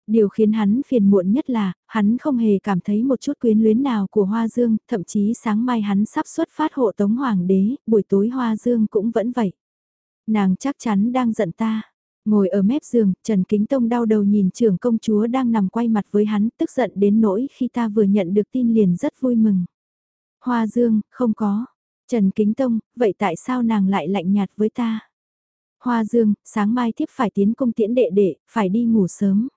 Điều khiến hắn phiền muộn nhất là, hắn không hề cảm thấy một chút quyến luyến nào của Hoa Dương, thậm chí sáng mai hắn sắp xuất phát hộ tống hoàng đế, buổi tối Hoa Dương cũng vẫn vậy. Nàng chắc chắn đang giận ta. Ngồi ở mép giường, Trần Kính Tông đau đầu nhìn trưởng công chúa đang nằm quay mặt với hắn, tức giận đến nỗi khi ta vừa nhận được tin liền rất vui mừng. Hoa Dương, không có. Trần Kính Tông, vậy tại sao nàng lại lạnh nhạt với ta? Hoa Dương, sáng mai thiếp phải tiến công tiễn đệ đệ, phải đi ngủ sớm.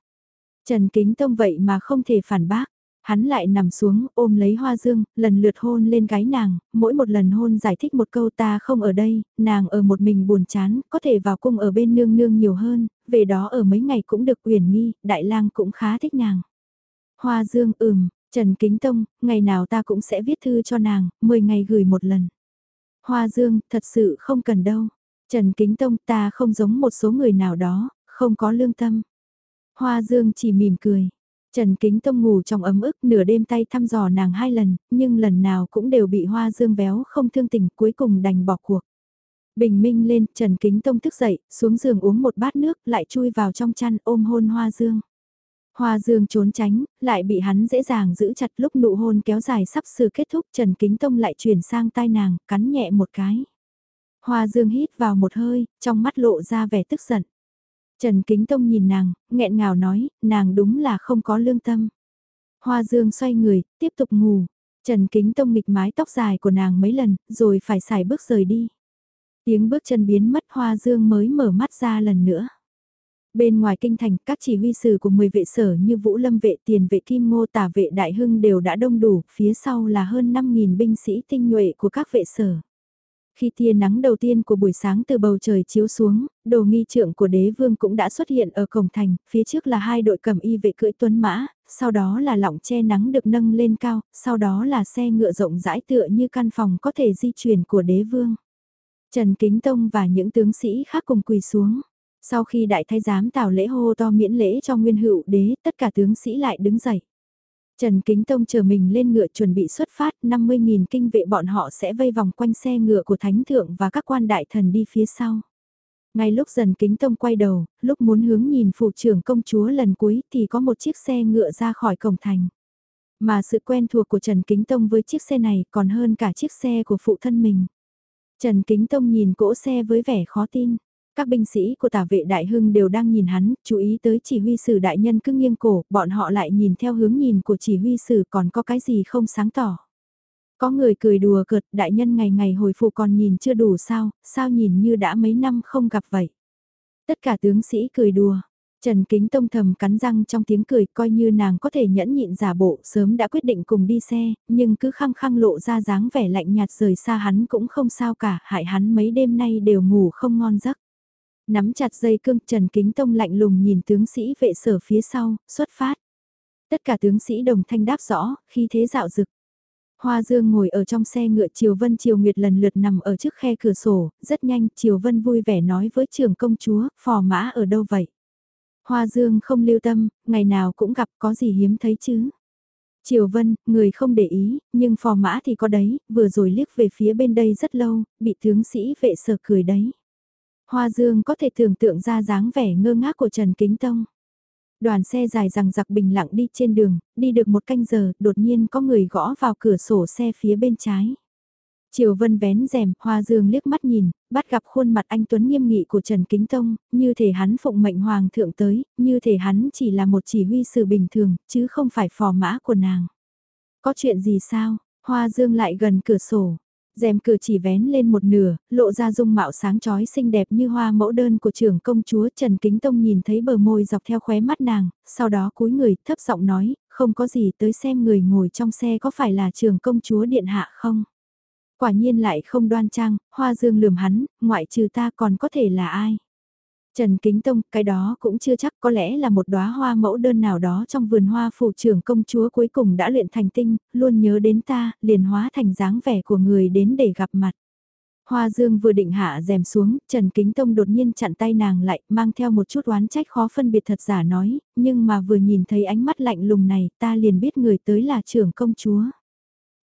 Trần Kính Tông vậy mà không thể phản bác. Hắn lại nằm xuống ôm lấy Hoa Dương, lần lượt hôn lên gái nàng, mỗi một lần hôn giải thích một câu ta không ở đây, nàng ở một mình buồn chán, có thể vào cung ở bên nương nương nhiều hơn, về đó ở mấy ngày cũng được quyền nghi, đại lang cũng khá thích nàng. Hoa Dương ừm, Trần Kính Tông, ngày nào ta cũng sẽ viết thư cho nàng, 10 ngày gửi một lần. Hoa Dương, thật sự không cần đâu. Trần Kính Tông ta không giống một số người nào đó, không có lương tâm. Hoa Dương chỉ mỉm cười. Trần Kính Tông ngủ trong ấm ức nửa đêm tay thăm dò nàng hai lần, nhưng lần nào cũng đều bị Hoa Dương béo không thương tình cuối cùng đành bỏ cuộc. Bình minh lên, Trần Kính Tông thức dậy, xuống giường uống một bát nước, lại chui vào trong chăn ôm hôn Hoa Dương. Hoa Dương trốn tránh, lại bị hắn dễ dàng giữ chặt lúc nụ hôn kéo dài sắp sửa kết thúc Trần Kính Tông lại chuyển sang tai nàng, cắn nhẹ một cái. Hoa Dương hít vào một hơi, trong mắt lộ ra vẻ tức giận. Trần Kính Tông nhìn nàng, nghẹn ngào nói, nàng đúng là không có lương tâm. Hoa Dương xoay người, tiếp tục ngủ. Trần Kính Tông nghịch mái tóc dài của nàng mấy lần, rồi phải xài bước rời đi. Tiếng bước chân biến mất Hoa Dương mới mở mắt ra lần nữa. Bên ngoài kinh thành, các chỉ huy sử của 10 vệ sở như Vũ Lâm vệ, tiền vệ Kim Ngô tả vệ Đại Hưng đều đã đông đủ, phía sau là hơn 5.000 binh sĩ tinh nhuệ của các vệ sở. Khi tia nắng đầu tiên của buổi sáng từ bầu trời chiếu xuống, đồ nghi trượng của đế vương cũng đã xuất hiện ở cổng thành, phía trước là hai đội cầm y vệ cưỡi tuấn mã, sau đó là lọng che nắng được nâng lên cao, sau đó là xe ngựa rộng rãi tựa như căn phòng có thể di chuyển của đế vương. Trần Kính Tông và những tướng sĩ khác cùng quỳ xuống. Sau khi đại thái giám tào lễ hô to miễn lễ cho nguyên hữu đế, tất cả tướng sĩ lại đứng dậy. Trần Kính Tông chờ mình lên ngựa chuẩn bị xuất phát, 50.000 kinh vệ bọn họ sẽ vây vòng quanh xe ngựa của Thánh Thượng và các quan đại thần đi phía sau. Ngay lúc dần Kính Tông quay đầu, lúc muốn hướng nhìn phụ trưởng công chúa lần cuối thì có một chiếc xe ngựa ra khỏi cổng thành. Mà sự quen thuộc của Trần Kính Tông với chiếc xe này còn hơn cả chiếc xe của phụ thân mình. Trần Kính Tông nhìn cỗ xe với vẻ khó tin. Các binh sĩ của tả vệ đại hưng đều đang nhìn hắn, chú ý tới chỉ huy sử đại nhân cứ nghiêng cổ, bọn họ lại nhìn theo hướng nhìn của chỉ huy sử còn có cái gì không sáng tỏ. Có người cười đùa cợt, đại nhân ngày ngày hồi phục còn nhìn chưa đủ sao, sao nhìn như đã mấy năm không gặp vậy. Tất cả tướng sĩ cười đùa, Trần Kính Tông thầm cắn răng trong tiếng cười coi như nàng có thể nhẫn nhịn giả bộ sớm đã quyết định cùng đi xe, nhưng cứ khăng khăng lộ ra dáng vẻ lạnh nhạt rời xa hắn cũng không sao cả, hại hắn mấy đêm nay đều ngủ không ngon giấc. Nắm chặt dây cương Trần Kính Tông lạnh lùng nhìn tướng sĩ vệ sở phía sau, xuất phát. Tất cả tướng sĩ đồng thanh đáp rõ, khi thế dạo dực. Hoa Dương ngồi ở trong xe ngựa Triều Vân Triều Nguyệt lần lượt nằm ở trước khe cửa sổ, rất nhanh Triều Vân vui vẻ nói với trưởng công chúa, phò mã ở đâu vậy? Hoa Dương không lưu tâm, ngày nào cũng gặp có gì hiếm thấy chứ. Triều Vân, người không để ý, nhưng phò mã thì có đấy, vừa rồi liếc về phía bên đây rất lâu, bị tướng sĩ vệ sở cười đấy. Hoa Dương có thể tưởng tượng ra dáng vẻ ngơ ngác của Trần Kính Tông. Đoàn xe dài rằng giặc bình lặng đi trên đường, đi được một canh giờ, đột nhiên có người gõ vào cửa sổ xe phía bên trái. Triều Vân vén rèm, Hoa Dương liếc mắt nhìn, bắt gặp khuôn mặt anh Tuấn nghiêm nghị của Trần Kính Tông, như thể hắn phụng mệnh Hoàng thượng tới, như thể hắn chỉ là một chỉ huy sự bình thường, chứ không phải phò mã của nàng. Có chuyện gì sao? Hoa Dương lại gần cửa sổ, rèm cửa chỉ vén lên một nửa, lộ ra dung mạo sáng chói xinh đẹp như hoa mẫu đơn của trưởng công chúa Trần Kính Tông nhìn thấy bờ môi dọc theo khóe mắt nàng, sau đó cúi người thấp giọng nói, không có gì tới xem người ngồi trong xe có phải là trưởng công chúa điện hạ không. Quả nhiên lại không đoan trang, hoa dương lườm hắn, ngoại trừ ta còn có thể là ai. Trần Kính Tông, cái đó cũng chưa chắc có lẽ là một đóa hoa mẫu đơn nào đó trong vườn hoa phủ trưởng công chúa cuối cùng đã luyện thành tinh, luôn nhớ đến ta, liền hóa thành dáng vẻ của người đến để gặp mặt. Hoa Dương vừa định hạ rèm xuống, Trần Kính Tông đột nhiên chặn tay nàng lại, mang theo một chút oán trách khó phân biệt thật giả nói, nhưng mà vừa nhìn thấy ánh mắt lạnh lùng này, ta liền biết người tới là trưởng công chúa.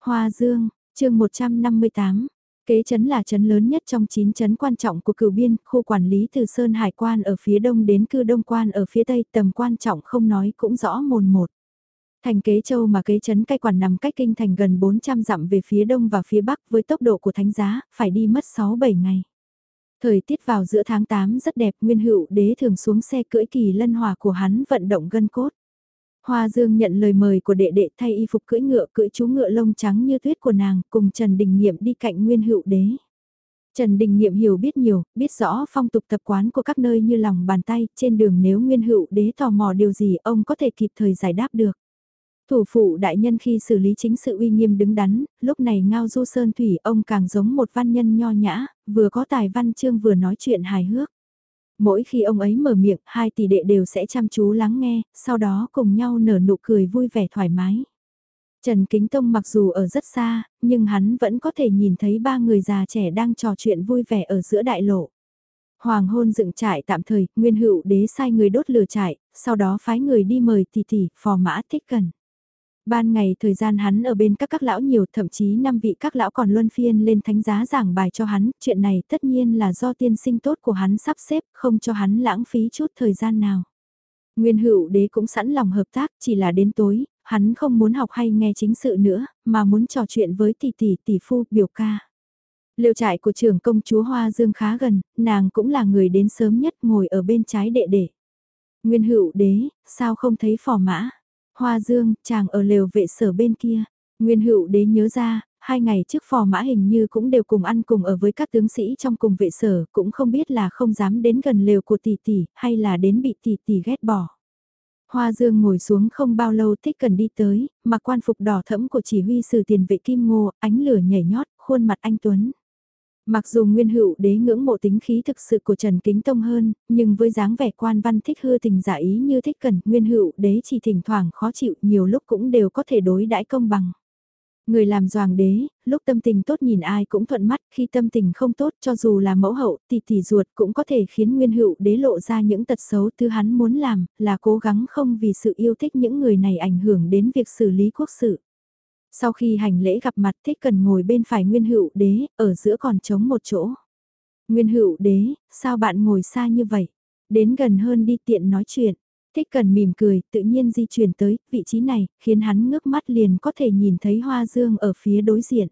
Hoa Dương, chương 158, Kế chấn là chấn lớn nhất trong 9 chấn quan trọng của cửu biên, khu quản lý từ Sơn Hải quan ở phía đông đến cư đông quan ở phía tây tầm quan trọng không nói cũng rõ mồn một. Thành kế châu mà kế chấn cai quản nằm cách kinh thành gần 400 dặm về phía đông và phía bắc với tốc độ của thánh giá, phải đi mất 6-7 ngày. Thời tiết vào giữa tháng 8 rất đẹp, nguyên hữu đế thường xuống xe cưỡi kỳ lân hòa của hắn vận động gân cốt. Hoa Dương nhận lời mời của đệ đệ thay y phục cưỡi ngựa cưỡi chú ngựa lông trắng như tuyết của nàng cùng Trần Đình Nghiệm đi cạnh nguyên hữu đế. Trần Đình Nghiệm hiểu biết nhiều, biết rõ phong tục tập quán của các nơi như lòng bàn tay, trên đường nếu nguyên hữu đế tò mò điều gì ông có thể kịp thời giải đáp được. Thủ phụ đại nhân khi xử lý chính sự uy nghiêm đứng đắn, lúc này ngao du sơn thủy ông càng giống một văn nhân nho nhã, vừa có tài văn chương vừa nói chuyện hài hước. Mỗi khi ông ấy mở miệng, hai tỷ đệ đều sẽ chăm chú lắng nghe, sau đó cùng nhau nở nụ cười vui vẻ thoải mái. Trần Kính Tông mặc dù ở rất xa, nhưng hắn vẫn có thể nhìn thấy ba người già trẻ đang trò chuyện vui vẻ ở giữa đại lộ. Hoàng hôn dựng trại tạm thời, Nguyên Hữu đế sai người đốt lửa trại, sau đó phái người đi mời tỷ tỷ, phò mã thích cần. Ban ngày thời gian hắn ở bên các các lão nhiều thậm chí năm vị các lão còn luân phiên lên thánh giá giảng bài cho hắn, chuyện này tất nhiên là do tiên sinh tốt của hắn sắp xếp không cho hắn lãng phí chút thời gian nào. Nguyên hữu đế cũng sẵn lòng hợp tác chỉ là đến tối, hắn không muốn học hay nghe chính sự nữa, mà muốn trò chuyện với tỷ tỷ tỷ phu biểu ca. Liệu trại của trưởng công chúa Hoa Dương khá gần, nàng cũng là người đến sớm nhất ngồi ở bên trái đệ đệ. Nguyên hữu đế, sao không thấy phò mã? Hoa Dương, chàng ở lều vệ sở bên kia. Nguyên hữu đế nhớ ra, hai ngày trước phò mã hình như cũng đều cùng ăn cùng ở với các tướng sĩ trong cùng vệ sở, cũng không biết là không dám đến gần lều của tỷ tỷ, hay là đến bị tỷ tỷ ghét bỏ. Hoa Dương ngồi xuống không bao lâu thích cần đi tới, mặc quan phục đỏ thẫm của chỉ huy sử tiền vệ Kim Ngô, ánh lửa nhảy nhót, khuôn mặt anh Tuấn. Mặc dù nguyên hữu đế ngưỡng mộ tính khí thực sự của Trần Kính Tông hơn, nhưng với dáng vẻ quan văn thích hư tình giả ý như thích cần, nguyên hữu đế chỉ thỉnh thoảng khó chịu nhiều lúc cũng đều có thể đối đãi công bằng. Người làm doàng đế, lúc tâm tình tốt nhìn ai cũng thuận mắt, khi tâm tình không tốt cho dù là mẫu hậu, tỷ tỷ ruột cũng có thể khiến nguyên hữu đế lộ ra những tật xấu thứ hắn muốn làm, là cố gắng không vì sự yêu thích những người này ảnh hưởng đến việc xử lý quốc sự. Sau khi hành lễ gặp mặt thích cần ngồi bên phải nguyên hữu đế, ở giữa còn trống một chỗ. Nguyên hữu đế, sao bạn ngồi xa như vậy? Đến gần hơn đi tiện nói chuyện. Thích cần mỉm cười, tự nhiên di chuyển tới, vị trí này, khiến hắn ngước mắt liền có thể nhìn thấy hoa dương ở phía đối diện.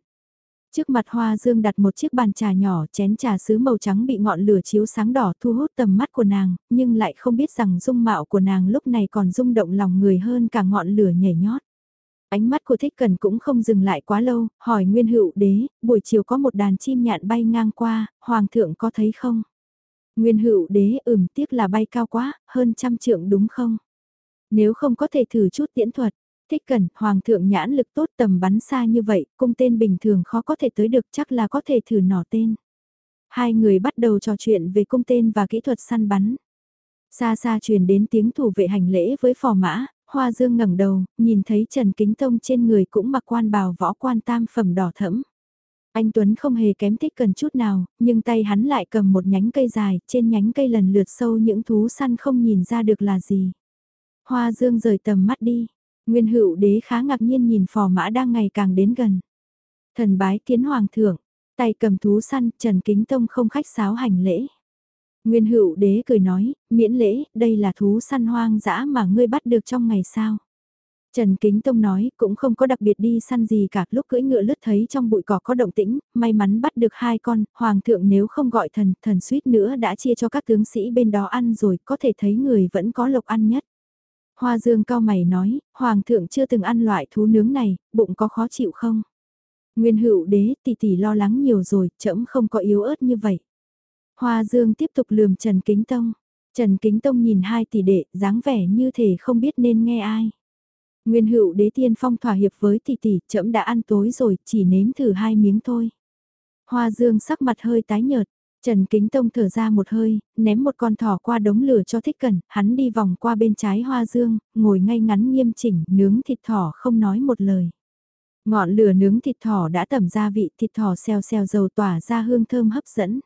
Trước mặt hoa dương đặt một chiếc bàn trà nhỏ, chén trà sứ màu trắng bị ngọn lửa chiếu sáng đỏ thu hút tầm mắt của nàng, nhưng lại không biết rằng dung mạo của nàng lúc này còn rung động lòng người hơn cả ngọn lửa nhảy nhót. Ánh mắt của thích cần cũng không dừng lại quá lâu, hỏi nguyên hữu đế, buổi chiều có một đàn chim nhạn bay ngang qua, hoàng thượng có thấy không? Nguyên hữu đế ừm tiếc là bay cao quá, hơn trăm trượng đúng không? Nếu không có thể thử chút tiễn thuật, thích cần, hoàng thượng nhãn lực tốt tầm bắn xa như vậy, cung tên bình thường khó có thể tới được chắc là có thể thử nỏ tên. Hai người bắt đầu trò chuyện về cung tên và kỹ thuật săn bắn. Xa xa truyền đến tiếng thủ vệ hành lễ với phò mã, Hoa Dương ngẩng đầu, nhìn thấy Trần Kính Tông trên người cũng mặc quan bào võ quan tam phẩm đỏ thẫm. Anh Tuấn không hề kém thích cần chút nào, nhưng tay hắn lại cầm một nhánh cây dài, trên nhánh cây lần lượt sâu những thú săn không nhìn ra được là gì. Hoa dương rời tầm mắt đi, nguyên hữu đế khá ngạc nhiên nhìn phò mã đang ngày càng đến gần. Thần bái kiến hoàng thượng, tay cầm thú săn, Trần Kính Tông không khách sáo hành lễ. Nguyên hữu đế cười nói, miễn lễ, đây là thú săn hoang dã mà ngươi bắt được trong ngày sao. Trần Kính Tông nói, cũng không có đặc biệt đi săn gì cả, lúc cưỡi ngựa lướt thấy trong bụi cỏ có động tĩnh, may mắn bắt được hai con, hoàng thượng nếu không gọi thần, thần suýt nữa đã chia cho các tướng sĩ bên đó ăn rồi, có thể thấy người vẫn có lộc ăn nhất. Hoa Dương cao mày nói, hoàng thượng chưa từng ăn loại thú nướng này, bụng có khó chịu không? Nguyên hữu đế tỷ tỷ lo lắng nhiều rồi, trẫm không có yếu ớt như vậy. Hoa Dương tiếp tục lườm Trần Kính Tông. Trần Kính Tông nhìn hai tỷ đệ, dáng vẻ như thể không biết nên nghe ai. Nguyên hữu đế tiên phong thỏa hiệp với tỷ tỷ, trẫm đã ăn tối rồi, chỉ nếm thử hai miếng thôi. Hoa Dương sắc mặt hơi tái nhợt, Trần Kính Tông thở ra một hơi, ném một con thỏ qua đống lửa cho thích cẩn, hắn đi vòng qua bên trái Hoa Dương, ngồi ngay ngắn nghiêm chỉnh, nướng thịt thỏ không nói một lời. Ngọn lửa nướng thịt thỏ đã tẩm gia vị thịt thỏ xèo xèo dầu tỏa ra hương thơm hấp dẫn.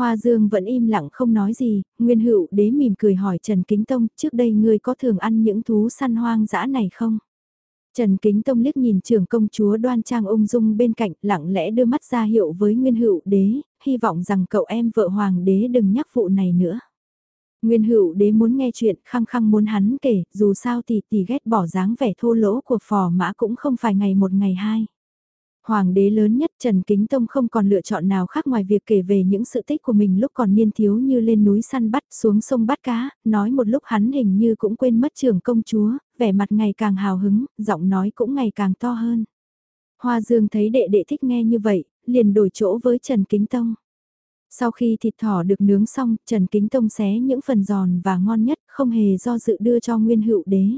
Hoa Dương vẫn im lặng không nói gì, Nguyên Hữu đế mỉm cười hỏi Trần Kính Tông, trước đây ngươi có thường ăn những thú săn hoang dã này không? Trần Kính Tông liếc nhìn trưởng công chúa đoan trang ung dung bên cạnh, lặng lẽ đưa mắt ra hiệu với Nguyên Hữu đế, hy vọng rằng cậu em vợ hoàng đế đừng nhắc vụ này nữa. Nguyên Hữu đế muốn nghe chuyện, khăng khăng muốn hắn kể, dù sao thì tỷ ghét bỏ dáng vẻ thô lỗ của phò mã cũng không phải ngày một ngày hai. Hoàng đế lớn nhất Trần Kính Tông không còn lựa chọn nào khác ngoài việc kể về những sự tích của mình lúc còn niên thiếu như lên núi săn bắt xuống sông bắt cá, nói một lúc hắn hình như cũng quên mất trưởng công chúa, vẻ mặt ngày càng hào hứng, giọng nói cũng ngày càng to hơn. Hoa Dương thấy đệ đệ thích nghe như vậy, liền đổi chỗ với Trần Kính Tông. Sau khi thịt thỏ được nướng xong, Trần Kính Tông xé những phần giòn và ngon nhất, không hề do dự đưa cho Nguyên Hữu Đế.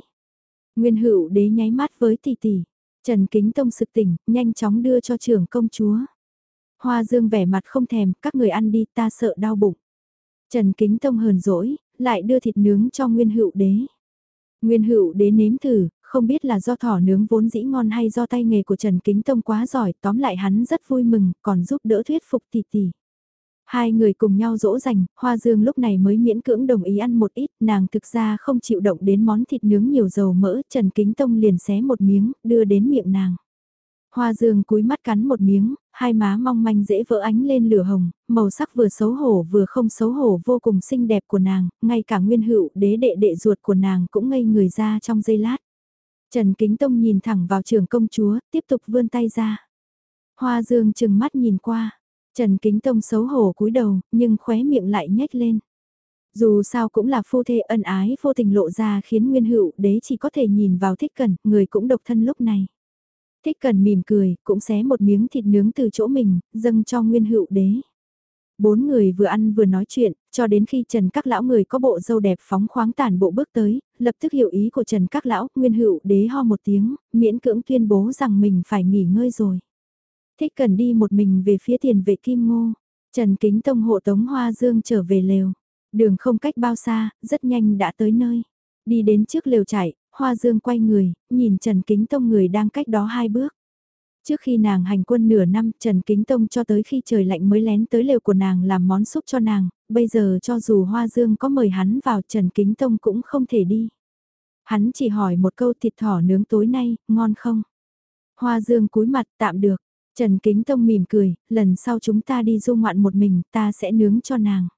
Nguyên Hữu Đế nháy mắt với tỷ tỷ. Trần Kính Tông sực tỉnh, nhanh chóng đưa cho trưởng công chúa. Hoa Dương vẻ mặt không thèm, các người ăn đi, ta sợ đau bụng. Trần Kính Tông hờn dỗi, lại đưa thịt nướng cho Nguyên Hữu Đế. Nguyên Hữu Đế nếm thử, không biết là do thỏ nướng vốn dĩ ngon hay do tay nghề của Trần Kính Tông quá giỏi, tóm lại hắn rất vui mừng, còn giúp đỡ thuyết phục tỷ tỷ. Hai người cùng nhau dỗ dành, Hoa Dương lúc này mới miễn cưỡng đồng ý ăn một ít, nàng thực ra không chịu động đến món thịt nướng nhiều dầu mỡ, Trần Kính Tông liền xé một miếng, đưa đến miệng nàng. Hoa Dương cúi mắt cắn một miếng, hai má mong manh dễ vỡ ánh lên lửa hồng, màu sắc vừa xấu hổ vừa không xấu hổ vô cùng xinh đẹp của nàng, ngay cả nguyên hữu đế đệ đệ ruột của nàng cũng ngây người ra trong giây lát. Trần Kính Tông nhìn thẳng vào trường công chúa, tiếp tục vươn tay ra. Hoa Dương chừng mắt nhìn qua, Trần Kính Tông xấu hổ cúi đầu, nhưng khóe miệng lại nhếch lên. Dù sao cũng là phu thê ân ái vô tình lộ ra khiến Nguyên Hữu đế chỉ có thể nhìn vào thích cần, người cũng độc thân lúc này. Thích cần mỉm cười, cũng xé một miếng thịt nướng từ chỗ mình, dâng cho Nguyên Hữu đế. Bốn người vừa ăn vừa nói chuyện, cho đến khi Trần Các Lão người có bộ dâu đẹp phóng khoáng tàn bộ bước tới, lập tức hiểu ý của Trần Các Lão, Nguyên Hữu đế ho một tiếng, miễn cưỡng tuyên bố rằng mình phải nghỉ ngơi rồi. Thích cần đi một mình về phía tiền vệ Kim Ngô. Trần Kính Tông hộ Tống Hoa Dương trở về lều. Đường không cách bao xa, rất nhanh đã tới nơi. Đi đến trước lều chạy, Hoa Dương quay người, nhìn Trần Kính Tông người đang cách đó hai bước. Trước khi nàng hành quân nửa năm, Trần Kính Tông cho tới khi trời lạnh mới lén tới lều của nàng làm món súp cho nàng, bây giờ cho dù Hoa Dương có mời hắn vào Trần Kính Tông cũng không thể đi. Hắn chỉ hỏi một câu thịt thỏ nướng tối nay, ngon không? Hoa Dương cúi mặt tạm được, Trần Kính Tông mỉm cười, lần sau chúng ta đi du ngoạn một mình, ta sẽ nướng cho nàng.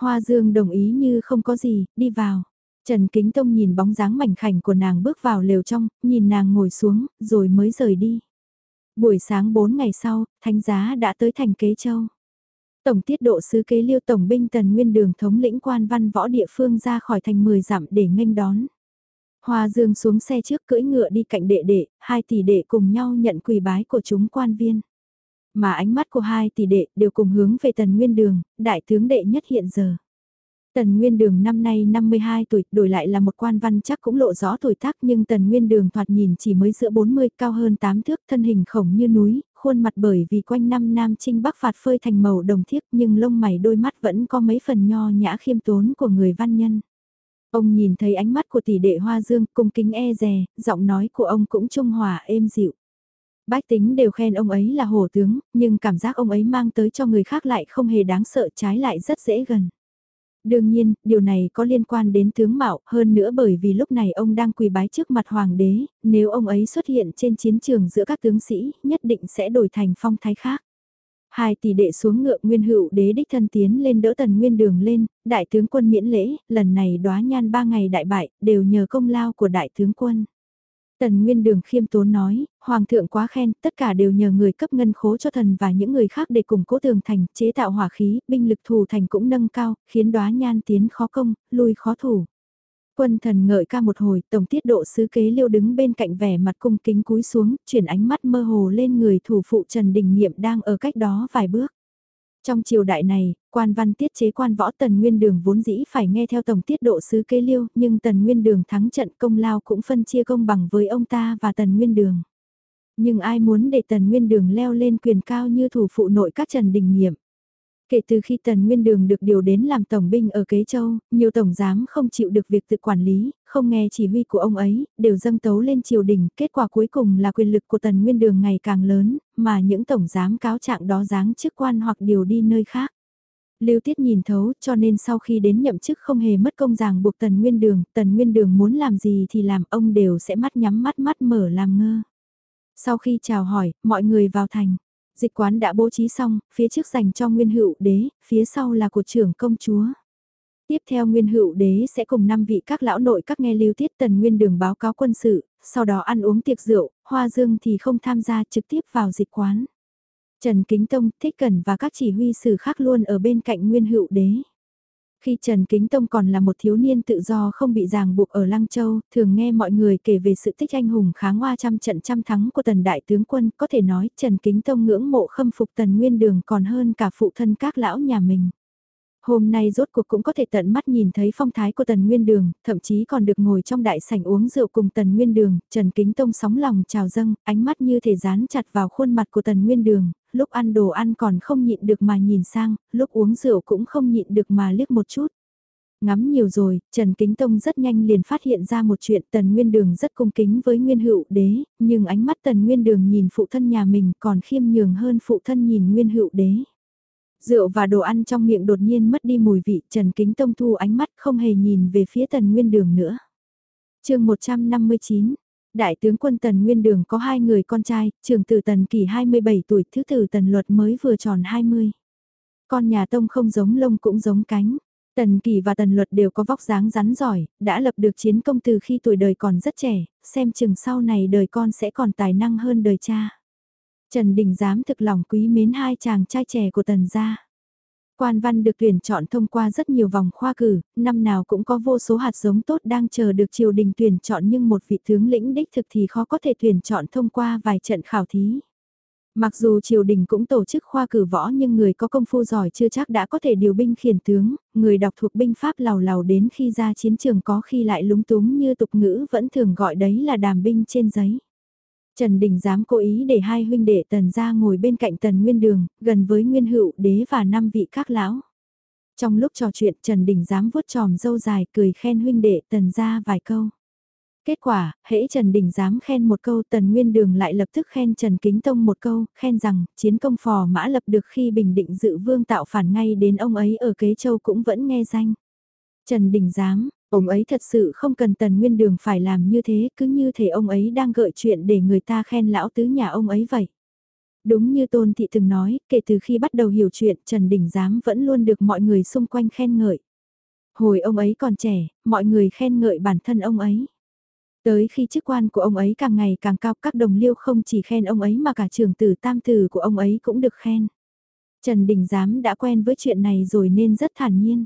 Hoa Dương đồng ý như không có gì, đi vào. Trần Kính Tông nhìn bóng dáng mảnh khảnh của nàng bước vào lều trong, nhìn nàng ngồi xuống, rồi mới rời đi. Buổi sáng 4 ngày sau, thánh giá đã tới thành Kế Châu. Tổng tiết độ sứ kế liêu tổng binh tần nguyên đường thống lĩnh quan văn võ địa phương ra khỏi thành 10 dặm để nghênh đón. Hoa Dương xuống xe trước cưỡi ngựa đi cạnh đệ đệ, hai tỷ đệ cùng nhau nhận quỳ bái của chúng quan viên. Mà ánh mắt của hai tỷ đệ đều cùng hướng về Tần Nguyên Đường, đại tướng đệ nhất hiện giờ. Tần Nguyên Đường năm nay 52 tuổi, đổi lại là một quan văn chắc cũng lộ rõ tuổi tác nhưng Tần Nguyên Đường thoạt nhìn chỉ mới giữa 40, cao hơn 8 thước, thân hình khổng như núi, khuôn mặt bởi vì quanh năm Nam Trinh Bắc phạt phơi thành màu đồng thiếc nhưng lông mày đôi mắt vẫn có mấy phần nho nhã khiêm tốn của người văn nhân. Ông nhìn thấy ánh mắt của tỷ đệ Hoa Dương cung kính e rè, giọng nói của ông cũng trung hòa êm dịu. Bách tính đều khen ông ấy là hổ tướng, nhưng cảm giác ông ấy mang tới cho người khác lại không hề đáng sợ trái lại rất dễ gần. Đương nhiên, điều này có liên quan đến tướng mạo, hơn nữa bởi vì lúc này ông đang quỳ bái trước mặt hoàng đế, nếu ông ấy xuất hiện trên chiến trường giữa các tướng sĩ, nhất định sẽ đổi thành phong thái khác. Hai tỷ đệ xuống ngựa nguyên hữu đế đích thân tiến lên đỡ tần nguyên đường lên, đại tướng quân miễn lễ, lần này đóa nhan ba ngày đại bại, đều nhờ công lao của đại tướng quân. Tần Nguyên Đường khiêm tốn nói, Hoàng thượng quá khen, tất cả đều nhờ người cấp ngân khố cho thần và những người khác để củng cố tường thành, chế tạo hỏa khí, binh lực thủ thành cũng nâng cao, khiến đóa nhan tiến khó công, lui khó thủ. Quân thần ngợi ca một hồi, tổng tiết độ sứ kế liêu đứng bên cạnh vẻ mặt cung kính cúi xuống, chuyển ánh mắt mơ hồ lên người thủ phụ Trần Đình Nghiệm đang ở cách đó vài bước. Trong triều đại này, quan văn tiết chế quan võ Tần Nguyên Đường vốn dĩ phải nghe theo tổng tiết độ sứ kế liêu, nhưng Tần Nguyên Đường thắng trận công lao cũng phân chia công bằng với ông ta và Tần Nguyên Đường. Nhưng ai muốn để Tần Nguyên Đường leo lên quyền cao như thủ phụ nội các Trần Đình Nghiệm? Kể từ khi Tần Nguyên Đường được điều đến làm tổng binh ở Kế Châu, nhiều tổng giám không chịu được việc tự quản lý, không nghe chỉ huy của ông ấy, đều dâng tấu lên triều đình, kết quả cuối cùng là quyền lực của Tần Nguyên Đường ngày càng lớn, mà những tổng giám cáo trạng đó giáng chức quan hoặc điều đi nơi khác. Lưu Tiết nhìn thấu cho nên sau khi đến nhậm chức không hề mất công ràng buộc Tần Nguyên Đường, Tần Nguyên Đường muốn làm gì thì làm ông đều sẽ mắt nhắm mắt mắt mở làm ngơ. Sau khi chào hỏi, mọi người vào thành. Dịch quán đã bố trí xong, phía trước dành cho Nguyên Hữu Đế, phía sau là của trưởng công chúa. Tiếp theo Nguyên Hữu Đế sẽ cùng năm vị các lão nội các nghe lưu tiết tần nguyên đường báo cáo quân sự, sau đó ăn uống tiệc rượu, Hoa Dương thì không tham gia trực tiếp vào dịch quán. Trần Kính Tông, Thích Cẩn và các chỉ huy sử khác luôn ở bên cạnh Nguyên Hữu Đế. Khi Trần Kính Tông còn là một thiếu niên tự do không bị ràng buộc ở Lăng Châu, thường nghe mọi người kể về sự tích anh hùng kháng hoa trăm trận trăm thắng của tần đại tướng quân, có thể nói Trần Kính Tông ngưỡng mộ khâm phục tần nguyên đường còn hơn cả phụ thân các lão nhà mình. Hôm nay rốt cuộc cũng có thể tận mắt nhìn thấy phong thái của Tần Nguyên Đường, thậm chí còn được ngồi trong đại sảnh uống rượu cùng Tần Nguyên Đường, Trần Kính Tông sóng lòng trào dâng, ánh mắt như thể dán chặt vào khuôn mặt của Tần Nguyên Đường, lúc ăn đồ ăn còn không nhịn được mà nhìn sang, lúc uống rượu cũng không nhịn được mà liếc một chút. Ngắm nhiều rồi, Trần Kính Tông rất nhanh liền phát hiện ra một chuyện Tần Nguyên Đường rất cung kính với Nguyên Hữu Đế, nhưng ánh mắt Tần Nguyên Đường nhìn phụ thân nhà mình còn khiêm nhường hơn phụ thân nhìn Nguyên Hữu Đế. Rượu và đồ ăn trong miệng đột nhiên mất đi mùi vị, Trần Kính Tông thu ánh mắt không hề nhìn về phía Tần Nguyên Đường nữa. chương 159 Đại tướng quân Tần Nguyên Đường có hai người con trai, trưởng tử Tần Kỳ 27 tuổi, thứ tử Tần Luật mới vừa tròn 20. Con nhà Tông không giống lông cũng giống cánh. Tần Kỳ và Tần Luật đều có vóc dáng rắn giỏi, đã lập được chiến công từ khi tuổi đời còn rất trẻ, xem chừng sau này đời con sẽ còn tài năng hơn đời cha. Trần Đình dám thực lòng quý mến hai chàng trai trẻ của Tần gia. Quan văn được tuyển chọn thông qua rất nhiều vòng khoa cử, năm nào cũng có vô số hạt giống tốt đang chờ được triều đình tuyển chọn nhưng một vị tướng lĩnh đích thực thì khó có thể tuyển chọn thông qua vài trận khảo thí. Mặc dù triều đình cũng tổ chức khoa cử võ nhưng người có công phu giỏi chưa chắc đã có thể điều binh khiển tướng, người đọc thuộc binh pháp lào lào đến khi ra chiến trường có khi lại lúng túng như tục ngữ vẫn thường gọi đấy là đàm binh trên giấy. Trần Đình dám cố ý để hai huynh đệ tần gia ngồi bên cạnh tần nguyên đường, gần với nguyên hữu đế và năm vị các lão. Trong lúc trò chuyện Trần Đình dám vuốt tròm dâu dài cười khen huynh đệ tần gia vài câu. Kết quả, hễ Trần Đình dám khen một câu Tần Nguyên Đường lại lập tức khen Trần Kính Tông một câu, khen rằng chiến công phò mã lập được khi bình định dự vương tạo phản ngay đến ông ấy ở Kế Châu cũng vẫn nghe danh. Trần Đình dám, ông ấy thật sự không cần Tần Nguyên Đường phải làm như thế, cứ như thể ông ấy đang gợi chuyện để người ta khen lão tứ nhà ông ấy vậy. Đúng như Tôn Thị từng nói, kể từ khi bắt đầu hiểu chuyện Trần Đình Giám vẫn luôn được mọi người xung quanh khen ngợi. Hồi ông ấy còn trẻ, mọi người khen ngợi bản thân ông ấy. Tới khi chức quan của ông ấy càng ngày càng cao các đồng liêu không chỉ khen ông ấy mà cả trưởng tử tam tử của ông ấy cũng được khen. Trần Đình Giám đã quen với chuyện này rồi nên rất thản nhiên.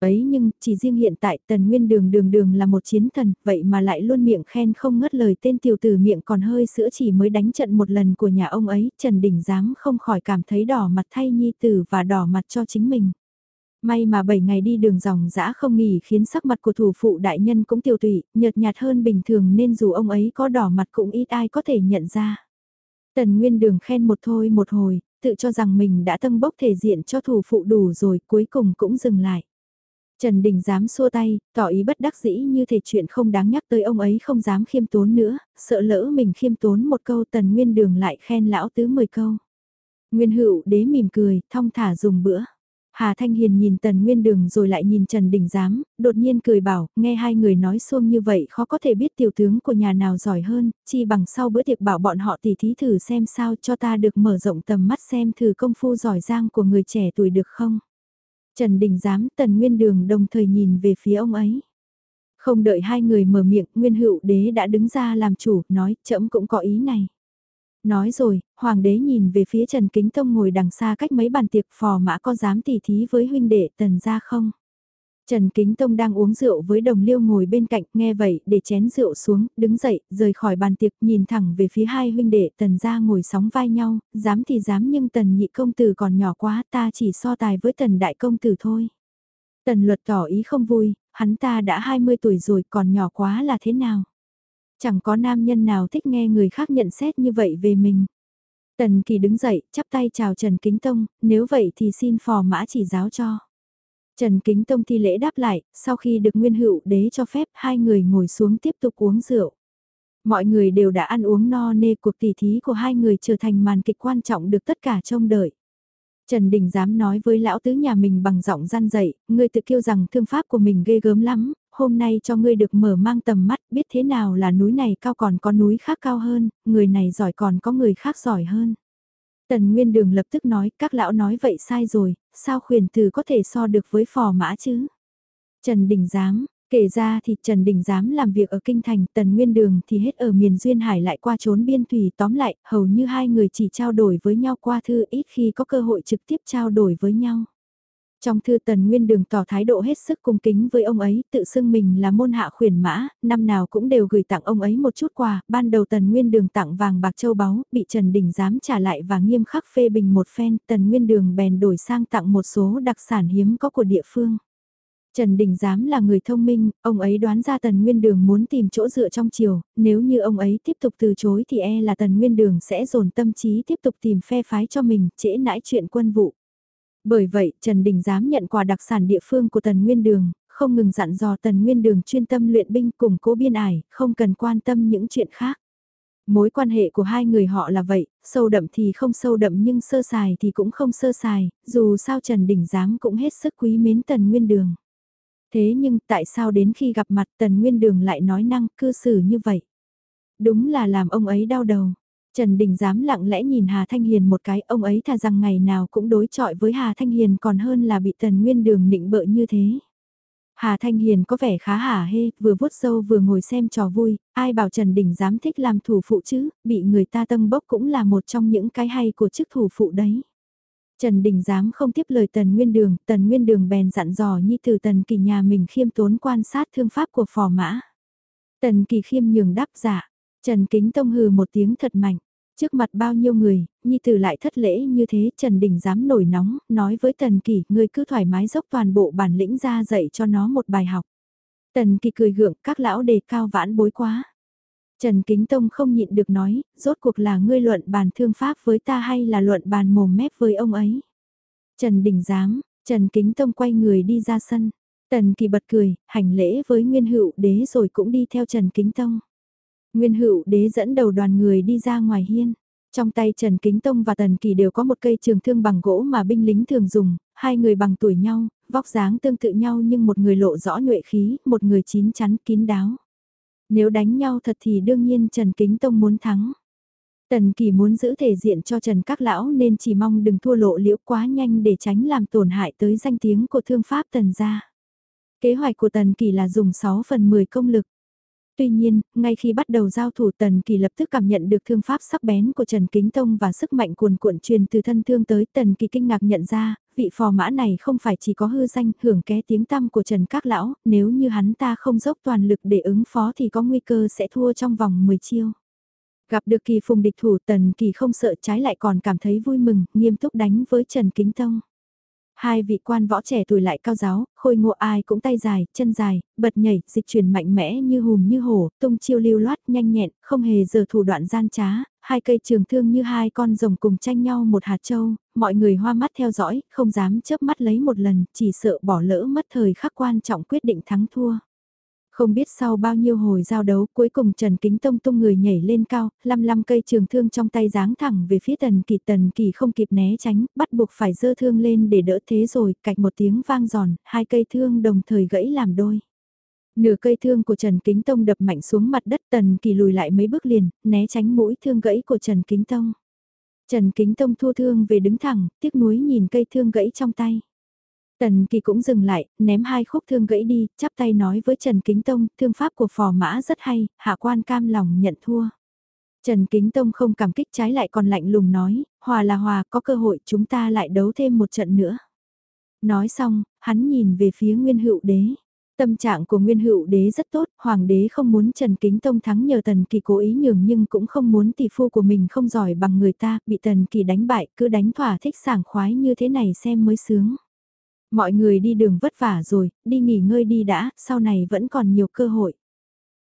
Ấy nhưng, chỉ riêng hiện tại tần nguyên đường đường đường là một chiến thần, vậy mà lại luôn miệng khen không ngớt lời tên tiểu tử miệng còn hơi sữa chỉ mới đánh trận một lần của nhà ông ấy, Trần Đình Giám không khỏi cảm thấy đỏ mặt thay nhi tử và đỏ mặt cho chính mình. May mà 7 ngày đi đường dòng dã không nghỉ khiến sắc mặt của thủ phụ đại nhân cũng tiêu tụy, nhợt nhạt hơn bình thường nên dù ông ấy có đỏ mặt cũng ít ai có thể nhận ra. Tần Nguyên Đường khen một thôi một hồi, tự cho rằng mình đã tâm bốc thể diện cho thủ phụ đủ rồi cuối cùng cũng dừng lại. Trần Đình dám xua tay, tỏ ý bất đắc dĩ như thể chuyện không đáng nhắc tới ông ấy không dám khiêm tốn nữa, sợ lỡ mình khiêm tốn một câu tần nguyên đường lại khen lão tứ mười câu. Nguyên hữu đế mỉm cười, thong thả dùng bữa. Hà Thanh Hiền nhìn Tần Nguyên Đường rồi lại nhìn Trần Đình Giám, đột nhiên cười bảo, nghe hai người nói xuông như vậy khó có thể biết tiểu tướng của nhà nào giỏi hơn, chi bằng sau bữa tiệc bảo bọn họ tỉ thí thử xem sao cho ta được mở rộng tầm mắt xem thử công phu giỏi giang của người trẻ tuổi được không. Trần Đình Giám Tần Nguyên Đường đồng thời nhìn về phía ông ấy. Không đợi hai người mở miệng, Nguyên Hữu Đế đã đứng ra làm chủ, nói, trẫm cũng có ý này. Nói rồi, Hoàng đế nhìn về phía Trần Kính Tông ngồi đằng xa cách mấy bàn tiệc phò mã có dám tỉ thí với huynh đệ tần ra không? Trần Kính Tông đang uống rượu với đồng liêu ngồi bên cạnh, nghe vậy, để chén rượu xuống, đứng dậy, rời khỏi bàn tiệc, nhìn thẳng về phía hai huynh đệ tần ra ngồi sóng vai nhau, dám thì dám nhưng tần nhị công tử còn nhỏ quá, ta chỉ so tài với tần đại công tử thôi. Tần luật tỏ ý không vui, hắn ta đã 20 tuổi rồi còn nhỏ quá là thế nào? Chẳng có nam nhân nào thích nghe người khác nhận xét như vậy về mình. Tần Kỳ đứng dậy, chắp tay chào Trần Kính Tông, nếu vậy thì xin phò mã chỉ giáo cho. Trần Kính Tông thi lễ đáp lại, sau khi được Nguyên Hữu Đế cho phép hai người ngồi xuống tiếp tục uống rượu. Mọi người đều đã ăn uống no nê cuộc tỉ thí của hai người trở thành màn kịch quan trọng được tất cả trông đợi. Trần Đình dám nói với lão tứ nhà mình bằng giọng gian dậy, ngươi tự kêu rằng thương pháp của mình ghê gớm lắm, hôm nay cho ngươi được mở mang tầm mắt, biết thế nào là núi này cao còn có núi khác cao hơn, người này giỏi còn có người khác giỏi hơn. Tần Nguyên Đường lập tức nói, các lão nói vậy sai rồi, sao khuyển từ có thể so được với phò mã chứ? Trần Đình Giám, kể ra thì Trần Đình Giám làm việc ở Kinh Thành, Tần Nguyên Đường thì hết ở miền Duyên Hải lại qua trốn biên thủy tóm lại, hầu như hai người chỉ trao đổi với nhau qua thư ít khi có cơ hội trực tiếp trao đổi với nhau. Trong thư Tần Nguyên Đường tỏ thái độ hết sức cung kính với ông ấy, tự xưng mình là môn hạ khuyển mã, năm nào cũng đều gửi tặng ông ấy một chút quà, ban đầu Tần Nguyên Đường tặng vàng bạc châu báu, bị Trần Đình dám trả lại và nghiêm khắc phê bình một phen, Tần Nguyên Đường bèn đổi sang tặng một số đặc sản hiếm có của địa phương. Trần Đình Giám là người thông minh, ông ấy đoán ra Tần Nguyên Đường muốn tìm chỗ dựa trong chiều, nếu như ông ấy tiếp tục từ chối thì e là Tần Nguyên Đường sẽ dồn tâm trí tiếp tục tìm phe phái cho mình, trễ nãi chuyện quân vụ. Bởi vậy, Trần Đình dám nhận quà đặc sản địa phương của Tần Nguyên Đường, không ngừng dặn dò Tần Nguyên Đường chuyên tâm luyện binh cùng cố biên ải, không cần quan tâm những chuyện khác. Mối quan hệ của hai người họ là vậy, sâu đậm thì không sâu đậm nhưng sơ sài thì cũng không sơ sài, dù sao Trần Đình Giám cũng hết sức quý mến Tần Nguyên Đường. Thế nhưng tại sao đến khi gặp mặt Tần Nguyên Đường lại nói năng cư xử như vậy? Đúng là làm ông ấy đau đầu. Trần Đình dám lặng lẽ nhìn Hà Thanh Hiền một cái, ông ấy thà rằng ngày nào cũng đối chọi với Hà Thanh Hiền còn hơn là bị Tần Nguyên Đường nịnh bợ như thế. Hà Thanh Hiền có vẻ khá hả hê, vừa vuốt sâu vừa ngồi xem trò vui, ai bảo Trần Đình dám thích làm thủ phụ chứ, bị người ta tâm bốc cũng là một trong những cái hay của chức thủ phụ đấy. Trần Đình dám không tiếp lời Tần Nguyên Đường, Tần Nguyên Đường bèn dặn dò như từ Tần Kỳ nhà mình khiêm tốn quan sát thương pháp của phò mã. Tần Kỳ khiêm nhường đáp giả, dạ. Trần Kính Tông hừ một tiếng thật mạnh. Trước mặt bao nhiêu người, Nhi Tử lại thất lễ như thế, Trần Đình dám nổi nóng, nói với Tần Kỳ, ngươi cứ thoải mái dốc toàn bộ bản lĩnh ra dạy cho nó một bài học. Tần Kỳ cười gượng, các lão đề cao vãn bối quá. Trần Kính Tông không nhịn được nói, rốt cuộc là ngươi luận bàn thương pháp với ta hay là luận bàn mồm mép với ông ấy. Trần Đình Giám, Trần Kính Tông quay người đi ra sân. Tần Kỳ bật cười, hành lễ với Nguyên Hữu Đế rồi cũng đi theo Trần Kính Tông. Nguyên hữu đế dẫn đầu đoàn người đi ra ngoài hiên. Trong tay Trần Kính Tông và Tần Kỳ đều có một cây trường thương bằng gỗ mà binh lính thường dùng, hai người bằng tuổi nhau, vóc dáng tương tự nhau nhưng một người lộ rõ nhuệ khí, một người chín chắn kín đáo. Nếu đánh nhau thật thì đương nhiên Trần Kính Tông muốn thắng. Tần Kỳ muốn giữ thể diện cho Trần Các Lão nên chỉ mong đừng thua lộ liễu quá nhanh để tránh làm tổn hại tới danh tiếng của thương pháp Tần gia. Kế hoạch của Tần Kỳ là dùng 6 phần 10 công lực. Tuy nhiên, ngay khi bắt đầu giao thủ Tần Kỳ lập tức cảm nhận được thương pháp sắc bén của Trần Kính Tông và sức mạnh cuồn cuộn truyền từ thân thương tới Tần Kỳ kinh ngạc nhận ra, vị phò mã này không phải chỉ có hư danh hưởng ké tiếng tăm của Trần Các Lão, nếu như hắn ta không dốc toàn lực để ứng phó thì có nguy cơ sẽ thua trong vòng 10 chiêu. Gặp được kỳ phùng địch thủ Tần Kỳ không sợ trái lại còn cảm thấy vui mừng, nghiêm túc đánh với Trần Kính Tông. Hai vị quan võ trẻ tuổi lại cao giáo, khôi ngộ ai cũng tay dài, chân dài, bật nhảy, dịch chuyển mạnh mẽ như hùm như hổ, tung chiêu lưu loát nhanh nhẹn, không hề giờ thủ đoạn gian trá, hai cây trường thương như hai con rồng cùng tranh nhau một hạt châu, mọi người hoa mắt theo dõi, không dám chớp mắt lấy một lần, chỉ sợ bỏ lỡ mất thời khắc quan trọng quyết định thắng thua. Không biết sau bao nhiêu hồi giao đấu cuối cùng Trần Kính Tông tung người nhảy lên cao, lăm lăm cây trường thương trong tay giáng thẳng về phía tần kỳ tần kỳ không kịp né tránh, bắt buộc phải dơ thương lên để đỡ thế rồi, cạch một tiếng vang giòn, hai cây thương đồng thời gãy làm đôi. Nửa cây thương của Trần Kính Tông đập mạnh xuống mặt đất tần kỳ lùi lại mấy bước liền, né tránh mũi thương gãy của Trần Kính Tông. Trần Kính Tông thua thương về đứng thẳng, tiếc nuối nhìn cây thương gãy trong tay. Tần Kỳ cũng dừng lại, ném hai khúc thương gãy đi, chắp tay nói với Trần Kính Tông, thương pháp của phò mã rất hay, hạ quan cam lòng nhận thua. Trần Kính Tông không cảm kích trái lại còn lạnh lùng nói, hòa là hòa, có cơ hội chúng ta lại đấu thêm một trận nữa. Nói xong, hắn nhìn về phía Nguyên Hữu Đế. Tâm trạng của Nguyên Hữu Đế rất tốt, Hoàng đế không muốn Trần Kính Tông thắng nhờ Tần Kỳ cố ý nhường nhưng cũng không muốn tỷ phu của mình không giỏi bằng người ta, bị Tần Kỳ đánh bại, cứ đánh thỏa thích sảng khoái như thế này xem mới sướng. Mọi người đi đường vất vả rồi, đi nghỉ ngơi đi đã, sau này vẫn còn nhiều cơ hội.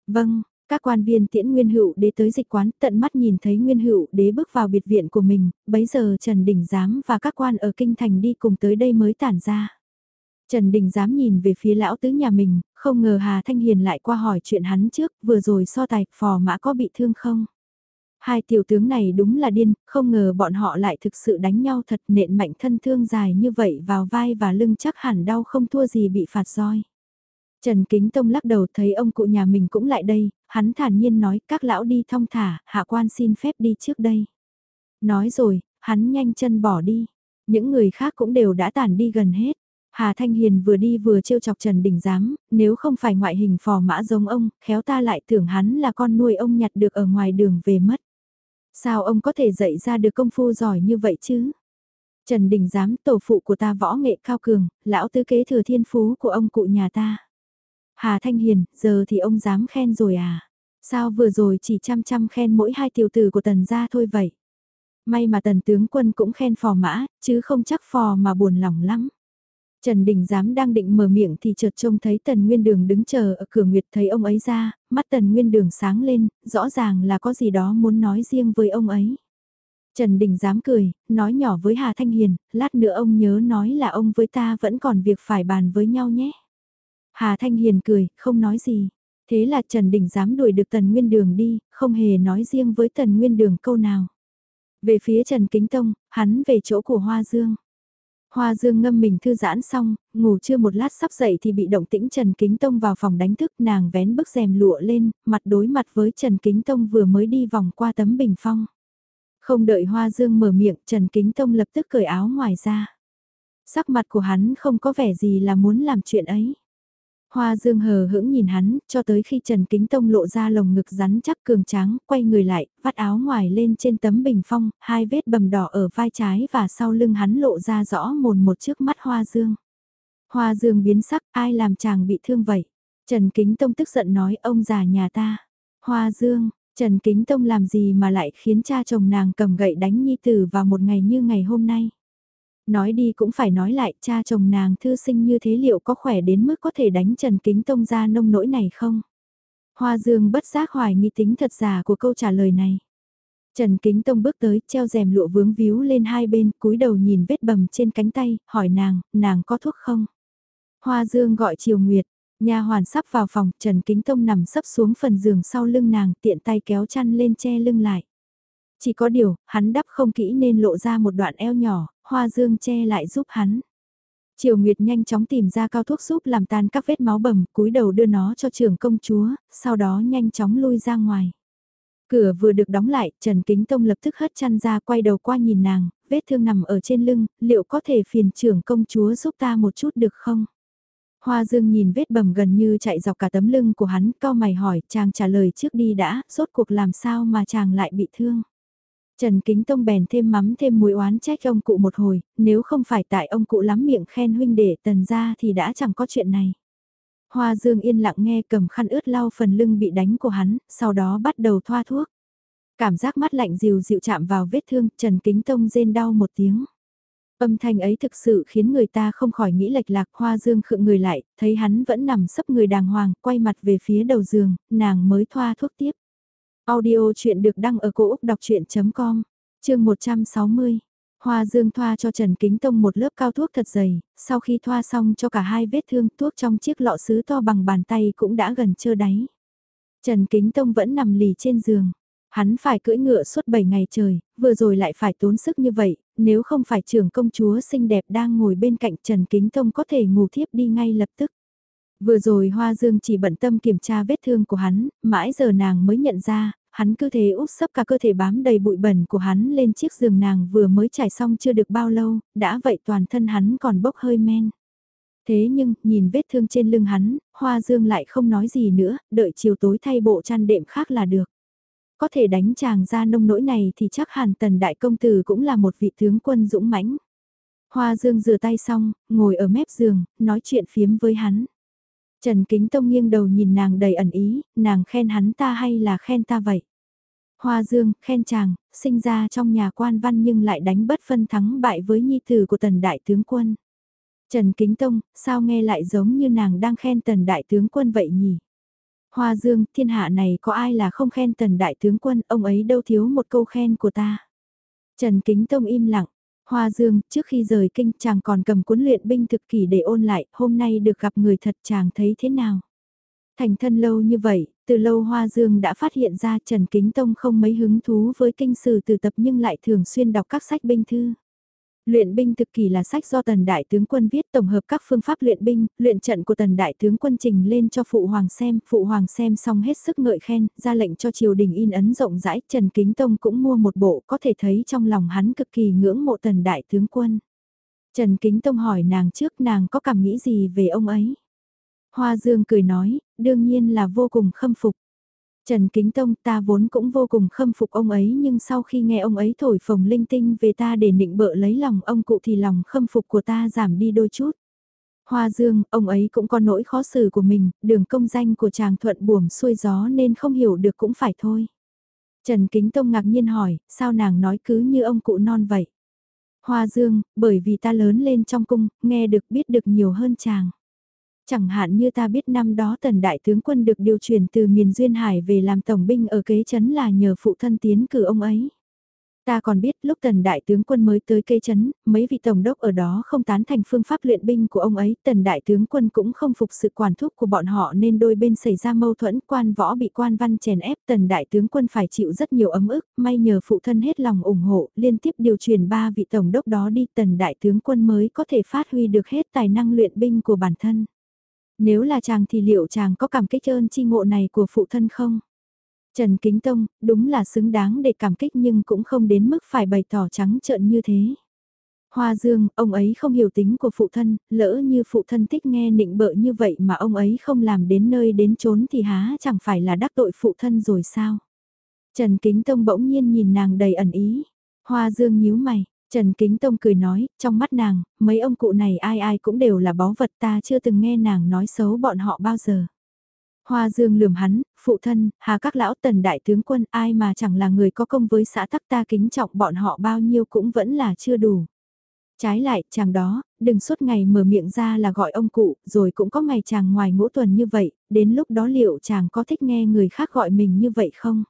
Vâng, các quan viên tiễn Nguyên Hữu đế tới dịch quán tận mắt nhìn thấy Nguyên Hữu đế bước vào biệt viện của mình, bấy giờ Trần Đình Giám và các quan ở Kinh Thành đi cùng tới đây mới tản ra. Trần Đình Giám nhìn về phía lão tứ nhà mình, không ngờ Hà Thanh Hiền lại qua hỏi chuyện hắn trước, vừa rồi so tài, phò mã có bị thương không? Hai tiểu tướng này đúng là điên, không ngờ bọn họ lại thực sự đánh nhau thật nện mạnh thân thương dài như vậy vào vai và lưng chắc hẳn đau không thua gì bị phạt roi. Trần Kính Tông lắc đầu thấy ông cụ nhà mình cũng lại đây, hắn thản nhiên nói các lão đi thong thả, hạ quan xin phép đi trước đây. Nói rồi, hắn nhanh chân bỏ đi, những người khác cũng đều đã tản đi gần hết. Hà Thanh Hiền vừa đi vừa trêu chọc Trần Đình Giám, nếu không phải ngoại hình phò mã giống ông, khéo ta lại tưởng hắn là con nuôi ông nhặt được ở ngoài đường về mất. Sao ông có thể dạy ra được công phu giỏi như vậy chứ? Trần Đình Giám tổ phụ của ta võ nghệ cao cường, lão tứ kế thừa thiên phú của ông cụ nhà ta. Hà Thanh Hiền, giờ thì ông dám khen rồi à? Sao vừa rồi chỉ chăm chăm khen mỗi hai tiểu tử của tần gia thôi vậy? May mà tần tướng quân cũng khen phò mã, chứ không chắc phò mà buồn lòng lắm. Trần Đình Giám đang định mở miệng thì chợt trông thấy Tần Nguyên Đường đứng chờ ở cửa Nguyệt thấy ông ấy ra, mắt Tần Nguyên Đường sáng lên, rõ ràng là có gì đó muốn nói riêng với ông ấy. Trần Đình Giám cười, nói nhỏ với Hà Thanh Hiền, lát nữa ông nhớ nói là ông với ta vẫn còn việc phải bàn với nhau nhé. Hà Thanh Hiền cười, không nói gì. Thế là Trần Đình Giám đuổi được Tần Nguyên Đường đi, không hề nói riêng với Tần Nguyên Đường câu nào. Về phía Trần Kính Tông, hắn về chỗ của Hoa Dương. Hoa Dương ngâm mình thư giãn xong, ngủ chưa một lát sắp dậy thì bị động tĩnh Trần Kính Tông vào phòng đánh thức nàng vén bức rèm lụa lên, mặt đối mặt với Trần Kính Tông vừa mới đi vòng qua tấm bình phong. Không đợi Hoa Dương mở miệng, Trần Kính Tông lập tức cởi áo ngoài ra. Sắc mặt của hắn không có vẻ gì là muốn làm chuyện ấy. Hoa Dương hờ hững nhìn hắn, cho tới khi Trần Kính Tông lộ ra lồng ngực rắn chắc cường tráng, quay người lại, vắt áo ngoài lên trên tấm bình phong, hai vết bầm đỏ ở vai trái và sau lưng hắn lộ ra rõ mồn một trước mắt Hoa Dương. Hoa Dương biến sắc, ai làm chàng bị thương vậy? Trần Kính Tông tức giận nói ông già nhà ta. Hoa Dương, Trần Kính Tông làm gì mà lại khiến cha chồng nàng cầm gậy đánh nhi tử vào một ngày như ngày hôm nay? Nói đi cũng phải nói lại cha chồng nàng thư sinh như thế liệu có khỏe đến mức có thể đánh Trần Kính Tông ra nông nỗi này không? Hoa Dương bất giác hoài nghi tính thật giả của câu trả lời này. Trần Kính Tông bước tới, treo rèm lụa vướng víu lên hai bên, cúi đầu nhìn vết bầm trên cánh tay, hỏi nàng, nàng có thuốc không? Hoa Dương gọi Triều Nguyệt, nhà hoàn sắp vào phòng, Trần Kính Tông nằm sấp xuống phần giường sau lưng nàng, tiện tay kéo chăn lên che lưng lại. Chỉ có điều, hắn đắp không kỹ nên lộ ra một đoạn eo nhỏ, hoa dương che lại giúp hắn. Triều Nguyệt nhanh chóng tìm ra cao thuốc giúp làm tan các vết máu bầm, cúi đầu đưa nó cho trưởng công chúa, sau đó nhanh chóng lui ra ngoài. Cửa vừa được đóng lại, Trần Kính Tông lập tức hất chăn ra quay đầu qua nhìn nàng, vết thương nằm ở trên lưng, liệu có thể phiền trưởng công chúa giúp ta một chút được không? Hoa Dương nhìn vết bầm gần như chạy dọc cả tấm lưng của hắn, cao mày hỏi, chàng trả lời trước đi đã, rốt cuộc làm sao mà chàng lại bị thương? Trần Kính Tông bèn thêm mắm thêm muối oán trách ông cụ một hồi, nếu không phải tại ông cụ lắm miệng khen huynh đệ tần ra thì đã chẳng có chuyện này. Hoa Dương yên lặng nghe cầm khăn ướt lau phần lưng bị đánh của hắn, sau đó bắt đầu thoa thuốc. Cảm giác mắt lạnh dịu dịu chạm vào vết thương, Trần Kính Tông rên đau một tiếng. Âm thanh ấy thực sự khiến người ta không khỏi nghĩ lệch lạc Hoa Dương khựng người lại, thấy hắn vẫn nằm sấp người đàng hoàng, quay mặt về phía đầu giường, nàng mới thoa thuốc tiếp. Audio chuyện được đăng ở cổ Úc đọc chuyện.com, chương 160. Hoa Dương thoa cho Trần Kính Tông một lớp cao thuốc thật dày, sau khi thoa xong cho cả hai vết thương thuốc trong chiếc lọ sứ to bằng bàn tay cũng đã gần trơ đáy. Trần Kính Tông vẫn nằm lì trên giường. Hắn phải cưỡi ngựa suốt 7 ngày trời, vừa rồi lại phải tốn sức như vậy, nếu không phải trưởng công chúa xinh đẹp đang ngồi bên cạnh Trần Kính Tông có thể ngủ thiếp đi ngay lập tức. Vừa rồi Hoa Dương chỉ bận tâm kiểm tra vết thương của hắn, mãi giờ nàng mới nhận ra, hắn cứ thế úp sấp cả cơ thể bám đầy bụi bẩn của hắn lên chiếc giường nàng vừa mới trải xong chưa được bao lâu, đã vậy toàn thân hắn còn bốc hơi men. Thế nhưng, nhìn vết thương trên lưng hắn, Hoa Dương lại không nói gì nữa, đợi chiều tối thay bộ chăn đệm khác là được. Có thể đánh chàng ra nông nỗi này thì chắc hẳn tần đại công tử cũng là một vị tướng quân dũng mãnh. Hoa Dương rửa tay xong, ngồi ở mép giường, nói chuyện phiếm với hắn. Trần Kính Tông nghiêng đầu nhìn nàng đầy ẩn ý, nàng khen hắn ta hay là khen ta vậy? Hoa Dương, khen chàng, sinh ra trong nhà quan văn nhưng lại đánh bất phân thắng bại với nhi tử của tần đại tướng quân. Trần Kính Tông, sao nghe lại giống như nàng đang khen tần đại tướng quân vậy nhỉ? Hoa Dương, thiên hạ này có ai là không khen tần đại tướng quân, ông ấy đâu thiếu một câu khen của ta. Trần Kính Tông im lặng, Hoa Dương, trước khi rời kinh chàng còn cầm cuốn luyện binh thực kỷ để ôn lại, hôm nay được gặp người thật chàng thấy thế nào? Thành thân lâu như vậy, từ lâu Hoa Dương đã phát hiện ra Trần Kính Tông không mấy hứng thú với kinh sử từ tập nhưng lại thường xuyên đọc các sách binh thư. Luyện binh thực kỳ là sách do tần đại tướng quân viết tổng hợp các phương pháp luyện binh, luyện trận của tần đại tướng quân trình lên cho phụ hoàng xem, phụ hoàng xem xong hết sức ngợi khen, ra lệnh cho triều đình in ấn rộng rãi, Trần Kính Tông cũng mua một bộ, có thể thấy trong lòng hắn cực kỳ ngưỡng mộ tần đại tướng quân. Trần Kính Tông hỏi nàng trước nàng có cảm nghĩ gì về ông ấy. Hoa Dương cười nói, đương nhiên là vô cùng khâm phục. Trần Kính Tông ta vốn cũng vô cùng khâm phục ông ấy nhưng sau khi nghe ông ấy thổi phồng linh tinh về ta để nịnh bợ lấy lòng ông cụ thì lòng khâm phục của ta giảm đi đôi chút. Hoa Dương, ông ấy cũng có nỗi khó xử của mình, đường công danh của chàng thuận buồm xuôi gió nên không hiểu được cũng phải thôi. Trần Kính Tông ngạc nhiên hỏi, sao nàng nói cứ như ông cụ non vậy? Hoa Dương, bởi vì ta lớn lên trong cung, nghe được biết được nhiều hơn chàng. Chẳng hạn như ta biết năm đó tần đại tướng quân được điều chuyển từ miền Duyên Hải về làm tổng binh ở kế chấn là nhờ phụ thân tiến cử ông ấy. Ta còn biết lúc tần đại tướng quân mới tới cây chấn, mấy vị tổng đốc ở đó không tán thành phương pháp luyện binh của ông ấy, tần đại tướng quân cũng không phục sự quản thúc của bọn họ nên đôi bên xảy ra mâu thuẫn, quan võ bị quan văn chèn ép, tần đại tướng quân phải chịu rất nhiều ấm ức, may nhờ phụ thân hết lòng ủng hộ, liên tiếp điều chuyển ba vị tổng đốc đó đi, tần đại tướng quân mới có thể phát huy được hết tài năng luyện binh của bản thân. Nếu là chàng thì liệu chàng có cảm kích ơn chi ngộ này của phụ thân không? Trần Kính Tông, đúng là xứng đáng để cảm kích nhưng cũng không đến mức phải bày tỏ trắng trợn như thế. Hoa Dương, ông ấy không hiểu tính của phụ thân, lỡ như phụ thân thích nghe nịnh bợ như vậy mà ông ấy không làm đến nơi đến chốn thì há chẳng phải là đắc tội phụ thân rồi sao? Trần Kính Tông bỗng nhiên nhìn nàng đầy ẩn ý. Hoa Dương nhíu mày, Trần Kính Tông cười nói, trong mắt nàng, mấy ông cụ này ai ai cũng đều là báu vật ta chưa từng nghe nàng nói xấu bọn họ bao giờ. Hoa Dương lườm hắn, phụ thân, hà các lão tần đại tướng quân ai mà chẳng là người có công với xã tắc ta kính trọng bọn họ bao nhiêu cũng vẫn là chưa đủ. Trái lại, chàng đó, đừng suốt ngày mở miệng ra là gọi ông cụ, rồi cũng có ngày chàng ngoài ngũ tuần như vậy, đến lúc đó liệu chàng có thích nghe người khác gọi mình như vậy không?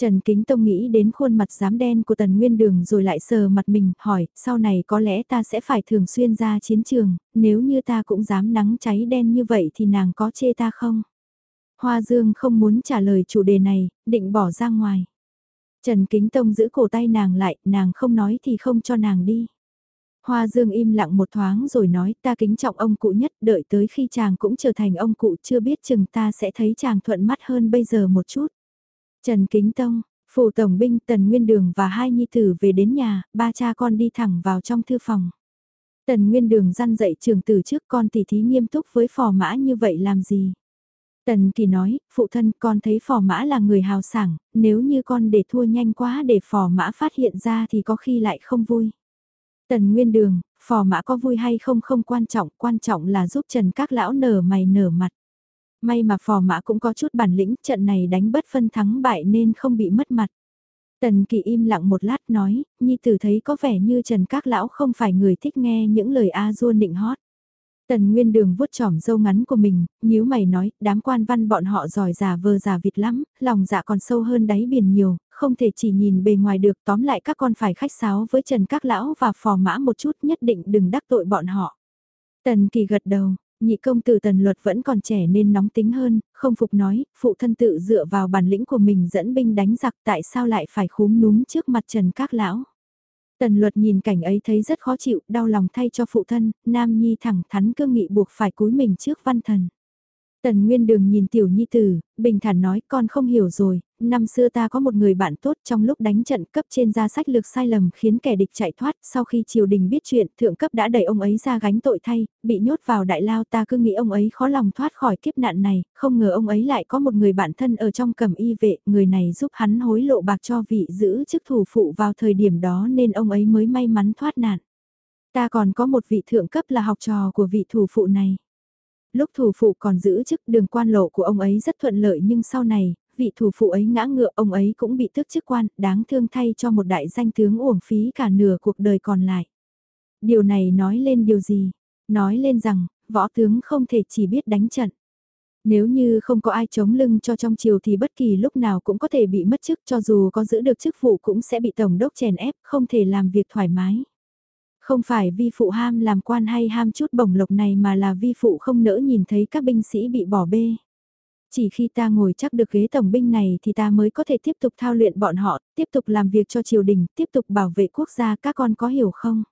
Trần Kính Tông nghĩ đến khuôn mặt dám đen của Tần Nguyên Đường rồi lại sờ mặt mình, hỏi, sau này có lẽ ta sẽ phải thường xuyên ra chiến trường, nếu như ta cũng dám nắng cháy đen như vậy thì nàng có chê ta không? Hoa Dương không muốn trả lời chủ đề này, định bỏ ra ngoài. Trần Kính Tông giữ cổ tay nàng lại, nàng không nói thì không cho nàng đi. Hoa Dương im lặng một thoáng rồi nói ta kính trọng ông cụ nhất đợi tới khi chàng cũng trở thành ông cụ chưa biết chừng ta sẽ thấy chàng thuận mắt hơn bây giờ một chút. Trần Kính Tông, phủ tổng binh Tần Nguyên Đường và hai nhi tử về đến nhà, ba cha con đi thẳng vào trong thư phòng. Tần Nguyên Đường răn dạy trường tử trước con tỉ thí nghiêm túc với phò mã như vậy làm gì? Tần Kỳ nói, phụ thân con thấy phò mã là người hào sảng, nếu như con để thua nhanh quá để phò mã phát hiện ra thì có khi lại không vui. Tần Nguyên Đường, phò mã có vui hay không không quan trọng, quan trọng là giúp Trần các lão nở mày nở mặt. May mà phò mã cũng có chút bản lĩnh, trận này đánh bất phân thắng bại nên không bị mất mặt. Tần Kỳ im lặng một lát nói, Nhi tử thấy có vẻ như Trần Các Lão không phải người thích nghe những lời A-dua nịnh hót. Tần Nguyên Đường vuốt trỏm dâu ngắn của mình, nhíu mày nói, đám quan văn bọn họ giỏi giả vờ giả vịt lắm, lòng dạ còn sâu hơn đáy biển nhiều, không thể chỉ nhìn bề ngoài được tóm lại các con phải khách sáo với Trần Các Lão và phò mã một chút nhất định đừng đắc tội bọn họ. Tần Kỳ gật đầu, nhị công tử Tần Luật vẫn còn trẻ nên nóng tính hơn, không phục nói, phụ thân tự dựa vào bản lĩnh của mình dẫn binh đánh giặc tại sao lại phải khúm núm trước mặt Trần Các Lão. Tần luật nhìn cảnh ấy thấy rất khó chịu, đau lòng thay cho phụ thân, Nam Nhi thẳng thắn cương nghị buộc phải cúi mình trước văn thần. Tần Nguyên Đường nhìn tiểu nhi tử, bình thản nói con không hiểu rồi, năm xưa ta có một người bạn tốt trong lúc đánh trận cấp trên ra sách lược sai lầm khiến kẻ địch chạy thoát, sau khi triều đình biết chuyện thượng cấp đã đẩy ông ấy ra gánh tội thay, bị nhốt vào đại lao ta cứ nghĩ ông ấy khó lòng thoát khỏi kiếp nạn này, không ngờ ông ấy lại có một người bạn thân ở trong cầm y vệ, người này giúp hắn hối lộ bạc cho vị giữ chức thủ phụ vào thời điểm đó nên ông ấy mới may mắn thoát nạn. Ta còn có một vị thượng cấp là học trò của vị thủ phụ này lúc thủ phụ còn giữ chức đường quan lộ của ông ấy rất thuận lợi nhưng sau này, vị thủ phụ ấy ngã ngựa ông ấy cũng bị tước chức quan, đáng thương thay cho một đại danh tướng uổng phí cả nửa cuộc đời còn lại. Điều này nói lên điều gì? Nói lên rằng, võ tướng không thể chỉ biết đánh trận. Nếu như không có ai chống lưng cho trong triều thì bất kỳ lúc nào cũng có thể bị mất chức cho dù có giữ được chức vụ cũng sẽ bị tổng đốc chèn ép, không thể làm việc thoải mái. Không phải vi phụ ham làm quan hay ham chút bổng lộc này mà là vi phụ không nỡ nhìn thấy các binh sĩ bị bỏ bê. Chỉ khi ta ngồi chắc được ghế tổng binh này thì ta mới có thể tiếp tục thao luyện bọn họ, tiếp tục làm việc cho triều đình, tiếp tục bảo vệ quốc gia các con có hiểu không?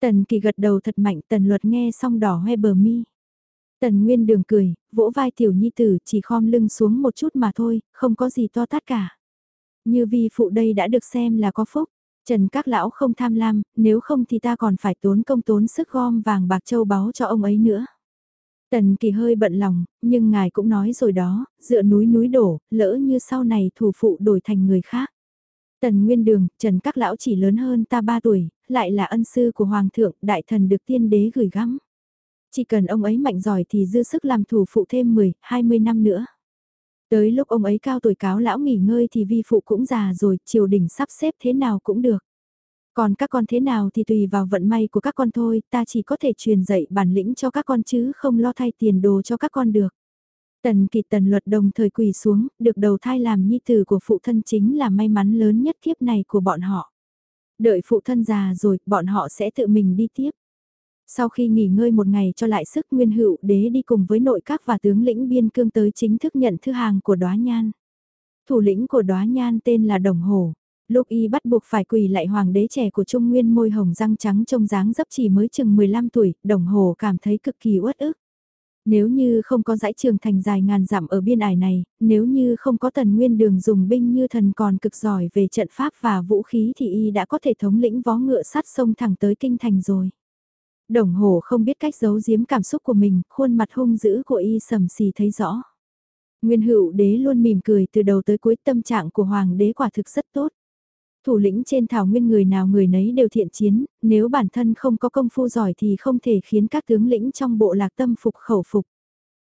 Tần kỳ gật đầu thật mạnh tần luật nghe xong đỏ hoe bờ mi. Tần Nguyên đường cười, vỗ vai tiểu nhi tử chỉ khom lưng xuống một chút mà thôi, không có gì to tát cả. Như vi phụ đây đã được xem là có phúc, Trần các lão không tham lam, nếu không thì ta còn phải tốn công tốn sức gom vàng bạc châu báu cho ông ấy nữa. Tần kỳ hơi bận lòng, nhưng ngài cũng nói rồi đó, dựa núi núi đổ, lỡ như sau này thủ phụ đổi thành người khác. Tần Nguyên Đường, Trần Các Lão chỉ lớn hơn ta 3 tuổi, lại là ân sư của Hoàng thượng, đại thần được tiên đế gửi gắm. Chỉ cần ông ấy mạnh giỏi thì dư sức làm thủ phụ thêm 10, 20 năm nữa. Tới lúc ông ấy cao tuổi cáo lão nghỉ ngơi thì vi phụ cũng già rồi, triều đình sắp xếp thế nào cũng được. Còn các con thế nào thì tùy vào vận may của các con thôi, ta chỉ có thể truyền dạy bản lĩnh cho các con chứ không lo thay tiền đồ cho các con được. Tần kỳ tần luật đồng thời quỳ xuống, được đầu thai làm nhi tử của phụ thân chính là may mắn lớn nhất kiếp này của bọn họ. Đợi phụ thân già rồi, bọn họ sẽ tự mình đi tiếp. Sau khi nghỉ ngơi một ngày cho lại sức nguyên hữu đế đi cùng với nội các và tướng lĩnh biên cương tới chính thức nhận thư hàng của đóa nhan. Thủ lĩnh của đóa nhan tên là Đồng Hồ. Lúc y bắt buộc phải quỳ lại hoàng đế trẻ của Trung Nguyên môi hồng răng trắng trông dáng dấp chỉ mới chừng 15 tuổi, Đồng Hồ cảm thấy cực kỳ uất ức. Nếu như không có dãy trường thành dài ngàn dặm ở biên ải này, nếu như không có tần nguyên đường dùng binh như thần còn cực giỏi về trận pháp và vũ khí thì y đã có thể thống lĩnh vó ngựa sát sông thẳng tới kinh thành rồi. Đồng hồ không biết cách giấu giếm cảm xúc của mình, khuôn mặt hung dữ của y sầm xì thấy rõ. Nguyên hữu đế luôn mỉm cười từ đầu tới cuối tâm trạng của hoàng đế quả thực rất tốt. Thủ lĩnh trên thảo nguyên người nào người nấy đều thiện chiến, nếu bản thân không có công phu giỏi thì không thể khiến các tướng lĩnh trong bộ lạc tâm phục khẩu phục.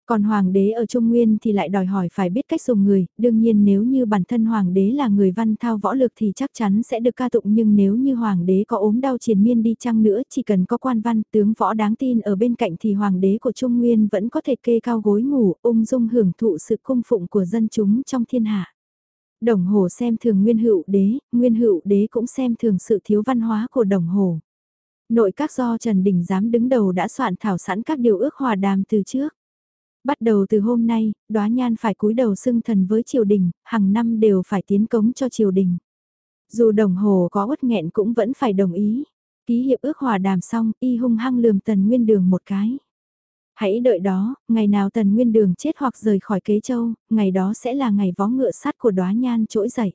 Còn hoàng đế ở Trung Nguyên thì lại đòi hỏi phải biết cách dùng người, đương nhiên nếu như bản thân hoàng đế là người văn thao võ lực thì chắc chắn sẽ được ca tụng nhưng nếu như hoàng đế có ốm đau triền miên đi chăng nữa chỉ cần có quan văn tướng võ đáng tin ở bên cạnh thì hoàng đế của Trung Nguyên vẫn có thể kê cao gối ngủ ung dung hưởng thụ sự cung phụng của dân chúng trong thiên hạ. Đồng hồ xem thường nguyên hữu đế, nguyên hữu đế cũng xem thường sự thiếu văn hóa của đồng hồ. Nội các do Trần Đình dám đứng đầu đã soạn thảo sẵn các điều ước hòa đàm từ trước. Bắt đầu từ hôm nay, đóa nhan phải cúi đầu xưng thần với triều đình, hàng năm đều phải tiến cống cho triều đình. Dù đồng hồ có uất nghẹn cũng vẫn phải đồng ý. Ký hiệp ước hòa đàm xong, y hung hăng lườm tần nguyên đường một cái. Hãy đợi đó, ngày nào tần nguyên đường chết hoặc rời khỏi kế châu, ngày đó sẽ là ngày vó ngựa sắt của đóa nhan trỗi dậy.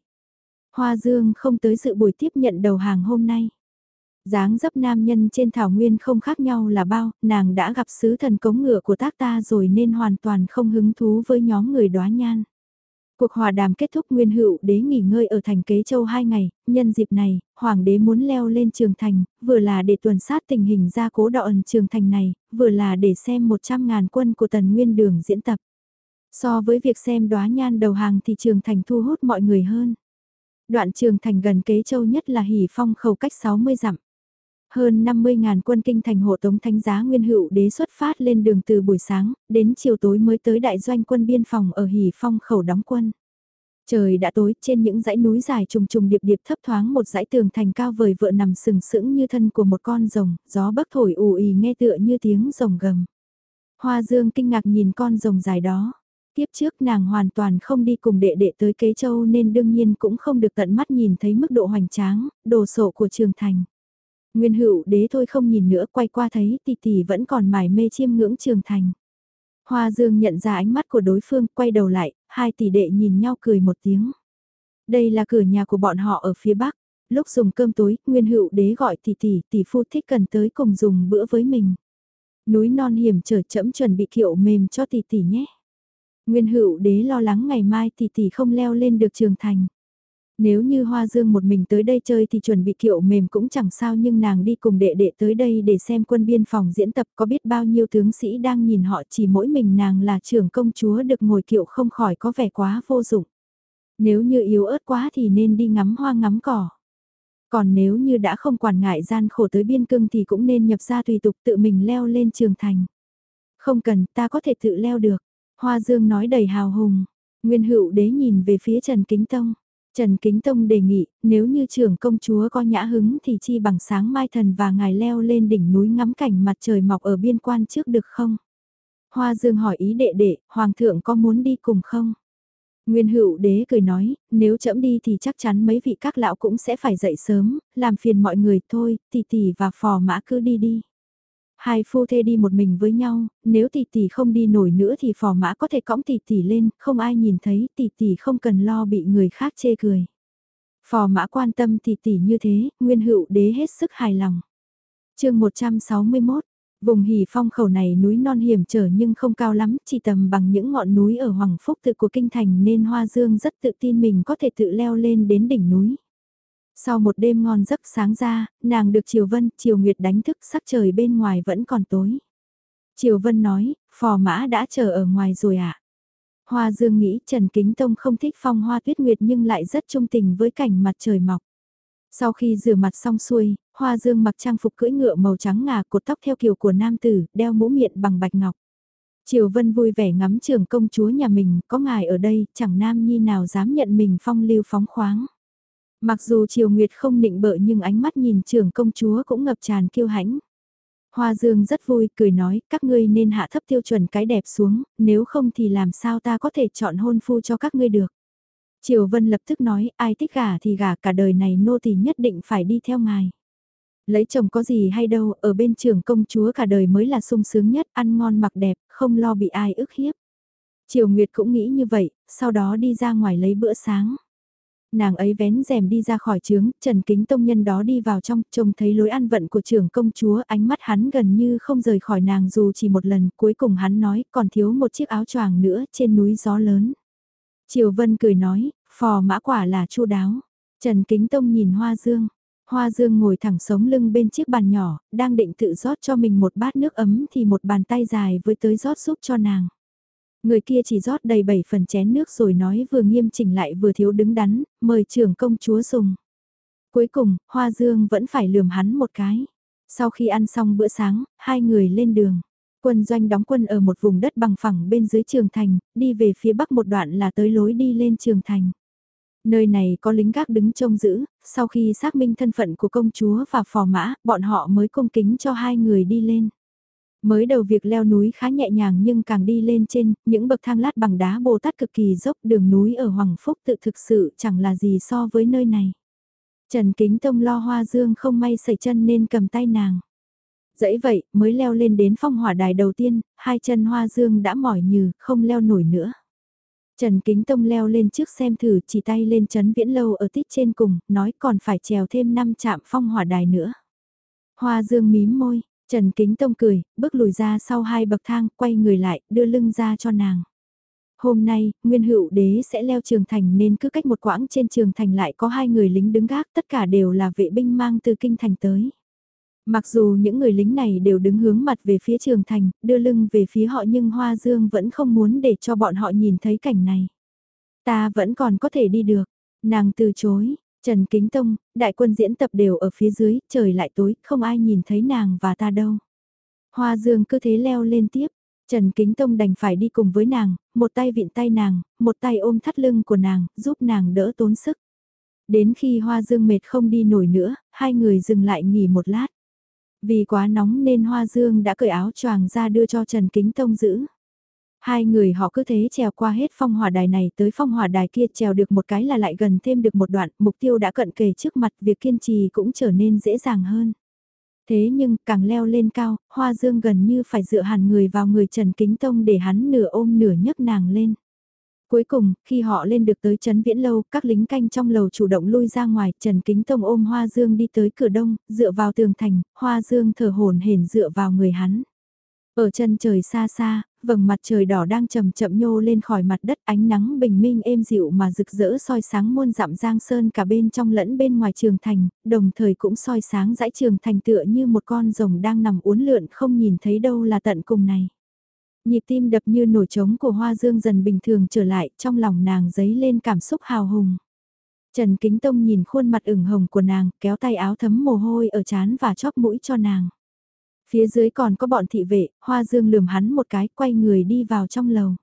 Hoa Dương không tới dự buổi tiếp nhận đầu hàng hôm nay dáng dấp nam nhân trên thảo nguyên không khác nhau là bao, nàng đã gặp sứ thần cống ngựa của tác ta rồi nên hoàn toàn không hứng thú với nhóm người đóa nhan. Cuộc hòa đàm kết thúc nguyên hữu đế nghỉ ngơi ở thành kế châu hai ngày, nhân dịp này, hoàng đế muốn leo lên trường thành, vừa là để tuần sát tình hình ra cố đọ ẩn trường thành này, vừa là để xem 100 ngàn quân của tần nguyên đường diễn tập. So với việc xem đóa nhan đầu hàng thì trường thành thu hút mọi người hơn. Đoạn trường thành gần kế châu nhất là hỉ phong khẩu cách 60 dặm. Hơn 50.000 quân kinh thành hộ tống thánh giá nguyên hữu đế xuất phát lên đường từ buổi sáng, đến chiều tối mới tới đại doanh quân biên phòng ở Hỷ Phong khẩu đóng quân. Trời đã tối, trên những dãy núi dài trùng trùng điệp điệp thấp thoáng một dãy tường thành cao vời vợ nằm sừng sững như thân của một con rồng, gió bấc thổi ù ì nghe tựa như tiếng rồng gầm. Hoa Dương kinh ngạc nhìn con rồng dài đó. Tiếp trước nàng hoàn toàn không đi cùng đệ đệ tới Kế Châu nên đương nhiên cũng không được tận mắt nhìn thấy mức độ hoành tráng, đồ sộ của trường thành. Nguyên hữu đế thôi không nhìn nữa quay qua thấy tỷ tỷ vẫn còn mải mê chiêm ngưỡng trường thành. Hoa Dương nhận ra ánh mắt của đối phương, quay đầu lại, hai tỷ đệ nhìn nhau cười một tiếng. Đây là cửa nhà của bọn họ ở phía bắc. Lúc dùng cơm tối, Nguyên Hữu Đế gọi tỷ tỷ, tỷ phu thích cần tới cùng dùng bữa với mình. Núi non hiểm trở chậm chuẩn bị kiệu mềm cho tỷ tỷ nhé. Nguyên Hữu Đế lo lắng ngày mai tỷ tỷ không leo lên được trường thành. Nếu như Hoa Dương một mình tới đây chơi thì chuẩn bị kiệu mềm cũng chẳng sao nhưng nàng đi cùng đệ đệ tới đây để xem quân biên phòng diễn tập có biết bao nhiêu tướng sĩ đang nhìn họ chỉ mỗi mình nàng là trưởng công chúa được ngồi kiệu không khỏi có vẻ quá vô dụng. Nếu như yếu ớt quá thì nên đi ngắm hoa ngắm cỏ. Còn nếu như đã không quản ngại gian khổ tới biên cương thì cũng nên nhập ra tùy tục tự mình leo lên trường thành. Không cần, ta có thể tự leo được. Hoa Dương nói đầy hào hùng. Nguyên hữu đế nhìn về phía Trần Kính Tông. Trần Kính Tông đề nghị, nếu như trưởng công chúa có nhã hứng thì chi bằng sáng mai thần và ngài leo lên đỉnh núi ngắm cảnh mặt trời mọc ở biên quan trước được không? Hoa Dương hỏi ý đệ đệ, Hoàng thượng có muốn đi cùng không? Nguyên hữu đế cười nói, nếu chậm đi thì chắc chắn mấy vị các lão cũng sẽ phải dậy sớm, làm phiền mọi người thôi, tỷ tỷ và phò mã cứ đi đi. Hai phu thê đi một mình với nhau, nếu tỷ tỷ không đi nổi nữa thì phò mã có thể cõng tỷ tỷ lên, không ai nhìn thấy tỷ tỷ không cần lo bị người khác chê cười. Phò mã quan tâm tỷ tỷ như thế, nguyên hữu đế hết sức hài lòng. chương 161, vùng hỉ phong khẩu này núi non hiểm trở nhưng không cao lắm, chỉ tầm bằng những ngọn núi ở Hoàng Phúc tự của kinh thành nên Hoa Dương rất tự tin mình có thể tự leo lên đến đỉnh núi. Sau một đêm ngon giấc sáng ra, nàng được Triều Vân, Triều Nguyệt đánh thức sắc trời bên ngoài vẫn còn tối. Triều Vân nói, phò mã đã chờ ở ngoài rồi ạ. À? Hoa Dương nghĩ Trần Kính Tông không thích phong hoa tuyết nguyệt nhưng lại rất trung tình với cảnh mặt trời mọc. Sau khi rửa mặt xong xuôi, Hoa Dương mặc trang phục cưỡi ngựa màu trắng ngà cột tóc theo kiểu của nam tử, đeo mũ miệng bằng bạch ngọc. Triều Vân vui vẻ ngắm trường công chúa nhà mình, có ngài ở đây, chẳng nam nhi nào dám nhận mình phong lưu phóng khoáng. Mặc dù Triều Nguyệt không nịnh bợ nhưng ánh mắt nhìn trưởng công chúa cũng ngập tràn kiêu hãnh. Hoa Dương rất vui, cười nói, các ngươi nên hạ thấp tiêu chuẩn cái đẹp xuống, nếu không thì làm sao ta có thể chọn hôn phu cho các ngươi được. Triều Vân lập tức nói, ai thích gả thì gả cả đời này nô thì nhất định phải đi theo ngài. Lấy chồng có gì hay đâu, ở bên trường công chúa cả đời mới là sung sướng nhất, ăn ngon mặc đẹp, không lo bị ai ức hiếp. Triều Nguyệt cũng nghĩ như vậy, sau đó đi ra ngoài lấy bữa sáng nàng ấy vén rèm đi ra khỏi trướng, Trần Kính Tông nhân đó đi vào trong, trông thấy lối ăn vận của trưởng công chúa, ánh mắt hắn gần như không rời khỏi nàng dù chỉ một lần, cuối cùng hắn nói, còn thiếu một chiếc áo choàng nữa, trên núi gió lớn. Triều Vân cười nói, phò mã quả là chu đáo. Trần Kính Tông nhìn Hoa Dương. Hoa Dương ngồi thẳng sống lưng bên chiếc bàn nhỏ, đang định tự rót cho mình một bát nước ấm thì một bàn tay dài với tới rót giúp cho nàng. Người kia chỉ rót đầy bảy phần chén nước rồi nói vừa nghiêm chỉnh lại vừa thiếu đứng đắn, mời trưởng công chúa dùng. Cuối cùng, Hoa Dương vẫn phải lườm hắn một cái. Sau khi ăn xong bữa sáng, hai người lên đường. Quân doanh đóng quân ở một vùng đất bằng phẳng bên dưới trường thành, đi về phía bắc một đoạn là tới lối đi lên trường thành. Nơi này có lính gác đứng trông giữ, sau khi xác minh thân phận của công chúa và phò mã, bọn họ mới cung kính cho hai người đi lên. Mới đầu việc leo núi khá nhẹ nhàng nhưng càng đi lên trên, những bậc thang lát bằng đá Bồ Tát cực kỳ dốc đường núi ở Hoàng Phúc tự thực sự chẳng là gì so với nơi này. Trần Kính Tông lo hoa dương không may sẩy chân nên cầm tay nàng. Dẫy vậy, mới leo lên đến phong hỏa đài đầu tiên, hai chân hoa dương đã mỏi nhừ, không leo nổi nữa. Trần Kính Tông leo lên trước xem thử chỉ tay lên chấn viễn lâu ở tít trên cùng, nói còn phải trèo thêm 5 chạm phong hỏa đài nữa. Hoa dương mím môi, Trần Kính Tông cười, bước lùi ra sau hai bậc thang, quay người lại, đưa lưng ra cho nàng. Hôm nay, Nguyên Hữu Đế sẽ leo trường thành nên cứ cách một quãng trên trường thành lại có hai người lính đứng gác, tất cả đều là vệ binh mang từ kinh thành tới. Mặc dù những người lính này đều đứng hướng mặt về phía trường thành, đưa lưng về phía họ nhưng Hoa Dương vẫn không muốn để cho bọn họ nhìn thấy cảnh này. Ta vẫn còn có thể đi được. Nàng từ chối, Trần Kính Tông, đại quân diễn tập đều ở phía dưới, trời lại tối, không ai nhìn thấy nàng và ta đâu. Hoa Dương cứ thế leo lên tiếp, Trần Kính Tông đành phải đi cùng với nàng, một tay vịn tay nàng, một tay ôm thắt lưng của nàng, giúp nàng đỡ tốn sức. Đến khi Hoa Dương mệt không đi nổi nữa, hai người dừng lại nghỉ một lát. Vì quá nóng nên Hoa Dương đã cởi áo choàng ra đưa cho Trần Kính Tông giữ. Hai người họ cứ thế trèo qua hết phong hỏa đài này tới phong hỏa đài kia trèo được một cái là lại gần thêm được một đoạn, mục tiêu đã cận kề trước mặt việc kiên trì cũng trở nên dễ dàng hơn. Thế nhưng càng leo lên cao, Hoa Dương gần như phải dựa hẳn người vào người Trần Kính Tông để hắn nửa ôm nửa nhấc nàng lên. Cuối cùng, khi họ lên được tới Trấn Viễn Lâu, các lính canh trong lầu chủ động lui ra ngoài, Trần Kính Tông ôm Hoa Dương đi tới cửa đông, dựa vào tường thành, Hoa Dương thở hồn hển dựa vào người hắn. Ở chân trời xa xa, vầng mặt trời đỏ đang chậm chậm nhô lên khỏi mặt đất ánh nắng bình minh êm dịu mà rực rỡ soi sáng muôn dặm giang sơn cả bên trong lẫn bên ngoài trường thành, đồng thời cũng soi sáng dãy trường thành tựa như một con rồng đang nằm uốn lượn không nhìn thấy đâu là tận cùng này. Nhịp tim đập như nổi trống của hoa dương dần bình thường trở lại trong lòng nàng dấy lên cảm xúc hào hùng. Trần Kính Tông nhìn khuôn mặt ửng hồng của nàng kéo tay áo thấm mồ hôi ở chán và chóp mũi cho nàng. Phía dưới còn có bọn thị vệ, Hoa Dương lườm hắn một cái, quay người đi vào trong lầu.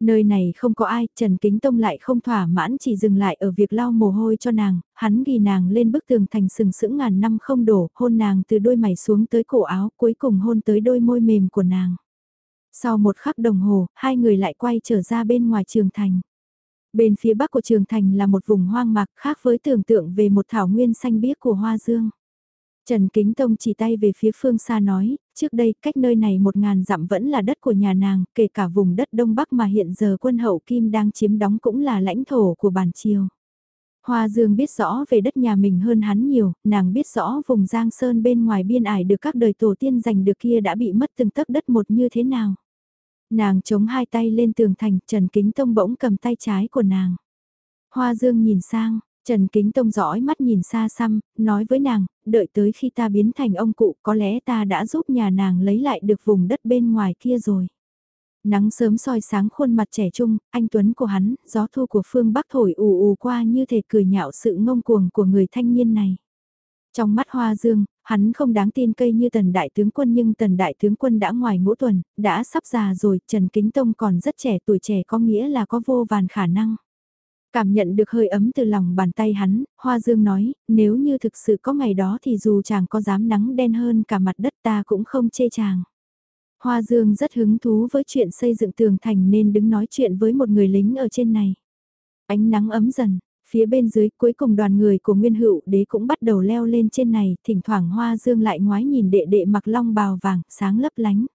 Nơi này không có ai, Trần Kính Tông lại không thỏa mãn chỉ dừng lại ở việc lau mồ hôi cho nàng, hắn ghi nàng lên bức tường thành sừng sững ngàn năm không đổ, hôn nàng từ đôi mày xuống tới cổ áo, cuối cùng hôn tới đôi môi mềm của nàng. Sau một khắc đồng hồ, hai người lại quay trở ra bên ngoài trường thành. Bên phía bắc của trường thành là một vùng hoang mạc khác với tưởng tượng về một thảo nguyên xanh biếc của hoa dương. Trần Kính Tông chỉ tay về phía phương xa nói, trước đây cách nơi này một ngàn dặm vẫn là đất của nhà nàng, kể cả vùng đất Đông Bắc mà hiện giờ quân hậu Kim đang chiếm đóng cũng là lãnh thổ của bản triều. Hoa Dương biết rõ về đất nhà mình hơn hắn nhiều, nàng biết rõ vùng Giang Sơn bên ngoài biên ải được các đời tổ tiên giành được kia đã bị mất từng tấc đất một như thế nào. Nàng chống hai tay lên tường thành, Trần Kính Tông bỗng cầm tay trái của nàng. Hoa Dương nhìn sang, Trần Kính Tông dõi mắt nhìn xa xăm, nói với nàng, đợi tới khi ta biến thành ông cụ có lẽ ta đã giúp nhà nàng lấy lại được vùng đất bên ngoài kia rồi. Nắng sớm soi sáng khuôn mặt trẻ trung, anh Tuấn của hắn, gió thu của phương Bắc thổi ù ù qua như thể cười nhạo sự ngông cuồng của người thanh niên này. Trong mắt Hoa Dương, hắn không đáng tin cây như tần đại tướng quân nhưng tần đại tướng quân đã ngoài ngũ tuần, đã sắp già rồi, Trần Kính Tông còn rất trẻ tuổi trẻ có nghĩa là có vô vàn khả năng. Cảm nhận được hơi ấm từ lòng bàn tay hắn, Hoa Dương nói, nếu như thực sự có ngày đó thì dù chàng có dám nắng đen hơn cả mặt đất ta cũng không chê chàng. Hoa Dương rất hứng thú với chuyện xây dựng tường thành nên đứng nói chuyện với một người lính ở trên này. Ánh nắng ấm dần, phía bên dưới cuối cùng đoàn người của Nguyên Hữu đế cũng bắt đầu leo lên trên này, thỉnh thoảng Hoa Dương lại ngoái nhìn đệ đệ mặc long bào vàng, sáng lấp lánh.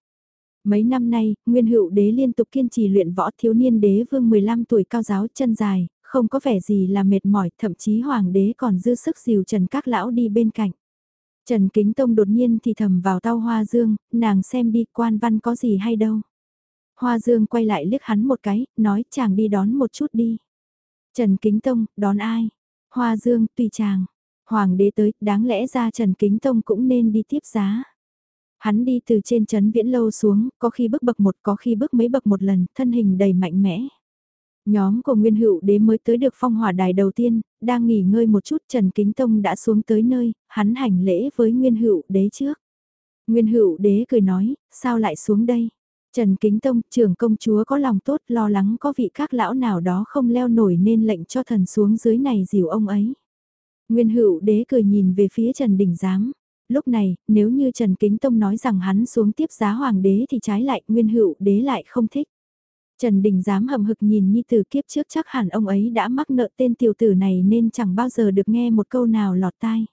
Mấy năm nay, Nguyên Hữu đế liên tục kiên trì luyện võ thiếu niên đế vương 15 tuổi cao giáo chân dài, không có vẻ gì là mệt mỏi, thậm chí hoàng đế còn dư sức dìu Trần các lão đi bên cạnh. Trần Kính Tông đột nhiên thì thầm vào tao Hoa Dương, nàng xem đi quan văn có gì hay đâu. Hoa Dương quay lại liếc hắn một cái, nói chàng đi đón một chút đi. Trần Kính Tông, đón ai? Hoa Dương, tùy chàng. Hoàng đế tới, đáng lẽ ra Trần Kính Tông cũng nên đi tiếp giá. Hắn đi từ trên chấn viễn lâu xuống, có khi bước bậc một, có khi bước mấy bậc một lần, thân hình đầy mạnh mẽ. Nhóm của Nguyên Hữu Đế mới tới được phong hỏa đài đầu tiên, đang nghỉ ngơi một chút Trần Kính Tông đã xuống tới nơi, hắn hành lễ với Nguyên Hữu Đế trước. Nguyên Hữu Đế cười nói, sao lại xuống đây? Trần Kính Tông, trưởng công chúa có lòng tốt lo lắng có vị các lão nào đó không leo nổi nên lệnh cho thần xuống dưới này dìu ông ấy. Nguyên Hữu Đế cười nhìn về phía Trần Đình Giám. Lúc này, nếu như Trần Kính Tông nói rằng hắn xuống tiếp giá hoàng đế thì trái lại Nguyên Hữu Đế lại không thích. Trần Đình dám hầm hực nhìn Nhi Tử kiếp trước chắc hẳn ông ấy đã mắc nợ tên tiểu tử này nên chẳng bao giờ được nghe một câu nào lọt tai.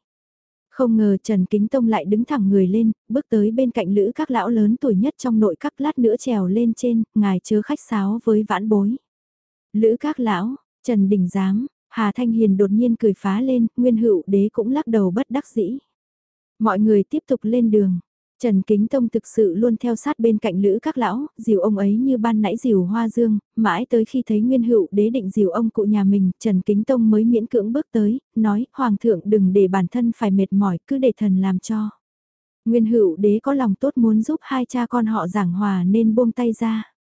Không ngờ Trần Kính Tông lại đứng thẳng người lên, bước tới bên cạnh lữ các lão lớn tuổi nhất trong nội các lát nữa trèo lên trên, ngài chớ khách sáo với vãn bối. Lữ các lão, Trần Đình Giám, Hà Thanh Hiền đột nhiên cười phá lên, Nguyên Hữu Đế cũng lắc đầu bất đắc dĩ. Mọi người tiếp tục lên đường, Trần Kính Tông thực sự luôn theo sát bên cạnh lữ các lão, dìu ông ấy như ban nãy dìu hoa dương, mãi tới khi thấy Nguyên Hữu đế định dìu ông cụ nhà mình, Trần Kính Tông mới miễn cưỡng bước tới, nói, Hoàng thượng đừng để bản thân phải mệt mỏi, cứ để thần làm cho. Nguyên Hữu đế có lòng tốt muốn giúp hai cha con họ giảng hòa nên buông tay ra.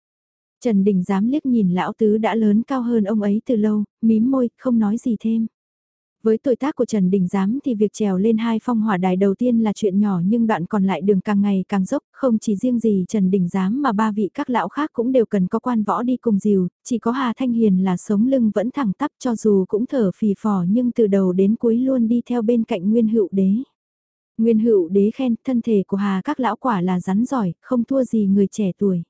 Trần Đình dám liếc nhìn lão tứ đã lớn cao hơn ông ấy từ lâu, mím môi, không nói gì thêm. Với tuổi tác của Trần Đình Giám thì việc trèo lên hai phong hỏa đài đầu tiên là chuyện nhỏ nhưng đoạn còn lại đường càng ngày càng dốc, không chỉ riêng gì Trần Đình Giám mà ba vị các lão khác cũng đều cần có quan võ đi cùng dìu, chỉ có Hà Thanh Hiền là sống lưng vẫn thẳng tắp cho dù cũng thở phì phò nhưng từ đầu đến cuối luôn đi theo bên cạnh Nguyên Hữu Đế. Nguyên Hữu Đế khen thân thể của Hà các lão quả là rắn giỏi, không thua gì người trẻ tuổi.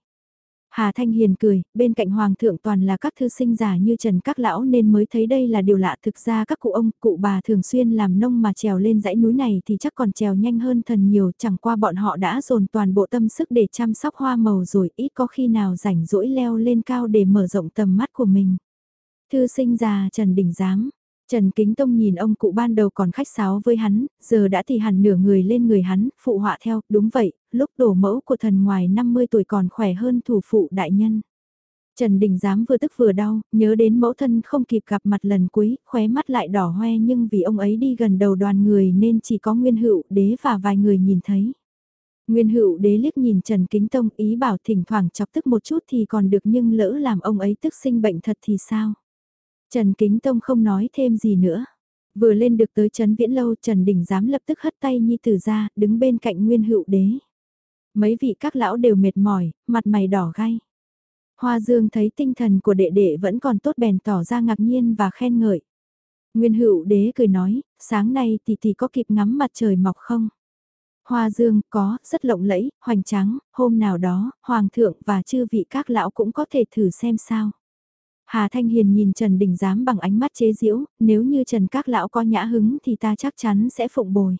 Hà Thanh Hiền cười, bên cạnh Hoàng thượng toàn là các thư sinh giả như Trần Các Lão nên mới thấy đây là điều lạ. Thực ra các cụ ông, cụ bà thường xuyên làm nông mà trèo lên dãy núi này thì chắc còn trèo nhanh hơn thần nhiều. Chẳng qua bọn họ đã dồn toàn bộ tâm sức để chăm sóc hoa màu rồi ít có khi nào rảnh rỗi leo lên cao để mở rộng tầm mắt của mình. Thư sinh già Trần Đình Giám, Trần Kính Tông nhìn ông cụ ban đầu còn khách sáo với hắn, giờ đã thì hẳn nửa người lên người hắn, phụ họa theo, đúng vậy, lúc đổ mẫu của thần ngoài 50 tuổi còn khỏe hơn thủ phụ đại nhân. Trần Đình Giám vừa tức vừa đau, nhớ đến mẫu thân không kịp gặp mặt lần cuối, khóe mắt lại đỏ hoe nhưng vì ông ấy đi gần đầu đoàn người nên chỉ có Nguyên Hữu Đế và vài người nhìn thấy. Nguyên Hữu Đế liếc nhìn Trần Kính Tông ý bảo thỉnh thoảng chọc tức một chút thì còn được nhưng lỡ làm ông ấy tức sinh bệnh thật thì sao? Trần Kính Tông không nói thêm gì nữa. Vừa lên được tới Trấn Viễn Lâu Trần Đình dám lập tức hất tay Nhi Tử ra, đứng bên cạnh Nguyên Hữu Đế. Mấy vị các lão đều mệt mỏi, mặt mày đỏ gai. Hoa Dương thấy tinh thần của đệ đệ vẫn còn tốt bèn tỏ ra ngạc nhiên và khen ngợi. Nguyên Hữu Đế cười nói, sáng nay tỷ tỷ có kịp ngắm mặt trời mọc không? Hoa Dương có, rất lộng lẫy, hoành tráng, hôm nào đó, Hoàng thượng và chư vị các lão cũng có thể thử xem sao. Hà Thanh Hiền nhìn Trần Đình Giám bằng ánh mắt chế giễu, nếu như Trần các lão có nhã hứng thì ta chắc chắn sẽ phụng bồi.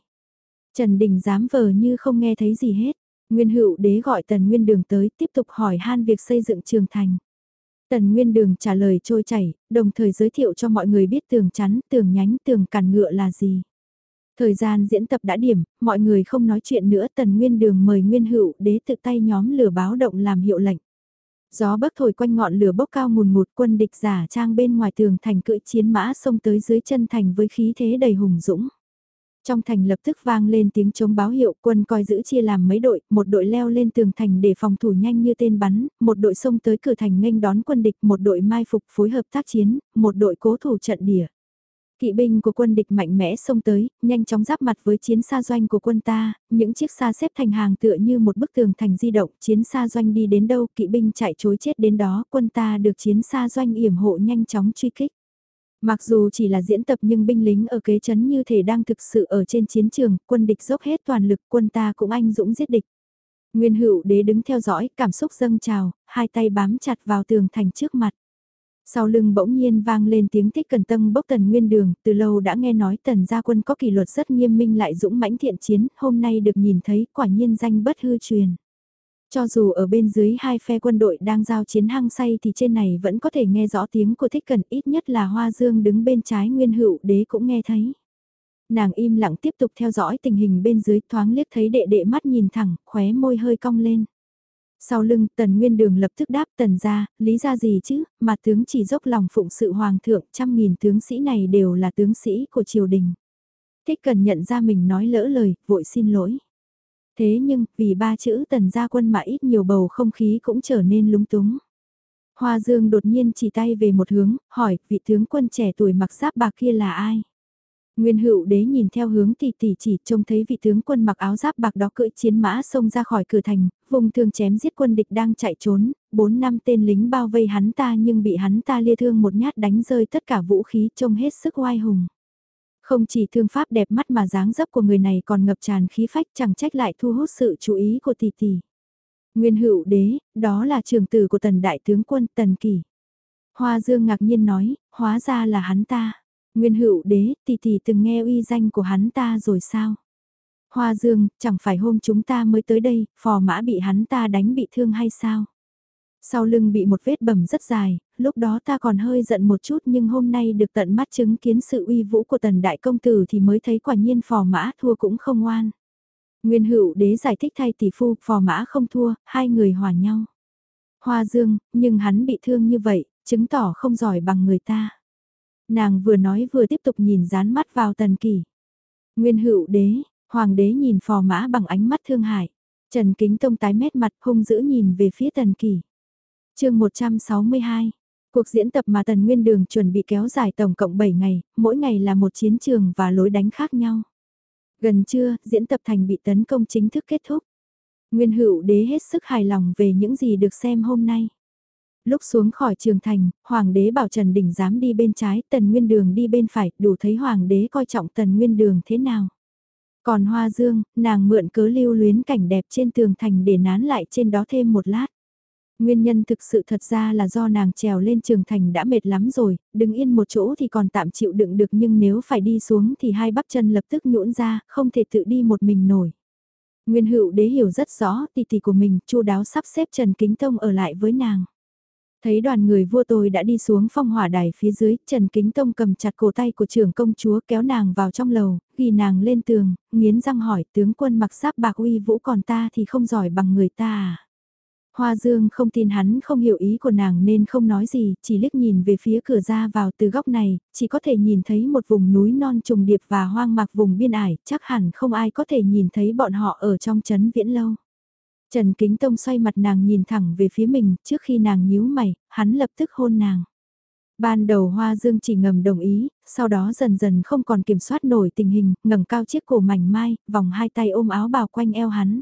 Trần Đình Giám vờ như không nghe thấy gì hết. Nguyên hữu đế gọi Tần Nguyên Đường tới tiếp tục hỏi han việc xây dựng trường thành. Tần Nguyên Đường trả lời trôi chảy, đồng thời giới thiệu cho mọi người biết tường chắn, tường nhánh, tường cản ngựa là gì. Thời gian diễn tập đã điểm, mọi người không nói chuyện nữa Tần Nguyên Đường mời Nguyên Hữu đế tự tay nhóm lửa báo động làm hiệu lệnh. Gió bấc thổi quanh ngọn lửa bốc cao mùn một quân địch giả trang bên ngoài tường thành cưỡi chiến mã xông tới dưới chân thành với khí thế đầy hùng dũng. Trong thành lập tức vang lên tiếng chống báo hiệu quân coi giữ chia làm mấy đội, một đội leo lên tường thành để phòng thủ nhanh như tên bắn, một đội xông tới cửa thành nghênh đón quân địch, một đội mai phục phối hợp tác chiến, một đội cố thủ trận địa. Kỵ binh của quân địch mạnh mẽ xông tới, nhanh chóng giáp mặt với chiến xa doanh của quân ta, những chiếc xa xếp thành hàng tựa như một bức tường thành di động, chiến xa doanh đi đến đâu, kỵ binh chạy chối chết đến đó, quân ta được chiến xa doanh yểm hộ nhanh chóng truy kích. Mặc dù chỉ là diễn tập nhưng binh lính ở kế chấn như thể đang thực sự ở trên chiến trường, quân địch dốc hết toàn lực, quân ta cũng anh dũng giết địch. Nguyên hữu đế đứng theo dõi, cảm xúc dâng trào, hai tay bám chặt vào tường thành trước mặt. Sau lưng bỗng nhiên vang lên tiếng thích cần tâm bốc tần nguyên đường, từ lâu đã nghe nói tần gia quân có kỷ luật rất nghiêm minh lại dũng mãnh thiện chiến, hôm nay được nhìn thấy quả nhiên danh bất hư truyền. Cho dù ở bên dưới hai phe quân đội đang giao chiến hăng say thì trên này vẫn có thể nghe rõ tiếng của thích cần ít nhất là hoa dương đứng bên trái nguyên hữu đế cũng nghe thấy. Nàng im lặng tiếp tục theo dõi tình hình bên dưới thoáng liếc thấy đệ đệ mắt nhìn thẳng, khóe môi hơi cong lên. Sau lưng tần nguyên đường lập tức đáp tần ra, lý ra gì chứ, mà tướng chỉ dốc lòng phụng sự hoàng thượng, trăm nghìn tướng sĩ này đều là tướng sĩ của triều đình. Thích cần nhận ra mình nói lỡ lời, vội xin lỗi. Thế nhưng, vì ba chữ tần gia quân mà ít nhiều bầu không khí cũng trở nên lúng túng. Hoa Dương đột nhiên chỉ tay về một hướng, hỏi, vị tướng quân trẻ tuổi mặc giáp bạc kia là ai? Nguyên hữu đế nhìn theo hướng tỷ tỷ chỉ trông thấy vị tướng quân mặc áo giáp bạc đó cưỡi chiến mã xông ra khỏi cửa thành, vùng thương chém giết quân địch đang chạy trốn, bốn năm tên lính bao vây hắn ta nhưng bị hắn ta lia thương một nhát đánh rơi tất cả vũ khí trông hết sức oai hùng. Không chỉ thương pháp đẹp mắt mà dáng dấp của người này còn ngập tràn khí phách chẳng trách lại thu hút sự chú ý của tỷ tỷ. Nguyên hữu đế, đó là trường tử của tần đại tướng quân Tần Kỳ. Hoa Dương ngạc nhiên nói, hóa ra là hắn ta. Nguyên hữu đế, tỷ tỷ từng nghe uy danh của hắn ta rồi sao? Hoa Dương, chẳng phải hôm chúng ta mới tới đây, phò mã bị hắn ta đánh bị thương hay sao? Sau lưng bị một vết bầm rất dài, lúc đó ta còn hơi giận một chút nhưng hôm nay được tận mắt chứng kiến sự uy vũ của tần đại công tử thì mới thấy quả nhiên phò mã thua cũng không ngoan. Nguyên hữu đế giải thích thay tỷ phu, phò mã không thua, hai người hòa nhau. Hoa dương, nhưng hắn bị thương như vậy, chứng tỏ không giỏi bằng người ta. Nàng vừa nói vừa tiếp tục nhìn dán mắt vào tần kỳ. Nguyên hữu đế, hoàng đế nhìn phò mã bằng ánh mắt thương hại. Trần Kính Tông tái mét mặt hung dữ nhìn về phía tần kỳ. chương 162, Cuộc diễn tập mà Tần Nguyên Đường chuẩn bị kéo dài tổng cộng 7 ngày, mỗi ngày là một chiến trường và lối đánh khác nhau. Gần trưa, diễn tập thành bị tấn công chính thức kết thúc. Nguyên hữu đế hết sức hài lòng về những gì được xem hôm nay. Lúc xuống khỏi trường thành, hoàng đế bảo Trần Đình dám đi bên trái, tần nguyên đường đi bên phải, đủ thấy hoàng đế coi trọng tần nguyên đường thế nào. Còn hoa dương, nàng mượn cớ lưu luyến cảnh đẹp trên tường thành để nán lại trên đó thêm một lát. Nguyên nhân thực sự thật ra là do nàng trèo lên trường thành đã mệt lắm rồi, đứng yên một chỗ thì còn tạm chịu đựng được nhưng nếu phải đi xuống thì hai bắp chân lập tức nhũn ra, không thể tự đi một mình nổi. Nguyên hữu đế hiểu rất rõ tỷ tỷ của mình, chu đáo sắp xếp Trần Kính Tông ở lại với nàng. Thấy đoàn người vua tôi đã đi xuống phong hỏa đài phía dưới, Trần Kính Tông cầm chặt cổ tay của trưởng công chúa kéo nàng vào trong lầu, ghi nàng lên tường, nghiến răng hỏi tướng quân mặc giáp bạc uy vũ còn ta thì không giỏi bằng người ta à. Hoa Dương không tin hắn không hiểu ý của nàng nên không nói gì, chỉ liếc nhìn về phía cửa ra vào từ góc này, chỉ có thể nhìn thấy một vùng núi non trùng điệp và hoang mạc vùng biên ải, chắc hẳn không ai có thể nhìn thấy bọn họ ở trong chấn viễn lâu. Trần Kính Tông xoay mặt nàng nhìn thẳng về phía mình, trước khi nàng nhíu mày, hắn lập tức hôn nàng. Ban đầu Hoa Dương chỉ ngầm đồng ý, sau đó dần dần không còn kiểm soát nổi tình hình, ngẩng cao chiếc cổ mảnh mai, vòng hai tay ôm áo bào quanh eo hắn.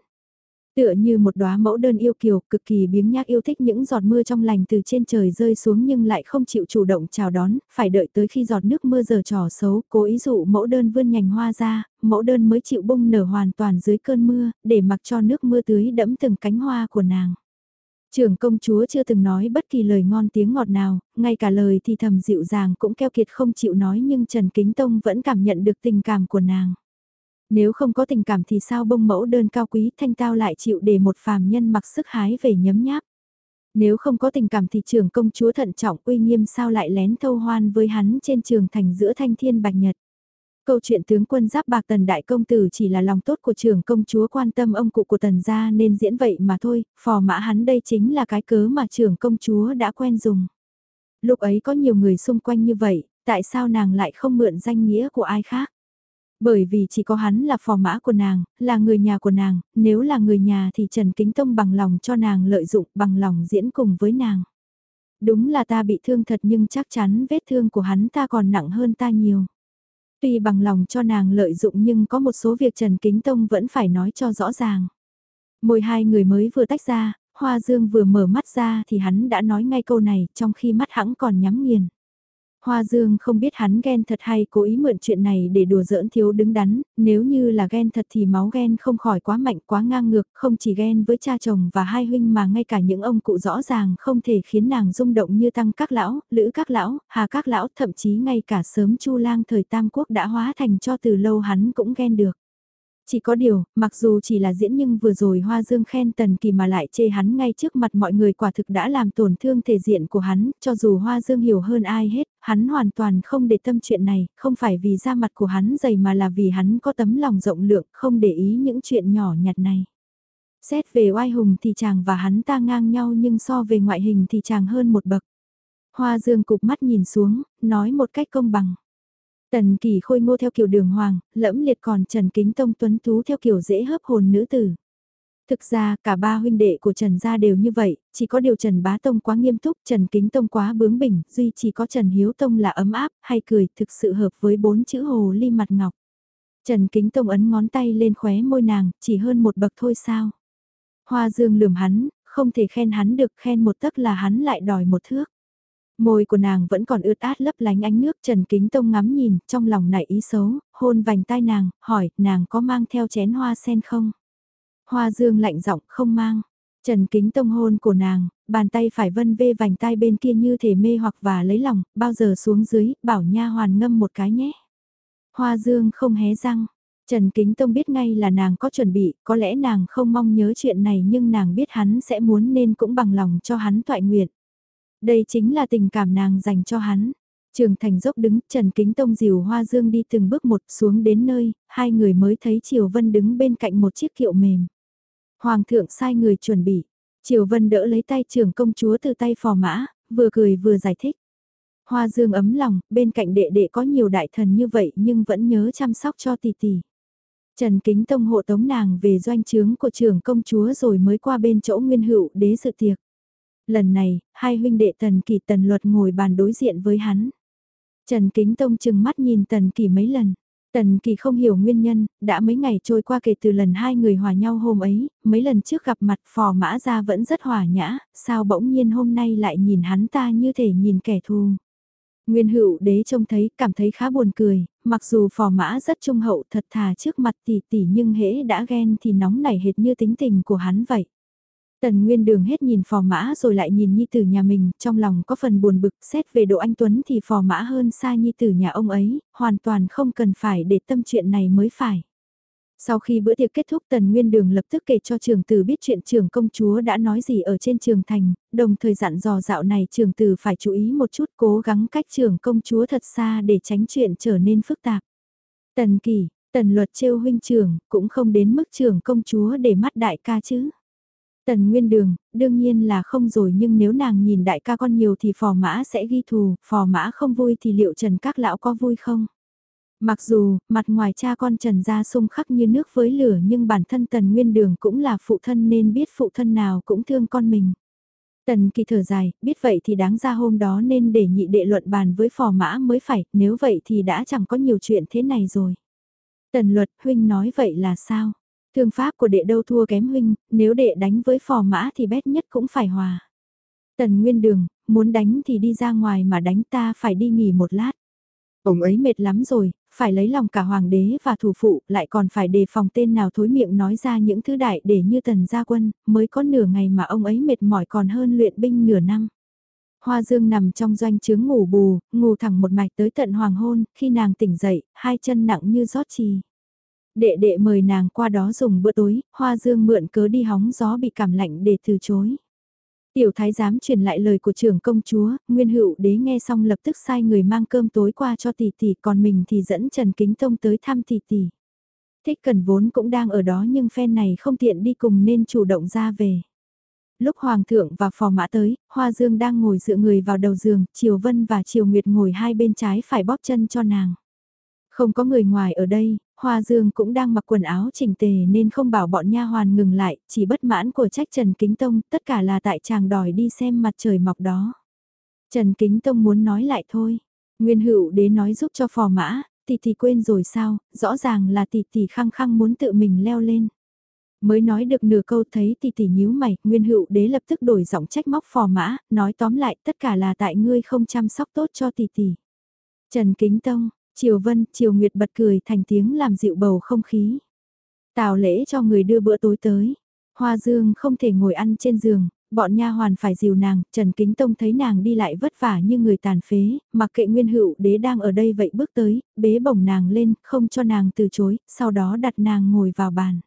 Tựa như một đóa mẫu đơn yêu kiều, cực kỳ biếng nhác yêu thích những giọt mưa trong lành từ trên trời rơi xuống nhưng lại không chịu chủ động chào đón, phải đợi tới khi giọt nước mưa giờ trò xấu, cố ý dụ mẫu đơn vươn nhành hoa ra, mẫu đơn mới chịu bung nở hoàn toàn dưới cơn mưa, để mặc cho nước mưa tưới đẫm từng cánh hoa của nàng. Trưởng công chúa chưa từng nói bất kỳ lời ngon tiếng ngọt nào, ngay cả lời thì thầm dịu dàng cũng keo kiệt không chịu nói nhưng Trần Kính Tông vẫn cảm nhận được tình cảm của nàng. Nếu không có tình cảm thì sao bông mẫu đơn cao quý thanh tao lại chịu để một phàm nhân mặc sức hái về nhấm nháp. Nếu không có tình cảm thì trưởng công chúa thận trọng uy nghiêm sao lại lén thâu hoan với hắn trên trường thành giữa thanh thiên bạch nhật. Câu chuyện tướng quân giáp bạc tần đại công tử chỉ là lòng tốt của trưởng công chúa quan tâm ông cụ của tần gia nên diễn vậy mà thôi, phò mã hắn đây chính là cái cớ mà trưởng công chúa đã quen dùng. Lúc ấy có nhiều người xung quanh như vậy, tại sao nàng lại không mượn danh nghĩa của ai khác? Bởi vì chỉ có hắn là phò mã của nàng, là người nhà của nàng, nếu là người nhà thì Trần Kính Tông bằng lòng cho nàng lợi dụng, bằng lòng diễn cùng với nàng. Đúng là ta bị thương thật nhưng chắc chắn vết thương của hắn ta còn nặng hơn ta nhiều. Tuy bằng lòng cho nàng lợi dụng nhưng có một số việc Trần Kính Tông vẫn phải nói cho rõ ràng. Môi hai người mới vừa tách ra, Hoa Dương vừa mở mắt ra thì hắn đã nói ngay câu này trong khi mắt hãng còn nhắm nghiền. Hoa Dương không biết hắn ghen thật hay cố ý mượn chuyện này để đùa giỡn thiếu đứng đắn, nếu như là ghen thật thì máu ghen không khỏi quá mạnh quá ngang ngược, không chỉ ghen với cha chồng và hai huynh mà ngay cả những ông cụ rõ ràng không thể khiến nàng rung động như tăng các lão, lữ các lão, hà các lão, thậm chí ngay cả sớm chu lang thời Tam Quốc đã hóa thành cho từ lâu hắn cũng ghen được. Chỉ có điều, mặc dù chỉ là diễn nhưng vừa rồi Hoa Dương khen Tần Kỳ mà lại chê hắn ngay trước mặt mọi người quả thực đã làm tổn thương thể diện của hắn, cho dù Hoa Dương hiểu hơn ai hết, hắn hoàn toàn không để tâm chuyện này, không phải vì da mặt của hắn dày mà là vì hắn có tấm lòng rộng lượng, không để ý những chuyện nhỏ nhặt này. Xét về oai hùng thì chàng và hắn ta ngang nhau nhưng so về ngoại hình thì chàng hơn một bậc. Hoa Dương cục mắt nhìn xuống, nói một cách công bằng. Tần kỳ khôi ngô theo kiểu đường hoàng, lẫm liệt còn Trần Kính Tông tuấn tú theo kiểu dễ hấp hồn nữ tử. Thực ra, cả ba huynh đệ của Trần gia đều như vậy, chỉ có điều Trần Bá Tông quá nghiêm túc, Trần Kính Tông quá bướng bỉnh, duy chỉ có Trần Hiếu Tông là ấm áp, hay cười, thực sự hợp với bốn chữ hồ ly mặt ngọc. Trần Kính Tông ấn ngón tay lên khóe môi nàng, chỉ hơn một bậc thôi sao. Hoa dương lườm hắn, không thể khen hắn được, khen một tấc là hắn lại đòi một thước. Môi của nàng vẫn còn ướt át lấp lánh ánh nước Trần Kính Tông ngắm nhìn, trong lòng nảy ý xấu, hôn vành tai nàng, hỏi, nàng có mang theo chén hoa sen không? Hoa dương lạnh giọng không mang. Trần Kính Tông hôn của nàng, bàn tay phải vân vê vành tai bên kia như thể mê hoặc và lấy lòng, bao giờ xuống dưới, bảo nha hoàn ngâm một cái nhé. Hoa dương không hé răng. Trần Kính Tông biết ngay là nàng có chuẩn bị, có lẽ nàng không mong nhớ chuyện này nhưng nàng biết hắn sẽ muốn nên cũng bằng lòng cho hắn toại nguyện. Đây chính là tình cảm nàng dành cho hắn. Trường thành dốc đứng, Trần Kính Tông dìu Hoa Dương đi từng bước một xuống đến nơi, hai người mới thấy Triều Vân đứng bên cạnh một chiếc kiệu mềm. Hoàng thượng sai người chuẩn bị. Triều Vân đỡ lấy tay trưởng công chúa từ tay phò mã, vừa cười vừa giải thích. Hoa Dương ấm lòng, bên cạnh đệ đệ có nhiều đại thần như vậy nhưng vẫn nhớ chăm sóc cho tỷ tỷ. Trần Kính Tông hộ tống nàng về doanh trướng của trưởng công chúa rồi mới qua bên chỗ Nguyên Hữu đế sự tiệc. Lần này, hai huynh đệ Tần Kỳ Tần Luật ngồi bàn đối diện với hắn. Trần Kính Tông chừng mắt nhìn Tần Kỳ mấy lần. Tần Kỳ không hiểu nguyên nhân, đã mấy ngày trôi qua kể từ lần hai người hòa nhau hôm ấy, mấy lần trước gặp mặt phò mã ra vẫn rất hòa nhã, sao bỗng nhiên hôm nay lại nhìn hắn ta như thể nhìn kẻ thù. Nguyên hữu đế trông thấy, cảm thấy khá buồn cười, mặc dù phò mã rất trung hậu thật thà trước mặt tỷ tỷ nhưng hễ đã ghen thì nóng nảy hệt như tính tình của hắn vậy. Tần Nguyên Đường hết nhìn phò mã rồi lại nhìn Nhi tử nhà mình, trong lòng có phần buồn bực, xét về độ anh Tuấn thì phò mã hơn xa Nhi tử nhà ông ấy, hoàn toàn không cần phải để tâm chuyện này mới phải. Sau khi bữa tiệc kết thúc Tần Nguyên Đường lập tức kể cho trường tử biết chuyện trường công chúa đã nói gì ở trên trường thành, đồng thời dặn dò dạo này trường tử phải chú ý một chút cố gắng cách trường công chúa thật xa để tránh chuyện trở nên phức tạp. Tần Kỳ, Tần Luật trêu huynh trưởng, cũng không đến mức trường công chúa để mắt đại ca chứ. Tần Nguyên Đường, đương nhiên là không rồi nhưng nếu nàng nhìn đại ca con nhiều thì phò mã sẽ ghi thù, phò mã không vui thì liệu Trần Các Lão có vui không? Mặc dù, mặt ngoài cha con Trần gia xung khắc như nước với lửa nhưng bản thân Tần Nguyên Đường cũng là phụ thân nên biết phụ thân nào cũng thương con mình. Tần kỳ thở dài, biết vậy thì đáng ra hôm đó nên để nhị đệ luận bàn với phò mã mới phải, nếu vậy thì đã chẳng có nhiều chuyện thế này rồi. Tần luật huynh nói vậy là sao? Thương pháp của đệ đâu thua kém huynh, nếu đệ đánh với phò mã thì bét nhất cũng phải hòa. Tần Nguyên Đường, muốn đánh thì đi ra ngoài mà đánh ta phải đi nghỉ một lát. Ông ấy mệt lắm rồi, phải lấy lòng cả hoàng đế và thủ phụ, lại còn phải đề phòng tên nào thối miệng nói ra những thứ đại để như tần gia quân, mới có nửa ngày mà ông ấy mệt mỏi còn hơn luyện binh nửa năm. Hoa Dương nằm trong doanh trướng ngủ bù, ngủ thẳng một mạch tới tận hoàng hôn, khi nàng tỉnh dậy, hai chân nặng như rót trì. Đệ đệ mời nàng qua đó dùng bữa tối, Hoa Dương mượn cớ đi hóng gió bị cảm lạnh để từ chối. Tiểu thái giám truyền lại lời của trưởng công chúa, Nguyên Hữu đế nghe xong lập tức sai người mang cơm tối qua cho tỷ tỷ, còn mình thì dẫn Trần Kính Tông tới thăm tỷ tỷ. Thích cần vốn cũng đang ở đó nhưng phen này không tiện đi cùng nên chủ động ra về. Lúc Hoàng thượng và phò mã tới, Hoa Dương đang ngồi dựa người vào đầu giường, Triều Vân và Triều Nguyệt ngồi hai bên trái phải bóp chân cho nàng. Không có người ngoài ở đây, Hoa Dương cũng đang mặc quần áo chỉnh tề nên không bảo bọn nha hoàn ngừng lại, chỉ bất mãn của trách Trần Kính Tông, tất cả là tại chàng đòi đi xem mặt trời mọc đó. Trần Kính Tông muốn nói lại thôi. Nguyên hữu đế nói giúp cho phò mã, tỷ tỷ quên rồi sao, rõ ràng là tỷ tỷ khăng khăng muốn tự mình leo lên. Mới nói được nửa câu thấy tỷ tỷ nhíu mày, Nguyên hữu đế lập tức đổi giọng trách móc phò mã, nói tóm lại tất cả là tại ngươi không chăm sóc tốt cho tỷ tỷ. Trần Kính Tông, Triều Vân, Triều Nguyệt bật cười thành tiếng làm dịu bầu không khí. Tào lễ cho người đưa bữa tối tới. Hoa Dương không thể ngồi ăn trên giường, bọn nha hoàn phải dìu nàng, Trần Kính Tông thấy nàng đi lại vất vả như người tàn phế, mặc kệ Nguyên Hữu đế đang ở đây vậy bước tới, bế bổng nàng lên, không cho nàng từ chối, sau đó đặt nàng ngồi vào bàn.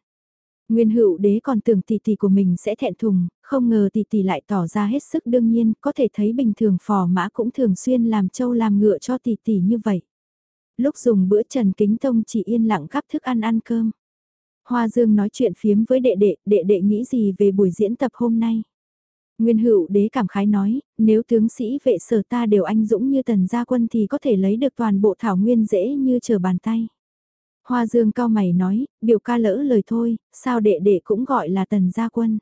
Nguyên Hữu đế còn tưởng tỷ tỷ của mình sẽ thẹn thùng, không ngờ tỷ tỷ lại tỏ ra hết sức đương nhiên, có thể thấy bình thường phò mã cũng thường xuyên làm trâu làm ngựa cho tỷ tỷ như vậy lúc dùng bữa Trần Kính Tông chỉ yên lặng gắp thức ăn ăn cơm. Hoa Dương nói chuyện phiếm với đệ đệ, đệ đệ nghĩ gì về buổi diễn tập hôm nay. Nguyên hữu đế cảm khái nói, nếu tướng sĩ vệ sở ta đều anh dũng như tần gia quân thì có thể lấy được toàn bộ thảo nguyên dễ như trở bàn tay. Hoa Dương cao mày nói, biểu ca lỡ lời thôi, sao đệ đệ cũng gọi là tần gia quân.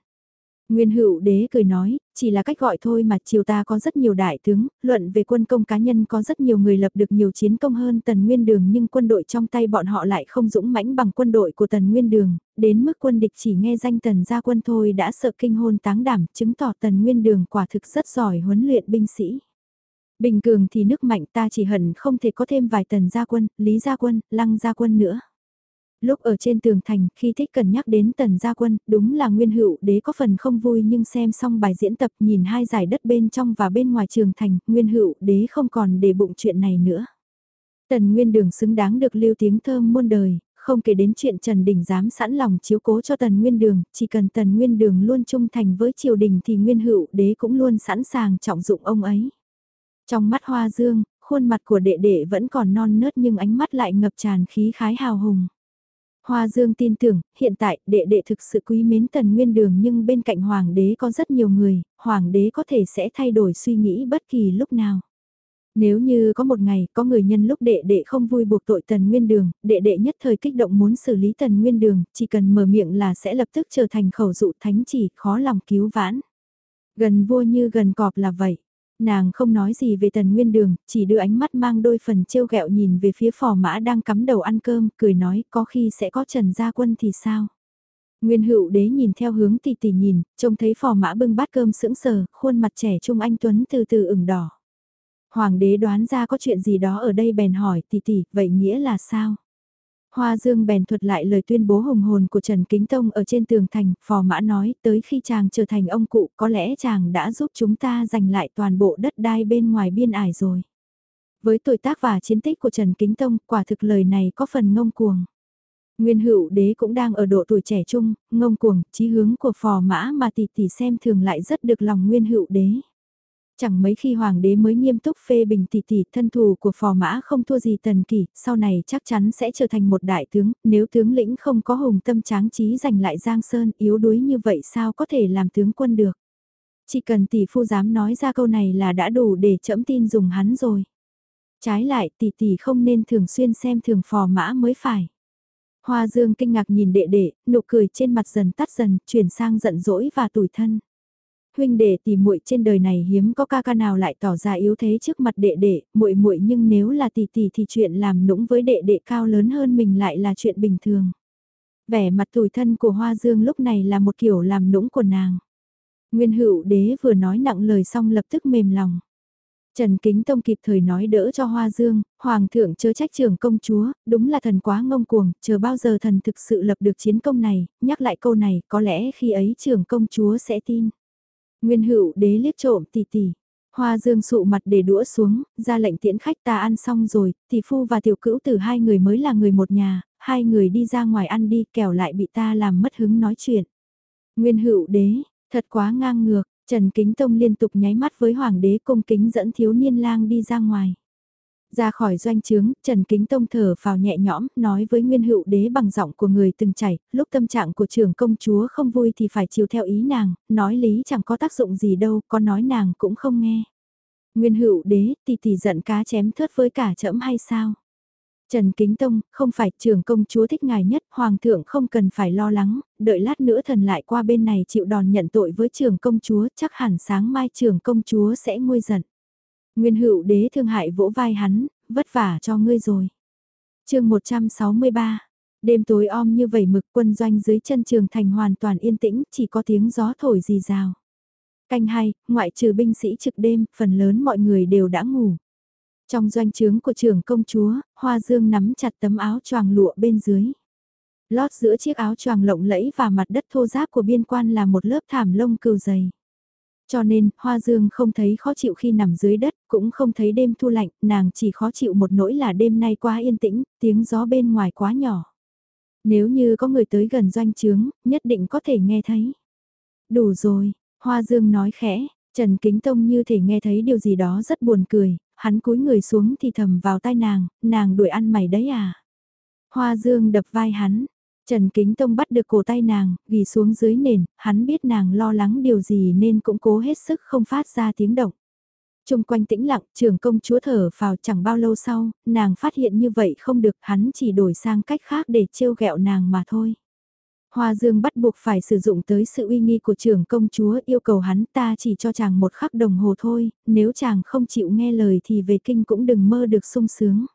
Nguyên hữu đế cười nói, chỉ là cách gọi thôi mà triều ta có rất nhiều đại tướng, luận về quân công cá nhân có rất nhiều người lập được nhiều chiến công hơn tần nguyên đường nhưng quân đội trong tay bọn họ lại không dũng mãnh bằng quân đội của tần nguyên đường, đến mức quân địch chỉ nghe danh tần gia quân thôi đã sợ kinh hôn táng đảm, chứng tỏ tần nguyên đường quả thực rất giỏi huấn luyện binh sĩ. Bình cường thì nước mạnh ta chỉ hận không thể có thêm vài tần gia quân, lý gia quân, lăng gia quân nữa. Lúc ở trên tường thành, khi thích cần nhắc đến tần gia quân, đúng là nguyên hữu đế có phần không vui nhưng xem xong bài diễn tập nhìn hai giải đất bên trong và bên ngoài trường thành, nguyên hữu đế không còn để bụng chuyện này nữa. Tần nguyên đường xứng đáng được lưu tiếng thơm muôn đời, không kể đến chuyện Trần Đình dám sẵn lòng chiếu cố cho Tần Nguyên Đường, chỉ cần Tần Nguyên Đường luôn trung thành với triều đình thì Nguyên Hữu đế cũng luôn sẵn sàng trọng dụng ông ấy. Trong mắt Hoa Dương, khuôn mặt của đệ đệ vẫn còn non nớt nhưng ánh mắt lại ngập tràn khí khái hào hùng. Hoa Dương tin tưởng, hiện tại đệ đệ thực sự quý mến tần nguyên đường nhưng bên cạnh hoàng đế có rất nhiều người, hoàng đế có thể sẽ thay đổi suy nghĩ bất kỳ lúc nào. Nếu như có một ngày có người nhân lúc đệ đệ không vui buộc tội tần nguyên đường, đệ đệ nhất thời kích động muốn xử lý tần nguyên đường, chỉ cần mở miệng là sẽ lập tức trở thành khẩu dụ thánh chỉ, khó lòng cứu vãn. Gần vua như gần cọp là vậy. Nàng không nói gì về tần nguyên đường, chỉ đưa ánh mắt mang đôi phần trêu ghẹo nhìn về phía phò mã đang cắm đầu ăn cơm, cười nói có khi sẽ có trần gia quân thì sao. Nguyên hữu đế nhìn theo hướng tỷ tỷ nhìn, trông thấy phò mã bưng bát cơm sững sờ, khuôn mặt trẻ trung anh Tuấn từ từ ửng đỏ. Hoàng đế đoán ra có chuyện gì đó ở đây bèn hỏi tỷ tỷ, vậy nghĩa là sao? Hoa Dương bèn thuật lại lời tuyên bố hùng hồn của Trần Kính Tông ở trên tường thành, phò mã nói tới khi chàng trở thành ông cụ có lẽ chàng đã giúp chúng ta giành lại toàn bộ đất đai bên ngoài biên ải rồi. Với tuổi tác và chiến tích của Trần Kính Tông, quả thực lời này có phần ngông cuồng. Nguyên hữu đế cũng đang ở độ tuổi trẻ trung, ngông cuồng, chí hướng của phò mã mà tỷ tỷ xem thường lại rất được lòng nguyên hữu đế. Chẳng mấy khi hoàng đế mới nghiêm túc phê bình tỷ tỷ thân thù của phò mã không thua gì tần kỷ, sau này chắc chắn sẽ trở thành một đại tướng, nếu tướng lĩnh không có hùng tâm tráng trí giành lại Giang Sơn yếu đuối như vậy sao có thể làm tướng quân được. Chỉ cần tỷ phu dám nói ra câu này là đã đủ để chẫm tin dùng hắn rồi. Trái lại tỷ tỷ không nên thường xuyên xem thường phò mã mới phải. Hoa Dương kinh ngạc nhìn đệ đệ, nụ cười trên mặt dần tắt dần, chuyển sang giận dỗi và tủi thân huynh đệ tỷ muội trên đời này hiếm có ca ca nào lại tỏ ra yếu thế trước mặt đệ đệ, muội muội nhưng nếu là tỷ tỷ thì chuyện làm nũng với đệ đệ cao lớn hơn mình lại là chuyện bình thường. Vẻ mặt tủi thân của Hoa Dương lúc này là một kiểu làm nũng của nàng. Nguyên hữu đế vừa nói nặng lời xong lập tức mềm lòng. Trần Kính Tông kịp thời nói đỡ cho Hoa Dương, Hoàng thượng chớ trách trưởng công chúa, đúng là thần quá ngông cuồng, chờ bao giờ thần thực sự lập được chiến công này, nhắc lại câu này, có lẽ khi ấy trưởng công chúa sẽ tin. Nguyên hữu đế liếc trộm tỷ tỷ. Hoa dương sụ mặt để đũa xuống, ra lệnh tiễn khách ta ăn xong rồi, tỷ phu và tiểu cữu từ hai người mới là người một nhà, hai người đi ra ngoài ăn đi kẻo lại bị ta làm mất hứng nói chuyện. Nguyên hữu đế, thật quá ngang ngược, Trần Kính Tông liên tục nháy mắt với hoàng đế cung kính dẫn thiếu niên lang đi ra ngoài. Ra khỏi doanh trướng, Trần Kính Tông thở vào nhẹ nhõm, nói với Nguyên Hữu Đế bằng giọng của người từng chảy, lúc tâm trạng của trưởng công chúa không vui thì phải chiều theo ý nàng, nói lý chẳng có tác dụng gì đâu, có nói nàng cũng không nghe. Nguyên Hữu Đế, tỷ tỷ giận cá chém thớt với cả trẫm hay sao? Trần Kính Tông, không phải trưởng công chúa thích ngài nhất, hoàng thượng không cần phải lo lắng, đợi lát nữa thần lại qua bên này chịu đòn nhận tội với trưởng công chúa, chắc hẳn sáng mai trưởng công chúa sẽ nguôi giận. Nguyên hữu đế thương hại vỗ vai hắn, vất vả cho ngươi rồi. chương 163, đêm tối om như vẩy mực quân doanh dưới chân trường thành hoàn toàn yên tĩnh, chỉ có tiếng gió thổi rì rào. Canh hai, ngoại trừ binh sĩ trực đêm, phần lớn mọi người đều đã ngủ. Trong doanh trướng của trưởng công chúa, Hoa Dương nắm chặt tấm áo choàng lụa bên dưới. Lót giữa chiếc áo choàng lộng lẫy và mặt đất thô ráp của biên quan là một lớp thảm lông cừu dày. Cho nên, Hoa Dương không thấy khó chịu khi nằm dưới đất, cũng không thấy đêm thu lạnh, nàng chỉ khó chịu một nỗi là đêm nay quá yên tĩnh, tiếng gió bên ngoài quá nhỏ. Nếu như có người tới gần doanh trướng, nhất định có thể nghe thấy. Đủ rồi, Hoa Dương nói khẽ, Trần Kính Tông như thể nghe thấy điều gì đó rất buồn cười, hắn cúi người xuống thì thầm vào tai nàng, nàng đuổi ăn mày đấy à. Hoa Dương đập vai hắn, Trần Kính Tông bắt được cổ tay nàng, ghi xuống dưới nền, hắn biết nàng lo lắng điều gì nên cũng cố hết sức không phát ra tiếng động. Trung quanh tĩnh lặng, trưởng công chúa thở vào chẳng bao lâu sau, nàng phát hiện như vậy không được, hắn chỉ đổi sang cách khác để trêu ghẹo nàng mà thôi. Hoa Dương bắt buộc phải sử dụng tới sự uy nghi của trưởng công chúa yêu cầu hắn ta chỉ cho chàng một khắc đồng hồ thôi, nếu chàng không chịu nghe lời thì về kinh cũng đừng mơ được sung sướng.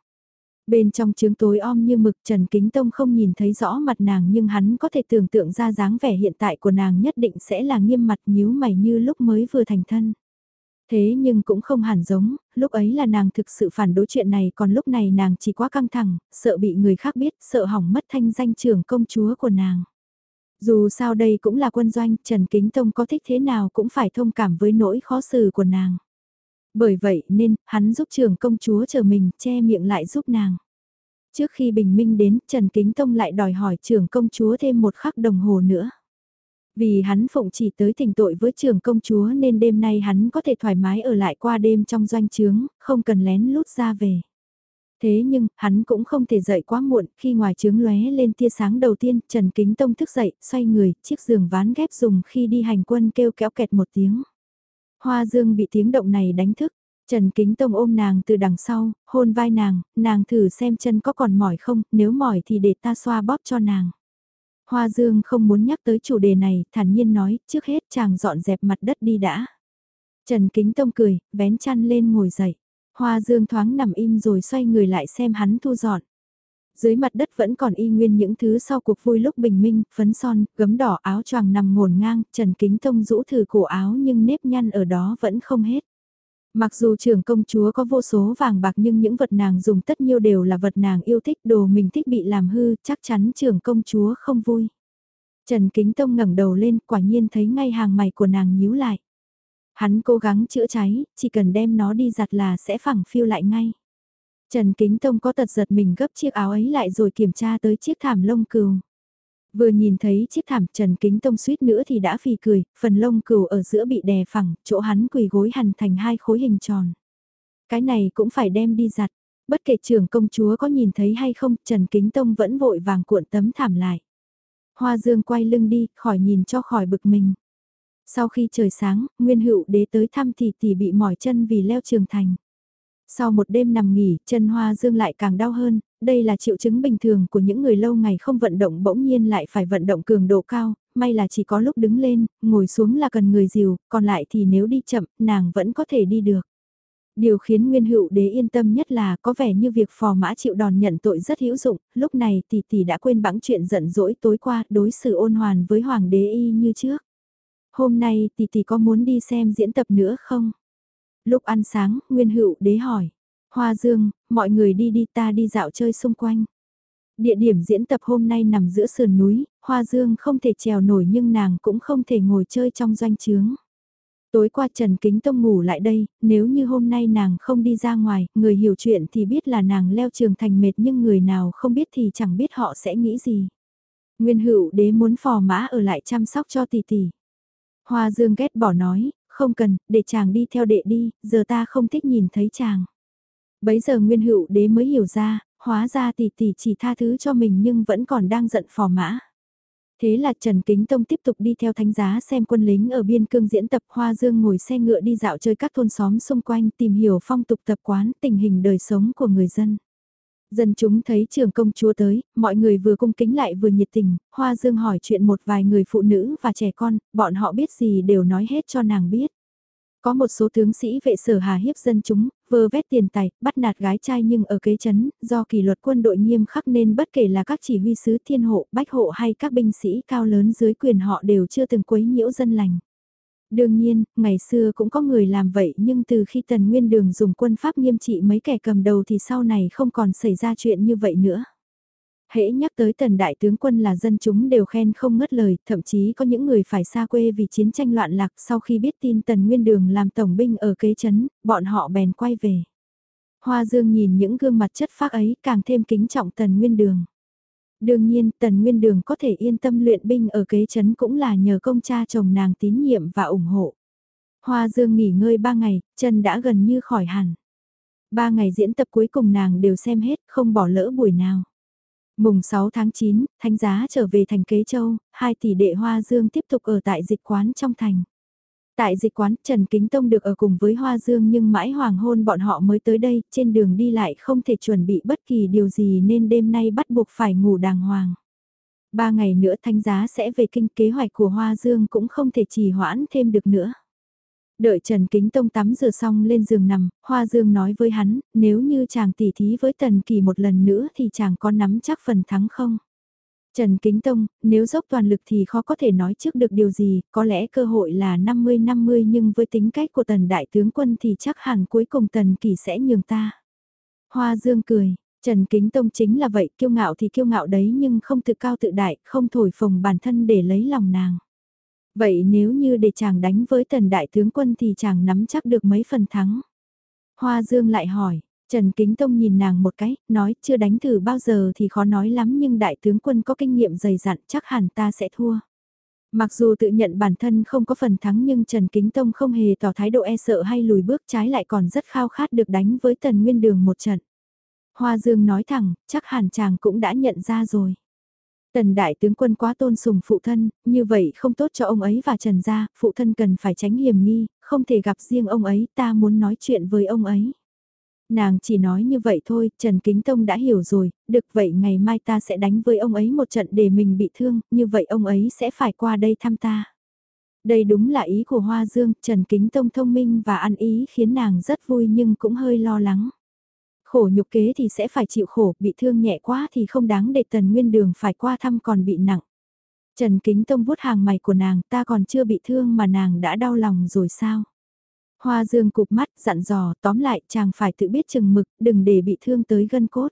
Bên trong trướng tối om như mực Trần Kính Tông không nhìn thấy rõ mặt nàng nhưng hắn có thể tưởng tượng ra dáng vẻ hiện tại của nàng nhất định sẽ là nghiêm mặt nhíu mày như lúc mới vừa thành thân. Thế nhưng cũng không hẳn giống, lúc ấy là nàng thực sự phản đối chuyện này còn lúc này nàng chỉ quá căng thẳng, sợ bị người khác biết, sợ hỏng mất thanh danh trưởng công chúa của nàng. Dù sao đây cũng là quân doanh, Trần Kính Tông có thích thế nào cũng phải thông cảm với nỗi khó xử của nàng. Bởi vậy nên, hắn giúp trưởng công chúa chờ mình, che miệng lại giúp nàng. Trước khi bình minh đến, Trần Kính Tông lại đòi hỏi trưởng công chúa thêm một khắc đồng hồ nữa. Vì hắn phụng chỉ tới tình tội với trưởng công chúa nên đêm nay hắn có thể thoải mái ở lại qua đêm trong doanh trướng, không cần lén lút ra về. Thế nhưng, hắn cũng không thể dậy quá muộn, khi ngoài trướng lóe lên tia sáng đầu tiên, Trần Kính Tông thức dậy, xoay người, chiếc giường ván ghép dùng khi đi hành quân kêu kéo kẹt một tiếng. Hoa Dương bị tiếng động này đánh thức, Trần Kính Tông ôm nàng từ đằng sau, hôn vai nàng, nàng thử xem chân có còn mỏi không, nếu mỏi thì để ta xoa bóp cho nàng. Hoa Dương không muốn nhắc tới chủ đề này, thản nhiên nói, trước hết chàng dọn dẹp mặt đất đi đã. Trần Kính Tông cười, vén chăn lên ngồi dậy. Hoa Dương thoáng nằm im rồi xoay người lại xem hắn thu dọn. Dưới mặt đất vẫn còn y nguyên những thứ sau cuộc vui lúc bình minh, phấn son, gấm đỏ áo choàng nằm ngổn ngang, Trần Kính Tông rũ thử cổ áo nhưng nếp nhăn ở đó vẫn không hết. Mặc dù trưởng công chúa có vô số vàng bạc nhưng những vật nàng dùng tất nhiêu đều là vật nàng yêu thích đồ mình thích bị làm hư, chắc chắn trưởng công chúa không vui. Trần Kính Tông ngẩng đầu lên quả nhiên thấy ngay hàng mày của nàng nhíu lại. Hắn cố gắng chữa cháy, chỉ cần đem nó đi giặt là sẽ phẳng phiêu lại ngay. Trần Kính Tông có tật giật mình gấp chiếc áo ấy lại rồi kiểm tra tới chiếc thảm lông cừu. Vừa nhìn thấy chiếc thảm Trần Kính Tông suýt nữa thì đã phì cười, phần lông cừu ở giữa bị đè phẳng, chỗ hắn quỳ gối hằn thành hai khối hình tròn. Cái này cũng phải đem đi giặt, bất kể trưởng công chúa có nhìn thấy hay không, Trần Kính Tông vẫn vội vàng cuộn tấm thảm lại. Hoa Dương quay lưng đi, khỏi nhìn cho khỏi bực mình. Sau khi trời sáng, Nguyên Hữu đế tới thăm thì tỷ bị mỏi chân vì leo trường thành. Sau một đêm nằm nghỉ, chân hoa dương lại càng đau hơn, đây là triệu chứng bình thường của những người lâu ngày không vận động bỗng nhiên lại phải vận động cường độ cao, may là chỉ có lúc đứng lên, ngồi xuống là cần người dìu, còn lại thì nếu đi chậm, nàng vẫn có thể đi được. Điều khiến Nguyên Hữu Đế yên tâm nhất là có vẻ như việc phò mã chịu đòn nhận tội rất hữu dụng, lúc này tỷ tỷ đã quên bẵng chuyện giận dỗi tối qua đối xử ôn hoàn với Hoàng đế y như trước. Hôm nay tỷ tỷ có muốn đi xem diễn tập nữa không? Lúc ăn sáng, Nguyên Hữu Đế hỏi. Hoa Dương, mọi người đi đi ta đi dạo chơi xung quanh. Địa điểm diễn tập hôm nay nằm giữa sườn núi, Hoa Dương không thể trèo nổi nhưng nàng cũng không thể ngồi chơi trong doanh trướng. Tối qua Trần Kính Tông ngủ lại đây, nếu như hôm nay nàng không đi ra ngoài, người hiểu chuyện thì biết là nàng leo trường thành mệt nhưng người nào không biết thì chẳng biết họ sẽ nghĩ gì. Nguyên hữu đế muốn phò mã ở lại chăm sóc cho tỷ tỷ. Hoa Dương ghét bỏ nói, không cần, để chàng đi theo đệ đi, giờ ta không thích nhìn thấy chàng. Bấy giờ Nguyên Hữu Đế mới hiểu ra, hóa ra tỷ tỷ chỉ tha thứ cho mình nhưng vẫn còn đang giận phò mã. Thế là Trần Kính Tông tiếp tục đi theo thánh giá xem quân lính ở biên cương diễn tập Hoa Dương ngồi xe ngựa đi dạo chơi các thôn xóm xung quanh tìm hiểu phong tục tập quán tình hình đời sống của người dân. Dân chúng thấy trường công chúa tới, mọi người vừa cung kính lại vừa nhiệt tình, Hoa Dương hỏi chuyện một vài người phụ nữ và trẻ con, bọn họ biết gì đều nói hết cho nàng biết. Có một số tướng sĩ vệ sở hà hiếp dân chúng, vơ vét tiền tài, bắt nạt gái trai nhưng ở kế chấn, do kỷ luật quân đội nghiêm khắc nên bất kể là các chỉ huy sứ thiên hộ, bách hộ hay các binh sĩ cao lớn dưới quyền họ đều chưa từng quấy nhiễu dân lành. Đương nhiên, ngày xưa cũng có người làm vậy nhưng từ khi Tần Nguyên Đường dùng quân pháp nghiêm trị mấy kẻ cầm đầu thì sau này không còn xảy ra chuyện như vậy nữa. Hễ nhắc tới tần đại tướng quân là dân chúng đều khen không ngớt lời, thậm chí có những người phải xa quê vì chiến tranh loạn lạc sau khi biết tin tần nguyên đường làm tổng binh ở kế chấn, bọn họ bèn quay về. Hoa Dương nhìn những gương mặt chất phác ấy càng thêm kính trọng tần nguyên đường. Đương nhiên, Tần Nguyên Đường có thể yên tâm luyện binh ở kế chấn cũng là nhờ công cha chồng nàng tín nhiệm và ủng hộ. Hoa Dương nghỉ ngơi ba ngày, chân đã gần như khỏi hẳn. Ba ngày diễn tập cuối cùng nàng đều xem hết, không bỏ lỡ buổi nào. Mùng 6 tháng 9, Thánh giá trở về thành Kế Châu, hai tỷ đệ Hoa Dương tiếp tục ở tại dịch quán trong thành. Tại dịch quán, Trần Kính Tông được ở cùng với Hoa Dương nhưng mãi hoàng hôn bọn họ mới tới đây, trên đường đi lại không thể chuẩn bị bất kỳ điều gì nên đêm nay bắt buộc phải ngủ đàng hoàng. Ba ngày nữa thánh giá sẽ về kinh kế hoạch của Hoa Dương cũng không thể trì hoãn thêm được nữa. Đợi Trần Kính Tông tắm rửa xong lên giường nằm, Hoa Dương nói với hắn, nếu như chàng tỉ thí với Tần Kỳ một lần nữa thì chàng có nắm chắc phần thắng không? Trần Kính Tông, nếu dốc toàn lực thì khó có thể nói trước được điều gì, có lẽ cơ hội là 50-50 nhưng với tính cách của tần đại tướng quân thì chắc hẳn cuối cùng tần kỳ sẽ nhường ta. Hoa Dương cười, Trần Kính Tông chính là vậy, kiêu ngạo thì kiêu ngạo đấy nhưng không tự cao tự đại, không thổi phồng bản thân để lấy lòng nàng. Vậy nếu như để chàng đánh với tần đại tướng quân thì chàng nắm chắc được mấy phần thắng. Hoa Dương lại hỏi, Trần Kính Tông nhìn nàng một cái, nói chưa đánh thử bao giờ thì khó nói lắm nhưng đại tướng quân có kinh nghiệm dày dặn chắc hẳn ta sẽ thua. Mặc dù tự nhận bản thân không có phần thắng nhưng Trần Kính Tông không hề tỏ thái độ e sợ hay lùi bước trái lại còn rất khao khát được đánh với Tần Nguyên Đường một trận. Hoa Dương nói thẳng, chắc hẳn chàng cũng đã nhận ra rồi. Tần đại tướng quân quá tôn sùng phụ thân, như vậy không tốt cho ông ấy và Trần gia, phụ thân cần phải tránh hiểm nghi, không thể gặp riêng ông ấy, ta muốn nói chuyện với ông ấy. Nàng chỉ nói như vậy thôi, Trần Kính Tông đã hiểu rồi, được vậy ngày mai ta sẽ đánh với ông ấy một trận để mình bị thương, như vậy ông ấy sẽ phải qua đây thăm ta. Đây đúng là ý của Hoa Dương, Trần Kính Tông thông minh và ăn ý khiến nàng rất vui nhưng cũng hơi lo lắng. Khổ nhục kế thì sẽ phải chịu khổ, bị thương nhẹ quá thì không đáng để Tần Nguyên Đường phải qua thăm còn bị nặng. Trần Kính Tông vuốt hàng mày của nàng, ta còn chưa bị thương mà nàng đã đau lòng rồi sao? Hoa Dương cụp mắt, dặn dò, tóm lại chàng phải tự biết chừng mực, đừng để bị thương tới gân cốt.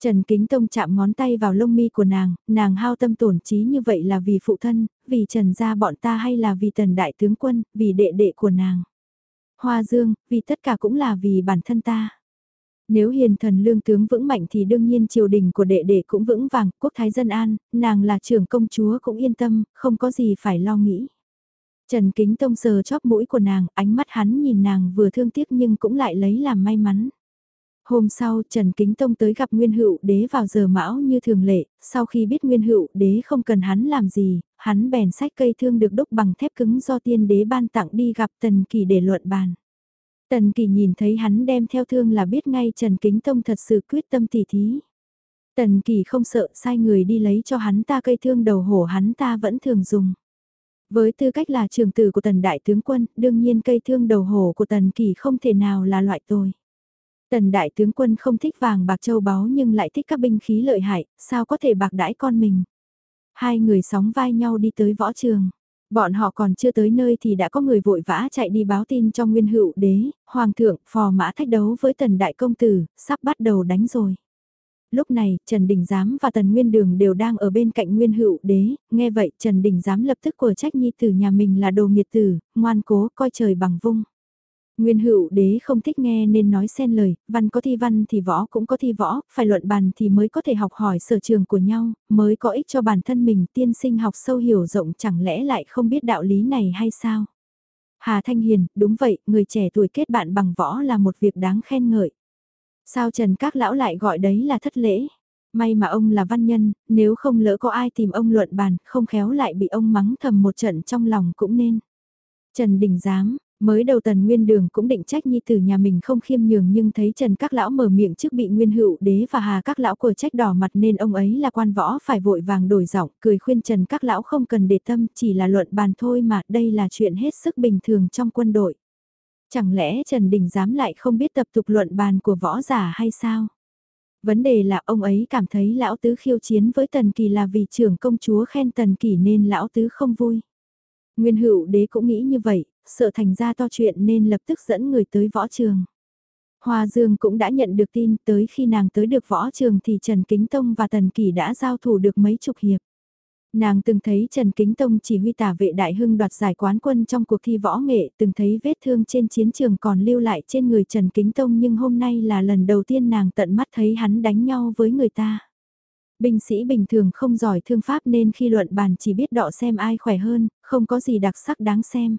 Trần Kính Tông chạm ngón tay vào lông mi của nàng, nàng hao tâm tổn trí như vậy là vì phụ thân, vì Trần gia bọn ta hay là vì tần đại tướng quân, vì đệ đệ của nàng. Hoa Dương, vì tất cả cũng là vì bản thân ta. Nếu hiền thần lương tướng vững mạnh thì đương nhiên triều đình của đệ đệ cũng vững vàng, quốc thái dân an, nàng là trưởng công chúa cũng yên tâm, không có gì phải lo nghĩ. Trần Kính Tông sờ chóp mũi của nàng, ánh mắt hắn nhìn nàng vừa thương tiếc nhưng cũng lại lấy làm may mắn. Hôm sau, Trần Kính Tông tới gặp Nguyên Hữu Đế vào giờ mão như thường lệ, sau khi biết Nguyên Hữu Đế không cần hắn làm gì, hắn bèn sách cây thương được đúc bằng thép cứng do tiên đế ban tặng đi gặp Tần Kỳ để luận bàn. Tần Kỳ nhìn thấy hắn đem theo thương là biết ngay Trần Kính Tông thật sự quyết tâm tỉ thí. Tần Kỳ không sợ sai người đi lấy cho hắn ta cây thương đầu hổ hắn ta vẫn thường dùng. Với tư cách là trường tử của tần đại tướng quân, đương nhiên cây thương đầu hổ của tần kỳ không thể nào là loại tồi. Tần đại tướng quân không thích vàng bạc châu báu nhưng lại thích các binh khí lợi hại, sao có thể bạc đãi con mình. Hai người sóng vai nhau đi tới võ trường. Bọn họ còn chưa tới nơi thì đã có người vội vã chạy đi báo tin cho nguyên hữu đế, hoàng thượng, phò mã thách đấu với tần đại công tử, sắp bắt đầu đánh rồi. Lúc này, Trần Đình Giám và Tần Nguyên Đường đều đang ở bên cạnh Nguyên Hữu Đế, nghe vậy Trần Đình Giám lập tức của trách nhi tử nhà mình là đồ nghiệt tử, ngoan cố coi trời bằng vung. Nguyên hữu đế không thích nghe nên nói xen lời, văn có thi văn thì võ cũng có thi võ, phải luận bàn thì mới có thể học hỏi sở trường của nhau, mới có ích cho bản thân mình tiên sinh học sâu hiểu rộng chẳng lẽ lại không biết đạo lý này hay sao? Hà Thanh Hiền, đúng vậy, người trẻ tuổi kết bạn bằng võ là một việc đáng khen ngợi. Sao Trần Các Lão lại gọi đấy là thất lễ? May mà ông là văn nhân, nếu không lỡ có ai tìm ông luận bàn, không khéo lại bị ông mắng thầm một trận trong lòng cũng nên. Trần Đình Giám, mới đầu Tần Nguyên Đường cũng định trách nhi tử nhà mình không khiêm nhường nhưng thấy Trần Các Lão mở miệng trước bị Nguyên Hữu Đế và Hà Các Lão của trách đỏ mặt nên ông ấy là quan võ phải vội vàng đổi giọng, cười khuyên Trần Các Lão không cần để tâm chỉ là luận bàn thôi mà đây là chuyện hết sức bình thường trong quân đội. Chẳng lẽ Trần Đình dám lại không biết tập tục luận bàn của võ giả hay sao? Vấn đề là ông ấy cảm thấy lão tứ khiêu chiến với Tần Kỳ là vì trưởng công chúa khen Tần Kỳ nên lão tứ không vui. Nguyên hữu đế cũng nghĩ như vậy, sợ thành ra to chuyện nên lập tức dẫn người tới võ trường. Hoa Dương cũng đã nhận được tin tới khi nàng tới được võ trường thì Trần Kính Tông và Tần Kỳ đã giao thủ được mấy chục hiệp. Nàng từng thấy Trần Kính Tông chỉ huy tả vệ đại hưng đoạt giải quán quân trong cuộc thi võ nghệ, từng thấy vết thương trên chiến trường còn lưu lại trên người Trần Kính Tông nhưng hôm nay là lần đầu tiên nàng tận mắt thấy hắn đánh nhau với người ta. Binh sĩ bình thường không giỏi thương pháp nên khi luận bàn chỉ biết đọ xem ai khỏe hơn, không có gì đặc sắc đáng xem.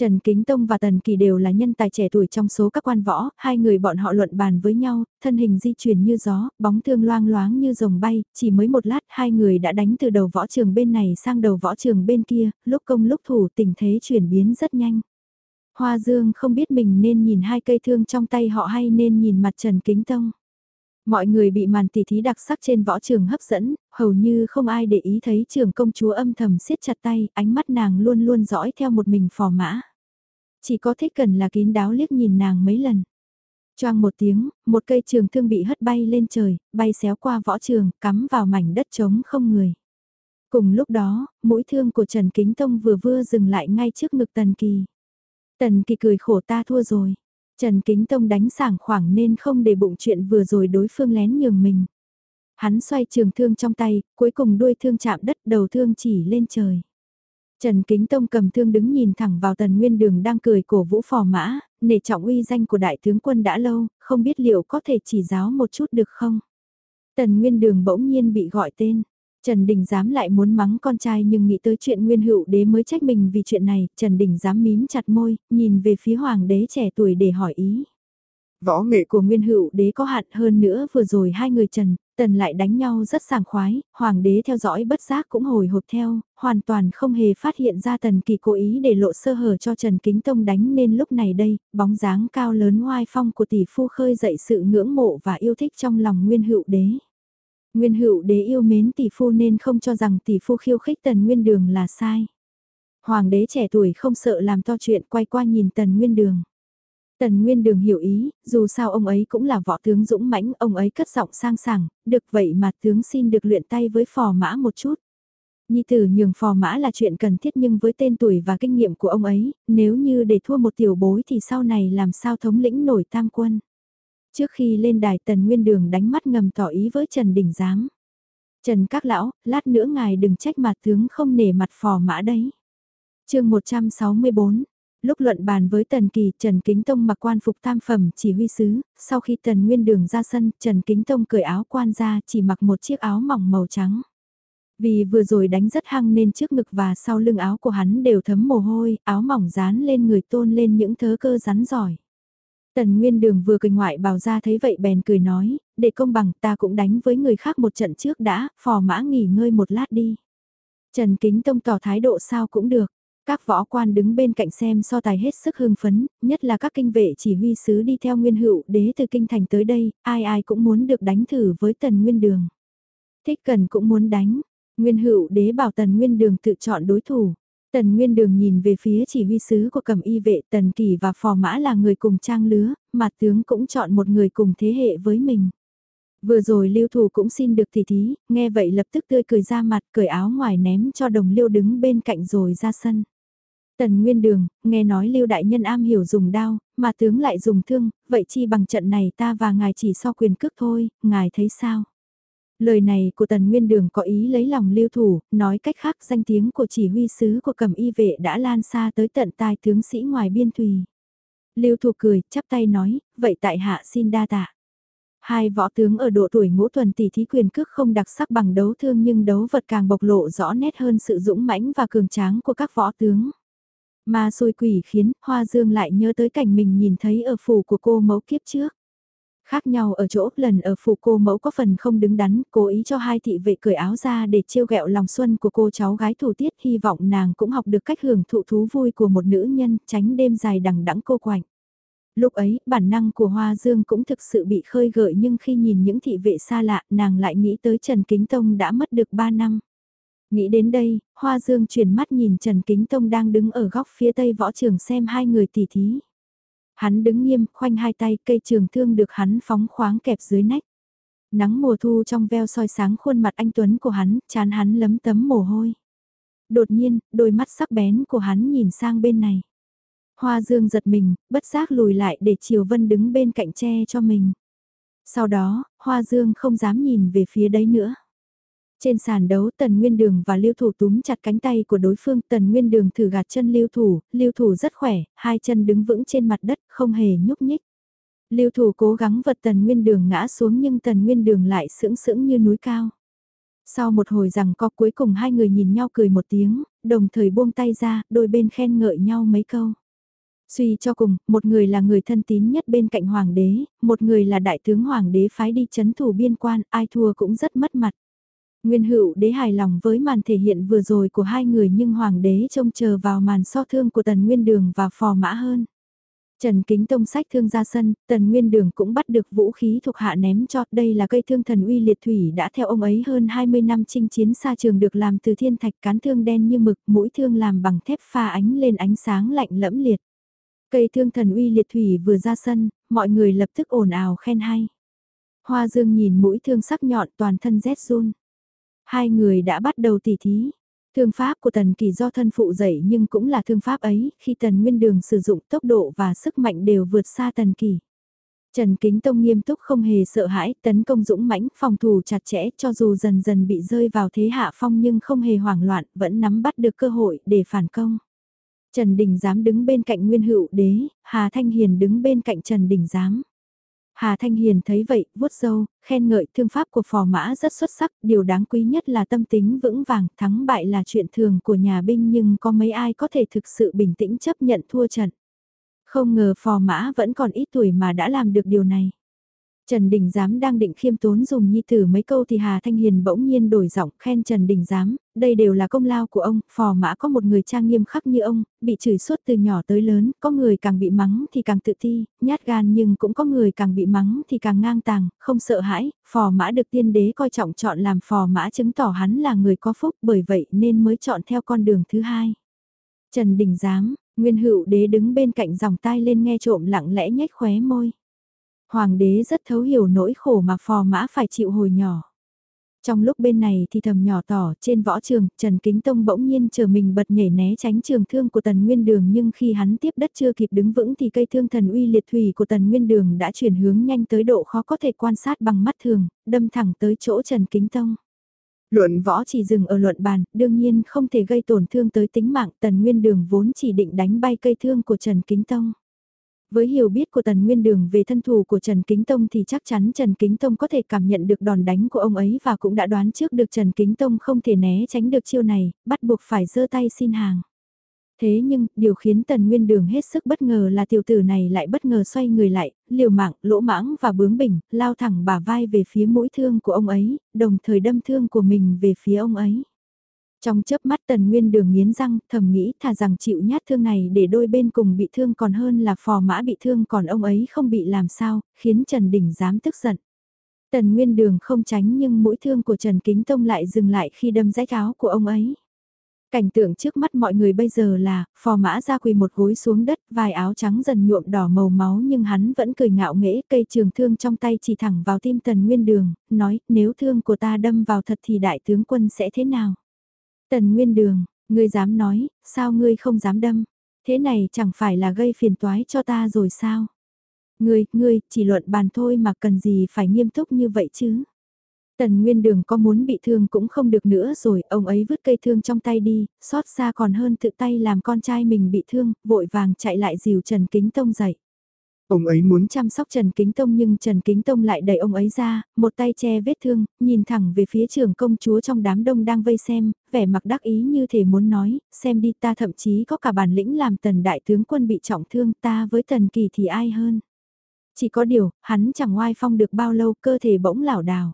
Trần Kính Tông và Tần Kỳ đều là nhân tài trẻ tuổi trong số các quan võ, hai người bọn họ luận bàn với nhau, thân hình di chuyển như gió, bóng thương loang loáng như rồng bay, chỉ mới một lát hai người đã đánh từ đầu võ trường bên này sang đầu võ trường bên kia, lúc công lúc thủ tình thế chuyển biến rất nhanh. Hoa Dương không biết mình nên nhìn hai cây thương trong tay họ hay nên nhìn mặt Trần Kính Tông. Mọi người bị màn tỉ thí đặc sắc trên võ trường hấp dẫn, hầu như không ai để ý thấy trường công chúa âm thầm siết chặt tay, ánh mắt nàng luôn luôn dõi theo một mình phò mã. Chỉ có thích cần là kín đáo liếc nhìn nàng mấy lần. Choang một tiếng, một cây trường thương bị hất bay lên trời, bay xéo qua võ trường, cắm vào mảnh đất trống không người. Cùng lúc đó, mũi thương của Trần Kính Tông vừa vừa dừng lại ngay trước ngực Tần Kỳ. Tần Kỳ cười khổ ta thua rồi. Trần Kính Tông đánh sảng khoảng nên không để bụng chuyện vừa rồi đối phương lén nhường mình. Hắn xoay trường thương trong tay, cuối cùng đuôi thương chạm đất đầu thương chỉ lên trời. Trần Kính Tông cầm thương đứng nhìn thẳng vào tần nguyên đường đang cười cổ vũ phò mã, nể trọng uy danh của đại tướng quân đã lâu, không biết liệu có thể chỉ giáo một chút được không? Tần nguyên đường bỗng nhiên bị gọi tên. Trần Đình dám lại muốn mắng con trai nhưng nghĩ tới chuyện nguyên hữu đế mới trách mình vì chuyện này, Trần Đình dám mím chặt môi, nhìn về phía hoàng đế trẻ tuổi để hỏi ý. Võ nghệ của Nguyên Hữu Đế có hạn hơn nữa vừa rồi hai người Trần, Tần lại đánh nhau rất sảng khoái, Hoàng đế theo dõi bất giác cũng hồi hộp theo, hoàn toàn không hề phát hiện ra Tần Kỳ cố ý để lộ sơ hở cho Trần Kính Tông đánh nên lúc này đây, bóng dáng cao lớn ngoai phong của tỷ phu khơi dậy sự ngưỡng mộ và yêu thích trong lòng Nguyên Hữu Đế. Nguyên Hữu Đế yêu mến tỷ phu nên không cho rằng tỷ phu khiêu khích Tần Nguyên Đường là sai. Hoàng đế trẻ tuổi không sợ làm to chuyện quay qua nhìn Tần Nguyên Đường. Tần Nguyên Đường hiểu ý, dù sao ông ấy cũng là võ tướng dũng mãnh, ông ấy cất giọng sang sảng, được vậy mà tướng xin được luyện tay với phò mã một chút. Nhi tử nhường phò mã là chuyện cần thiết nhưng với tên tuổi và kinh nghiệm của ông ấy, nếu như để thua một tiểu bối thì sau này làm sao thống lĩnh nổi tam quân. Trước khi lên đài Tần Nguyên Đường đánh mắt ngầm tỏ ý với Trần Đình Giám. Trần các lão, lát nữa ngài đừng trách mặt tướng không nể mặt phò mã đấy. chương 164 lúc luận bàn với Tần Kỳ, Trần Kính Tông mặc quan phục tam phẩm chỉ huy sứ, sau khi Tần Nguyên Đường ra sân, Trần Kính Tông cởi áo quan ra chỉ mặc một chiếc áo mỏng màu trắng. Vì vừa rồi đánh rất hăng nên trước ngực và sau lưng áo của hắn đều thấm mồ hôi, áo mỏng dán lên người tôn lên những thớ cơ rắn giỏi. Tần Nguyên Đường vừa cười ngoại bào ra thấy vậy bèn cười nói, để công bằng ta cũng đánh với người khác một trận trước đã, phò mã nghỉ ngơi một lát đi. Trần Kính Tông tỏ thái độ sao cũng được. Các võ quan đứng bên cạnh xem so tài hết sức hưng phấn, nhất là các kinh vệ chỉ huy sứ đi theo nguyên hữu đế từ kinh thành tới đây, ai ai cũng muốn được đánh thử với tần nguyên đường. Thích cần cũng muốn đánh, nguyên hữu đế bảo tần nguyên đường tự chọn đối thủ. Tần Nguyên Đường nhìn về phía chỉ huy sứ của cầm y vệ Tần Kỳ và Phò Mã là người cùng trang lứa, mà tướng cũng chọn một người cùng thế hệ với mình. Vừa rồi lưu thủ cũng xin được tỷ thí, nghe vậy lập tức tươi cười ra mặt, cởi áo ngoài ném cho đồng liêu đứng bên cạnh rồi ra sân. Tần Nguyên Đường, nghe nói Lưu Đại Nhân am hiểu dùng đao, mà tướng lại dùng thương, vậy chi bằng trận này ta và ngài chỉ so quyền cước thôi, ngài thấy sao? Lời này của Tần Nguyên Đường có ý lấy lòng lưu thủ, nói cách khác danh tiếng của chỉ huy sứ của cầm y vệ đã lan xa tới tận tai tướng sĩ ngoài biên thùy. Lưu thủ cười, chắp tay nói, vậy tại hạ xin đa tạ. Hai võ tướng ở độ tuổi ngũ tuần tỷ thí quyền cước không đặc sắc bằng đấu thương nhưng đấu vật càng bộc lộ rõ nét hơn sự dũng mãnh và cường tráng của các võ tướng. mà xôi quỷ khiến Hoa Dương lại nhớ tới cảnh mình nhìn thấy ở phủ của cô mẫu kiếp trước. Khác nhau ở chỗ lần ở phủ cô mẫu có phần không đứng đắn, cố ý cho hai thị vệ cởi áo ra để trêu ghẹo lòng xuân của cô cháu gái thủ tiết hy vọng nàng cũng học được cách hưởng thụ thú vui của một nữ nhân tránh đêm dài đằng đẵng cô quạnh. Lúc ấy, bản năng của Hoa Dương cũng thực sự bị khơi gợi nhưng khi nhìn những thị vệ xa lạ, nàng lại nghĩ tới Trần Kính Tông đã mất được 3 năm. Nghĩ đến đây, Hoa Dương chuyển mắt nhìn Trần Kính Tông đang đứng ở góc phía tây võ trường xem hai người tỉ thí. Hắn đứng nghiêm, khoanh hai tay, cây trường thương được hắn phóng khoáng kẹp dưới nách. Nắng mùa thu trong veo soi sáng khuôn mặt anh Tuấn của hắn, chán hắn lấm tấm mồ hôi. Đột nhiên, đôi mắt sắc bén của hắn nhìn sang bên này. Hoa Dương giật mình, bất giác lùi lại để Triều Vân đứng bên cạnh che cho mình. Sau đó, Hoa Dương không dám nhìn về phía đấy nữa. Trên sàn đấu Tần Nguyên Đường và Lưu Thủ túm chặt cánh tay của đối phương Tần Nguyên Đường thử gạt chân Lưu Thủ, Lưu Thủ rất khỏe, hai chân đứng vững trên mặt đất không hề nhúc nhích. Lưu Thủ cố gắng vật Tần Nguyên Đường ngã xuống nhưng Tần Nguyên Đường lại sững sững như núi cao. Sau một hồi rằng co cuối cùng hai người nhìn nhau cười một tiếng, đồng thời buông tay ra, đôi bên khen ngợi nhau mấy câu. Suy cho cùng, một người là người thân tín nhất bên cạnh hoàng đế, một người là đại tướng hoàng đế phái đi chấn thủ biên quan, ai thua cũng rất mất mặt. Nguyên hữu đế hài lòng với màn thể hiện vừa rồi của hai người nhưng hoàng đế trông chờ vào màn so thương của tần nguyên đường và phò mã hơn. Trần Kính Tông sách thương ra sân, Tần Nguyên Đường cũng bắt được vũ khí thuộc hạ ném cho, đây là cây thương thần uy liệt thủy đã theo ông ấy hơn 20 năm chinh chiến xa trường được làm từ thiên thạch cán thương đen như mực, mũi thương làm bằng thép pha ánh lên ánh sáng lạnh lẫm liệt. Cây thương thần uy liệt thủy vừa ra sân, mọi người lập tức ồn ào khen hay. Hoa Dương nhìn mũi thương sắc nhọn toàn thân rét run. Hai người đã bắt đầu tỉ thí. Thương pháp của Tần Kỳ do thân phụ dạy nhưng cũng là thương pháp ấy, khi Tần Nguyên Đường sử dụng tốc độ và sức mạnh đều vượt xa Tần Kỳ. Trần Kính Tông nghiêm túc không hề sợ hãi, tấn công dũng mãnh, phòng thủ chặt chẽ cho dù dần dần bị rơi vào thế hạ phong nhưng không hề hoảng loạn, vẫn nắm bắt được cơ hội để phản công. Trần Đình Giám đứng bên cạnh Nguyên Hữu Đế, Hà Thanh Hiền đứng bên cạnh Trần Đình Giám. Hà Thanh Hiền thấy vậy, vuốt râu, khen ngợi thương pháp của phò mã rất xuất sắc, điều đáng quý nhất là tâm tính vững vàng, thắng bại là chuyện thường của nhà binh nhưng có mấy ai có thể thực sự bình tĩnh chấp nhận thua trận. Không ngờ phò mã vẫn còn ít tuổi mà đã làm được điều này. Trần Đình Giám đang định khiêm tốn dùng nhi tử mấy câu thì Hà Thanh Hiền bỗng nhiên đổi giọng khen Trần Đình Giám, đây đều là công lao của ông, phò mã có một người trang nghiêm khắc như ông, bị chửi suốt từ nhỏ tới lớn, có người càng bị mắng thì càng tự ti, nhát gan nhưng cũng có người càng bị mắng thì càng ngang tàng, không sợ hãi, phò mã được tiên đế coi trọng chọn làm phò mã chứng tỏ hắn là người có phúc bởi vậy nên mới chọn theo con đường thứ hai. Trần Đình Giám, Nguyên Hữu Đế đứng bên cạnh dòng tai lên nghe trộm lặng lẽ nhếch khóe môi. Hoàng đế rất thấu hiểu nỗi khổ mà phò mã phải chịu hồi nhỏ. Trong lúc bên này thì thầm nhỏ tỏ trên võ trường, Trần Kính Tông bỗng nhiên chờ mình bật nhảy né tránh trường thương của Tần Nguyên Đường nhưng khi hắn tiếp đất chưa kịp đứng vững thì cây thương thần uy liệt thủy của Tần Nguyên Đường đã chuyển hướng nhanh tới độ khó có thể quan sát bằng mắt thường, đâm thẳng tới chỗ Trần Kính Tông. Luận võ chỉ dừng ở luận bàn, đương nhiên không thể gây tổn thương tới tính mạng Tần Nguyên Đường vốn chỉ định đánh bay cây thương của Trần Kính Tông. Với hiểu biết của Tần Nguyên Đường về thân thủ của Trần Kính Tông thì chắc chắn Trần Kính Tông có thể cảm nhận được đòn đánh của ông ấy và cũng đã đoán trước được Trần Kính Tông không thể né tránh được chiêu này, bắt buộc phải giơ tay xin hàng. Thế nhưng, điều khiến Tần Nguyên Đường hết sức bất ngờ là tiểu tử này lại bất ngờ xoay người lại, liều mạng, lỗ mãng và bướng bỉnh, lao thẳng bả vai về phía mũi thương của ông ấy, đồng thời đâm thương của mình về phía ông ấy. Trong chớp mắt tần nguyên đường nghiến răng, thầm nghĩ thà rằng chịu nhát thương này để đôi bên cùng bị thương còn hơn là phò mã bị thương còn ông ấy không bị làm sao, khiến Trần Đình dám tức giận. Tần nguyên đường không tránh nhưng mũi thương của Trần Kính Tông lại dừng lại khi đâm rách áo của ông ấy. Cảnh tượng trước mắt mọi người bây giờ là, phò mã ra quỳ một gối xuống đất, vài áo trắng dần nhuộm đỏ màu máu nhưng hắn vẫn cười ngạo nghễ cây trường thương trong tay chỉ thẳng vào tim tần nguyên đường, nói nếu thương của ta đâm vào thật thì đại tướng quân sẽ thế nào? Tần Nguyên Đường, ngươi dám nói, sao ngươi không dám đâm? Thế này chẳng phải là gây phiền toái cho ta rồi sao? Ngươi, ngươi, chỉ luận bàn thôi mà cần gì phải nghiêm túc như vậy chứ? Tần Nguyên Đường có muốn bị thương cũng không được nữa rồi, ông ấy vứt cây thương trong tay đi, xót xa còn hơn tự tay làm con trai mình bị thương, vội vàng chạy lại dìu Trần Kính Tông dậy. Ông ấy muốn chăm sóc Trần Kính Tông nhưng Trần Kính Tông lại đẩy ông ấy ra, một tay che vết thương, nhìn thẳng về phía trường công chúa trong đám đông đang vây xem, vẻ mặt đắc ý như thể muốn nói, xem đi ta thậm chí có cả bản lĩnh làm tần đại tướng quân bị trọng thương ta với tần kỳ thì ai hơn. Chỉ có điều, hắn chẳng oai phong được bao lâu cơ thể bỗng lảo đảo.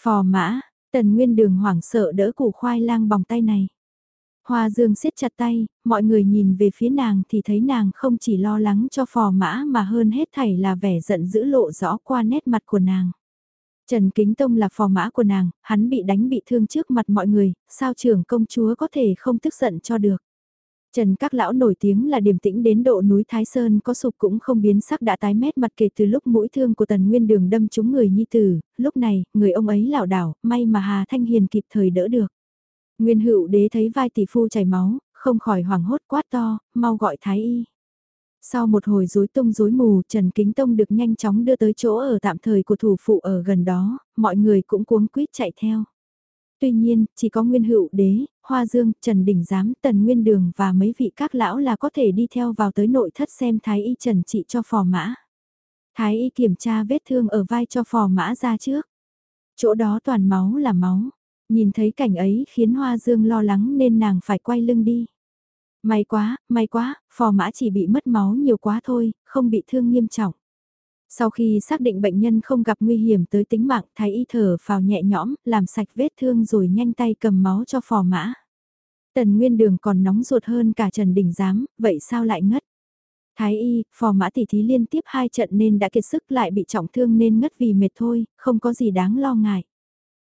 Phò mã, tần nguyên đường hoảng sợ đỡ củ khoai lang bòng tay này. Hoa Dương siết chặt tay, mọi người nhìn về phía nàng thì thấy nàng không chỉ lo lắng cho phò mã mà hơn hết thảy là vẻ giận dữ lộ rõ qua nét mặt của nàng. Trần Kính Tông là phò mã của nàng, hắn bị đánh bị thương trước mặt mọi người, sao trưởng công chúa có thể không tức giận cho được. Trần các lão nổi tiếng là điềm tĩnh đến độ núi Thái Sơn có sụp cũng không biến sắc đã tái mét mặt kể từ lúc mũi thương của tần nguyên đường đâm trúng người nhi tử, lúc này, người ông ấy lảo đảo, may mà Hà Thanh Hiền kịp thời đỡ được. Nguyên hữu đế thấy vai tỷ phu chảy máu, không khỏi hoảng hốt quát to, mau gọi thái y. Sau một hồi rối tung rối mù, Trần Kính Tông được nhanh chóng đưa tới chỗ ở tạm thời của thủ phụ ở gần đó, mọi người cũng cuống quýt chạy theo. Tuy nhiên, chỉ có Nguyên Hữu Đế, Hoa Dương, Trần Đình Giám, Tần Nguyên Đường và mấy vị các lão là có thể đi theo vào tới nội thất xem Thái Y Trần trị cho phò mã. Thái Y kiểm tra vết thương ở vai cho phò mã ra trước. Chỗ đó toàn máu là máu. Nhìn thấy cảnh ấy khiến Hoa Dương lo lắng nên nàng phải quay lưng đi. May quá, may quá, phò mã chỉ bị mất máu nhiều quá thôi, không bị thương nghiêm trọng. Sau khi xác định bệnh nhân không gặp nguy hiểm tới tính mạng, thái y thở phào nhẹ nhõm, làm sạch vết thương rồi nhanh tay cầm máu cho phò mã. Tần Nguyên Đường còn nóng ruột hơn cả Trần Đình Giám, vậy sao lại ngất? Thái y, phò mã tỷ thí liên tiếp hai trận nên đã kiệt sức lại bị trọng thương nên ngất vì mệt thôi, không có gì đáng lo ngại.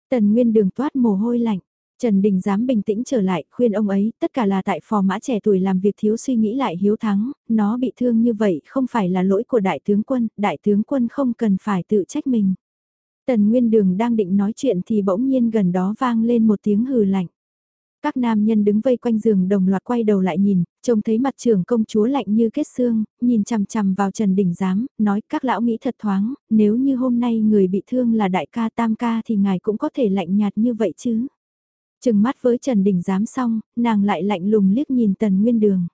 Tần Nguyên đường toát mồ hôi lạnh. Trần Đình dám bình tĩnh trở lại, khuyên ông ấy, tất cả là tại phò mã trẻ tuổi làm việc thiếu suy nghĩ lại hiếu thắng, nó bị thương như vậy không phải là lỗi của đại tướng quân, đại tướng quân không cần phải tự trách mình. Tần Nguyên Đường đang định nói chuyện thì bỗng nhiên gần đó vang lên một tiếng hừ lạnh. Các nam nhân đứng vây quanh giường đồng loạt quay đầu lại nhìn, trông thấy mặt trưởng công chúa lạnh như kết xương, nhìn chằm chằm vào Trần Đình Giám, nói các lão nghĩ thật thoáng, nếu như hôm nay người bị thương là đại ca tam ca thì ngài cũng có thể lạnh nhạt như vậy chứ. Trừng mắt với Trần Đình Giám xong, nàng lại lạnh lùng liếc nhìn Tần Nguyên Đường.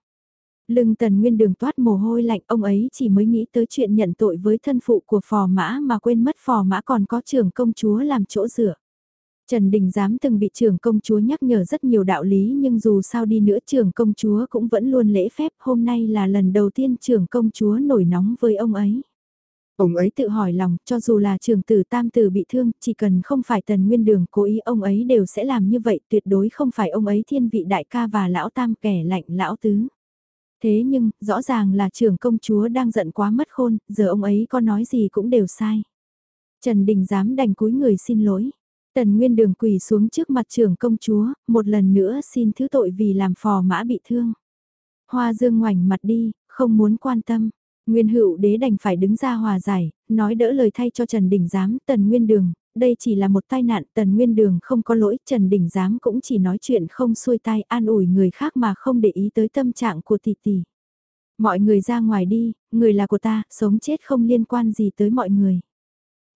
Lưng Tần Nguyên Đường toát mồ hôi lạnh ông ấy chỉ mới nghĩ tới chuyện nhận tội với thân phụ của phò mã mà quên mất phò mã còn có trưởng công chúa làm chỗ dựa. Trần Đình Giám từng bị trưởng công chúa nhắc nhở rất nhiều đạo lý nhưng dù sao đi nữa trưởng công chúa cũng vẫn luôn lễ phép hôm nay là lần đầu tiên trưởng công chúa nổi nóng với ông ấy. Ông ấy tự hỏi lòng, cho dù là trường tử tam tử bị thương, chỉ cần không phải tần nguyên đường cố ý ông ấy đều sẽ làm như vậy, tuyệt đối không phải ông ấy thiên vị đại ca và lão tam kẻ lạnh lão tứ. Thế nhưng, rõ ràng là trưởng công chúa đang giận quá mất khôn, giờ ông ấy có nói gì cũng đều sai. Trần Đình dám đành cúi người xin lỗi. Tần Nguyên Đường quỳ xuống trước mặt trưởng công chúa, một lần nữa xin thứ tội vì làm phò mã bị thương. Hoa Dương ngoảnh mặt đi, không muốn quan tâm. Nguyên hữu đế đành phải đứng ra hòa giải, nói đỡ lời thay cho Trần Đình Giám, Tần Nguyên Đường, đây chỉ là một tai nạn, Tần Nguyên Đường không có lỗi, Trần Đình Giám cũng chỉ nói chuyện không xuôi tai an ủi người khác mà không để ý tới tâm trạng của tỷ tỷ. Mọi người ra ngoài đi, người là của ta, sống chết không liên quan gì tới mọi người.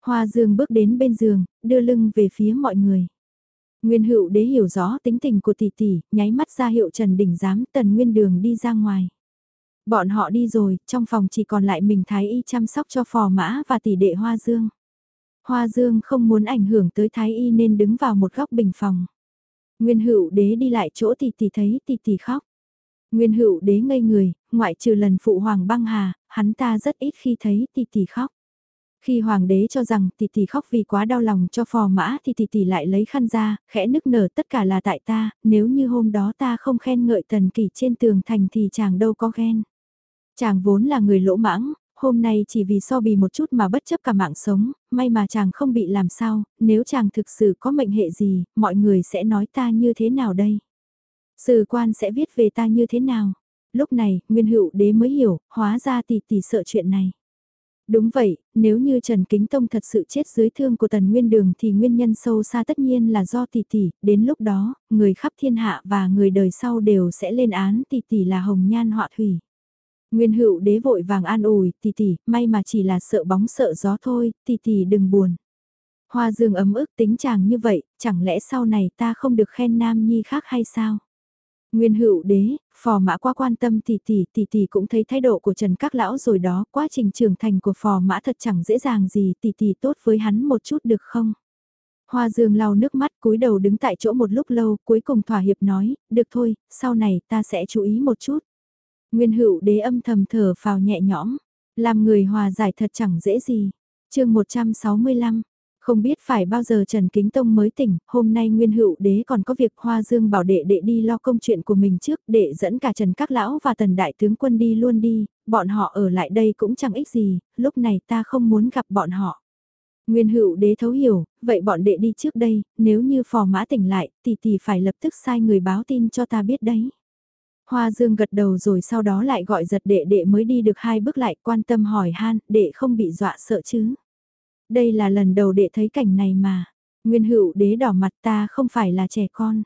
Hoa Dương bước đến bên giường, đưa lưng về phía mọi người. Nguyên hữu đế hiểu rõ tính tình của tỷ tỷ, nháy mắt ra hiệu Trần Đình Giám Tần Nguyên Đường đi ra ngoài. Bọn họ đi rồi, trong phòng chỉ còn lại mình Thái Y chăm sóc cho phò mã và tỷ đệ Hoa Dương. Hoa Dương không muốn ảnh hưởng tới Thái Y nên đứng vào một góc bình phòng. Nguyên hữu đế đi lại chỗ tỷ tỷ thấy tỷ tỷ khóc. Nguyên hữu đế ngây người, ngoại trừ lần phụ hoàng băng hà, hắn ta rất ít khi thấy tỷ tỷ khóc. Khi hoàng đế cho rằng tỷ tỷ khóc vì quá đau lòng cho phò mã thì tỷ tỷ lại lấy khăn ra, khẽ nức nở tất cả là tại ta, nếu như hôm đó ta không khen ngợi tần kỷ trên tường thành thì chàng đâu có ghen. Chàng vốn là người lỗ mãng, hôm nay chỉ vì so bì một chút mà bất chấp cả mạng sống, may mà chàng không bị làm sao, nếu chàng thực sự có mệnh hệ gì, mọi người sẽ nói ta như thế nào đây? Sử quan sẽ viết về ta như thế nào? Lúc này, Nguyên Hữu Đế mới hiểu, hóa ra tỷ tỷ sợ chuyện này. Đúng vậy, nếu như Trần Kính Tông thật sự chết dưới thương của Tần Nguyên Đường thì nguyên nhân sâu xa tất nhiên là do tỷ tỷ, đến lúc đó, người khắp thiên hạ và người đời sau đều sẽ lên án tỷ tỷ là hồng nhan họa thủy. Nguyên hữu đế vội vàng an ủi, tỷ tỷ, may mà chỉ là sợ bóng sợ gió thôi, tỷ tỷ đừng buồn. Hoa dương ấm ức tính chàng như vậy, chẳng lẽ sau này ta không được khen nam nhi khác hay sao? Nguyên hữu đế, phò mã quá quan tâm tỷ tỷ, tỷ tỷ cũng thấy thái độ của Trần Các Lão rồi đó, quá trình trưởng thành của phò mã thật chẳng dễ dàng gì, tỷ tỷ tốt với hắn một chút được không? Hoa Dương lau nước mắt cúi đầu đứng tại chỗ một lúc lâu, cuối cùng thỏa hiệp nói, được thôi, sau này ta sẽ chú ý một chút. Nguyên hữu đế âm thầm thở phào nhẹ nhõm, làm người hòa giải thật chẳng dễ gì. chương 165, không biết phải bao giờ Trần Kính Tông mới tỉnh, hôm nay Nguyên Hữu Đế còn có việc Hoa Dương bảo đệ đệ đi lo công chuyện của mình trước, đệ dẫn cả Trần Các Lão và Tần Đại Tướng Quân đi luôn đi, bọn họ ở lại đây cũng chẳng ích gì, lúc này ta không muốn gặp bọn họ. Nguyên Hữu Đế thấu hiểu, vậy bọn đệ đi trước đây, nếu như phò mã tỉnh lại, thì tỷ phải lập tức sai người báo tin cho ta biết đấy. Hoa Dương gật đầu rồi sau đó lại gọi giật đệ đệ mới đi được hai bước lại quan tâm hỏi han, đệ không bị dọa sợ chứ. Đây là lần đầu đệ thấy cảnh này mà. Nguyên hữu đế đỏ mặt ta không phải là trẻ con.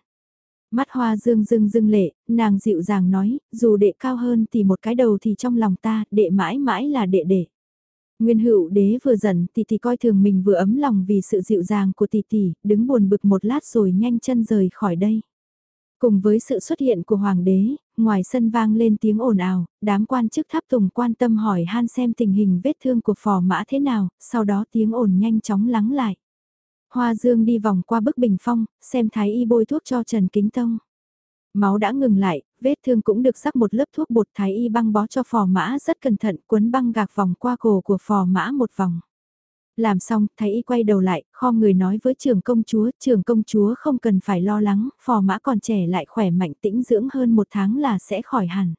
Mắt hoa dương dương dương lệ, nàng dịu dàng nói, dù đệ cao hơn thì một cái đầu thì trong lòng ta, đệ mãi mãi là đệ đệ. Nguyên hữu đế vừa giận tỷ tỷ coi thường mình vừa ấm lòng vì sự dịu dàng của tỷ tỷ, đứng buồn bực một lát rồi nhanh chân rời khỏi đây. Cùng với sự xuất hiện của hoàng đế, ngoài sân vang lên tiếng ồn ào, đám quan chức tháp tùng quan tâm hỏi han xem tình hình vết thương của phò mã thế nào, sau đó tiếng ồn nhanh chóng lắng lại. Hoa Dương đi vòng qua bức bình phong, xem thái y bôi thuốc cho Trần Kính Tông. Máu đã ngừng lại, vết thương cũng được sắp một lớp thuốc bột thái y băng bó cho phò mã rất cẩn thận quấn băng gạc vòng qua cổ của phò mã một vòng. Làm xong, thái y quay đầu lại, kho người nói với trưởng công chúa, trưởng công chúa không cần phải lo lắng, phò mã còn trẻ lại khỏe mạnh tĩnh dưỡng hơn một tháng là sẽ khỏi hẳn.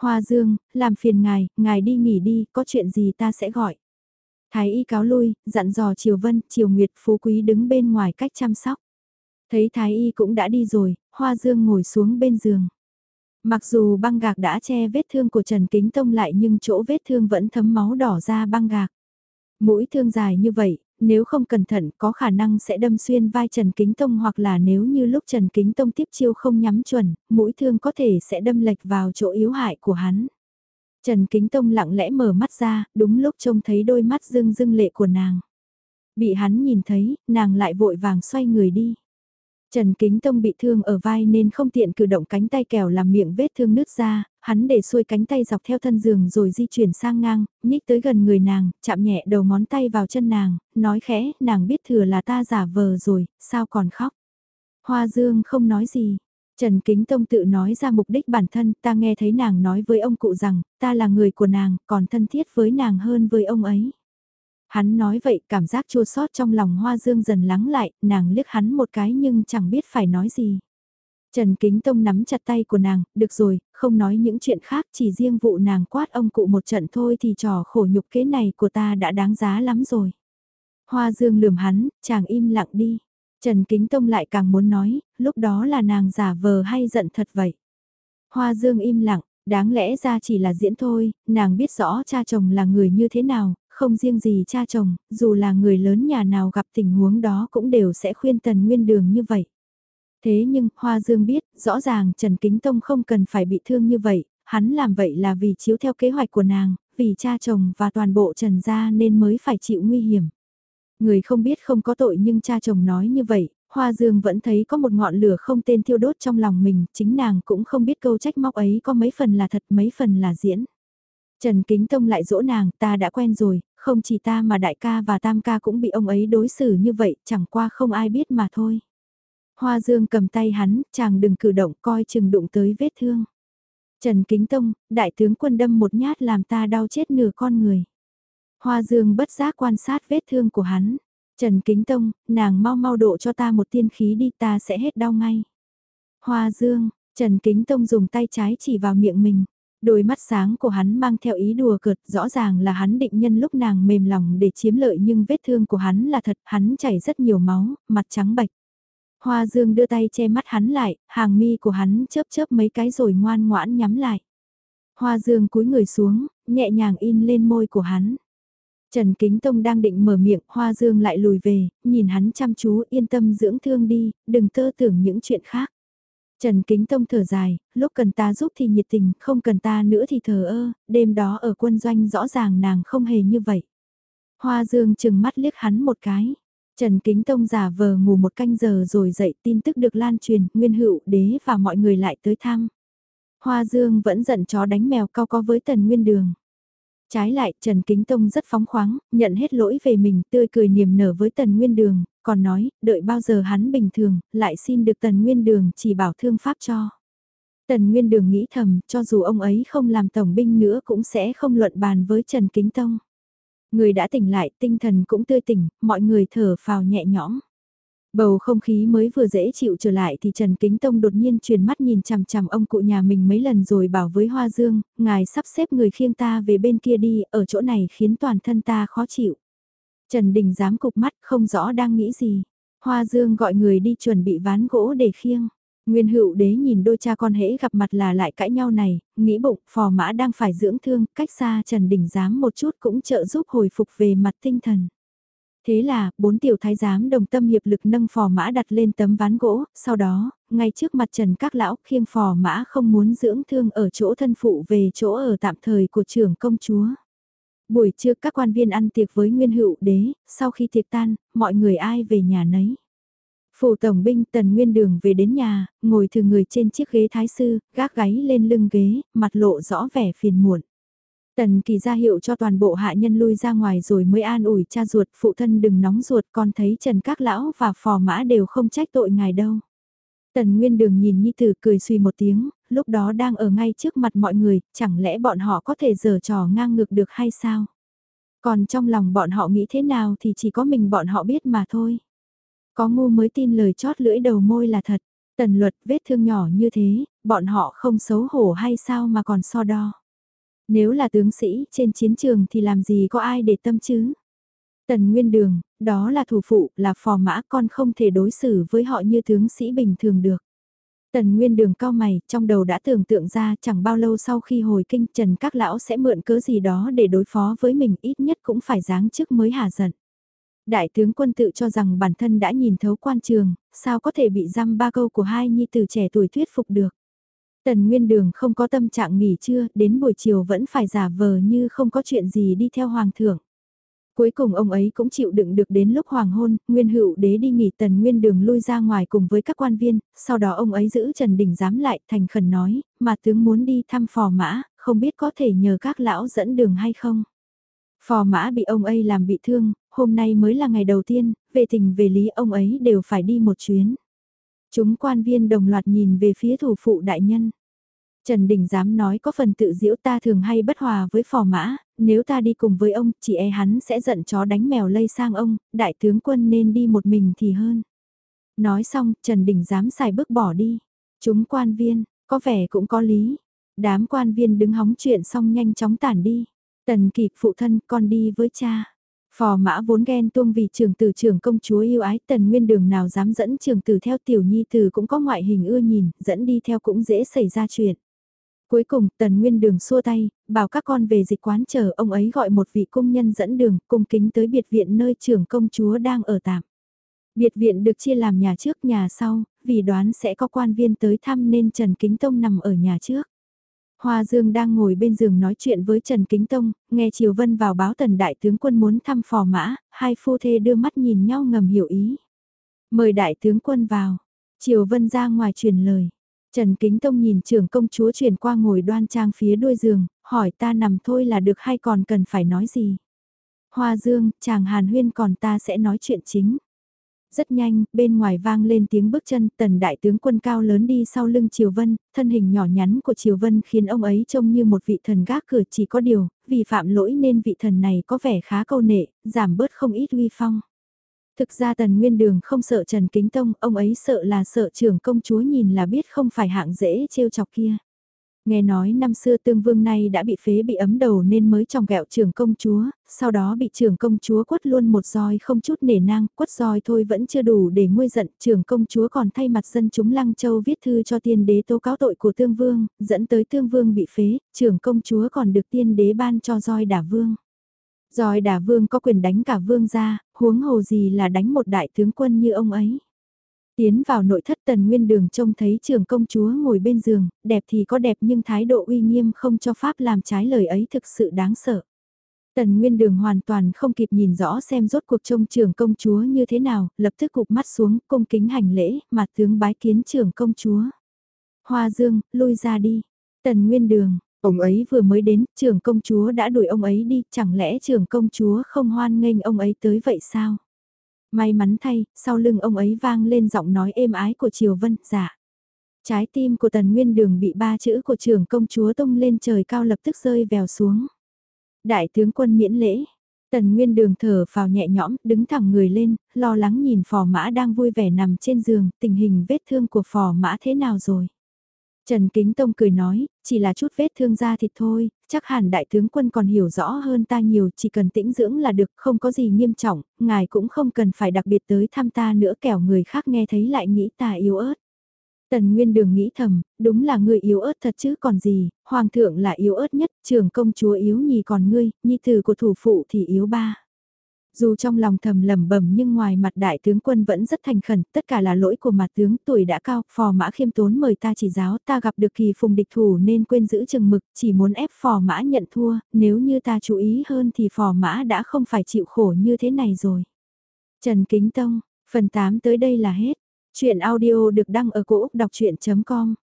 Hoa Dương, làm phiền ngài, ngài đi nghỉ đi, có chuyện gì ta sẽ gọi. Thái y cáo lui, dặn dò Triều Vân, Triều Nguyệt, Phú Quý đứng bên ngoài cách chăm sóc. Thấy Thái y cũng đã đi rồi, Hoa Dương ngồi xuống bên giường. Mặc dù băng gạc đã che vết thương của Trần Kính Tông lại nhưng chỗ vết thương vẫn thấm máu đỏ ra băng gạc. Mũi thương dài như vậy, nếu không cẩn thận có khả năng sẽ đâm xuyên vai Trần Kính Tông hoặc là nếu như lúc Trần Kính Tông tiếp chiêu không nhắm chuẩn, mũi thương có thể sẽ đâm lệch vào chỗ yếu hại của hắn. Trần Kính Tông lặng lẽ mở mắt ra, đúng lúc trông thấy đôi mắt dưng dưng lệ của nàng. Bị hắn nhìn thấy, nàng lại vội vàng xoay người đi. Trần Kính Tông bị thương ở vai nên không tiện cử động cánh tay kèo làm miệng vết thương nứt ra, hắn để xuôi cánh tay dọc theo thân giường rồi di chuyển sang ngang, nhích tới gần người nàng, chạm nhẹ đầu ngón tay vào chân nàng, nói khẽ, nàng biết thừa là ta giả vờ rồi, sao còn khóc. Hoa dương không nói gì. Trần Kính Tông tự nói ra mục đích bản thân, ta nghe thấy nàng nói với ông cụ rằng, ta là người của nàng, còn thân thiết với nàng hơn với ông ấy. Hắn nói vậy cảm giác chua xót trong lòng hoa dương dần lắng lại, nàng liếc hắn một cái nhưng chẳng biết phải nói gì. Trần Kính Tông nắm chặt tay của nàng, được rồi, không nói những chuyện khác chỉ riêng vụ nàng quát ông cụ một trận thôi thì trò khổ nhục kế này của ta đã đáng giá lắm rồi. Hoa dương lườm hắn, chàng im lặng đi. Trần Kính Tông lại càng muốn nói, lúc đó là nàng giả vờ hay giận thật vậy. Hoa dương im lặng, đáng lẽ ra chỉ là diễn thôi, nàng biết rõ cha chồng là người như thế nào, không riêng gì cha chồng, dù là người lớn nhà nào gặp tình huống đó cũng đều sẽ khuyên tần nguyên đường như vậy. Thế nhưng, Hoa Dương biết, rõ ràng Trần Kính Tông không cần phải bị thương như vậy, hắn làm vậy là vì chiếu theo kế hoạch của nàng, vì cha chồng và toàn bộ Trần gia nên mới phải chịu nguy hiểm. Người không biết không có tội nhưng cha chồng nói như vậy, Hoa Dương vẫn thấy có một ngọn lửa không tên thiêu đốt trong lòng mình, chính nàng cũng không biết câu trách móc ấy có mấy phần là thật mấy phần là diễn. Trần Kính Tông lại dỗ nàng, ta đã quen rồi, không chỉ ta mà đại ca và tam ca cũng bị ông ấy đối xử như vậy, chẳng qua không ai biết mà thôi. Hoa Dương cầm tay hắn, chàng đừng cử động coi chừng đụng tới vết thương. Trần Kính Tông, đại tướng quân đâm một nhát làm ta đau chết nửa con người. Hoa Dương bất giác quan sát vết thương của hắn. Trần Kính Tông, nàng mau mau độ cho ta một tiên khí đi ta sẽ hết đau ngay. Hoa Dương, Trần Kính Tông dùng tay trái chỉ vào miệng mình. Đôi mắt sáng của hắn mang theo ý đùa cợt, rõ ràng là hắn định nhân lúc nàng mềm lòng để chiếm lợi nhưng vết thương của hắn là thật, hắn chảy rất nhiều máu, mặt trắng bạch. Hoa Dương đưa tay che mắt hắn lại, hàng mi của hắn chớp chớp mấy cái rồi ngoan ngoãn nhắm lại. Hoa Dương cúi người xuống, nhẹ nhàng in lên môi của hắn. Trần Kính Tông đang định mở miệng, Hoa Dương lại lùi về, nhìn hắn chăm chú yên tâm dưỡng thương đi, đừng tơ tưởng những chuyện khác. Trần Kính Tông thở dài, lúc cần ta giúp thì nhiệt tình, không cần ta nữa thì thờ ơ, đêm đó ở quân doanh rõ ràng nàng không hề như vậy. Hoa Dương chừng mắt liếc hắn một cái. Trần Kính Tông giả vờ ngủ một canh giờ rồi dậy tin tức được lan truyền, Nguyên Hữu Đế và mọi người lại tới thăm. Hoa Dương vẫn giận chó đánh mèo cao có với Tần Nguyên Đường. Trái lại, Trần Kính Tông rất phóng khoáng, nhận hết lỗi về mình, tươi cười niềm nở với Tần Nguyên Đường, còn nói, đợi bao giờ hắn bình thường, lại xin được Tần Nguyên Đường chỉ bảo thương pháp cho. Tần Nguyên Đường nghĩ thầm, cho dù ông ấy không làm tổng binh nữa cũng sẽ không luận bàn với Trần Kính Tông. Người đã tỉnh lại, tinh thần cũng tươi tỉnh, mọi người thở phào nhẹ nhõm. Bầu không khí mới vừa dễ chịu trở lại thì Trần Kính Tông đột nhiên truyền mắt nhìn chằm chằm ông cụ nhà mình mấy lần rồi bảo với Hoa Dương, ngài sắp xếp người khiêng ta về bên kia đi, ở chỗ này khiến toàn thân ta khó chịu. Trần Đình dám cục mắt không rõ đang nghĩ gì. Hoa Dương gọi người đi chuẩn bị ván gỗ để khiêng. Nguyên hữu đế nhìn đôi cha con hễ gặp mặt là lại cãi nhau này, nghĩ bụng phò mã đang phải dưỡng thương, cách xa Trần Đình Giám một chút cũng trợ giúp hồi phục về mặt tinh thần. Thế là, bốn tiểu thái giám đồng tâm hiệp lực nâng phò mã đặt lên tấm ván gỗ, sau đó, ngay trước mặt Trần các lão khiêng phò mã không muốn dưỡng thương ở chỗ thân phụ về chỗ ở tạm thời của trưởng công chúa. Buổi trưa các quan viên ăn tiệc với nguyên hữu đế, sau khi tiệc tan, mọi người ai về nhà nấy. Phủ tổng binh tần nguyên đường về đến nhà, ngồi thường người trên chiếc ghế thái sư, gác gáy lên lưng ghế, mặt lộ rõ vẻ phiền muộn. Tần kỳ ra hiệu cho toàn bộ hạ nhân lui ra ngoài rồi mới an ủi cha ruột, phụ thân đừng nóng ruột con thấy trần các lão và phò mã đều không trách tội ngài đâu. Tần Nguyên Đường nhìn Nhi Tử cười suy một tiếng, lúc đó đang ở ngay trước mặt mọi người, chẳng lẽ bọn họ có thể giở trò ngang ngược được hay sao? Còn trong lòng bọn họ nghĩ thế nào thì chỉ có mình bọn họ biết mà thôi. Có ngu mới tin lời chót lưỡi đầu môi là thật. Tần luật vết thương nhỏ như thế, bọn họ không xấu hổ hay sao mà còn so đo. Nếu là tướng sĩ trên chiến trường thì làm gì có ai để tâm chứ? Tần Nguyên Đường, đó là thủ phụ, là phò mã con không thể đối xử với họ như tướng sĩ bình thường được. Tần Nguyên Đường cao mày, trong đầu đã tưởng tượng ra chẳng bao lâu sau khi hồi kinh Trần các lão sẽ mượn cớ gì đó để đối phó với mình ít nhất cũng phải giáng chức mới hà giận. Đại tướng quân tự cho rằng bản thân đã nhìn thấu quan trường, sao có thể bị dăm ba câu của hai nhi tử trẻ tuổi thuyết phục được. Tần Nguyên Đường không có tâm trạng nghỉ trưa, đến buổi chiều vẫn phải giả vờ như không có chuyện gì đi theo Hoàng thượng. Cuối cùng ông ấy cũng chịu đựng được đến lúc hoàng hôn, nguyên hữu đế đi nghỉ tần nguyên đường lui ra ngoài cùng với các quan viên, sau đó ông ấy giữ Trần Đình giám lại thành khẩn nói, mà tướng muốn đi thăm phò mã, không biết có thể nhờ các lão dẫn đường hay không. Phò mã bị ông ấy làm bị thương, hôm nay mới là ngày đầu tiên, về tình về lý ông ấy đều phải đi một chuyến. Chúng quan viên đồng loạt nhìn về phía thủ phụ đại nhân. Trần Đình dám nói có phần tự diễu ta thường hay bất hòa với phò mã, nếu ta đi cùng với ông, chỉ e hắn sẽ giận chó đánh mèo lây sang ông, đại tướng quân nên đi một mình thì hơn. Nói xong, Trần Đình dám xài bước bỏ đi. Chúng quan viên, có vẻ cũng có lý. Đám quan viên đứng hóng chuyện xong nhanh chóng tản đi. Tần kịp phụ thân con đi với cha. Phò mã vốn ghen tuông vì trường tử trưởng công chúa yêu ái tần nguyên đường nào dám dẫn trường tử theo tiểu nhi tử cũng có ngoại hình ưa nhìn, dẫn đi theo cũng dễ xảy ra chuyện. Cuối cùng tần nguyên đường xua tay, bảo các con về dịch quán chờ ông ấy gọi một vị công nhân dẫn đường cung kính tới biệt viện nơi trưởng công chúa đang ở tạm. Biệt viện được chia làm nhà trước nhà sau, vì đoán sẽ có quan viên tới thăm nên Trần Kính Tông nằm ở nhà trước. Hoa Dương đang ngồi bên giường nói chuyện với Trần Kính Tông, nghe Triều Vân vào báo tần đại tướng quân muốn thăm phò mã, hai phu thê đưa mắt nhìn nhau ngầm hiểu ý. Mời đại tướng quân vào, Triều Vân ra ngoài truyền lời. Trần Kính Tông nhìn trưởng công chúa chuyển qua ngồi đoan trang phía đuôi giường, hỏi ta nằm thôi là được hay còn cần phải nói gì. Hoa Dương, chàng Hàn Huyên còn ta sẽ nói chuyện chính. Rất nhanh, bên ngoài vang lên tiếng bước chân, tần đại tướng quân cao lớn đi sau lưng Triều Vân, thân hình nhỏ nhắn của Triều Vân khiến ông ấy trông như một vị thần gác cửa chỉ có điều, vì phạm lỗi nên vị thần này có vẻ khá câu nệ, giảm bớt không ít uy phong. Thực ra tần nguyên đường không sợ Trần Kính Tông, ông ấy sợ là sợ trưởng công chúa nhìn là biết không phải hạng dễ trêu chọc kia. Nghe nói năm xưa tương vương này đã bị phế bị ấm đầu nên mới tròng gẹo trưởng công chúa, sau đó bị trưởng công chúa quất luôn một roi không chút nể nang, quất roi thôi vẫn chưa đủ để nguôi giận, trưởng công chúa còn thay mặt dân chúng Lăng Châu viết thư cho tiên đế tố cáo tội của tương vương, dẫn tới tương vương bị phế, trưởng công chúa còn được tiên đế ban cho roi đả vương. Roi đả vương có quyền đánh cả vương gia, huống hồ gì là đánh một đại tướng quân như ông ấy. Tiến vào nội thất tần nguyên đường trông thấy trường công chúa ngồi bên giường, đẹp thì có đẹp nhưng thái độ uy nghiêm không cho pháp làm trái lời ấy thực sự đáng sợ. Tần Nguyên Đường hoàn toàn không kịp nhìn rõ xem rốt cuộc trông trường công chúa như thế nào, lập tức cụp mắt xuống, cung kính hành lễ, mặt tướng bái kiến trường công chúa. Hoa Dương, lui ra đi. Tần Nguyên Đường, ông ấy vừa mới đến, trường công chúa đã đuổi ông ấy đi, chẳng lẽ trường công chúa không hoan nghênh ông ấy tới vậy sao? May mắn thay, sau lưng ông ấy vang lên giọng nói êm ái của Triều Vân, dạ. Trái tim của Tần Nguyên Đường bị ba chữ của trưởng công chúa tung lên trời cao lập tức rơi vèo xuống. Đại tướng quân miễn lễ. Tần Nguyên Đường thở vào nhẹ nhõm, đứng thẳng người lên, lo lắng nhìn phò mã đang vui vẻ nằm trên giường, tình hình vết thương của phò mã thế nào rồi. Trần Kính Tông cười nói, chỉ là chút vết thương da thịt thôi, chắc hẳn đại tướng quân còn hiểu rõ hơn ta nhiều, chỉ cần tĩnh dưỡng là được, không có gì nghiêm trọng, ngài cũng không cần phải đặc biệt tới thăm ta nữa kẻo người khác nghe thấy lại nghĩ ta yếu ớt. Tần Nguyên Đường nghĩ thầm, đúng là người yếu ớt thật chứ còn gì, hoàng thượng là yếu ớt nhất, trưởng công chúa yếu nhì còn ngươi, nhi tử của thủ phụ thì yếu ba. Dù trong lòng thầm lầm bẩm nhưng ngoài mặt đại tướng quân vẫn rất thành khẩn, tất cả là lỗi của mặt tướng tuổi đã cao, phò mã khiêm tốn mời ta chỉ giáo, ta gặp được kỳ phùng địch thủ nên quên giữ chừng mực, chỉ muốn ép phò mã nhận thua, nếu như ta chú ý hơn thì phò mã đã không phải chịu khổ như thế này rồi. Trần Kính Tông, phần 8 tới đây là hết. Chuyện audio được đăng ở cổ Úc đọc chuyện.com